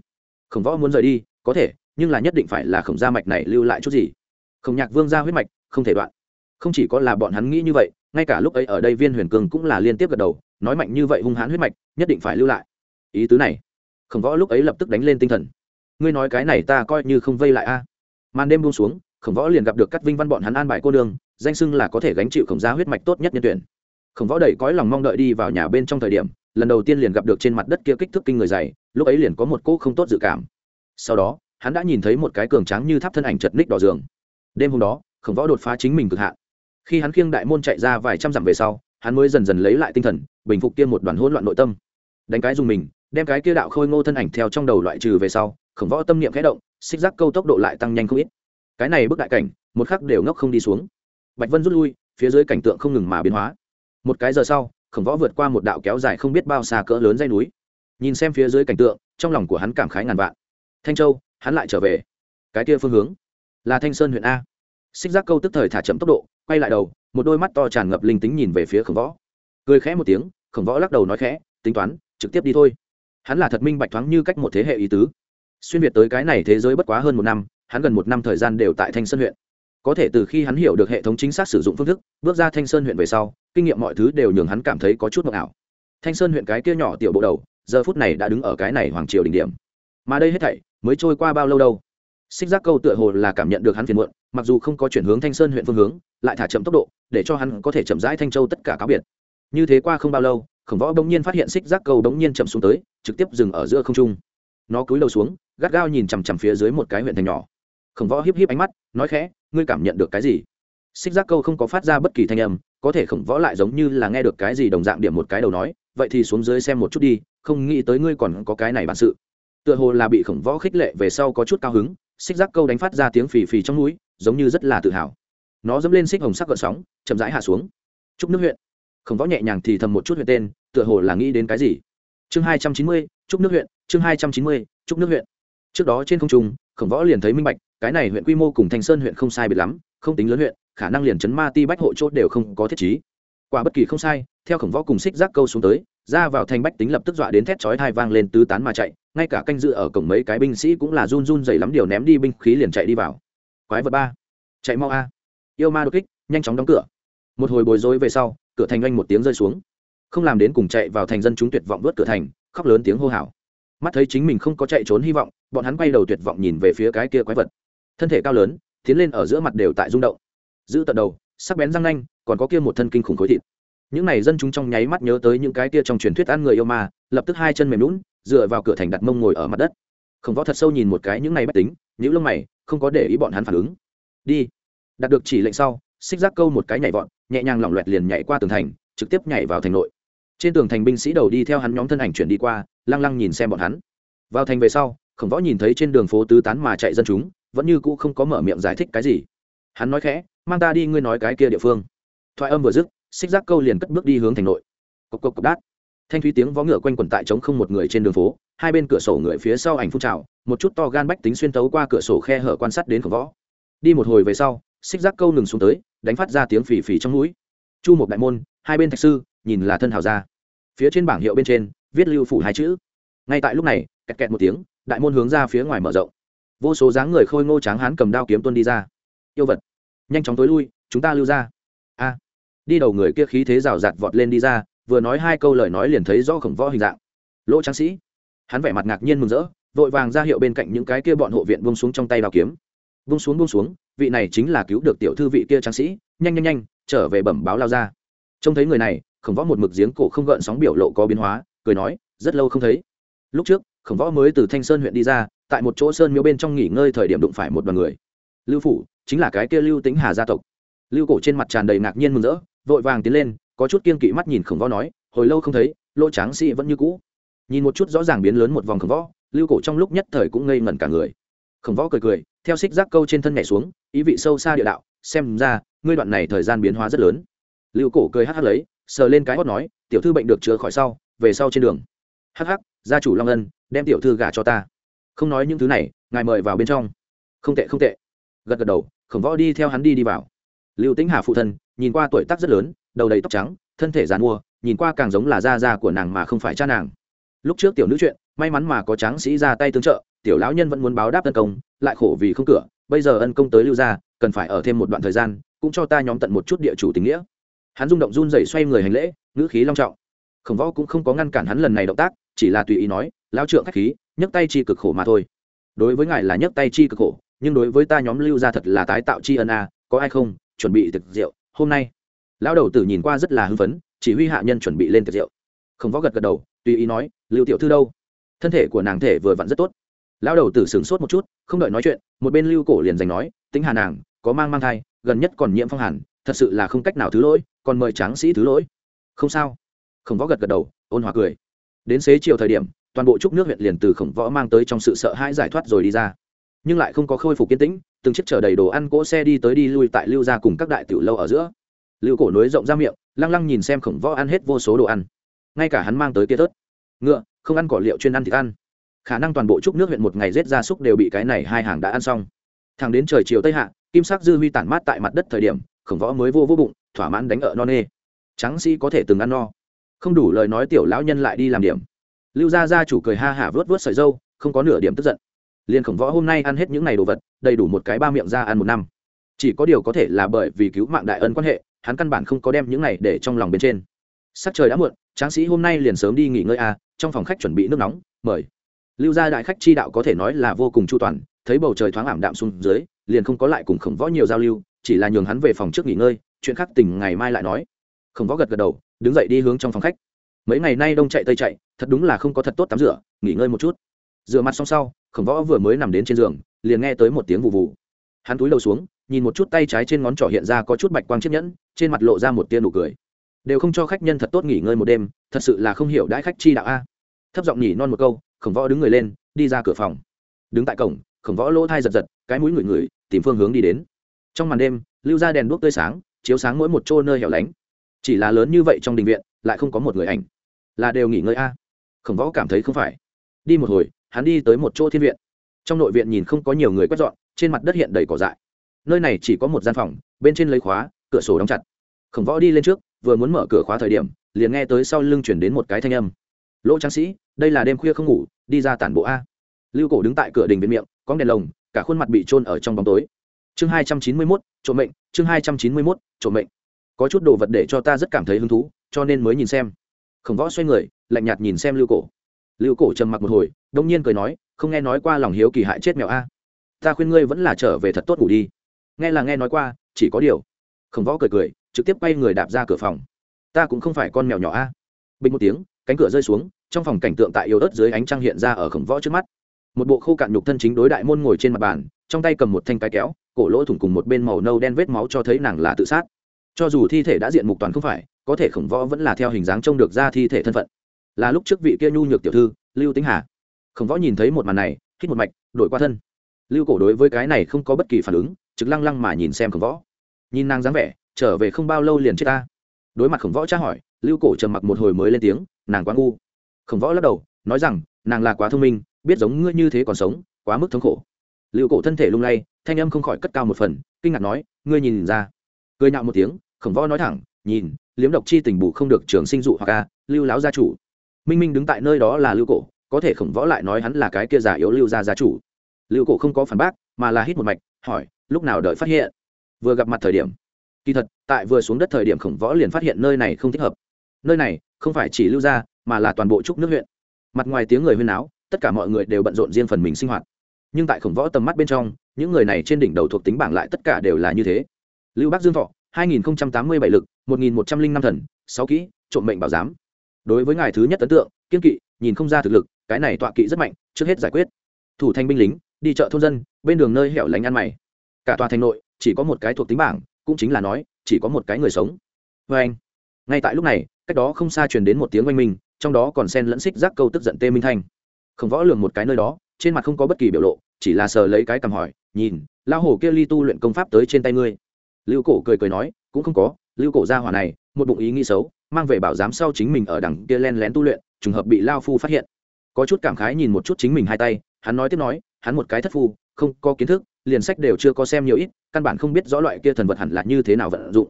Khổng võ muốn rời đi, có thể, nhưng là nhất định phải là khổng gia mạch này lưu lại chút gì. Khổng nhạc vương gia huyết mạch, không thể đoạn. Không chỉ có là bọn hắn nghĩ như vậy, ngay cả lúc ấy ở đây viên huyền cường cũng là liên tiếp gật đầu, nói mạnh như vậy hung hãn huyết mạch, nhất định phải lưu lại. Ý tứ này. Khổng võ lúc ấy lập tức đánh lên tinh thần ngươi nói cái này ta coi như không vây lại a. Màn đêm buông xuống, khổng võ liền gặp được các vinh văn bọn hắn an bài cô đường danh xưng là có thể gánh chịu khổng gia huyết mạch tốt nhất nhân tuyển. Khổng võ đầy cõi lòng mong đợi đi vào nhà bên trong thời điểm, lần đầu tiên liền gặp được trên mặt đất kia kích thước kinh người dày, lúc ấy liền có một cỗ không tốt dự cảm. Sau đó, hắn đã nhìn thấy một cái cường tráng như tháp thân ảnh chật ních đỏ giường đêm hôm đó, khổng võ đột phá chính mình cực hạn. Khi hắn khiêng đại môn chạy ra vài trăm dặm về sau, hắn mới dần dần lấy lại tinh thần, bình phục kia một đoàn hỗn loạn nội tâm. Đánh cái dùng mình, đem cái kia đạo khôi ngô thân ảnh theo trong đầu loại trừ về sau khổng võ tâm niệm khẽ động, xích giác câu tốc độ lại tăng nhanh không ít. Cái này bức đại cảnh, một khắc đều ngốc không đi xuống. Bạch vân rút lui, phía dưới cảnh tượng không ngừng mà biến hóa. Một cái giờ sau, khổng võ vượt qua một đạo kéo dài không biết bao xa cỡ lớn dây núi. Nhìn xem phía dưới cảnh tượng, trong lòng của hắn cảm khái ngàn vạn. Thanh châu, hắn lại trở về. Cái kia phương hướng, là thanh sơn huyện a. Xích giác câu tức thời thả chậm tốc độ, quay lại đầu, một đôi mắt to tràn ngập linh tính nhìn về phía khổng võ. Cười khẽ một tiếng, khổng võ lắc đầu nói khẽ, tính toán, trực tiếp đi thôi. Hắn là thật minh bạch thoáng như cách một thế hệ ý tứ xuyên việt tới cái này thế giới bất quá hơn một năm, hắn gần một năm thời gian đều tại thanh sơn huyện. Có thể từ khi hắn hiểu được hệ thống chính xác sử dụng phương thức, bước ra thanh sơn huyện về sau, kinh nghiệm mọi thứ đều nhường hắn cảm thấy có chút mộng ảo. Thanh sơn huyện cái kia nhỏ tiểu bộ đầu, giờ phút này đã đứng ở cái này hoàng triều đỉnh điểm. Mà đây hết thảy, mới trôi qua bao lâu đâu? Xích giác câu tựa hồ là cảm nhận được hắn phiền muộn, mặc dù không có chuyển hướng thanh sơn huyện phương hướng, lại thả chậm tốc độ, để cho hắn có thể chậm rãi thanh châu tất cả cáo biệt. Như thế qua không bao lâu, khổng võ bỗng nhiên phát hiện xích giác câu bỗng nhiên chậm xuống tới, trực tiếp dừng ở giữa không trung. Nó cúi đầu xuống gắt gao nhìn chằm chằm phía dưới một cái huyện thành nhỏ. Khổng võ híp híp ánh mắt, nói khẽ, ngươi cảm nhận được cái gì? Xích giác câu không có phát ra bất kỳ thanh âm, có thể khổng võ lại giống như là nghe được cái gì đồng dạng điểm một cái đầu nói, vậy thì xuống dưới xem một chút đi, không nghĩ tới ngươi còn có cái này bản sự. Tựa hồ là bị khổng võ khích lệ về sau có chút cao hứng, xích giác câu đánh phát ra tiếng phì phì trong núi, giống như rất là tự hào. Nó dẫm lên xích hồng sắc gợn sóng, chậm rãi hạ xuống. Trúc nước huyện. Khổng võ nhẹ nhàng thì thầm một chút huyện tên, tựa hồ là nghĩ đến cái gì. Chương hai trăm chín mươi, trúc nước huyện, chương hai trăm chín mươi, trúc nước huyện trước đó trên không trung, khổng võ liền thấy minh bạch, cái này huyện quy mô cùng thanh sơn huyện không sai biệt lắm, không tính lớn huyện, khả năng liền chấn ma ti bách hộ chốt đều không có thiết chí quả bất kỳ không sai, theo khổng võ cùng xích giác câu xuống tới, ra vào thành bách tính lập tức dọa đến thét chói thai vang lên tứ tán mà chạy, ngay cả canh dự ở cổng mấy cái binh sĩ cũng là run run dày lắm điều ném đi binh khí liền chạy đi vào. Quái vật ba. Chạy mau a. Yêu ma đột kích, nhanh chóng đóng cửa. Một hồi bồi dối về sau, cửa thành oanh một tiếng rơi xuống. Không làm đến cùng chạy vào thành dân chúng tuyệt vọng vớt cửa thành, khóc lớn tiếng hô hào. Mắt thấy chính mình không có chạy trốn hy vọng bọn hắn quay đầu tuyệt vọng nhìn về phía cái kia quái vật. Thân thể cao lớn, tiến lên ở giữa mặt đều tại rung động. Giữ tận đầu, sắc bén răng nanh, còn có kia một thân kinh khủng khối thịt. Những n à y dân chúng trong nháy mắt nhớ tới những cái kia trong truyền thuyết ăn người yêu ma, lập tức hai chân mềm lún dựa vào cửa thành đặt mông ngồi ở mặt đất. Khổng võ thật sâu nhìn một cái những này bất tính những lông mày, không có để ý bọn hắn phản ứng. Đi. Đạt được chỉ lệnh sau, xích giác câu một cái nhảy vọt, nhẹ nhàng lỏng loẹt liền nhảy qua tường thành, trực tiếp nhảy vào thành nội. Trên tường thành binh sĩ đầu đi theo hắn nhóm thân ảnh chuyển đi qua, lăng lăng nhìn xem bọn hắn. Vào thành về sau khổng võ nhìn thấy trên đường phố tứ tán mà chạy dân chúng, vẫn như cũ không có mở miệng giải thích cái gì. Hắn nói khẽ, mang ta đi, ngươi nói cái kia địa phương. Thoại âm vừa dứt, xích giác câu liền cất bước đi hướng thành nội. Cộc cộc cộc đát. Thanh thúy tiếng vó ngựa quanh quẩn tại trống không một người trên đường phố, hai bên cửa sổ người phía sau ảnh phun trào, một chút to gan bách tính xuyên tấu qua cửa sổ khe hở quan sát đến khổng võ. Đi một hồi về sau, xích giác câu ngừng xuống tới, đánh phát ra tiếng phì phì trong núi chu một đại môn, hai bên thạch sư, nhìn là thân hào ra. Phía trên bảng hiệu bên trên, viết lưu phủ hai chữ. Ngay tại lúc này, kẹt kẹt một tiếng đại môn hướng ra phía ngoài mở rộng. Vô số dáng người khôi ngô tráng hán cầm đao kiếm tuân đi ra. Yêu vật, nhanh chóng tối lui, chúng ta lưu ra. A. Đi đầu người kia khí thế rào rạt vọt lên đi ra, vừa nói hai câu lời nói liền thấy rõ khổng võ hình dạng. Lỗ tráng sĩ. Hắn vẻ mặt ngạc nhiên mừng rỡ, vội vàng ra hiệu bên cạnh những cái kia bọn hộ viện bông xuống trong tay đao kiếm. Bông xuống bông xuống, vị này chính là cứu được tiểu thư vị kia tráng sĩ, nhanh nhanh nhanh, trở về bẩm báo lao ra. Trông thấy người này, khổng võ một mực giếng cổ không gợn sóng biểu lộ có biến hóa, cười nói, rất lâu không thấy. Lúc trước khổng võ mới từ thanh sơn huyện đi ra, tại một chỗ sơn miếu bên trong nghỉ ngơi thời điểm đụng phải một đoàn người. Lưu phủ, chính là cái kia lưu tính hà gia tộc. Lưu cổ trên mặt tràn đầy ngạc nhiên mừng rỡ, vội vàng tiến lên, có chút kiên kỵ mắt nhìn khổng võ nói, hồi lâu không thấy, lỗ tráng sĩ vẫn như cũ. Nhìn một chút rõ ràng biến lớn một vòng khổng võ, lưu cổ trong lúc nhất thời cũng ngây ngẩn cả người. Khổng võ cười cười, theo xích giác câu trên thân nhảy xuống, ý vị sâu xa địa đạo, xem ra, ngươi đoạn này thời gian biến hóa rất lớn. Lưu cổ cười hắc hắc lấy, sờ lên cái hót nói, tiểu thư bệnh được chữa khỏi sau, về sau trên đường. Hắc hắc gia chủ long ân đem tiểu thư gả cho ta. Không nói những thứ này ngài mời vào bên trong. Không tệ không tệ. Gật gật đầu khổng võ đi theo hắn đi đi vào. Lưu tĩnh hà phụ thân nhìn qua tuổi tác rất lớn đầu đầy tóc trắng thân thể dàn mua nhìn qua càng giống là da da của nàng mà không phải cha nàng. Lúc trước tiểu nữ chuyện may mắn mà có tráng sĩ ra tay tương trợ tiểu lão nhân vẫn muốn báo đáp ân công lại khổ vì không cửa bây giờ ân công tới lưu gia, cần phải ở thêm một đoạn thời gian cũng cho ta nhóm tận một chút địa chủ tình nghĩa. Hắn rung động run rẩy xoay người hành lễ ngữ khí long trọng. Khổng võ cũng không có ngăn cản hắn lần này động tác chỉ là tùy ý nói, lão trượng khách khí, nhấc tay chi cực khổ mà thôi. Đối với ngài là nhấc tay chi cực khổ, nhưng đối với ta nhóm lưu ra thật là tái tạo chi ân a, có ai không? Chuẩn bị thực rượu, hôm nay. Lão đầu tử nhìn qua rất là hưng phấn, chỉ huy hạ nhân chuẩn bị lên thực rượu. Không võ gật gật đầu, tùy ý nói, lưu tiểu thư đâu? Thân thể của nàng thể vừa vặn rất tốt. Lão đầu tử sửng sốt một chút, không đợi nói chuyện, một bên lưu cổ liền giành nói, tính hà nàng, có mang mang thai, gần nhất còn nhiễm phong hàn, thật sự là không cách nào thứ lỗi, còn mời tráng sĩ thứ lỗi. Không sao. Không võ gật gật đầu, ôn hòa cười đến xế chiều thời điểm, toàn bộ trúc nước huyện liền từ khổng võ mang tới trong sự sợ hãi giải thoát rồi đi ra. Nhưng lại không có khôi phục kiên tĩnh, từng chiếc chở đầy đồ ăn, cỗ xe đi tới đi lui tại lưu gia cùng các đại tiểu lâu ở giữa. Lưu cổ nối rộng ra miệng, lăng lăng nhìn xem khổng võ ăn hết vô số đồ ăn. Ngay cả hắn mang tới kia tớt, ngựa, không ăn cỏ liệu chuyên ăn thịt ăn. Khả năng toàn bộ trúc nước huyện một ngày rết gia súc đều bị cái này hai hàng đã ăn xong. Thẳng đến trời chiều tây hạ, kim sắc dư huy tản mát tại mặt đất thời điểm, khổng võ mới vô vô bụng, thỏa mãn đánh ở no nê. Trắng sĩ có thể từng ăn no không đủ lời nói tiểu lão nhân lại đi làm điểm. Lưu gia gia chủ cười ha hả vớt vớt sợi dâu, không có nửa điểm tức giận. Liền khổng võ hôm nay ăn hết những ngày đồ vật, đầy đủ một cái ba miệng ra ăn một năm. Chỉ có điều có thể là bởi vì cứu mạng đại ân quan hệ, hắn căn bản không có đem những này để trong lòng bên trên. Sắc trời đã muộn, tráng sĩ hôm nay liền sớm đi nghỉ ngơi a trong phòng khách chuẩn bị nước nóng, mời. Lưu gia đại khách chi đạo có thể nói là vô cùng chu toàn, thấy bầu trời thoáng ảm đạm xuống dưới, liền không có lại cùng khổng võ nhiều giao lưu, chỉ là nhường hắn về phòng trước nghỉ ngơi, chuyện khác tình ngày mai lại nói khổng võ gật gật đầu, đứng dậy đi hướng trong phòng khách. Mấy ngày nay đông chạy tây chạy, thật đúng là không có thật tốt tắm rửa, nghỉ ngơi một chút. Rửa mặt xong sau, khổng võ vừa mới nằm đến trên giường, liền nghe tới một tiếng vụ vụ hắn túi đầu xuống, nhìn một chút tay trái trên ngón trỏ hiện ra có chút bạch quang chiếc nhẫn, trên mặt lộ ra một tia nụ cười. Đều không cho khách nhân thật tốt nghỉ ngơi một đêm, thật sự là không hiểu đãi khách chi đạo a. Thấp giọng nhỉ non một câu, khổng võ đứng người lên, đi ra cửa phòng. Đứng tại cổng, khổng võ lỗ thai giật giật, cái mũi ngửi ngửi, tìm phương hướng đi đến. Trong màn đêm, lưu ra đèn đuốc tươi sáng, chiếu sáng mỗi một chỗ nơi hẻo lánh chỉ là lớn như vậy trong đình viện, lại không có một người ảnh. Là đều nghỉ ngơi a. Khổng võ cảm thấy không phải. Đi một hồi, hắn đi tới một chỗ thiên viện. Trong nội viện nhìn không có nhiều người quét dọn, trên mặt đất hiện đầy cỏ dại. Nơi này chỉ có một gian phòng, bên trên lấy khóa, cửa sổ đóng chặt. Khổng võ đi lên trước, vừa muốn mở cửa khóa thời điểm, liền nghe tới sau lưng chuyển đến một cái thanh âm. Lỗ tráng sĩ, đây là đêm khuya không ngủ, đi ra tản bộ a. Lưu cổ đứng tại cửa đình bên miệng, có đèn lồng, cả khuôn mặt bị trôn ở trong bóng tối. Chương hai trăm chín mươi mốt, trộm mệnh, chương hai trăm chín mươi mốt, trộm mệnh có chút đồ vật để cho ta rất cảm thấy hứng thú, cho nên mới nhìn xem. Khổng võ xoay người, lạnh nhạt nhìn xem lưu cổ. Lưu cổ trầm mặc một hồi, đông nhiên cười nói, không nghe nói qua lòng hiếu kỳ hại chết mèo a. Ta khuyên ngươi vẫn là trở về thật tốt ngủ đi. Nghe là nghe nói qua, chỉ có điều. Khổng võ cười cười, trực tiếp quay người đạp ra cửa phòng. Ta cũng không phải con mèo nhỏ a. Bình một tiếng, cánh cửa rơi xuống, trong phòng cảnh tượng tại yếu ớt dưới ánh trăng hiện ra ở khổng võ trước mắt. Một bộ khô cạn nhục thân chính đối đại môn ngồi trên mặt bàn, trong tay cầm một thanh cái kéo, cổ lỗ thủng cùng một bên màu nâu đen vết máu cho thấy nàng là tự sát cho dù thi thể đã diện mục toàn không phải, có thể khổng võ vẫn là theo hình dáng trông được ra thi thể thân phận. Là lúc trước vị kia nhu nhược tiểu thư, lưu tính hà. Khổng võ nhìn thấy một màn này, hít một mạch, đổi qua thân. Lưu cổ đối với cái này không có bất kỳ phản ứng, trực lăng lăng mà nhìn xem khổng võ. Nhìn nàng dáng vẻ, trở về không bao lâu liền chết ta. Đối mặt khổng võ tra hỏi, lưu cổ trầm mặc một hồi mới lên tiếng, nàng quá ngu. Khổng võ lắc đầu, nói rằng, nàng là quá thông minh, biết giống ngươi như thế còn sống, quá mức thống khổ. Lưu cổ thân thể lung lay, thanh âm không khỏi cất cao một phần, kinh ngạc nói, ngươi nhìn ra. Cười nhạo một tiếng khổng võ nói thẳng, nhìn, liếm độc chi tình bù không được trường sinh dụ hoặc a, lưu láo gia chủ. Minh minh đứng tại nơi đó là lưu cổ, có thể khổng võ lại nói hắn là cái kia giả yếu lưu gia gia chủ. Lưu cổ không có phản bác, mà là hít một mạch, hỏi, lúc nào đợi phát hiện? Vừa gặp mặt thời điểm. Kỳ thật, tại vừa xuống đất thời điểm khổng võ liền phát hiện nơi này không thích hợp. Nơi này, không phải chỉ lưu gia, mà là toàn bộ trúc nước huyện. Mặt ngoài tiếng người huyên áo tất cả mọi người đều bận rộn riêng phần mình sinh hoạt. Nhưng tại khổng võ tầm mắt bên trong, những người này trên đỉnh đầu thuộc tính bảng lại tất cả đều là như thế. Lưu bắc dương thọ 2087 lực 1105 thần 6 kỹ, trộm mệnh bảo giám. Đối với ngài thứ nhất ấn tượng, kiên kỵ, nhìn không ra thực lực, cái này tọa kỵ rất mạnh, trước hết giải quyết. Thủ thành binh lính, đi chợ thôn dân, bên đường nơi hẻo lánh ăn mày. Cả tòa thành nội, chỉ có một cái thuộc tính bảng, cũng chính là nói, chỉ có một cái người sống. Vê anh, ngay tại lúc này, cách đó không xa truyền đến một tiếng oanh minh, trong đó còn sen lẫn xích rác câu tức giận tê minh thanh. Không võ lường một cái nơi đó, trên mặt không có bất kỳ biểu lộ, chỉ là sờ lấy cái cầm hỏi, nhìn lao hổ kia ly tu luyện công pháp tới trên tay ngươi lưu cổ cười cười nói, cũng không có, lưu cổ ra hỏa này, một bụng ý nghĩ xấu, mang về bảo giám sau chính mình ở đằng kia len lén tu luyện, trùng hợp bị lao phu phát hiện. Có chút cảm khái nhìn một chút chính mình hai tay, hắn nói tiếp nói, hắn một cái thất phu, không có kiến thức, liền sách đều chưa có xem nhiều ít, căn bản không biết rõ loại kia thần vật hẳn là như thế nào vận dụng.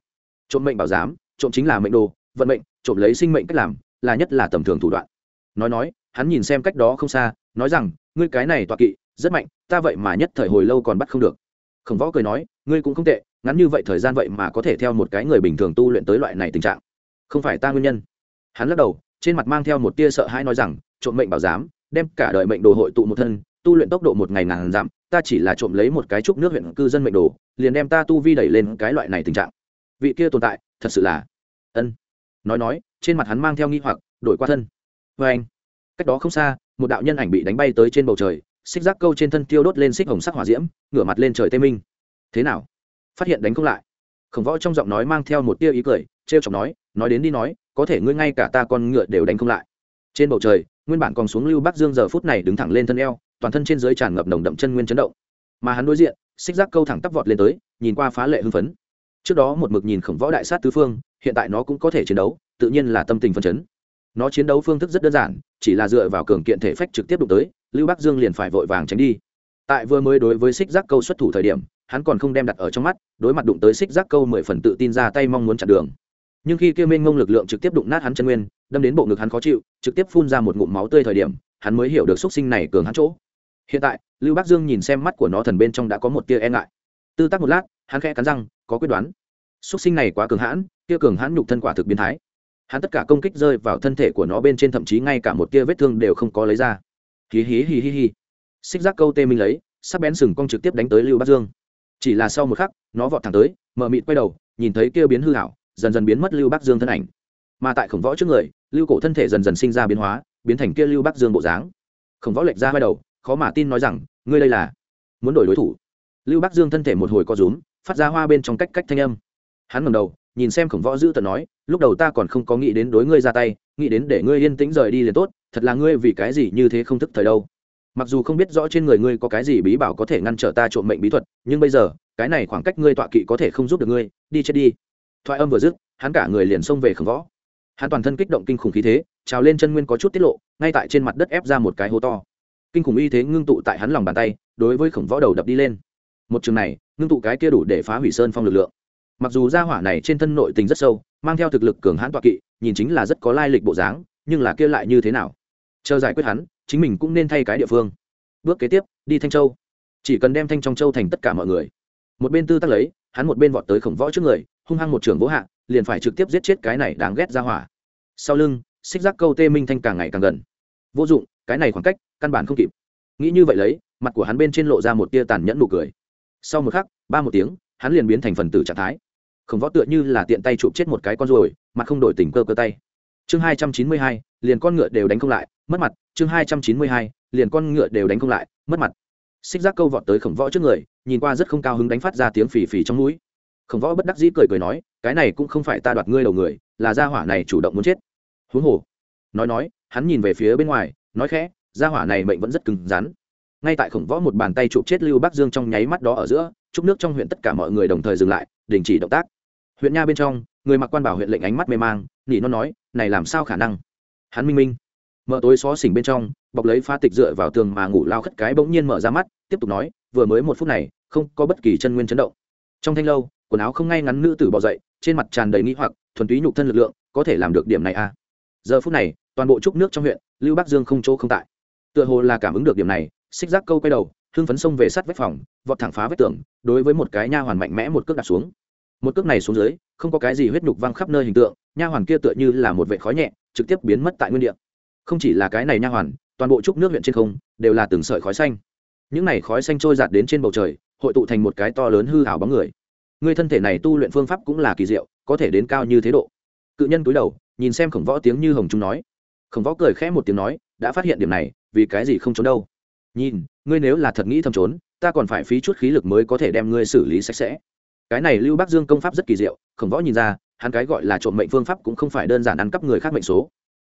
Trộm mệnh bảo giám, trộm chính là mệnh đồ, vận mệnh, trộm lấy sinh mệnh cách làm, là nhất là tầm thường thủ đoạn. Nói nói, hắn nhìn xem cách đó không xa, nói rằng, ngươi cái này tọa kỵ, rất mạnh, ta vậy mà nhất thời hồi lâu còn bắt không được. Khổng võ cười nói, ngươi cũng không tệ ngắn như vậy thời gian vậy mà có thể theo một cái người bình thường tu luyện tới loại này tình trạng. Không phải ta nguyên nhân. Hắn lắc đầu, trên mặt mang theo một tia sợ hãi nói rằng, trộm mệnh bảo giám, đem cả đời mệnh đồ hội tụ một thân, tu luyện tốc độ một ngày ngàn dặm, ta chỉ là trộm lấy một cái trúc nước huyện cư dân mệnh đồ, liền đem ta tu vi đẩy lên cái loại này tình trạng. Vị kia tồn tại, thật sự là ân. Nói nói, trên mặt hắn mang theo nghi hoặc, đổi qua thân. Vê anh, cách đó không xa, một đạo nhân ảnh bị đánh bay tới trên bầu trời, xích giác câu trên thân tiêu đốt lên xích hồng sắc hỏa diễm, ngửa mặt lên trời tê minh. Thế nào? Phát hiện đánh không lại. Khổng võ trong giọng nói mang theo một tia ý cười t r e o chọc nói nói đến đi nói, có thể ngươi ngay cả ta con ngựa đều đánh không lại. Trên bầu trời, nguyên bản còn xuống lưu bắc dương giờ phút này đứng thẳng lên thân eo, toàn thân trên dưới tràn ngập nồng đậm chân nguyên chấn động. Mà hắn đối diện, xích giác câu thẳng tắp vọt lên tới, nhìn qua phá lệ hưng phấn. Trước đó một mực nhìn khổng võ đại sát tứ phương, hiện tại nó cũng có thể chiến đấu, tự nhiên là tâm tình phân chấn. Nó chiến đấu phương thức rất đơn giản, chỉ là dựa vào cường kiện thể phách trực tiếp đụng tới, lưu bắc dương liền phải vội vàng tránh đi. Tại vừa mới đối với xích giác câu xuất thủ thời điểm hắn còn không đem đặt ở trong mắt, đối mặt đụng tới xích giác câu mười phần tự tin ra tay mong muốn chặn đường. Nhưng khi kêu mênh ngông lực lượng trực tiếp đụng nát hắn chân nguyên, đâm đến bộ ngực hắn khó chịu, trực tiếp phun ra một ngụm máu tươi thời điểm, hắn mới hiểu được x u ấ t sinh này cường hắn chỗ. Hiện tại, lưu bắc dương nhìn xem mắt của nó thần bên trong đã có một tia e ngại. Tư tắc một lát, hắn khẽ cắn răng, có quyết đoán. X u ấ t sinh này quá cường hãn, kia cường hãn nhục thân quả thực biến thái. Hắn tất cả công kích rơi vào thân thể của nó bên trên thậm chí ngay cả một tia vết thương đều không có lấy ra. Hí hí hí hí hí. Xích giác câu tê minh lấy, sắc bén sừng cong trực tiếp đánh tới lưu bắc dương chỉ là sau một khắc, nó vọt thẳng tới mở mịt quay đầu, nhìn thấy kia biến hư hảo, dần dần biến mất lưu bắc dương thân ảnh. Mà tại khổng võ trước người, lưu cổ thân thể dần dần sinh ra biến hóa, biến thành kia lưu bắc dương bộ dáng. Khổng võ lệch ra quay đầu, khó mà tin nói rằng, ngươi đây là muốn đổi đối thủ? Lưu bắc dương thân thể một hồi co rúm, phát ra hoa bên trong cách cách thanh âm. Hắn ngầm đầu, nhìn xem khổng võ giữ tận nói, lúc đầu ta còn không có nghĩ đến đối ngươi ra tay, nghĩ đến để ngươi yên tĩnh rời đi liền tốt, thật là ngươi vì cái gì như thế không thức thời đâu mặc dù không biết rõ trên người ngươi có cái gì bí bảo có thể ngăn trở ta trộm mệnh bí thuật, nhưng bây giờ, cái này khoảng cách ngươi tọa kỵ có thể không giúp được ngươi, đi chết đi. Thoại âm vừa dứt, hắn cả người liền xông về khổng võ. Hắn toàn thân kích động kinh khủng khí thế, trào lên chân nguyên có chút tiết lộ, ngay tại trên mặt đất ép ra một cái hố to. Kinh khủng y thế ngưng tụ tại hắn lòng bàn tay, đối với khổng võ đầu đập đi lên. Một trường này, ngưng tụ cái kia đủ để phá hủy sơn phong lực lượng. Mặc dù gia hỏa này trên thân nội tình rất sâu, mang theo thực lực cường hãn tọa kỵ, nhìn chính là rất có lai lịch bộ dáng, nhưng là kia lại như thế nào? Chờ giải quyết hắn chính mình cũng nên thay cái địa phương. Bước kế tiếp, đi thanh châu. Chỉ cần đem thanh trong châu thành tất cả mọi người. Một bên tư tắc lấy, hắn một bên vọt tới khổng võ trước người, hung hăng một trường vỗ hạ, liền phải trực tiếp giết chết cái này đáng ghét ra hỏa. Sau lưng, xích giác câu tê minh thanh càng ngày càng gần. Vô dụng, cái này khoảng cách, căn bản không kịp. Nghĩ như vậy lấy, mặt của hắn bên trên lộ ra một tia tàn nhẫn nụ cười. Sau một khắc, ba một tiếng, hắn liền biến thành phần tử trạng thái. Khổng võ tựa như là tiện tay chụp chết một cái con ruồi, mặt không đổi tình cơ cơ tay. Chương hai trăm chín mươi hai, liền con ngựa đều đánh không lại, mất mặt chương hai trăm chín mươi hai, liền con ngựa đều đánh không lại, mất mặt. Xích giác câu vọt tới khổng võ trước người, nhìn qua rất không cao hứng đánh phát ra tiếng phì phì trong mũi. Khổng võ bất đắc dĩ cười cười nói, cái này cũng không phải ta đoạt ngươi đầu người, là gia hỏa này chủ động muốn chết. Huống hồ, nói nói, hắn nhìn về phía bên ngoài, nói khẽ, gia hỏa này mệnh vẫn rất cứng rắn. Ngay tại khổng võ một bàn tay chụp chết lưu bắc dương trong nháy mắt đó ở giữa, chúc nước trong huyện tất cả mọi người đồng thời dừng lại, đình chỉ động tác. Huyện nha bên trong, người mặc quan bảo huyện lệnh ánh mắt mê mang, nỉ nó nói, này làm sao khả năng? Hắn minh minh mở tối xó xỉnh bên trong, bọc lấy pha tịch dựa vào tường mà ngủ lao khất cái bỗng nhiên mở ra mắt, tiếp tục nói, vừa mới một phút này, không có bất kỳ chân nguyên chấn động. Trong thanh lâu, quần áo không ngay ngắn nữ tử bỏ dậy, trên mặt tràn đầy nghĩ hoặc, thuần túy nhục thân lực lượng, có thể làm được điểm này à? Giờ phút này, toàn bộ trúc nước trong huyện, lưu bắc dương không chỗ không tại. Tựa hồ là cảm ứng được điểm này, xích giác câu quay đầu, hưng phấn xông về sát vách phòng, vọt thẳng phá vách tường, đối với một cái nha hoàn mạnh mẽ một cước đặt xuống. Một cước này xuống dưới, không có cái gì huyết nhục văng khắp nơi hình tượng, nha hoàn kia tựa như là một vệ khói nhẹ, trực tiếp biến mất tại nguyên địa không chỉ là cái này nha hoàn, toàn bộ trúc nước huyện trên không đều là từng sợi khói xanh. Những này khói xanh trôi giạt đến trên bầu trời, hội tụ thành một cái to lớn hư hảo bóng người. Người thân thể này tu luyện phương pháp cũng là kỳ diệu, có thể đến cao như thế độ. Cự nhân cúi đầu, nhìn xem khổng võ tiếng như hồng trung nói. Khổng võ cười khẽ một tiếng nói, đã phát hiện điểm này, vì cái gì không trốn đâu? Nhìn, ngươi nếu là thật nghĩ thầm trốn, ta còn phải phí chút khí lực mới có thể đem ngươi xử lý sạch sẽ. Cái này lưu bắc dương công pháp rất kỳ diệu, khổng võ nhìn ra, hắn cái gọi là trộm mệnh phương pháp cũng không phải đơn giản ăn cắp người khác mệnh số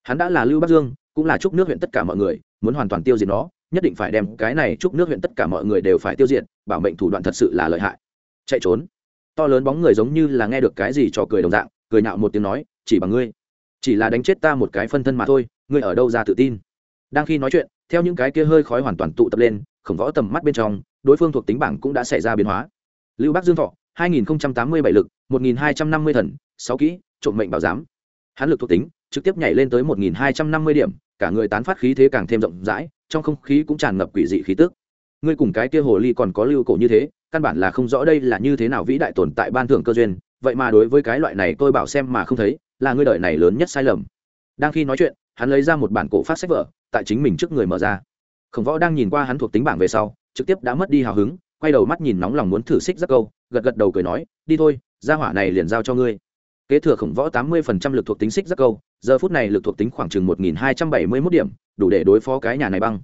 hắn đã là lưu bắc dương, cũng là chúc nước huyện tất cả mọi người, muốn hoàn toàn tiêu diệt nó, nhất định phải đem cái này chúc nước huyện tất cả mọi người đều phải tiêu diệt, bảo mệnh thủ đoạn thật sự là lợi hại. Chạy trốn. To lớn bóng người giống như là nghe được cái gì trò cười đồng dạng, cười nạo một tiếng nói, chỉ bằng ngươi. Chỉ là đánh chết ta một cái phân thân mà thôi, ngươi ở đâu ra tự tin? Đang khi nói chuyện, theo những cái kia hơi khói hoàn toàn tụ tập lên, khổng võ tầm mắt bên trong, đối phương thuộc tính bảng cũng đã xảy ra biến hóa. Lưu bắc dương thọ 2087 lực 1250 thần 6 kỹ, trộm mệnh bảo giám. Hắn lực thuộc tính trực tiếp nhảy lên tới 1250 điểm, cả người tán phát khí thế càng thêm rộng rãi, trong không khí cũng tràn ngập quỷ dị khí tức. Ngươi cùng cái kia hồ ly còn có lưu cổ như thế, căn bản là không rõ đây là như thế nào vĩ đại tồn tại ban thưởng cơ duyên, vậy mà đối với cái loại này tôi bảo xem mà không thấy, là ngươi đời này lớn nhất sai lầm. Đang khi nói chuyện, hắn lấy ra một bản cổ phát sách vở, tại chính mình trước người mở ra. Khổng võ đang nhìn qua hắn thuộc tính bảng về sau, trực tiếp đã mất đi hào hứng, quay đầu mắt nhìn nóng lòng muốn thử xích rất câu, gật gật đầu cười nói, đi thôi ra hỏa này liền giao cho ngươi kế thừa khổng võ tám mươi phần trăm lực thuộc tính xích rất câu, giờ phút này lực thuộc tính khoảng chừng một nghìn hai trăm bảy mươi mốt điểm, đủ để đối phó cái nhà này băng.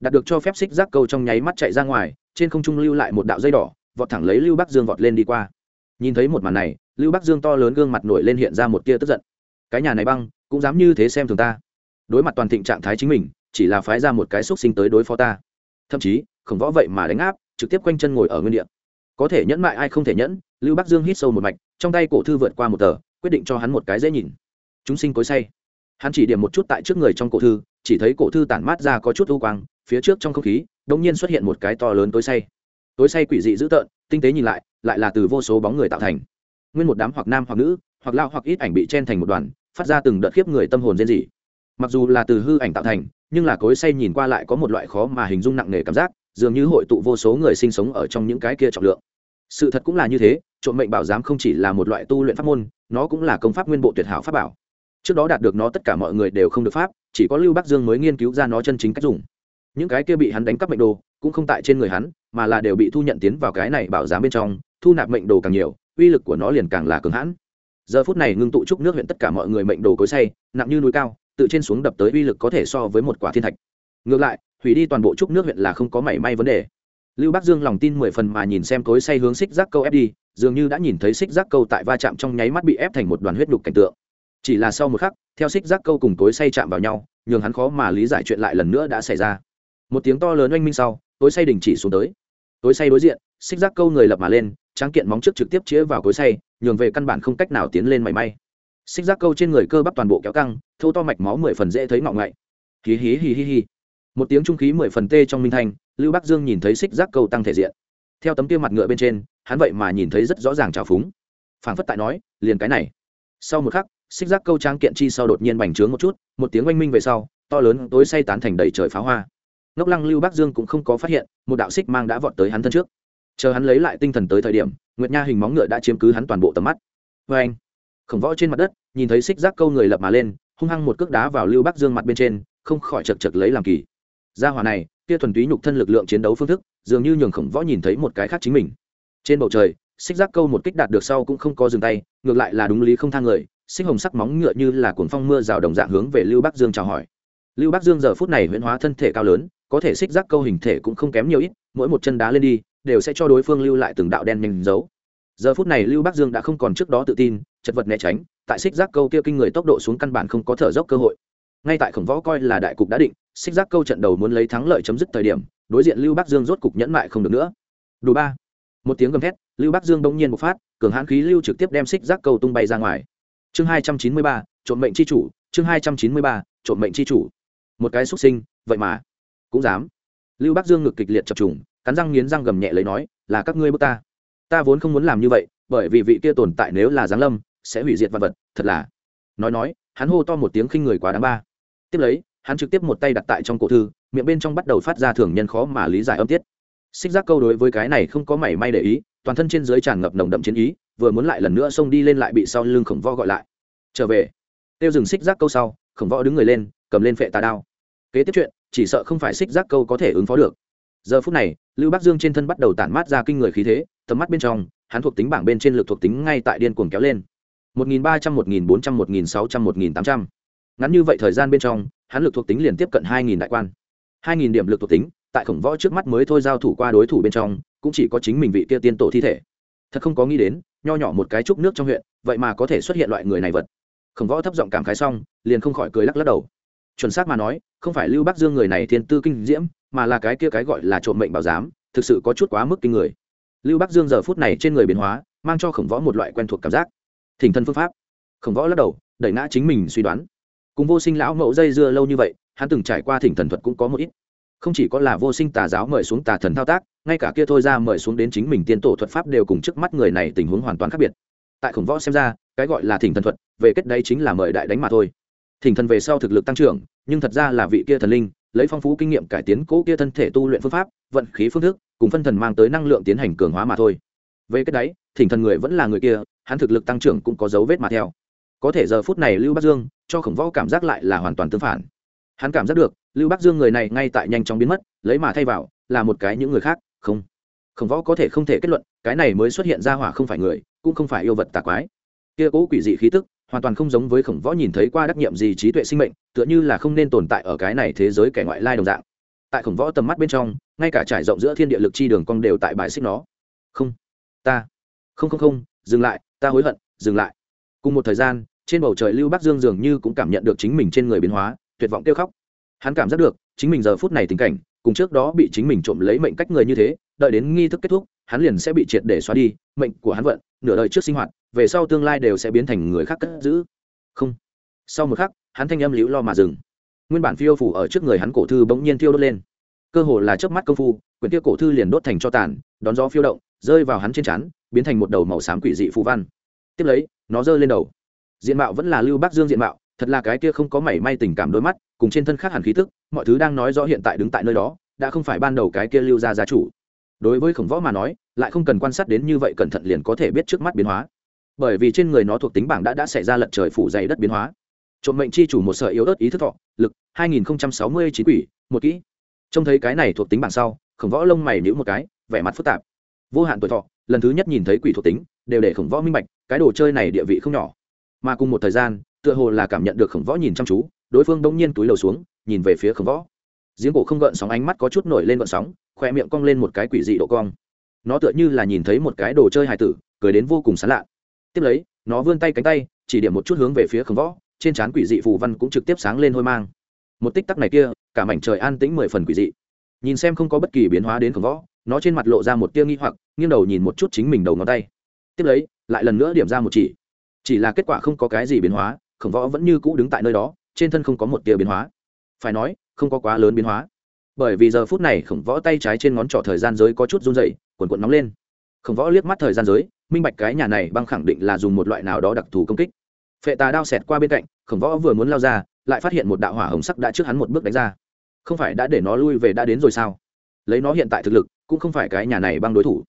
Đạt được cho phép xích giác câu trong nháy mắt chạy ra ngoài, trên không trung lưu lại một đạo dây đỏ, vọt thẳng lấy lưu bắc dương vọt lên đi qua. Nhìn thấy một màn này, lưu bắc dương to lớn gương mặt nổi lên hiện ra một tia tức giận. Cái nhà này băng, cũng dám như thế xem thường ta. Đối mặt toàn thịnh trạng thái chính mình, chỉ là phái ra một cái xúc sinh tới đối phó ta. Thậm chí, khổng võ vậy mà đánh áp, trực tiếp quanh chân ngồi ở nguyên địa có thể nhẫn mại ai không thể nhẫn, lưu bắc dương hít sâu một mạch, trong tay cổ thư vượt qua một tờ, quyết định cho hắn một cái dễ nhìn. Chúng sinh cối say. Hắn chỉ điểm một chút tại trước người trong cổ thư, chỉ thấy cổ thư tản mát ra có chút u quang, phía trước trong không khí đông nhiên xuất hiện một cái to lớn tối say. Tối say quỷ dị dữ tợn, tinh tế nhìn lại lại là từ vô số bóng người tạo thành. Nguyên một đám hoặc nam hoặc nữ, hoặc lao hoặc ít ảnh bị chen thành một đoàn, phát ra từng đợt khiếp người tâm hồn rên rỉ. Mặc dù là từ hư ảnh tạo thành, nhưng là cối say nhìn qua lại có một loại khó mà hình dung nặng nề cảm giác dường như hội tụ vô số người sinh sống ở trong những cái kia trọng lượng. Sự thật cũng là như thế, trộm mệnh bảo giám không chỉ là một loại tu luyện pháp môn, nó cũng là công pháp nguyên bộ tuyệt hảo pháp bảo. Trước đó đạt được nó tất cả mọi người đều không được pháp, chỉ có lưu bắc dương mới nghiên cứu ra nó chân chính cách dùng. Những cái kia bị hắn đánh cắp mệnh đồ, cũng không tại trên người hắn, mà là đều bị thu nhận tiến vào cái này bảo giám bên trong, thu nạp mệnh đồ càng nhiều, uy lực của nó liền càng là cường hãn. Giờ phút này ngưng tụ trúc nước huyện tất cả mọi người mệnh đồ cối say nặng như núi cao tự trên xuống đập tới uy lực có thể so với một quả thiên thạch. Ngược lại hủy đi toàn bộ trúc nước huyện là không có mảy may vấn đề. Lưu bắc dương lòng tin mười phần mà nhìn xem cối say hướng xích rác câu ép đi, dường như đã nhìn thấy xích rác câu tại va chạm trong nháy mắt bị ép thành một đoàn huyết đục cảnh tượng. Chỉ là sau một khắc, theo xích rác câu cùng cối say chạm vào nhau, nhường hắn khó mà lý giải chuyện lại lần nữa đã xảy ra. Một tiếng to lớn oanh minh sau, cối say đình chỉ xuống tới. Cối say đối diện, xích rác câu người lập mà lên, tráng kiện móng trước trực tiếp chĩa vào cối say, nhường về căn bản không cách nào tiến lên mảy may. Xích rác câu trên người cơ bắp toàn bộ kéo căng thâu to mạch máu mười phần dễ thấy ngọng ngậy. Hí hí hí hí hí một tiếng trung khí mười phần tê trong minh thanh, lưu bắc dương nhìn thấy xích giác câu tăng thể diện. Theo tấm kia mặt ngựa bên trên, hắn vậy mà nhìn thấy rất rõ ràng trào phúng. Phảng phất tại nói, liền cái này. Sau một khắc, xích giác câu trang kiện chi sau đột nhiên bành trướng một chút, một tiếng oanh minh về sau, to lớn tối say tán thành đầy trời pháo hoa. Ngốc lăng lưu bắc dương cũng không có phát hiện, một đạo xích mang đã vọt tới hắn thân trước. Chờ hắn lấy lại tinh thần tới thời điểm, nguyệt nha hình móng ngựa đã chiếm cứ hắn toàn bộ tầm mắt. Vê anh, khổng võ trên mặt đất, nhìn thấy xích giác câu người lập mà lên, hung hăng một cước đá vào lưu bắc dương mặt bên trên, không khỏi chật chật lấy làm kỳ gia hỏa này, kia thuần túy nhục thân lực lượng chiến đấu phương thức, dường như nhường khổng võ nhìn thấy một cái khác chính mình. Trên bầu trời, xích giác câu một kích đạt được sau cũng không có dừng tay, ngược lại là đúng lý không thang người, xích hồng sắc móng ngựa như là cuồng phong mưa rào đồng dạng hướng về lưu bắc dương chào hỏi. Lưu bắc dương giờ phút này huyễn hóa thân thể cao lớn, có thể xích giác câu hình thể cũng không kém nhiều ít, mỗi một chân đá lên đi, đều sẽ cho đối phương lưu lại từng đạo đen nhanh dấu. Giờ phút này lưu bắc dương đã không còn trước đó tự tin, chật vật né tránh, tại xích giác câu kia kinh người tốc độ xuống căn bản không có thở dốc cơ hội. Ngay tại khổng võ coi là đại cục đã định xích giác câu trận đầu muốn lấy thắng lợi chấm dứt thời điểm, đối diện lưu bắc dương rốt cục nhẫn mại không được nữa. Đủ ba. Một tiếng gầm thét, lưu bắc dương bỗng nhiên một phát, cường hãn khí lưu trực tiếp đem xích giác câu tung bay ra ngoài. Chương hai trăm chín mươi ba, trộm mệnh c h i chủ, chương hai trăm chín mươi ba, trộm mệnh c h i chủ. Một cái xuất sinh, vậy mà, cũng dám. Lưu bắc dương ngực kịch liệt chập trùng, cắn răng nghiến răng gầm nhẹ lấy nói, là các ngươi bước ta. Ta vốn không muốn làm như vậy, bởi vì vị kia tồn tại nếu là giáng lâm, sẽ hủy diệt vật vật, thật là. Nói nói, hắn hô to một tiếng khinh người quá đáng ba. Tiếp lấy hắn trực tiếp một tay đặt tại trong cổ thư, miệng bên trong bắt đầu phát ra thường nhân khó mà lý giải âm tiết. Xích giác câu đối với cái này không có mảy may để ý, toàn thân trên dưới tràn ngập nồng đậm chiến ý, vừa muốn lại lần nữa xông đi lên lại bị sau lưng khổng võ gọi lại. Trở về. Tiêu dừng xích giác câu sau, khổng võ đứng người lên, cầm lên phệ tà đao. Kế tiếp chuyện, chỉ sợ không phải xích giác câu có thể ứng phó được. Giờ phút này, lưu bắc dương trên thân bắt đầu tản mát ra kinh người khí thế, tầm mắt bên trong, hắn thuộc tính bảng bên trên lực thuộc tính ngay tại điên cuồng kéo lên. Một nghìn ba trăm, một nghìn bốn trăm, một nghìn sáu trăm, một nghìn tám trăm. Ngắn như vậy thời gian bên trong hắn lực thuộc tính liền tiếp cận hai nghìn đại quan. hai nghìn điểm lực thuộc tính, tại khổng võ trước mắt mới thôi giao thủ qua đối thủ bên trong, cũng chỉ có chính mình vị kia tiên tổ thi thể. Thật không có nghĩ đến, nho nhỏ một cái trúc nước trong huyện, vậy mà có thể xuất hiện loại người này vật. Khổng võ thấp giọng cảm khái xong, liền không khỏi cười lắc lắc đầu. Chuẩn xác mà nói, không phải lưu bắc dương người này thiên tư kinh diễm, mà là cái kia cái gọi là trộm mệnh bảo giám, thực sự có chút quá mức kinh người. Lưu bắc dương giờ phút này trên người biến hóa, mang cho khổng võ một loại quen thuộc cảm giác. Thỉnh thân phương pháp. Khổng võ lắc đầu, đẩy ngã chính mình suy đoán cùng vô sinh lão mẫu dây dưa lâu như vậy, hắn từng trải qua thỉnh thần thuật cũng có một ít. Không chỉ có là vô sinh tà giáo mời xuống tà thần thao tác, ngay cả kia thôi ra mời xuống đến chính mình tiên tổ thuật pháp đều cùng trước mắt người này tình huống hoàn toàn khác biệt. Tại khổng võ xem ra, cái gọi là thỉnh thần thuật, về kết đấy chính là mời đại đánh mà thôi. Thỉnh thần về sau thực lực tăng trưởng, nhưng thật ra là vị kia thần linh, lấy phong phú kinh nghiệm cải tiến cỗ kia thân thể tu luyện phương pháp, vận khí phương thức, cùng phân thần mang tới năng lượng tiến hành cường hóa mà thôi. Về cái đấy, thỉnh thần người vẫn là người kia, hắn thực lực tăng trưởng cũng có dấu vết mà theo có thể giờ phút này lưu bắc dương cho khổng võ cảm giác lại là hoàn toàn tương phản. Hắn cảm giác được, lưu bắc dương người này ngay tại nhanh chóng biến mất, lấy mà thay vào, là một cái những người khác, không. Khổng võ có thể không thể kết luận, cái này mới xuất hiện ra hỏa không phải người, cũng không phải yêu vật tà quái. Kia cố quỷ dị khí tức, hoàn toàn không giống với khổng võ nhìn thấy qua đắc nhiệm gì trí tuệ sinh mệnh, tựa như là không nên tồn tại ở cái này thế giới kẻ ngoại lai đồng dạng. Tại khổng võ tầm mắt bên trong, ngay cả trải rộng giữa thiên địa lực chi đường cong đều tại bài xích nó. Không. Ta. Không không không, dừng lại, ta hối hận, dừng lại. Cùng một thời gian trên bầu trời lưu bắc dương dường như cũng cảm nhận được chính mình trên người biến hóa, tuyệt vọng kêu khóc. Hắn cảm giác được, chính mình giờ phút này tình cảnh, cùng trước đó bị chính mình trộm lấy mệnh cách người như thế, đợi đến nghi thức kết thúc, hắn liền sẽ bị triệt để xóa đi, mệnh của hắn vận, nửa đời trước sinh hoạt, về sau tương lai đều sẽ biến thành người khác cất giữ. Không. Sau một khắc, hắn thanh âm liễu lo mà dừng. Nguyên bản phiêu phủ ở trước người hắn cổ thư bỗng nhiên thiêu đốt lên. Cơ hồ là chớp mắt công phu, quyển tiêu cổ thư liền đốt thành cho tàn, đón gió phiêu động, rơi vào hắn trên chắn biến thành một đầu màu xám quỷ dị phù văn. Tiếp lấy, nó rơi lên đầu diện mạo vẫn là lưu bắc dương diện mạo, thật là cái kia không có mảy may tình cảm đôi mắt, cùng trên thân khác hẳn khí tức, mọi thứ đang nói rõ hiện tại đứng tại nơi đó, đã không phải ban đầu cái kia lưu ra gia chủ. Đối với khổng võ mà nói, lại không cần quan sát đến như vậy cẩn thận liền có thể biết trước mắt biến hóa. Bởi vì trên người nó thuộc tính bảng đã đã xảy ra lật trời phủ dày đất biến hóa. Trộm mệnh chi chủ một sở yếu ớt ý thức thọ, lực 2069 quỷ, một kỹ. Trông thấy cái này thuộc tính bảng sau, khổng võ lông mày nhữ một cái, vẻ mặt phức tạp. Vô hạn tuổi thọ, lần thứ nhất nhìn thấy quỷ thuộc tính, đều để khổng võ minh bạch, cái đồ chơi này địa vị không nhỏ mà cùng một thời gian, tựa hồ là cảm nhận được khổng võ nhìn chăm chú, đối phương đông nhiên túi lầu xuống, nhìn về phía khổng võ. Giếng cổ không gợn sóng ánh mắt có chút nổi lên gợn sóng khoe miệng cong lên một cái quỷ dị độ cong. Nó tựa như là nhìn thấy một cái đồ chơi hài tử, cười đến vô cùng sán lạ. Tiếp lấy, nó vươn tay cánh tay, chỉ điểm một chút hướng về phía khổng võ, trên trán quỷ dị phù văn cũng trực tiếp sáng lên hôi mang. Một tích tắc này kia, cả mảnh trời an tĩnh mười phần quỷ dị. Nhìn xem không có bất kỳ biến hóa đến khổng võ, nó trên mặt lộ ra một tia nghi hoặc, nghiêng đầu nhìn một chút chính mình đầu ngón tay. Tiếp lấy, lại lần nữa điểm ra một chỉ chỉ là kết quả không có cái gì biến hóa, khổng võ vẫn như cũ đứng tại nơi đó, trên thân không có một tia biến hóa. Phải nói, không có quá lớn biến hóa. Bởi vì giờ phút này khổng võ tay trái trên ngón trỏ thời gian giới có chút run dày quần quần nóng lên. Khổng võ liếc mắt thời gian giới, minh bạch cái nhà này băng khẳng định là dùng một loại nào đó đặc thù công kích. Phệ tà đao xẹt qua bên cạnh, khổng võ vừa muốn lao ra, lại phát hiện một đạo hỏa hồng sắc đã trước hắn một bước đánh ra. Không phải đã để nó lui về đã đến rồi sao? Lấy nó hiện tại thực lực, cũng không phải cái nhà này băng đối thủ.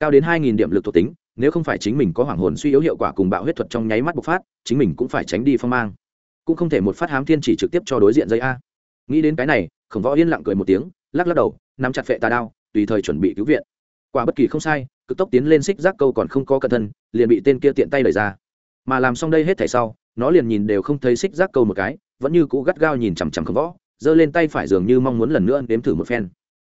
Cao đến hai nghìn điểm lực thuộc tính nếu không phải chính mình có hoàng hồn suy yếu hiệu quả cùng bạo huyết thuật trong nháy mắt bộc phát, chính mình cũng phải tránh đi phong mang. Cũng không thể một phát hám thiên chỉ trực tiếp cho đối diện dây a. Nghĩ đến cái này, khổng võ yên lặng cười một tiếng, lắc lắc đầu, nắm chặt phệ tà đao, tùy thời chuẩn bị cứu viện. Quả bất kỳ không sai, cực tốc tiến lên xích giác câu còn không có cẩn thân, liền bị tên kia tiện tay lời ra. Mà làm xong đây hết thảy sau, nó liền nhìn đều không thấy xích giác câu một cái, vẫn như cũ gắt gao nhìn chằm chằm khổng võ, giơ lên tay phải dường như mong muốn lần nữa nếm thử một phen.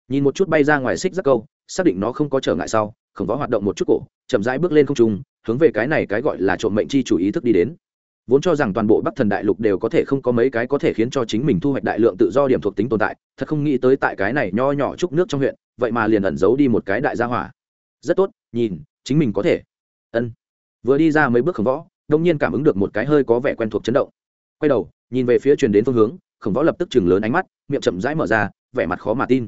Nhìn một chút bay ra ngoài xích giác câu, xác định nó không có trở ngại sau khổng võ hoạt động một chút cổ, chậm rãi bước lên không trung, hướng về cái này cái gọi là trộm mệnh chi chủ ý thức đi đến. Vốn cho rằng toàn bộ bắc thần đại lục đều có thể không có mấy cái có thể khiến cho chính mình thu hoạch đại lượng tự do điểm thuộc tính tồn tại, thật không nghĩ tới tại cái này nho nhỏ chút nước trong huyện, vậy mà liền ẩn giấu đi một cái đại gia hỏa. Rất tốt, nhìn, chính mình có thể. Ân. Vừa đi ra mấy bước khổng võ, đông nhiên cảm ứng được một cái hơi có vẻ quen thuộc chấn động. Quay đầu, nhìn về phía truyền đến phương hướng, khổng võ lập tức chừng lớn ánh mắt, miệng chậm rãi mở ra, vẻ mặt khó mà tin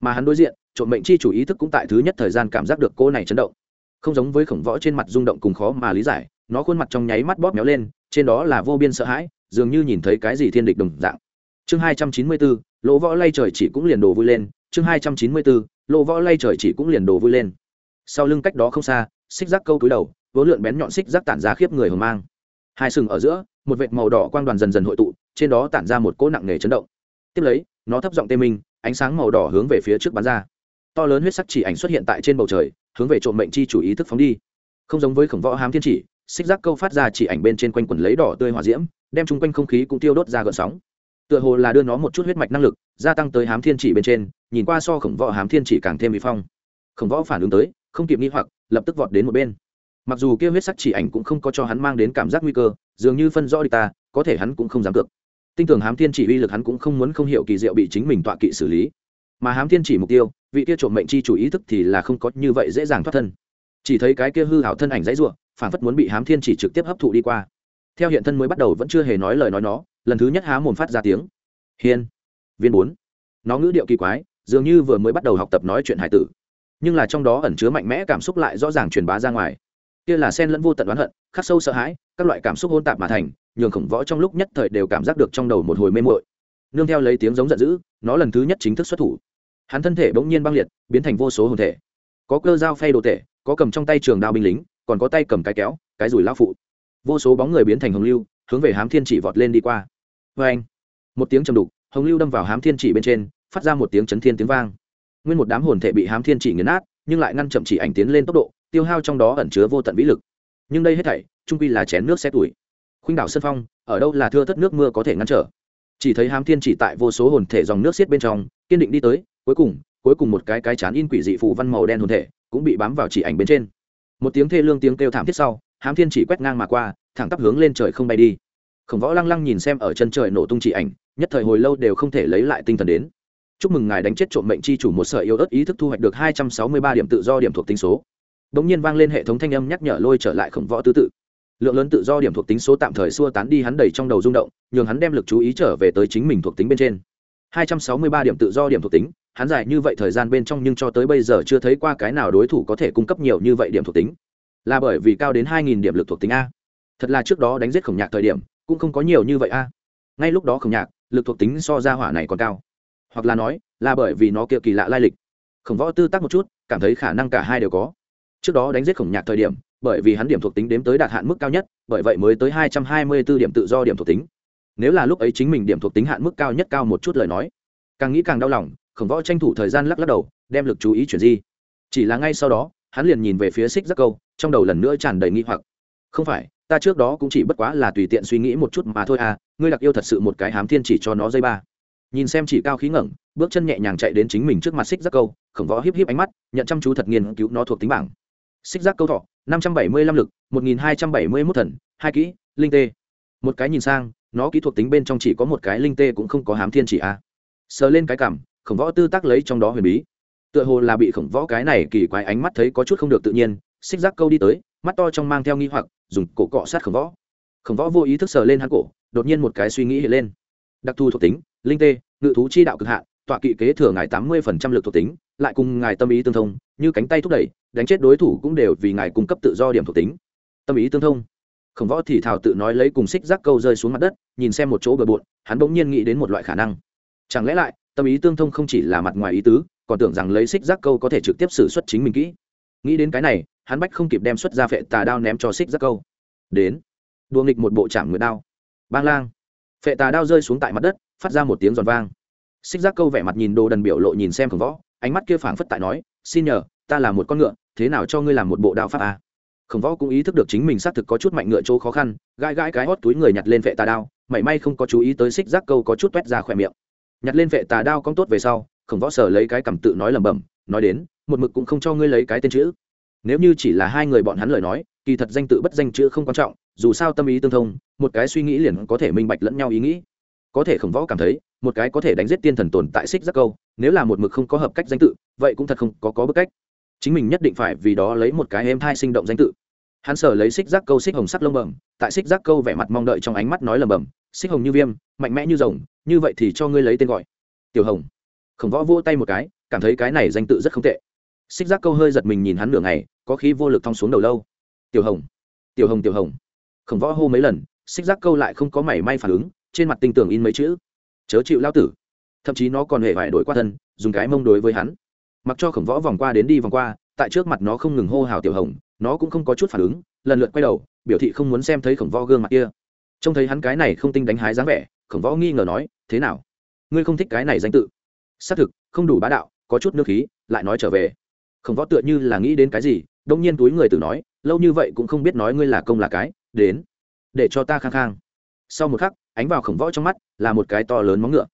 mà hắn đối diện, trộm mệnh chi chủ ý thức cũng tại thứ nhất thời gian cảm giác được cô này chấn động. Không giống với khổng võ trên mặt rung động cùng khó mà lý giải, nó khuôn mặt trong nháy mắt bóp méo lên, trên đó là vô biên sợ hãi, dường như nhìn thấy cái gì thiên địch đồng dạng. Chương hai trăm chín mươi bốn lỗ võ lay trời chỉ cũng liền đồ vui lên. Chương hai trăm chín mươi bốn lỗ võ lay trời chỉ cũng liền đồ vui lên. Sau lưng cách đó không xa, xích rác câu túi đầu vốn lượn bén nhọn xích rác tản ra khiếp người hờ mang. Hai sừng ở giữa, một vệt màu đỏ quang đoàn dần dần hội tụ, trên đó tản ra một cỗ nặng nề chấn động. Tiếp lấy, nó thấp giọng tê minh ánh sáng màu đỏ hướng về phía trước bắn ra. To lớn huyết sắc chỉ ảnh xuất hiện tại trên bầu trời, hướng về trộm mệnh chi chủ ý thức phóng đi. Không giống với khổng võ hám thiên chỉ, xích giác câu phát ra chỉ ảnh bên trên quanh quần lấy đỏ tươi hỏa diễm, đem chung quanh không khí cũng tiêu đốt ra gợn sóng. Tựa hồ là đưa nó một chút huyết mạch năng lực, gia tăng tới hám thiên chỉ bên trên, nhìn qua so khổng võ hám thiên chỉ càng thêm bị phong. Khổng võ phản ứng tới, không kịp nghi hoặc, lập tức vọt đến một bên. Mặc dù kia huyết sắc chỉ ảnh cũng không có cho hắn mang đến cảm giác nguy cơ, dường như phân rõ đi ta, có thể hắn cũng không dám cược tinh tường hám thiên chỉ uy lực hắn cũng không muốn không hiểu kỳ diệu bị chính mình tọa kỵ xử lý. Mà hám thiên chỉ mục tiêu, vị kia trộm mệnh chi chủ ý thức thì là không có như vậy dễ dàng thoát thân. Chỉ thấy cái kia hư hảo thân ảnh dãy ruộng phản phất muốn bị hám thiên chỉ trực tiếp hấp thụ đi qua. Theo hiện thân mới bắt đầu vẫn chưa hề nói lời nói nó, lần thứ nhất há mồm phát ra tiếng. Hiên, viên bốn. Nó ngữ điệu kỳ quái, dường như vừa mới bắt đầu học tập nói chuyện hải tử. Nhưng là trong đó ẩn chứa mạnh mẽ cảm xúc lại rõ ràng truyền bá ra ngoài. Kia là sen lẫn vô tận oán hận, khắc sâu sợ hãi, các loại cảm xúc hôn tạp mà thành nhường khổng võ trong lúc nhất thời đều cảm giác được trong đầu một hồi mê mội nương theo lấy tiếng giống giận dữ, nó lần thứ nhất chính thức xuất thủ. Hắn thân thể bỗng nhiên băng liệt, biến thành vô số hồn thể. Có cơ dao phay đồ tể, có cầm trong tay trường đao binh lính, còn có tay cầm cái kéo, cái rủi lao phụ. Vô số bóng người biến thành hồng lưu, hướng về hám thiên chỉ vọt lên đi qua. Vê anh, một tiếng trầm đục, hồng lưu đâm vào hám thiên chỉ bên trên, phát ra một tiếng chấn thiên tiếng vang. Nguyên một đám hồn thể bị hám thiên chỉ nghiền nát, nhưng lại ngăn chậm chỉ ảnh tiến lên tốc độ, tiêu hao trong đó ẩn chứa vô tận vĩ lực. Nhưng đây hết thảy, trung quy là chén nước xe tuổi khuynh đảo sơn phong, ở đâu là thưa thất nước mưa có thể ngăn trở. Chỉ thấy hám thiên chỉ tại vô số hồn thể dòng nước xiết bên trong, kiên định đi tới, cuối cùng cuối cùng một cái cái chán in quỷ dị phù văn màu đen hồn thể cũng bị bám vào chỉ ảnh bên trên. Một tiếng thê lương tiếng kêu thảm thiết sau, hám thiên chỉ quét ngang mà qua, thẳng tắp hướng lên trời không bay đi. Khổng võ lăng lăng nhìn xem ở chân trời nổ tung chỉ ảnh, nhất thời hồi lâu đều không thể lấy lại tinh thần đến. Chúc mừng ngài đánh chết trộm mệnh chi chủ một sợi yêu ớt ý thức thu hoạch được hai trăm sáu mươi ba điểm tự do điểm thuộc tính số. Đ ỗ n g nhiên vang lên hệ thống thanh âm nhắc nhở lôi trở lại khổng võ tư tự lượng lớn tự do điểm thuộc tính số tạm thời xua tán đi hắn đầy trong đầu rung động, nhường hắn đem lực chú ý trở về tới chính mình thuộc tính bên trên. Hai trăm sáu mươi ba điểm tự do điểm thuộc tính, hắn dài như vậy thời gian bên trong nhưng cho tới bây giờ chưa thấy qua cái nào đối thủ có thể cung cấp nhiều như vậy điểm thuộc tính. Là bởi vì cao đến hai nghìn điểm lực thuộc tính a. Thật là trước đó đánh giết khổng nhạc thời điểm, cũng không có nhiều như vậy a. Ngay lúc đó khổng nhạc, lực thuộc tính so ra hỏa này còn cao. Hoặc là nói, là bởi vì nó kia kỳ lạ lai lịch. Khổng võ tư tác một chút, cảm thấy khả năng cả hai đều có. Trước đó đánh giết khổng nhạc thời điểm bởi vì hắn điểm thuộc tính đếm tới đạt hạn mức cao nhất, bởi vậy mới tới hai trăm hai mươi b ố điểm tự do điểm thuộc tính. Nếu là lúc ấy chính mình điểm thuộc tính hạn mức cao nhất cao một chút lời nói, càng nghĩ càng đau lòng, khổng võ tranh thủ thời gian lắc lắc đầu, đem lực chú ý chuyển di. Chỉ là ngay sau đó, hắn liền nhìn về phía xích giác câu, trong đầu lần nữa tràn đầy nghi hoặc. Không phải, ta trước đó cũng chỉ bất quá là tùy tiện suy nghĩ một chút mà thôi à ngươi đặc yêu thật sự một cái hám thiên chỉ cho nó dây ba. Nhìn xem chỉ cao khí ngẩng, bước chân nhẹ nhàng chạy đến chính mình trước mặt xích giác câu, khổng võ híp híp ánh mắt, nhận chăm chú thật nghiên cứu nó thuộc tính bảng xích giác câu thọ năm trăm bảy mươi lăm lực, một nghìn hai trăm bảy mươi mốt thần, hai kỹ, linh tê. Một cái nhìn sang, nó kỹ thuật tính bên trong chỉ có một cái linh tê cũng không có hám thiên chỉ a. À. sờ lên cái cảm, khổng võ tư tác lấy trong đó huyền bí. Tựa hồ là bị khổng võ cái này kỳ quái ánh mắt thấy có chút không được tự nhiên, xích giác câu đi tới, mắt to trong mang theo nghi hoặc, dùng cổ cọ sát khổng võ. Khổng võ vô ý thức sờ lên hắn cổ, đột nhiên một cái suy nghĩ hiện lên. Đặc thù thuộc tính, linh tê, ngự thú chi đạo cực hạn, tọa kỵ kế thừa ngài tám mươi phần trăm lực thuộc tính lại cùng ngài tâm ý tương thông, như cánh tay thúc đẩy, đánh chết đối thủ cũng đều vì ngài cung cấp tự do điểm thuộc tính. Tâm ý tương thông. Khổng võ thì thảo tự nói lấy cùng xích rác câu rơi xuống mặt đất, nhìn xem một chỗ bờ bộn, hắn bỗng nhiên nghĩ đến một loại khả năng. Chẳng lẽ lại, tâm ý tương thông không chỉ là mặt ngoài ý tứ, còn tưởng rằng lấy xích rác câu có thể trực tiếp xử xuất chính mình kỹ. Nghĩ đến cái này, hắn bách không kịp đem xuất ra phệ tà đao ném cho xích rác câu. Đến. Đua nghịch một bộ chạm ngựa đao. Bang lang. Phệ tà đao rơi xuống tại mặt đất, phát ra một tiếng giòn vang. Xích giác câu vẻ mặt nhìn đồ đần biểu lộ nhìn xem khổng võ ánh mắt kia phảng phất tại nói, xin nhờ, ta là một con ngựa, thế nào cho ngươi làm một bộ đạo pháp à? khổng võ cũng ý thức được chính mình xác thực có chút mạnh ngựa chỗ khó khăn, gãi gãi cái hót túi người nhặt lên vệ tà đao, mảy may không có chú ý tới xích giác câu có chút toét ra khỏe miệng. Nhặt lên vệ tà đao cong tốt về sau, khổng võ sở lấy cái cầm tự nói lẩm bẩm, nói đến, một mực cũng không cho ngươi lấy cái tên chữ. Nếu như chỉ là hai người bọn hắn lời nói, kỳ thật danh tự bất danh chữ không quan trọng, dù sao tâm ý tương thông, một cái suy nghĩ liền có thể minh bạch lẫn nhau ý nghĩ có thể khổng võ cảm thấy, một cái có thể đánh giết tiên thần tồn tại xích giác câu, nếu là một mực không có hợp cách danh tự, vậy cũng thật không có có bức cách. Chính mình nhất định phải vì đó lấy một cái êm thai sinh động danh tự. Hắn sở lấy xích giác câu xích hồng sắc lông bẩm, tại xích giác câu vẻ mặt mong đợi trong ánh mắt nói lầm bẩm, xích hồng như viêm, mạnh mẽ như rồng, như vậy thì cho ngươi lấy tên gọi. Tiểu hồng. Khổng võ vô tay một cái, cảm thấy cái này danh tự rất không tệ. Xích giác câu hơi giật mình nhìn hắn nửa ngày, có khí vô lực thong xuống đầu lâu. Tiểu hồng tiểu hồng tiểu hồng. Khổng võ hô mấy lần, xích giác câu lại không có mảy may phản ứng trên mặt tinh tường in mấy chữ. Chớ chịu lao tử. Thậm chí nó còn hề phải đổi qua thân, dùng cái mông đối với hắn. Mặc cho khổng võ vòng qua đến đi vòng qua, tại trước mặt nó không ngừng hô hào tiểu hồng, nó cũng không có chút phản ứng, lần lượt quay đầu, biểu thị không muốn xem thấy khổng võ gương mặt kia. Trông thấy hắn cái này không tinh đánh hái dáng vẻ, khổng võ nghi ngờ nói, thế nào? Ngươi không thích cái này danh tự? Xác thực, không đủ bá đạo, có chút nước khí, lại nói trở về. Khổng võ tựa như là nghĩ đến cái gì, đông nhiên túi người tự nói, lâu như vậy cũng không biết nói ngươi là công là cái, đến, để cho ta khang khang. Sau một khắc ánh vào khổng võ trong mắt là một cái to lớn móng ngựa.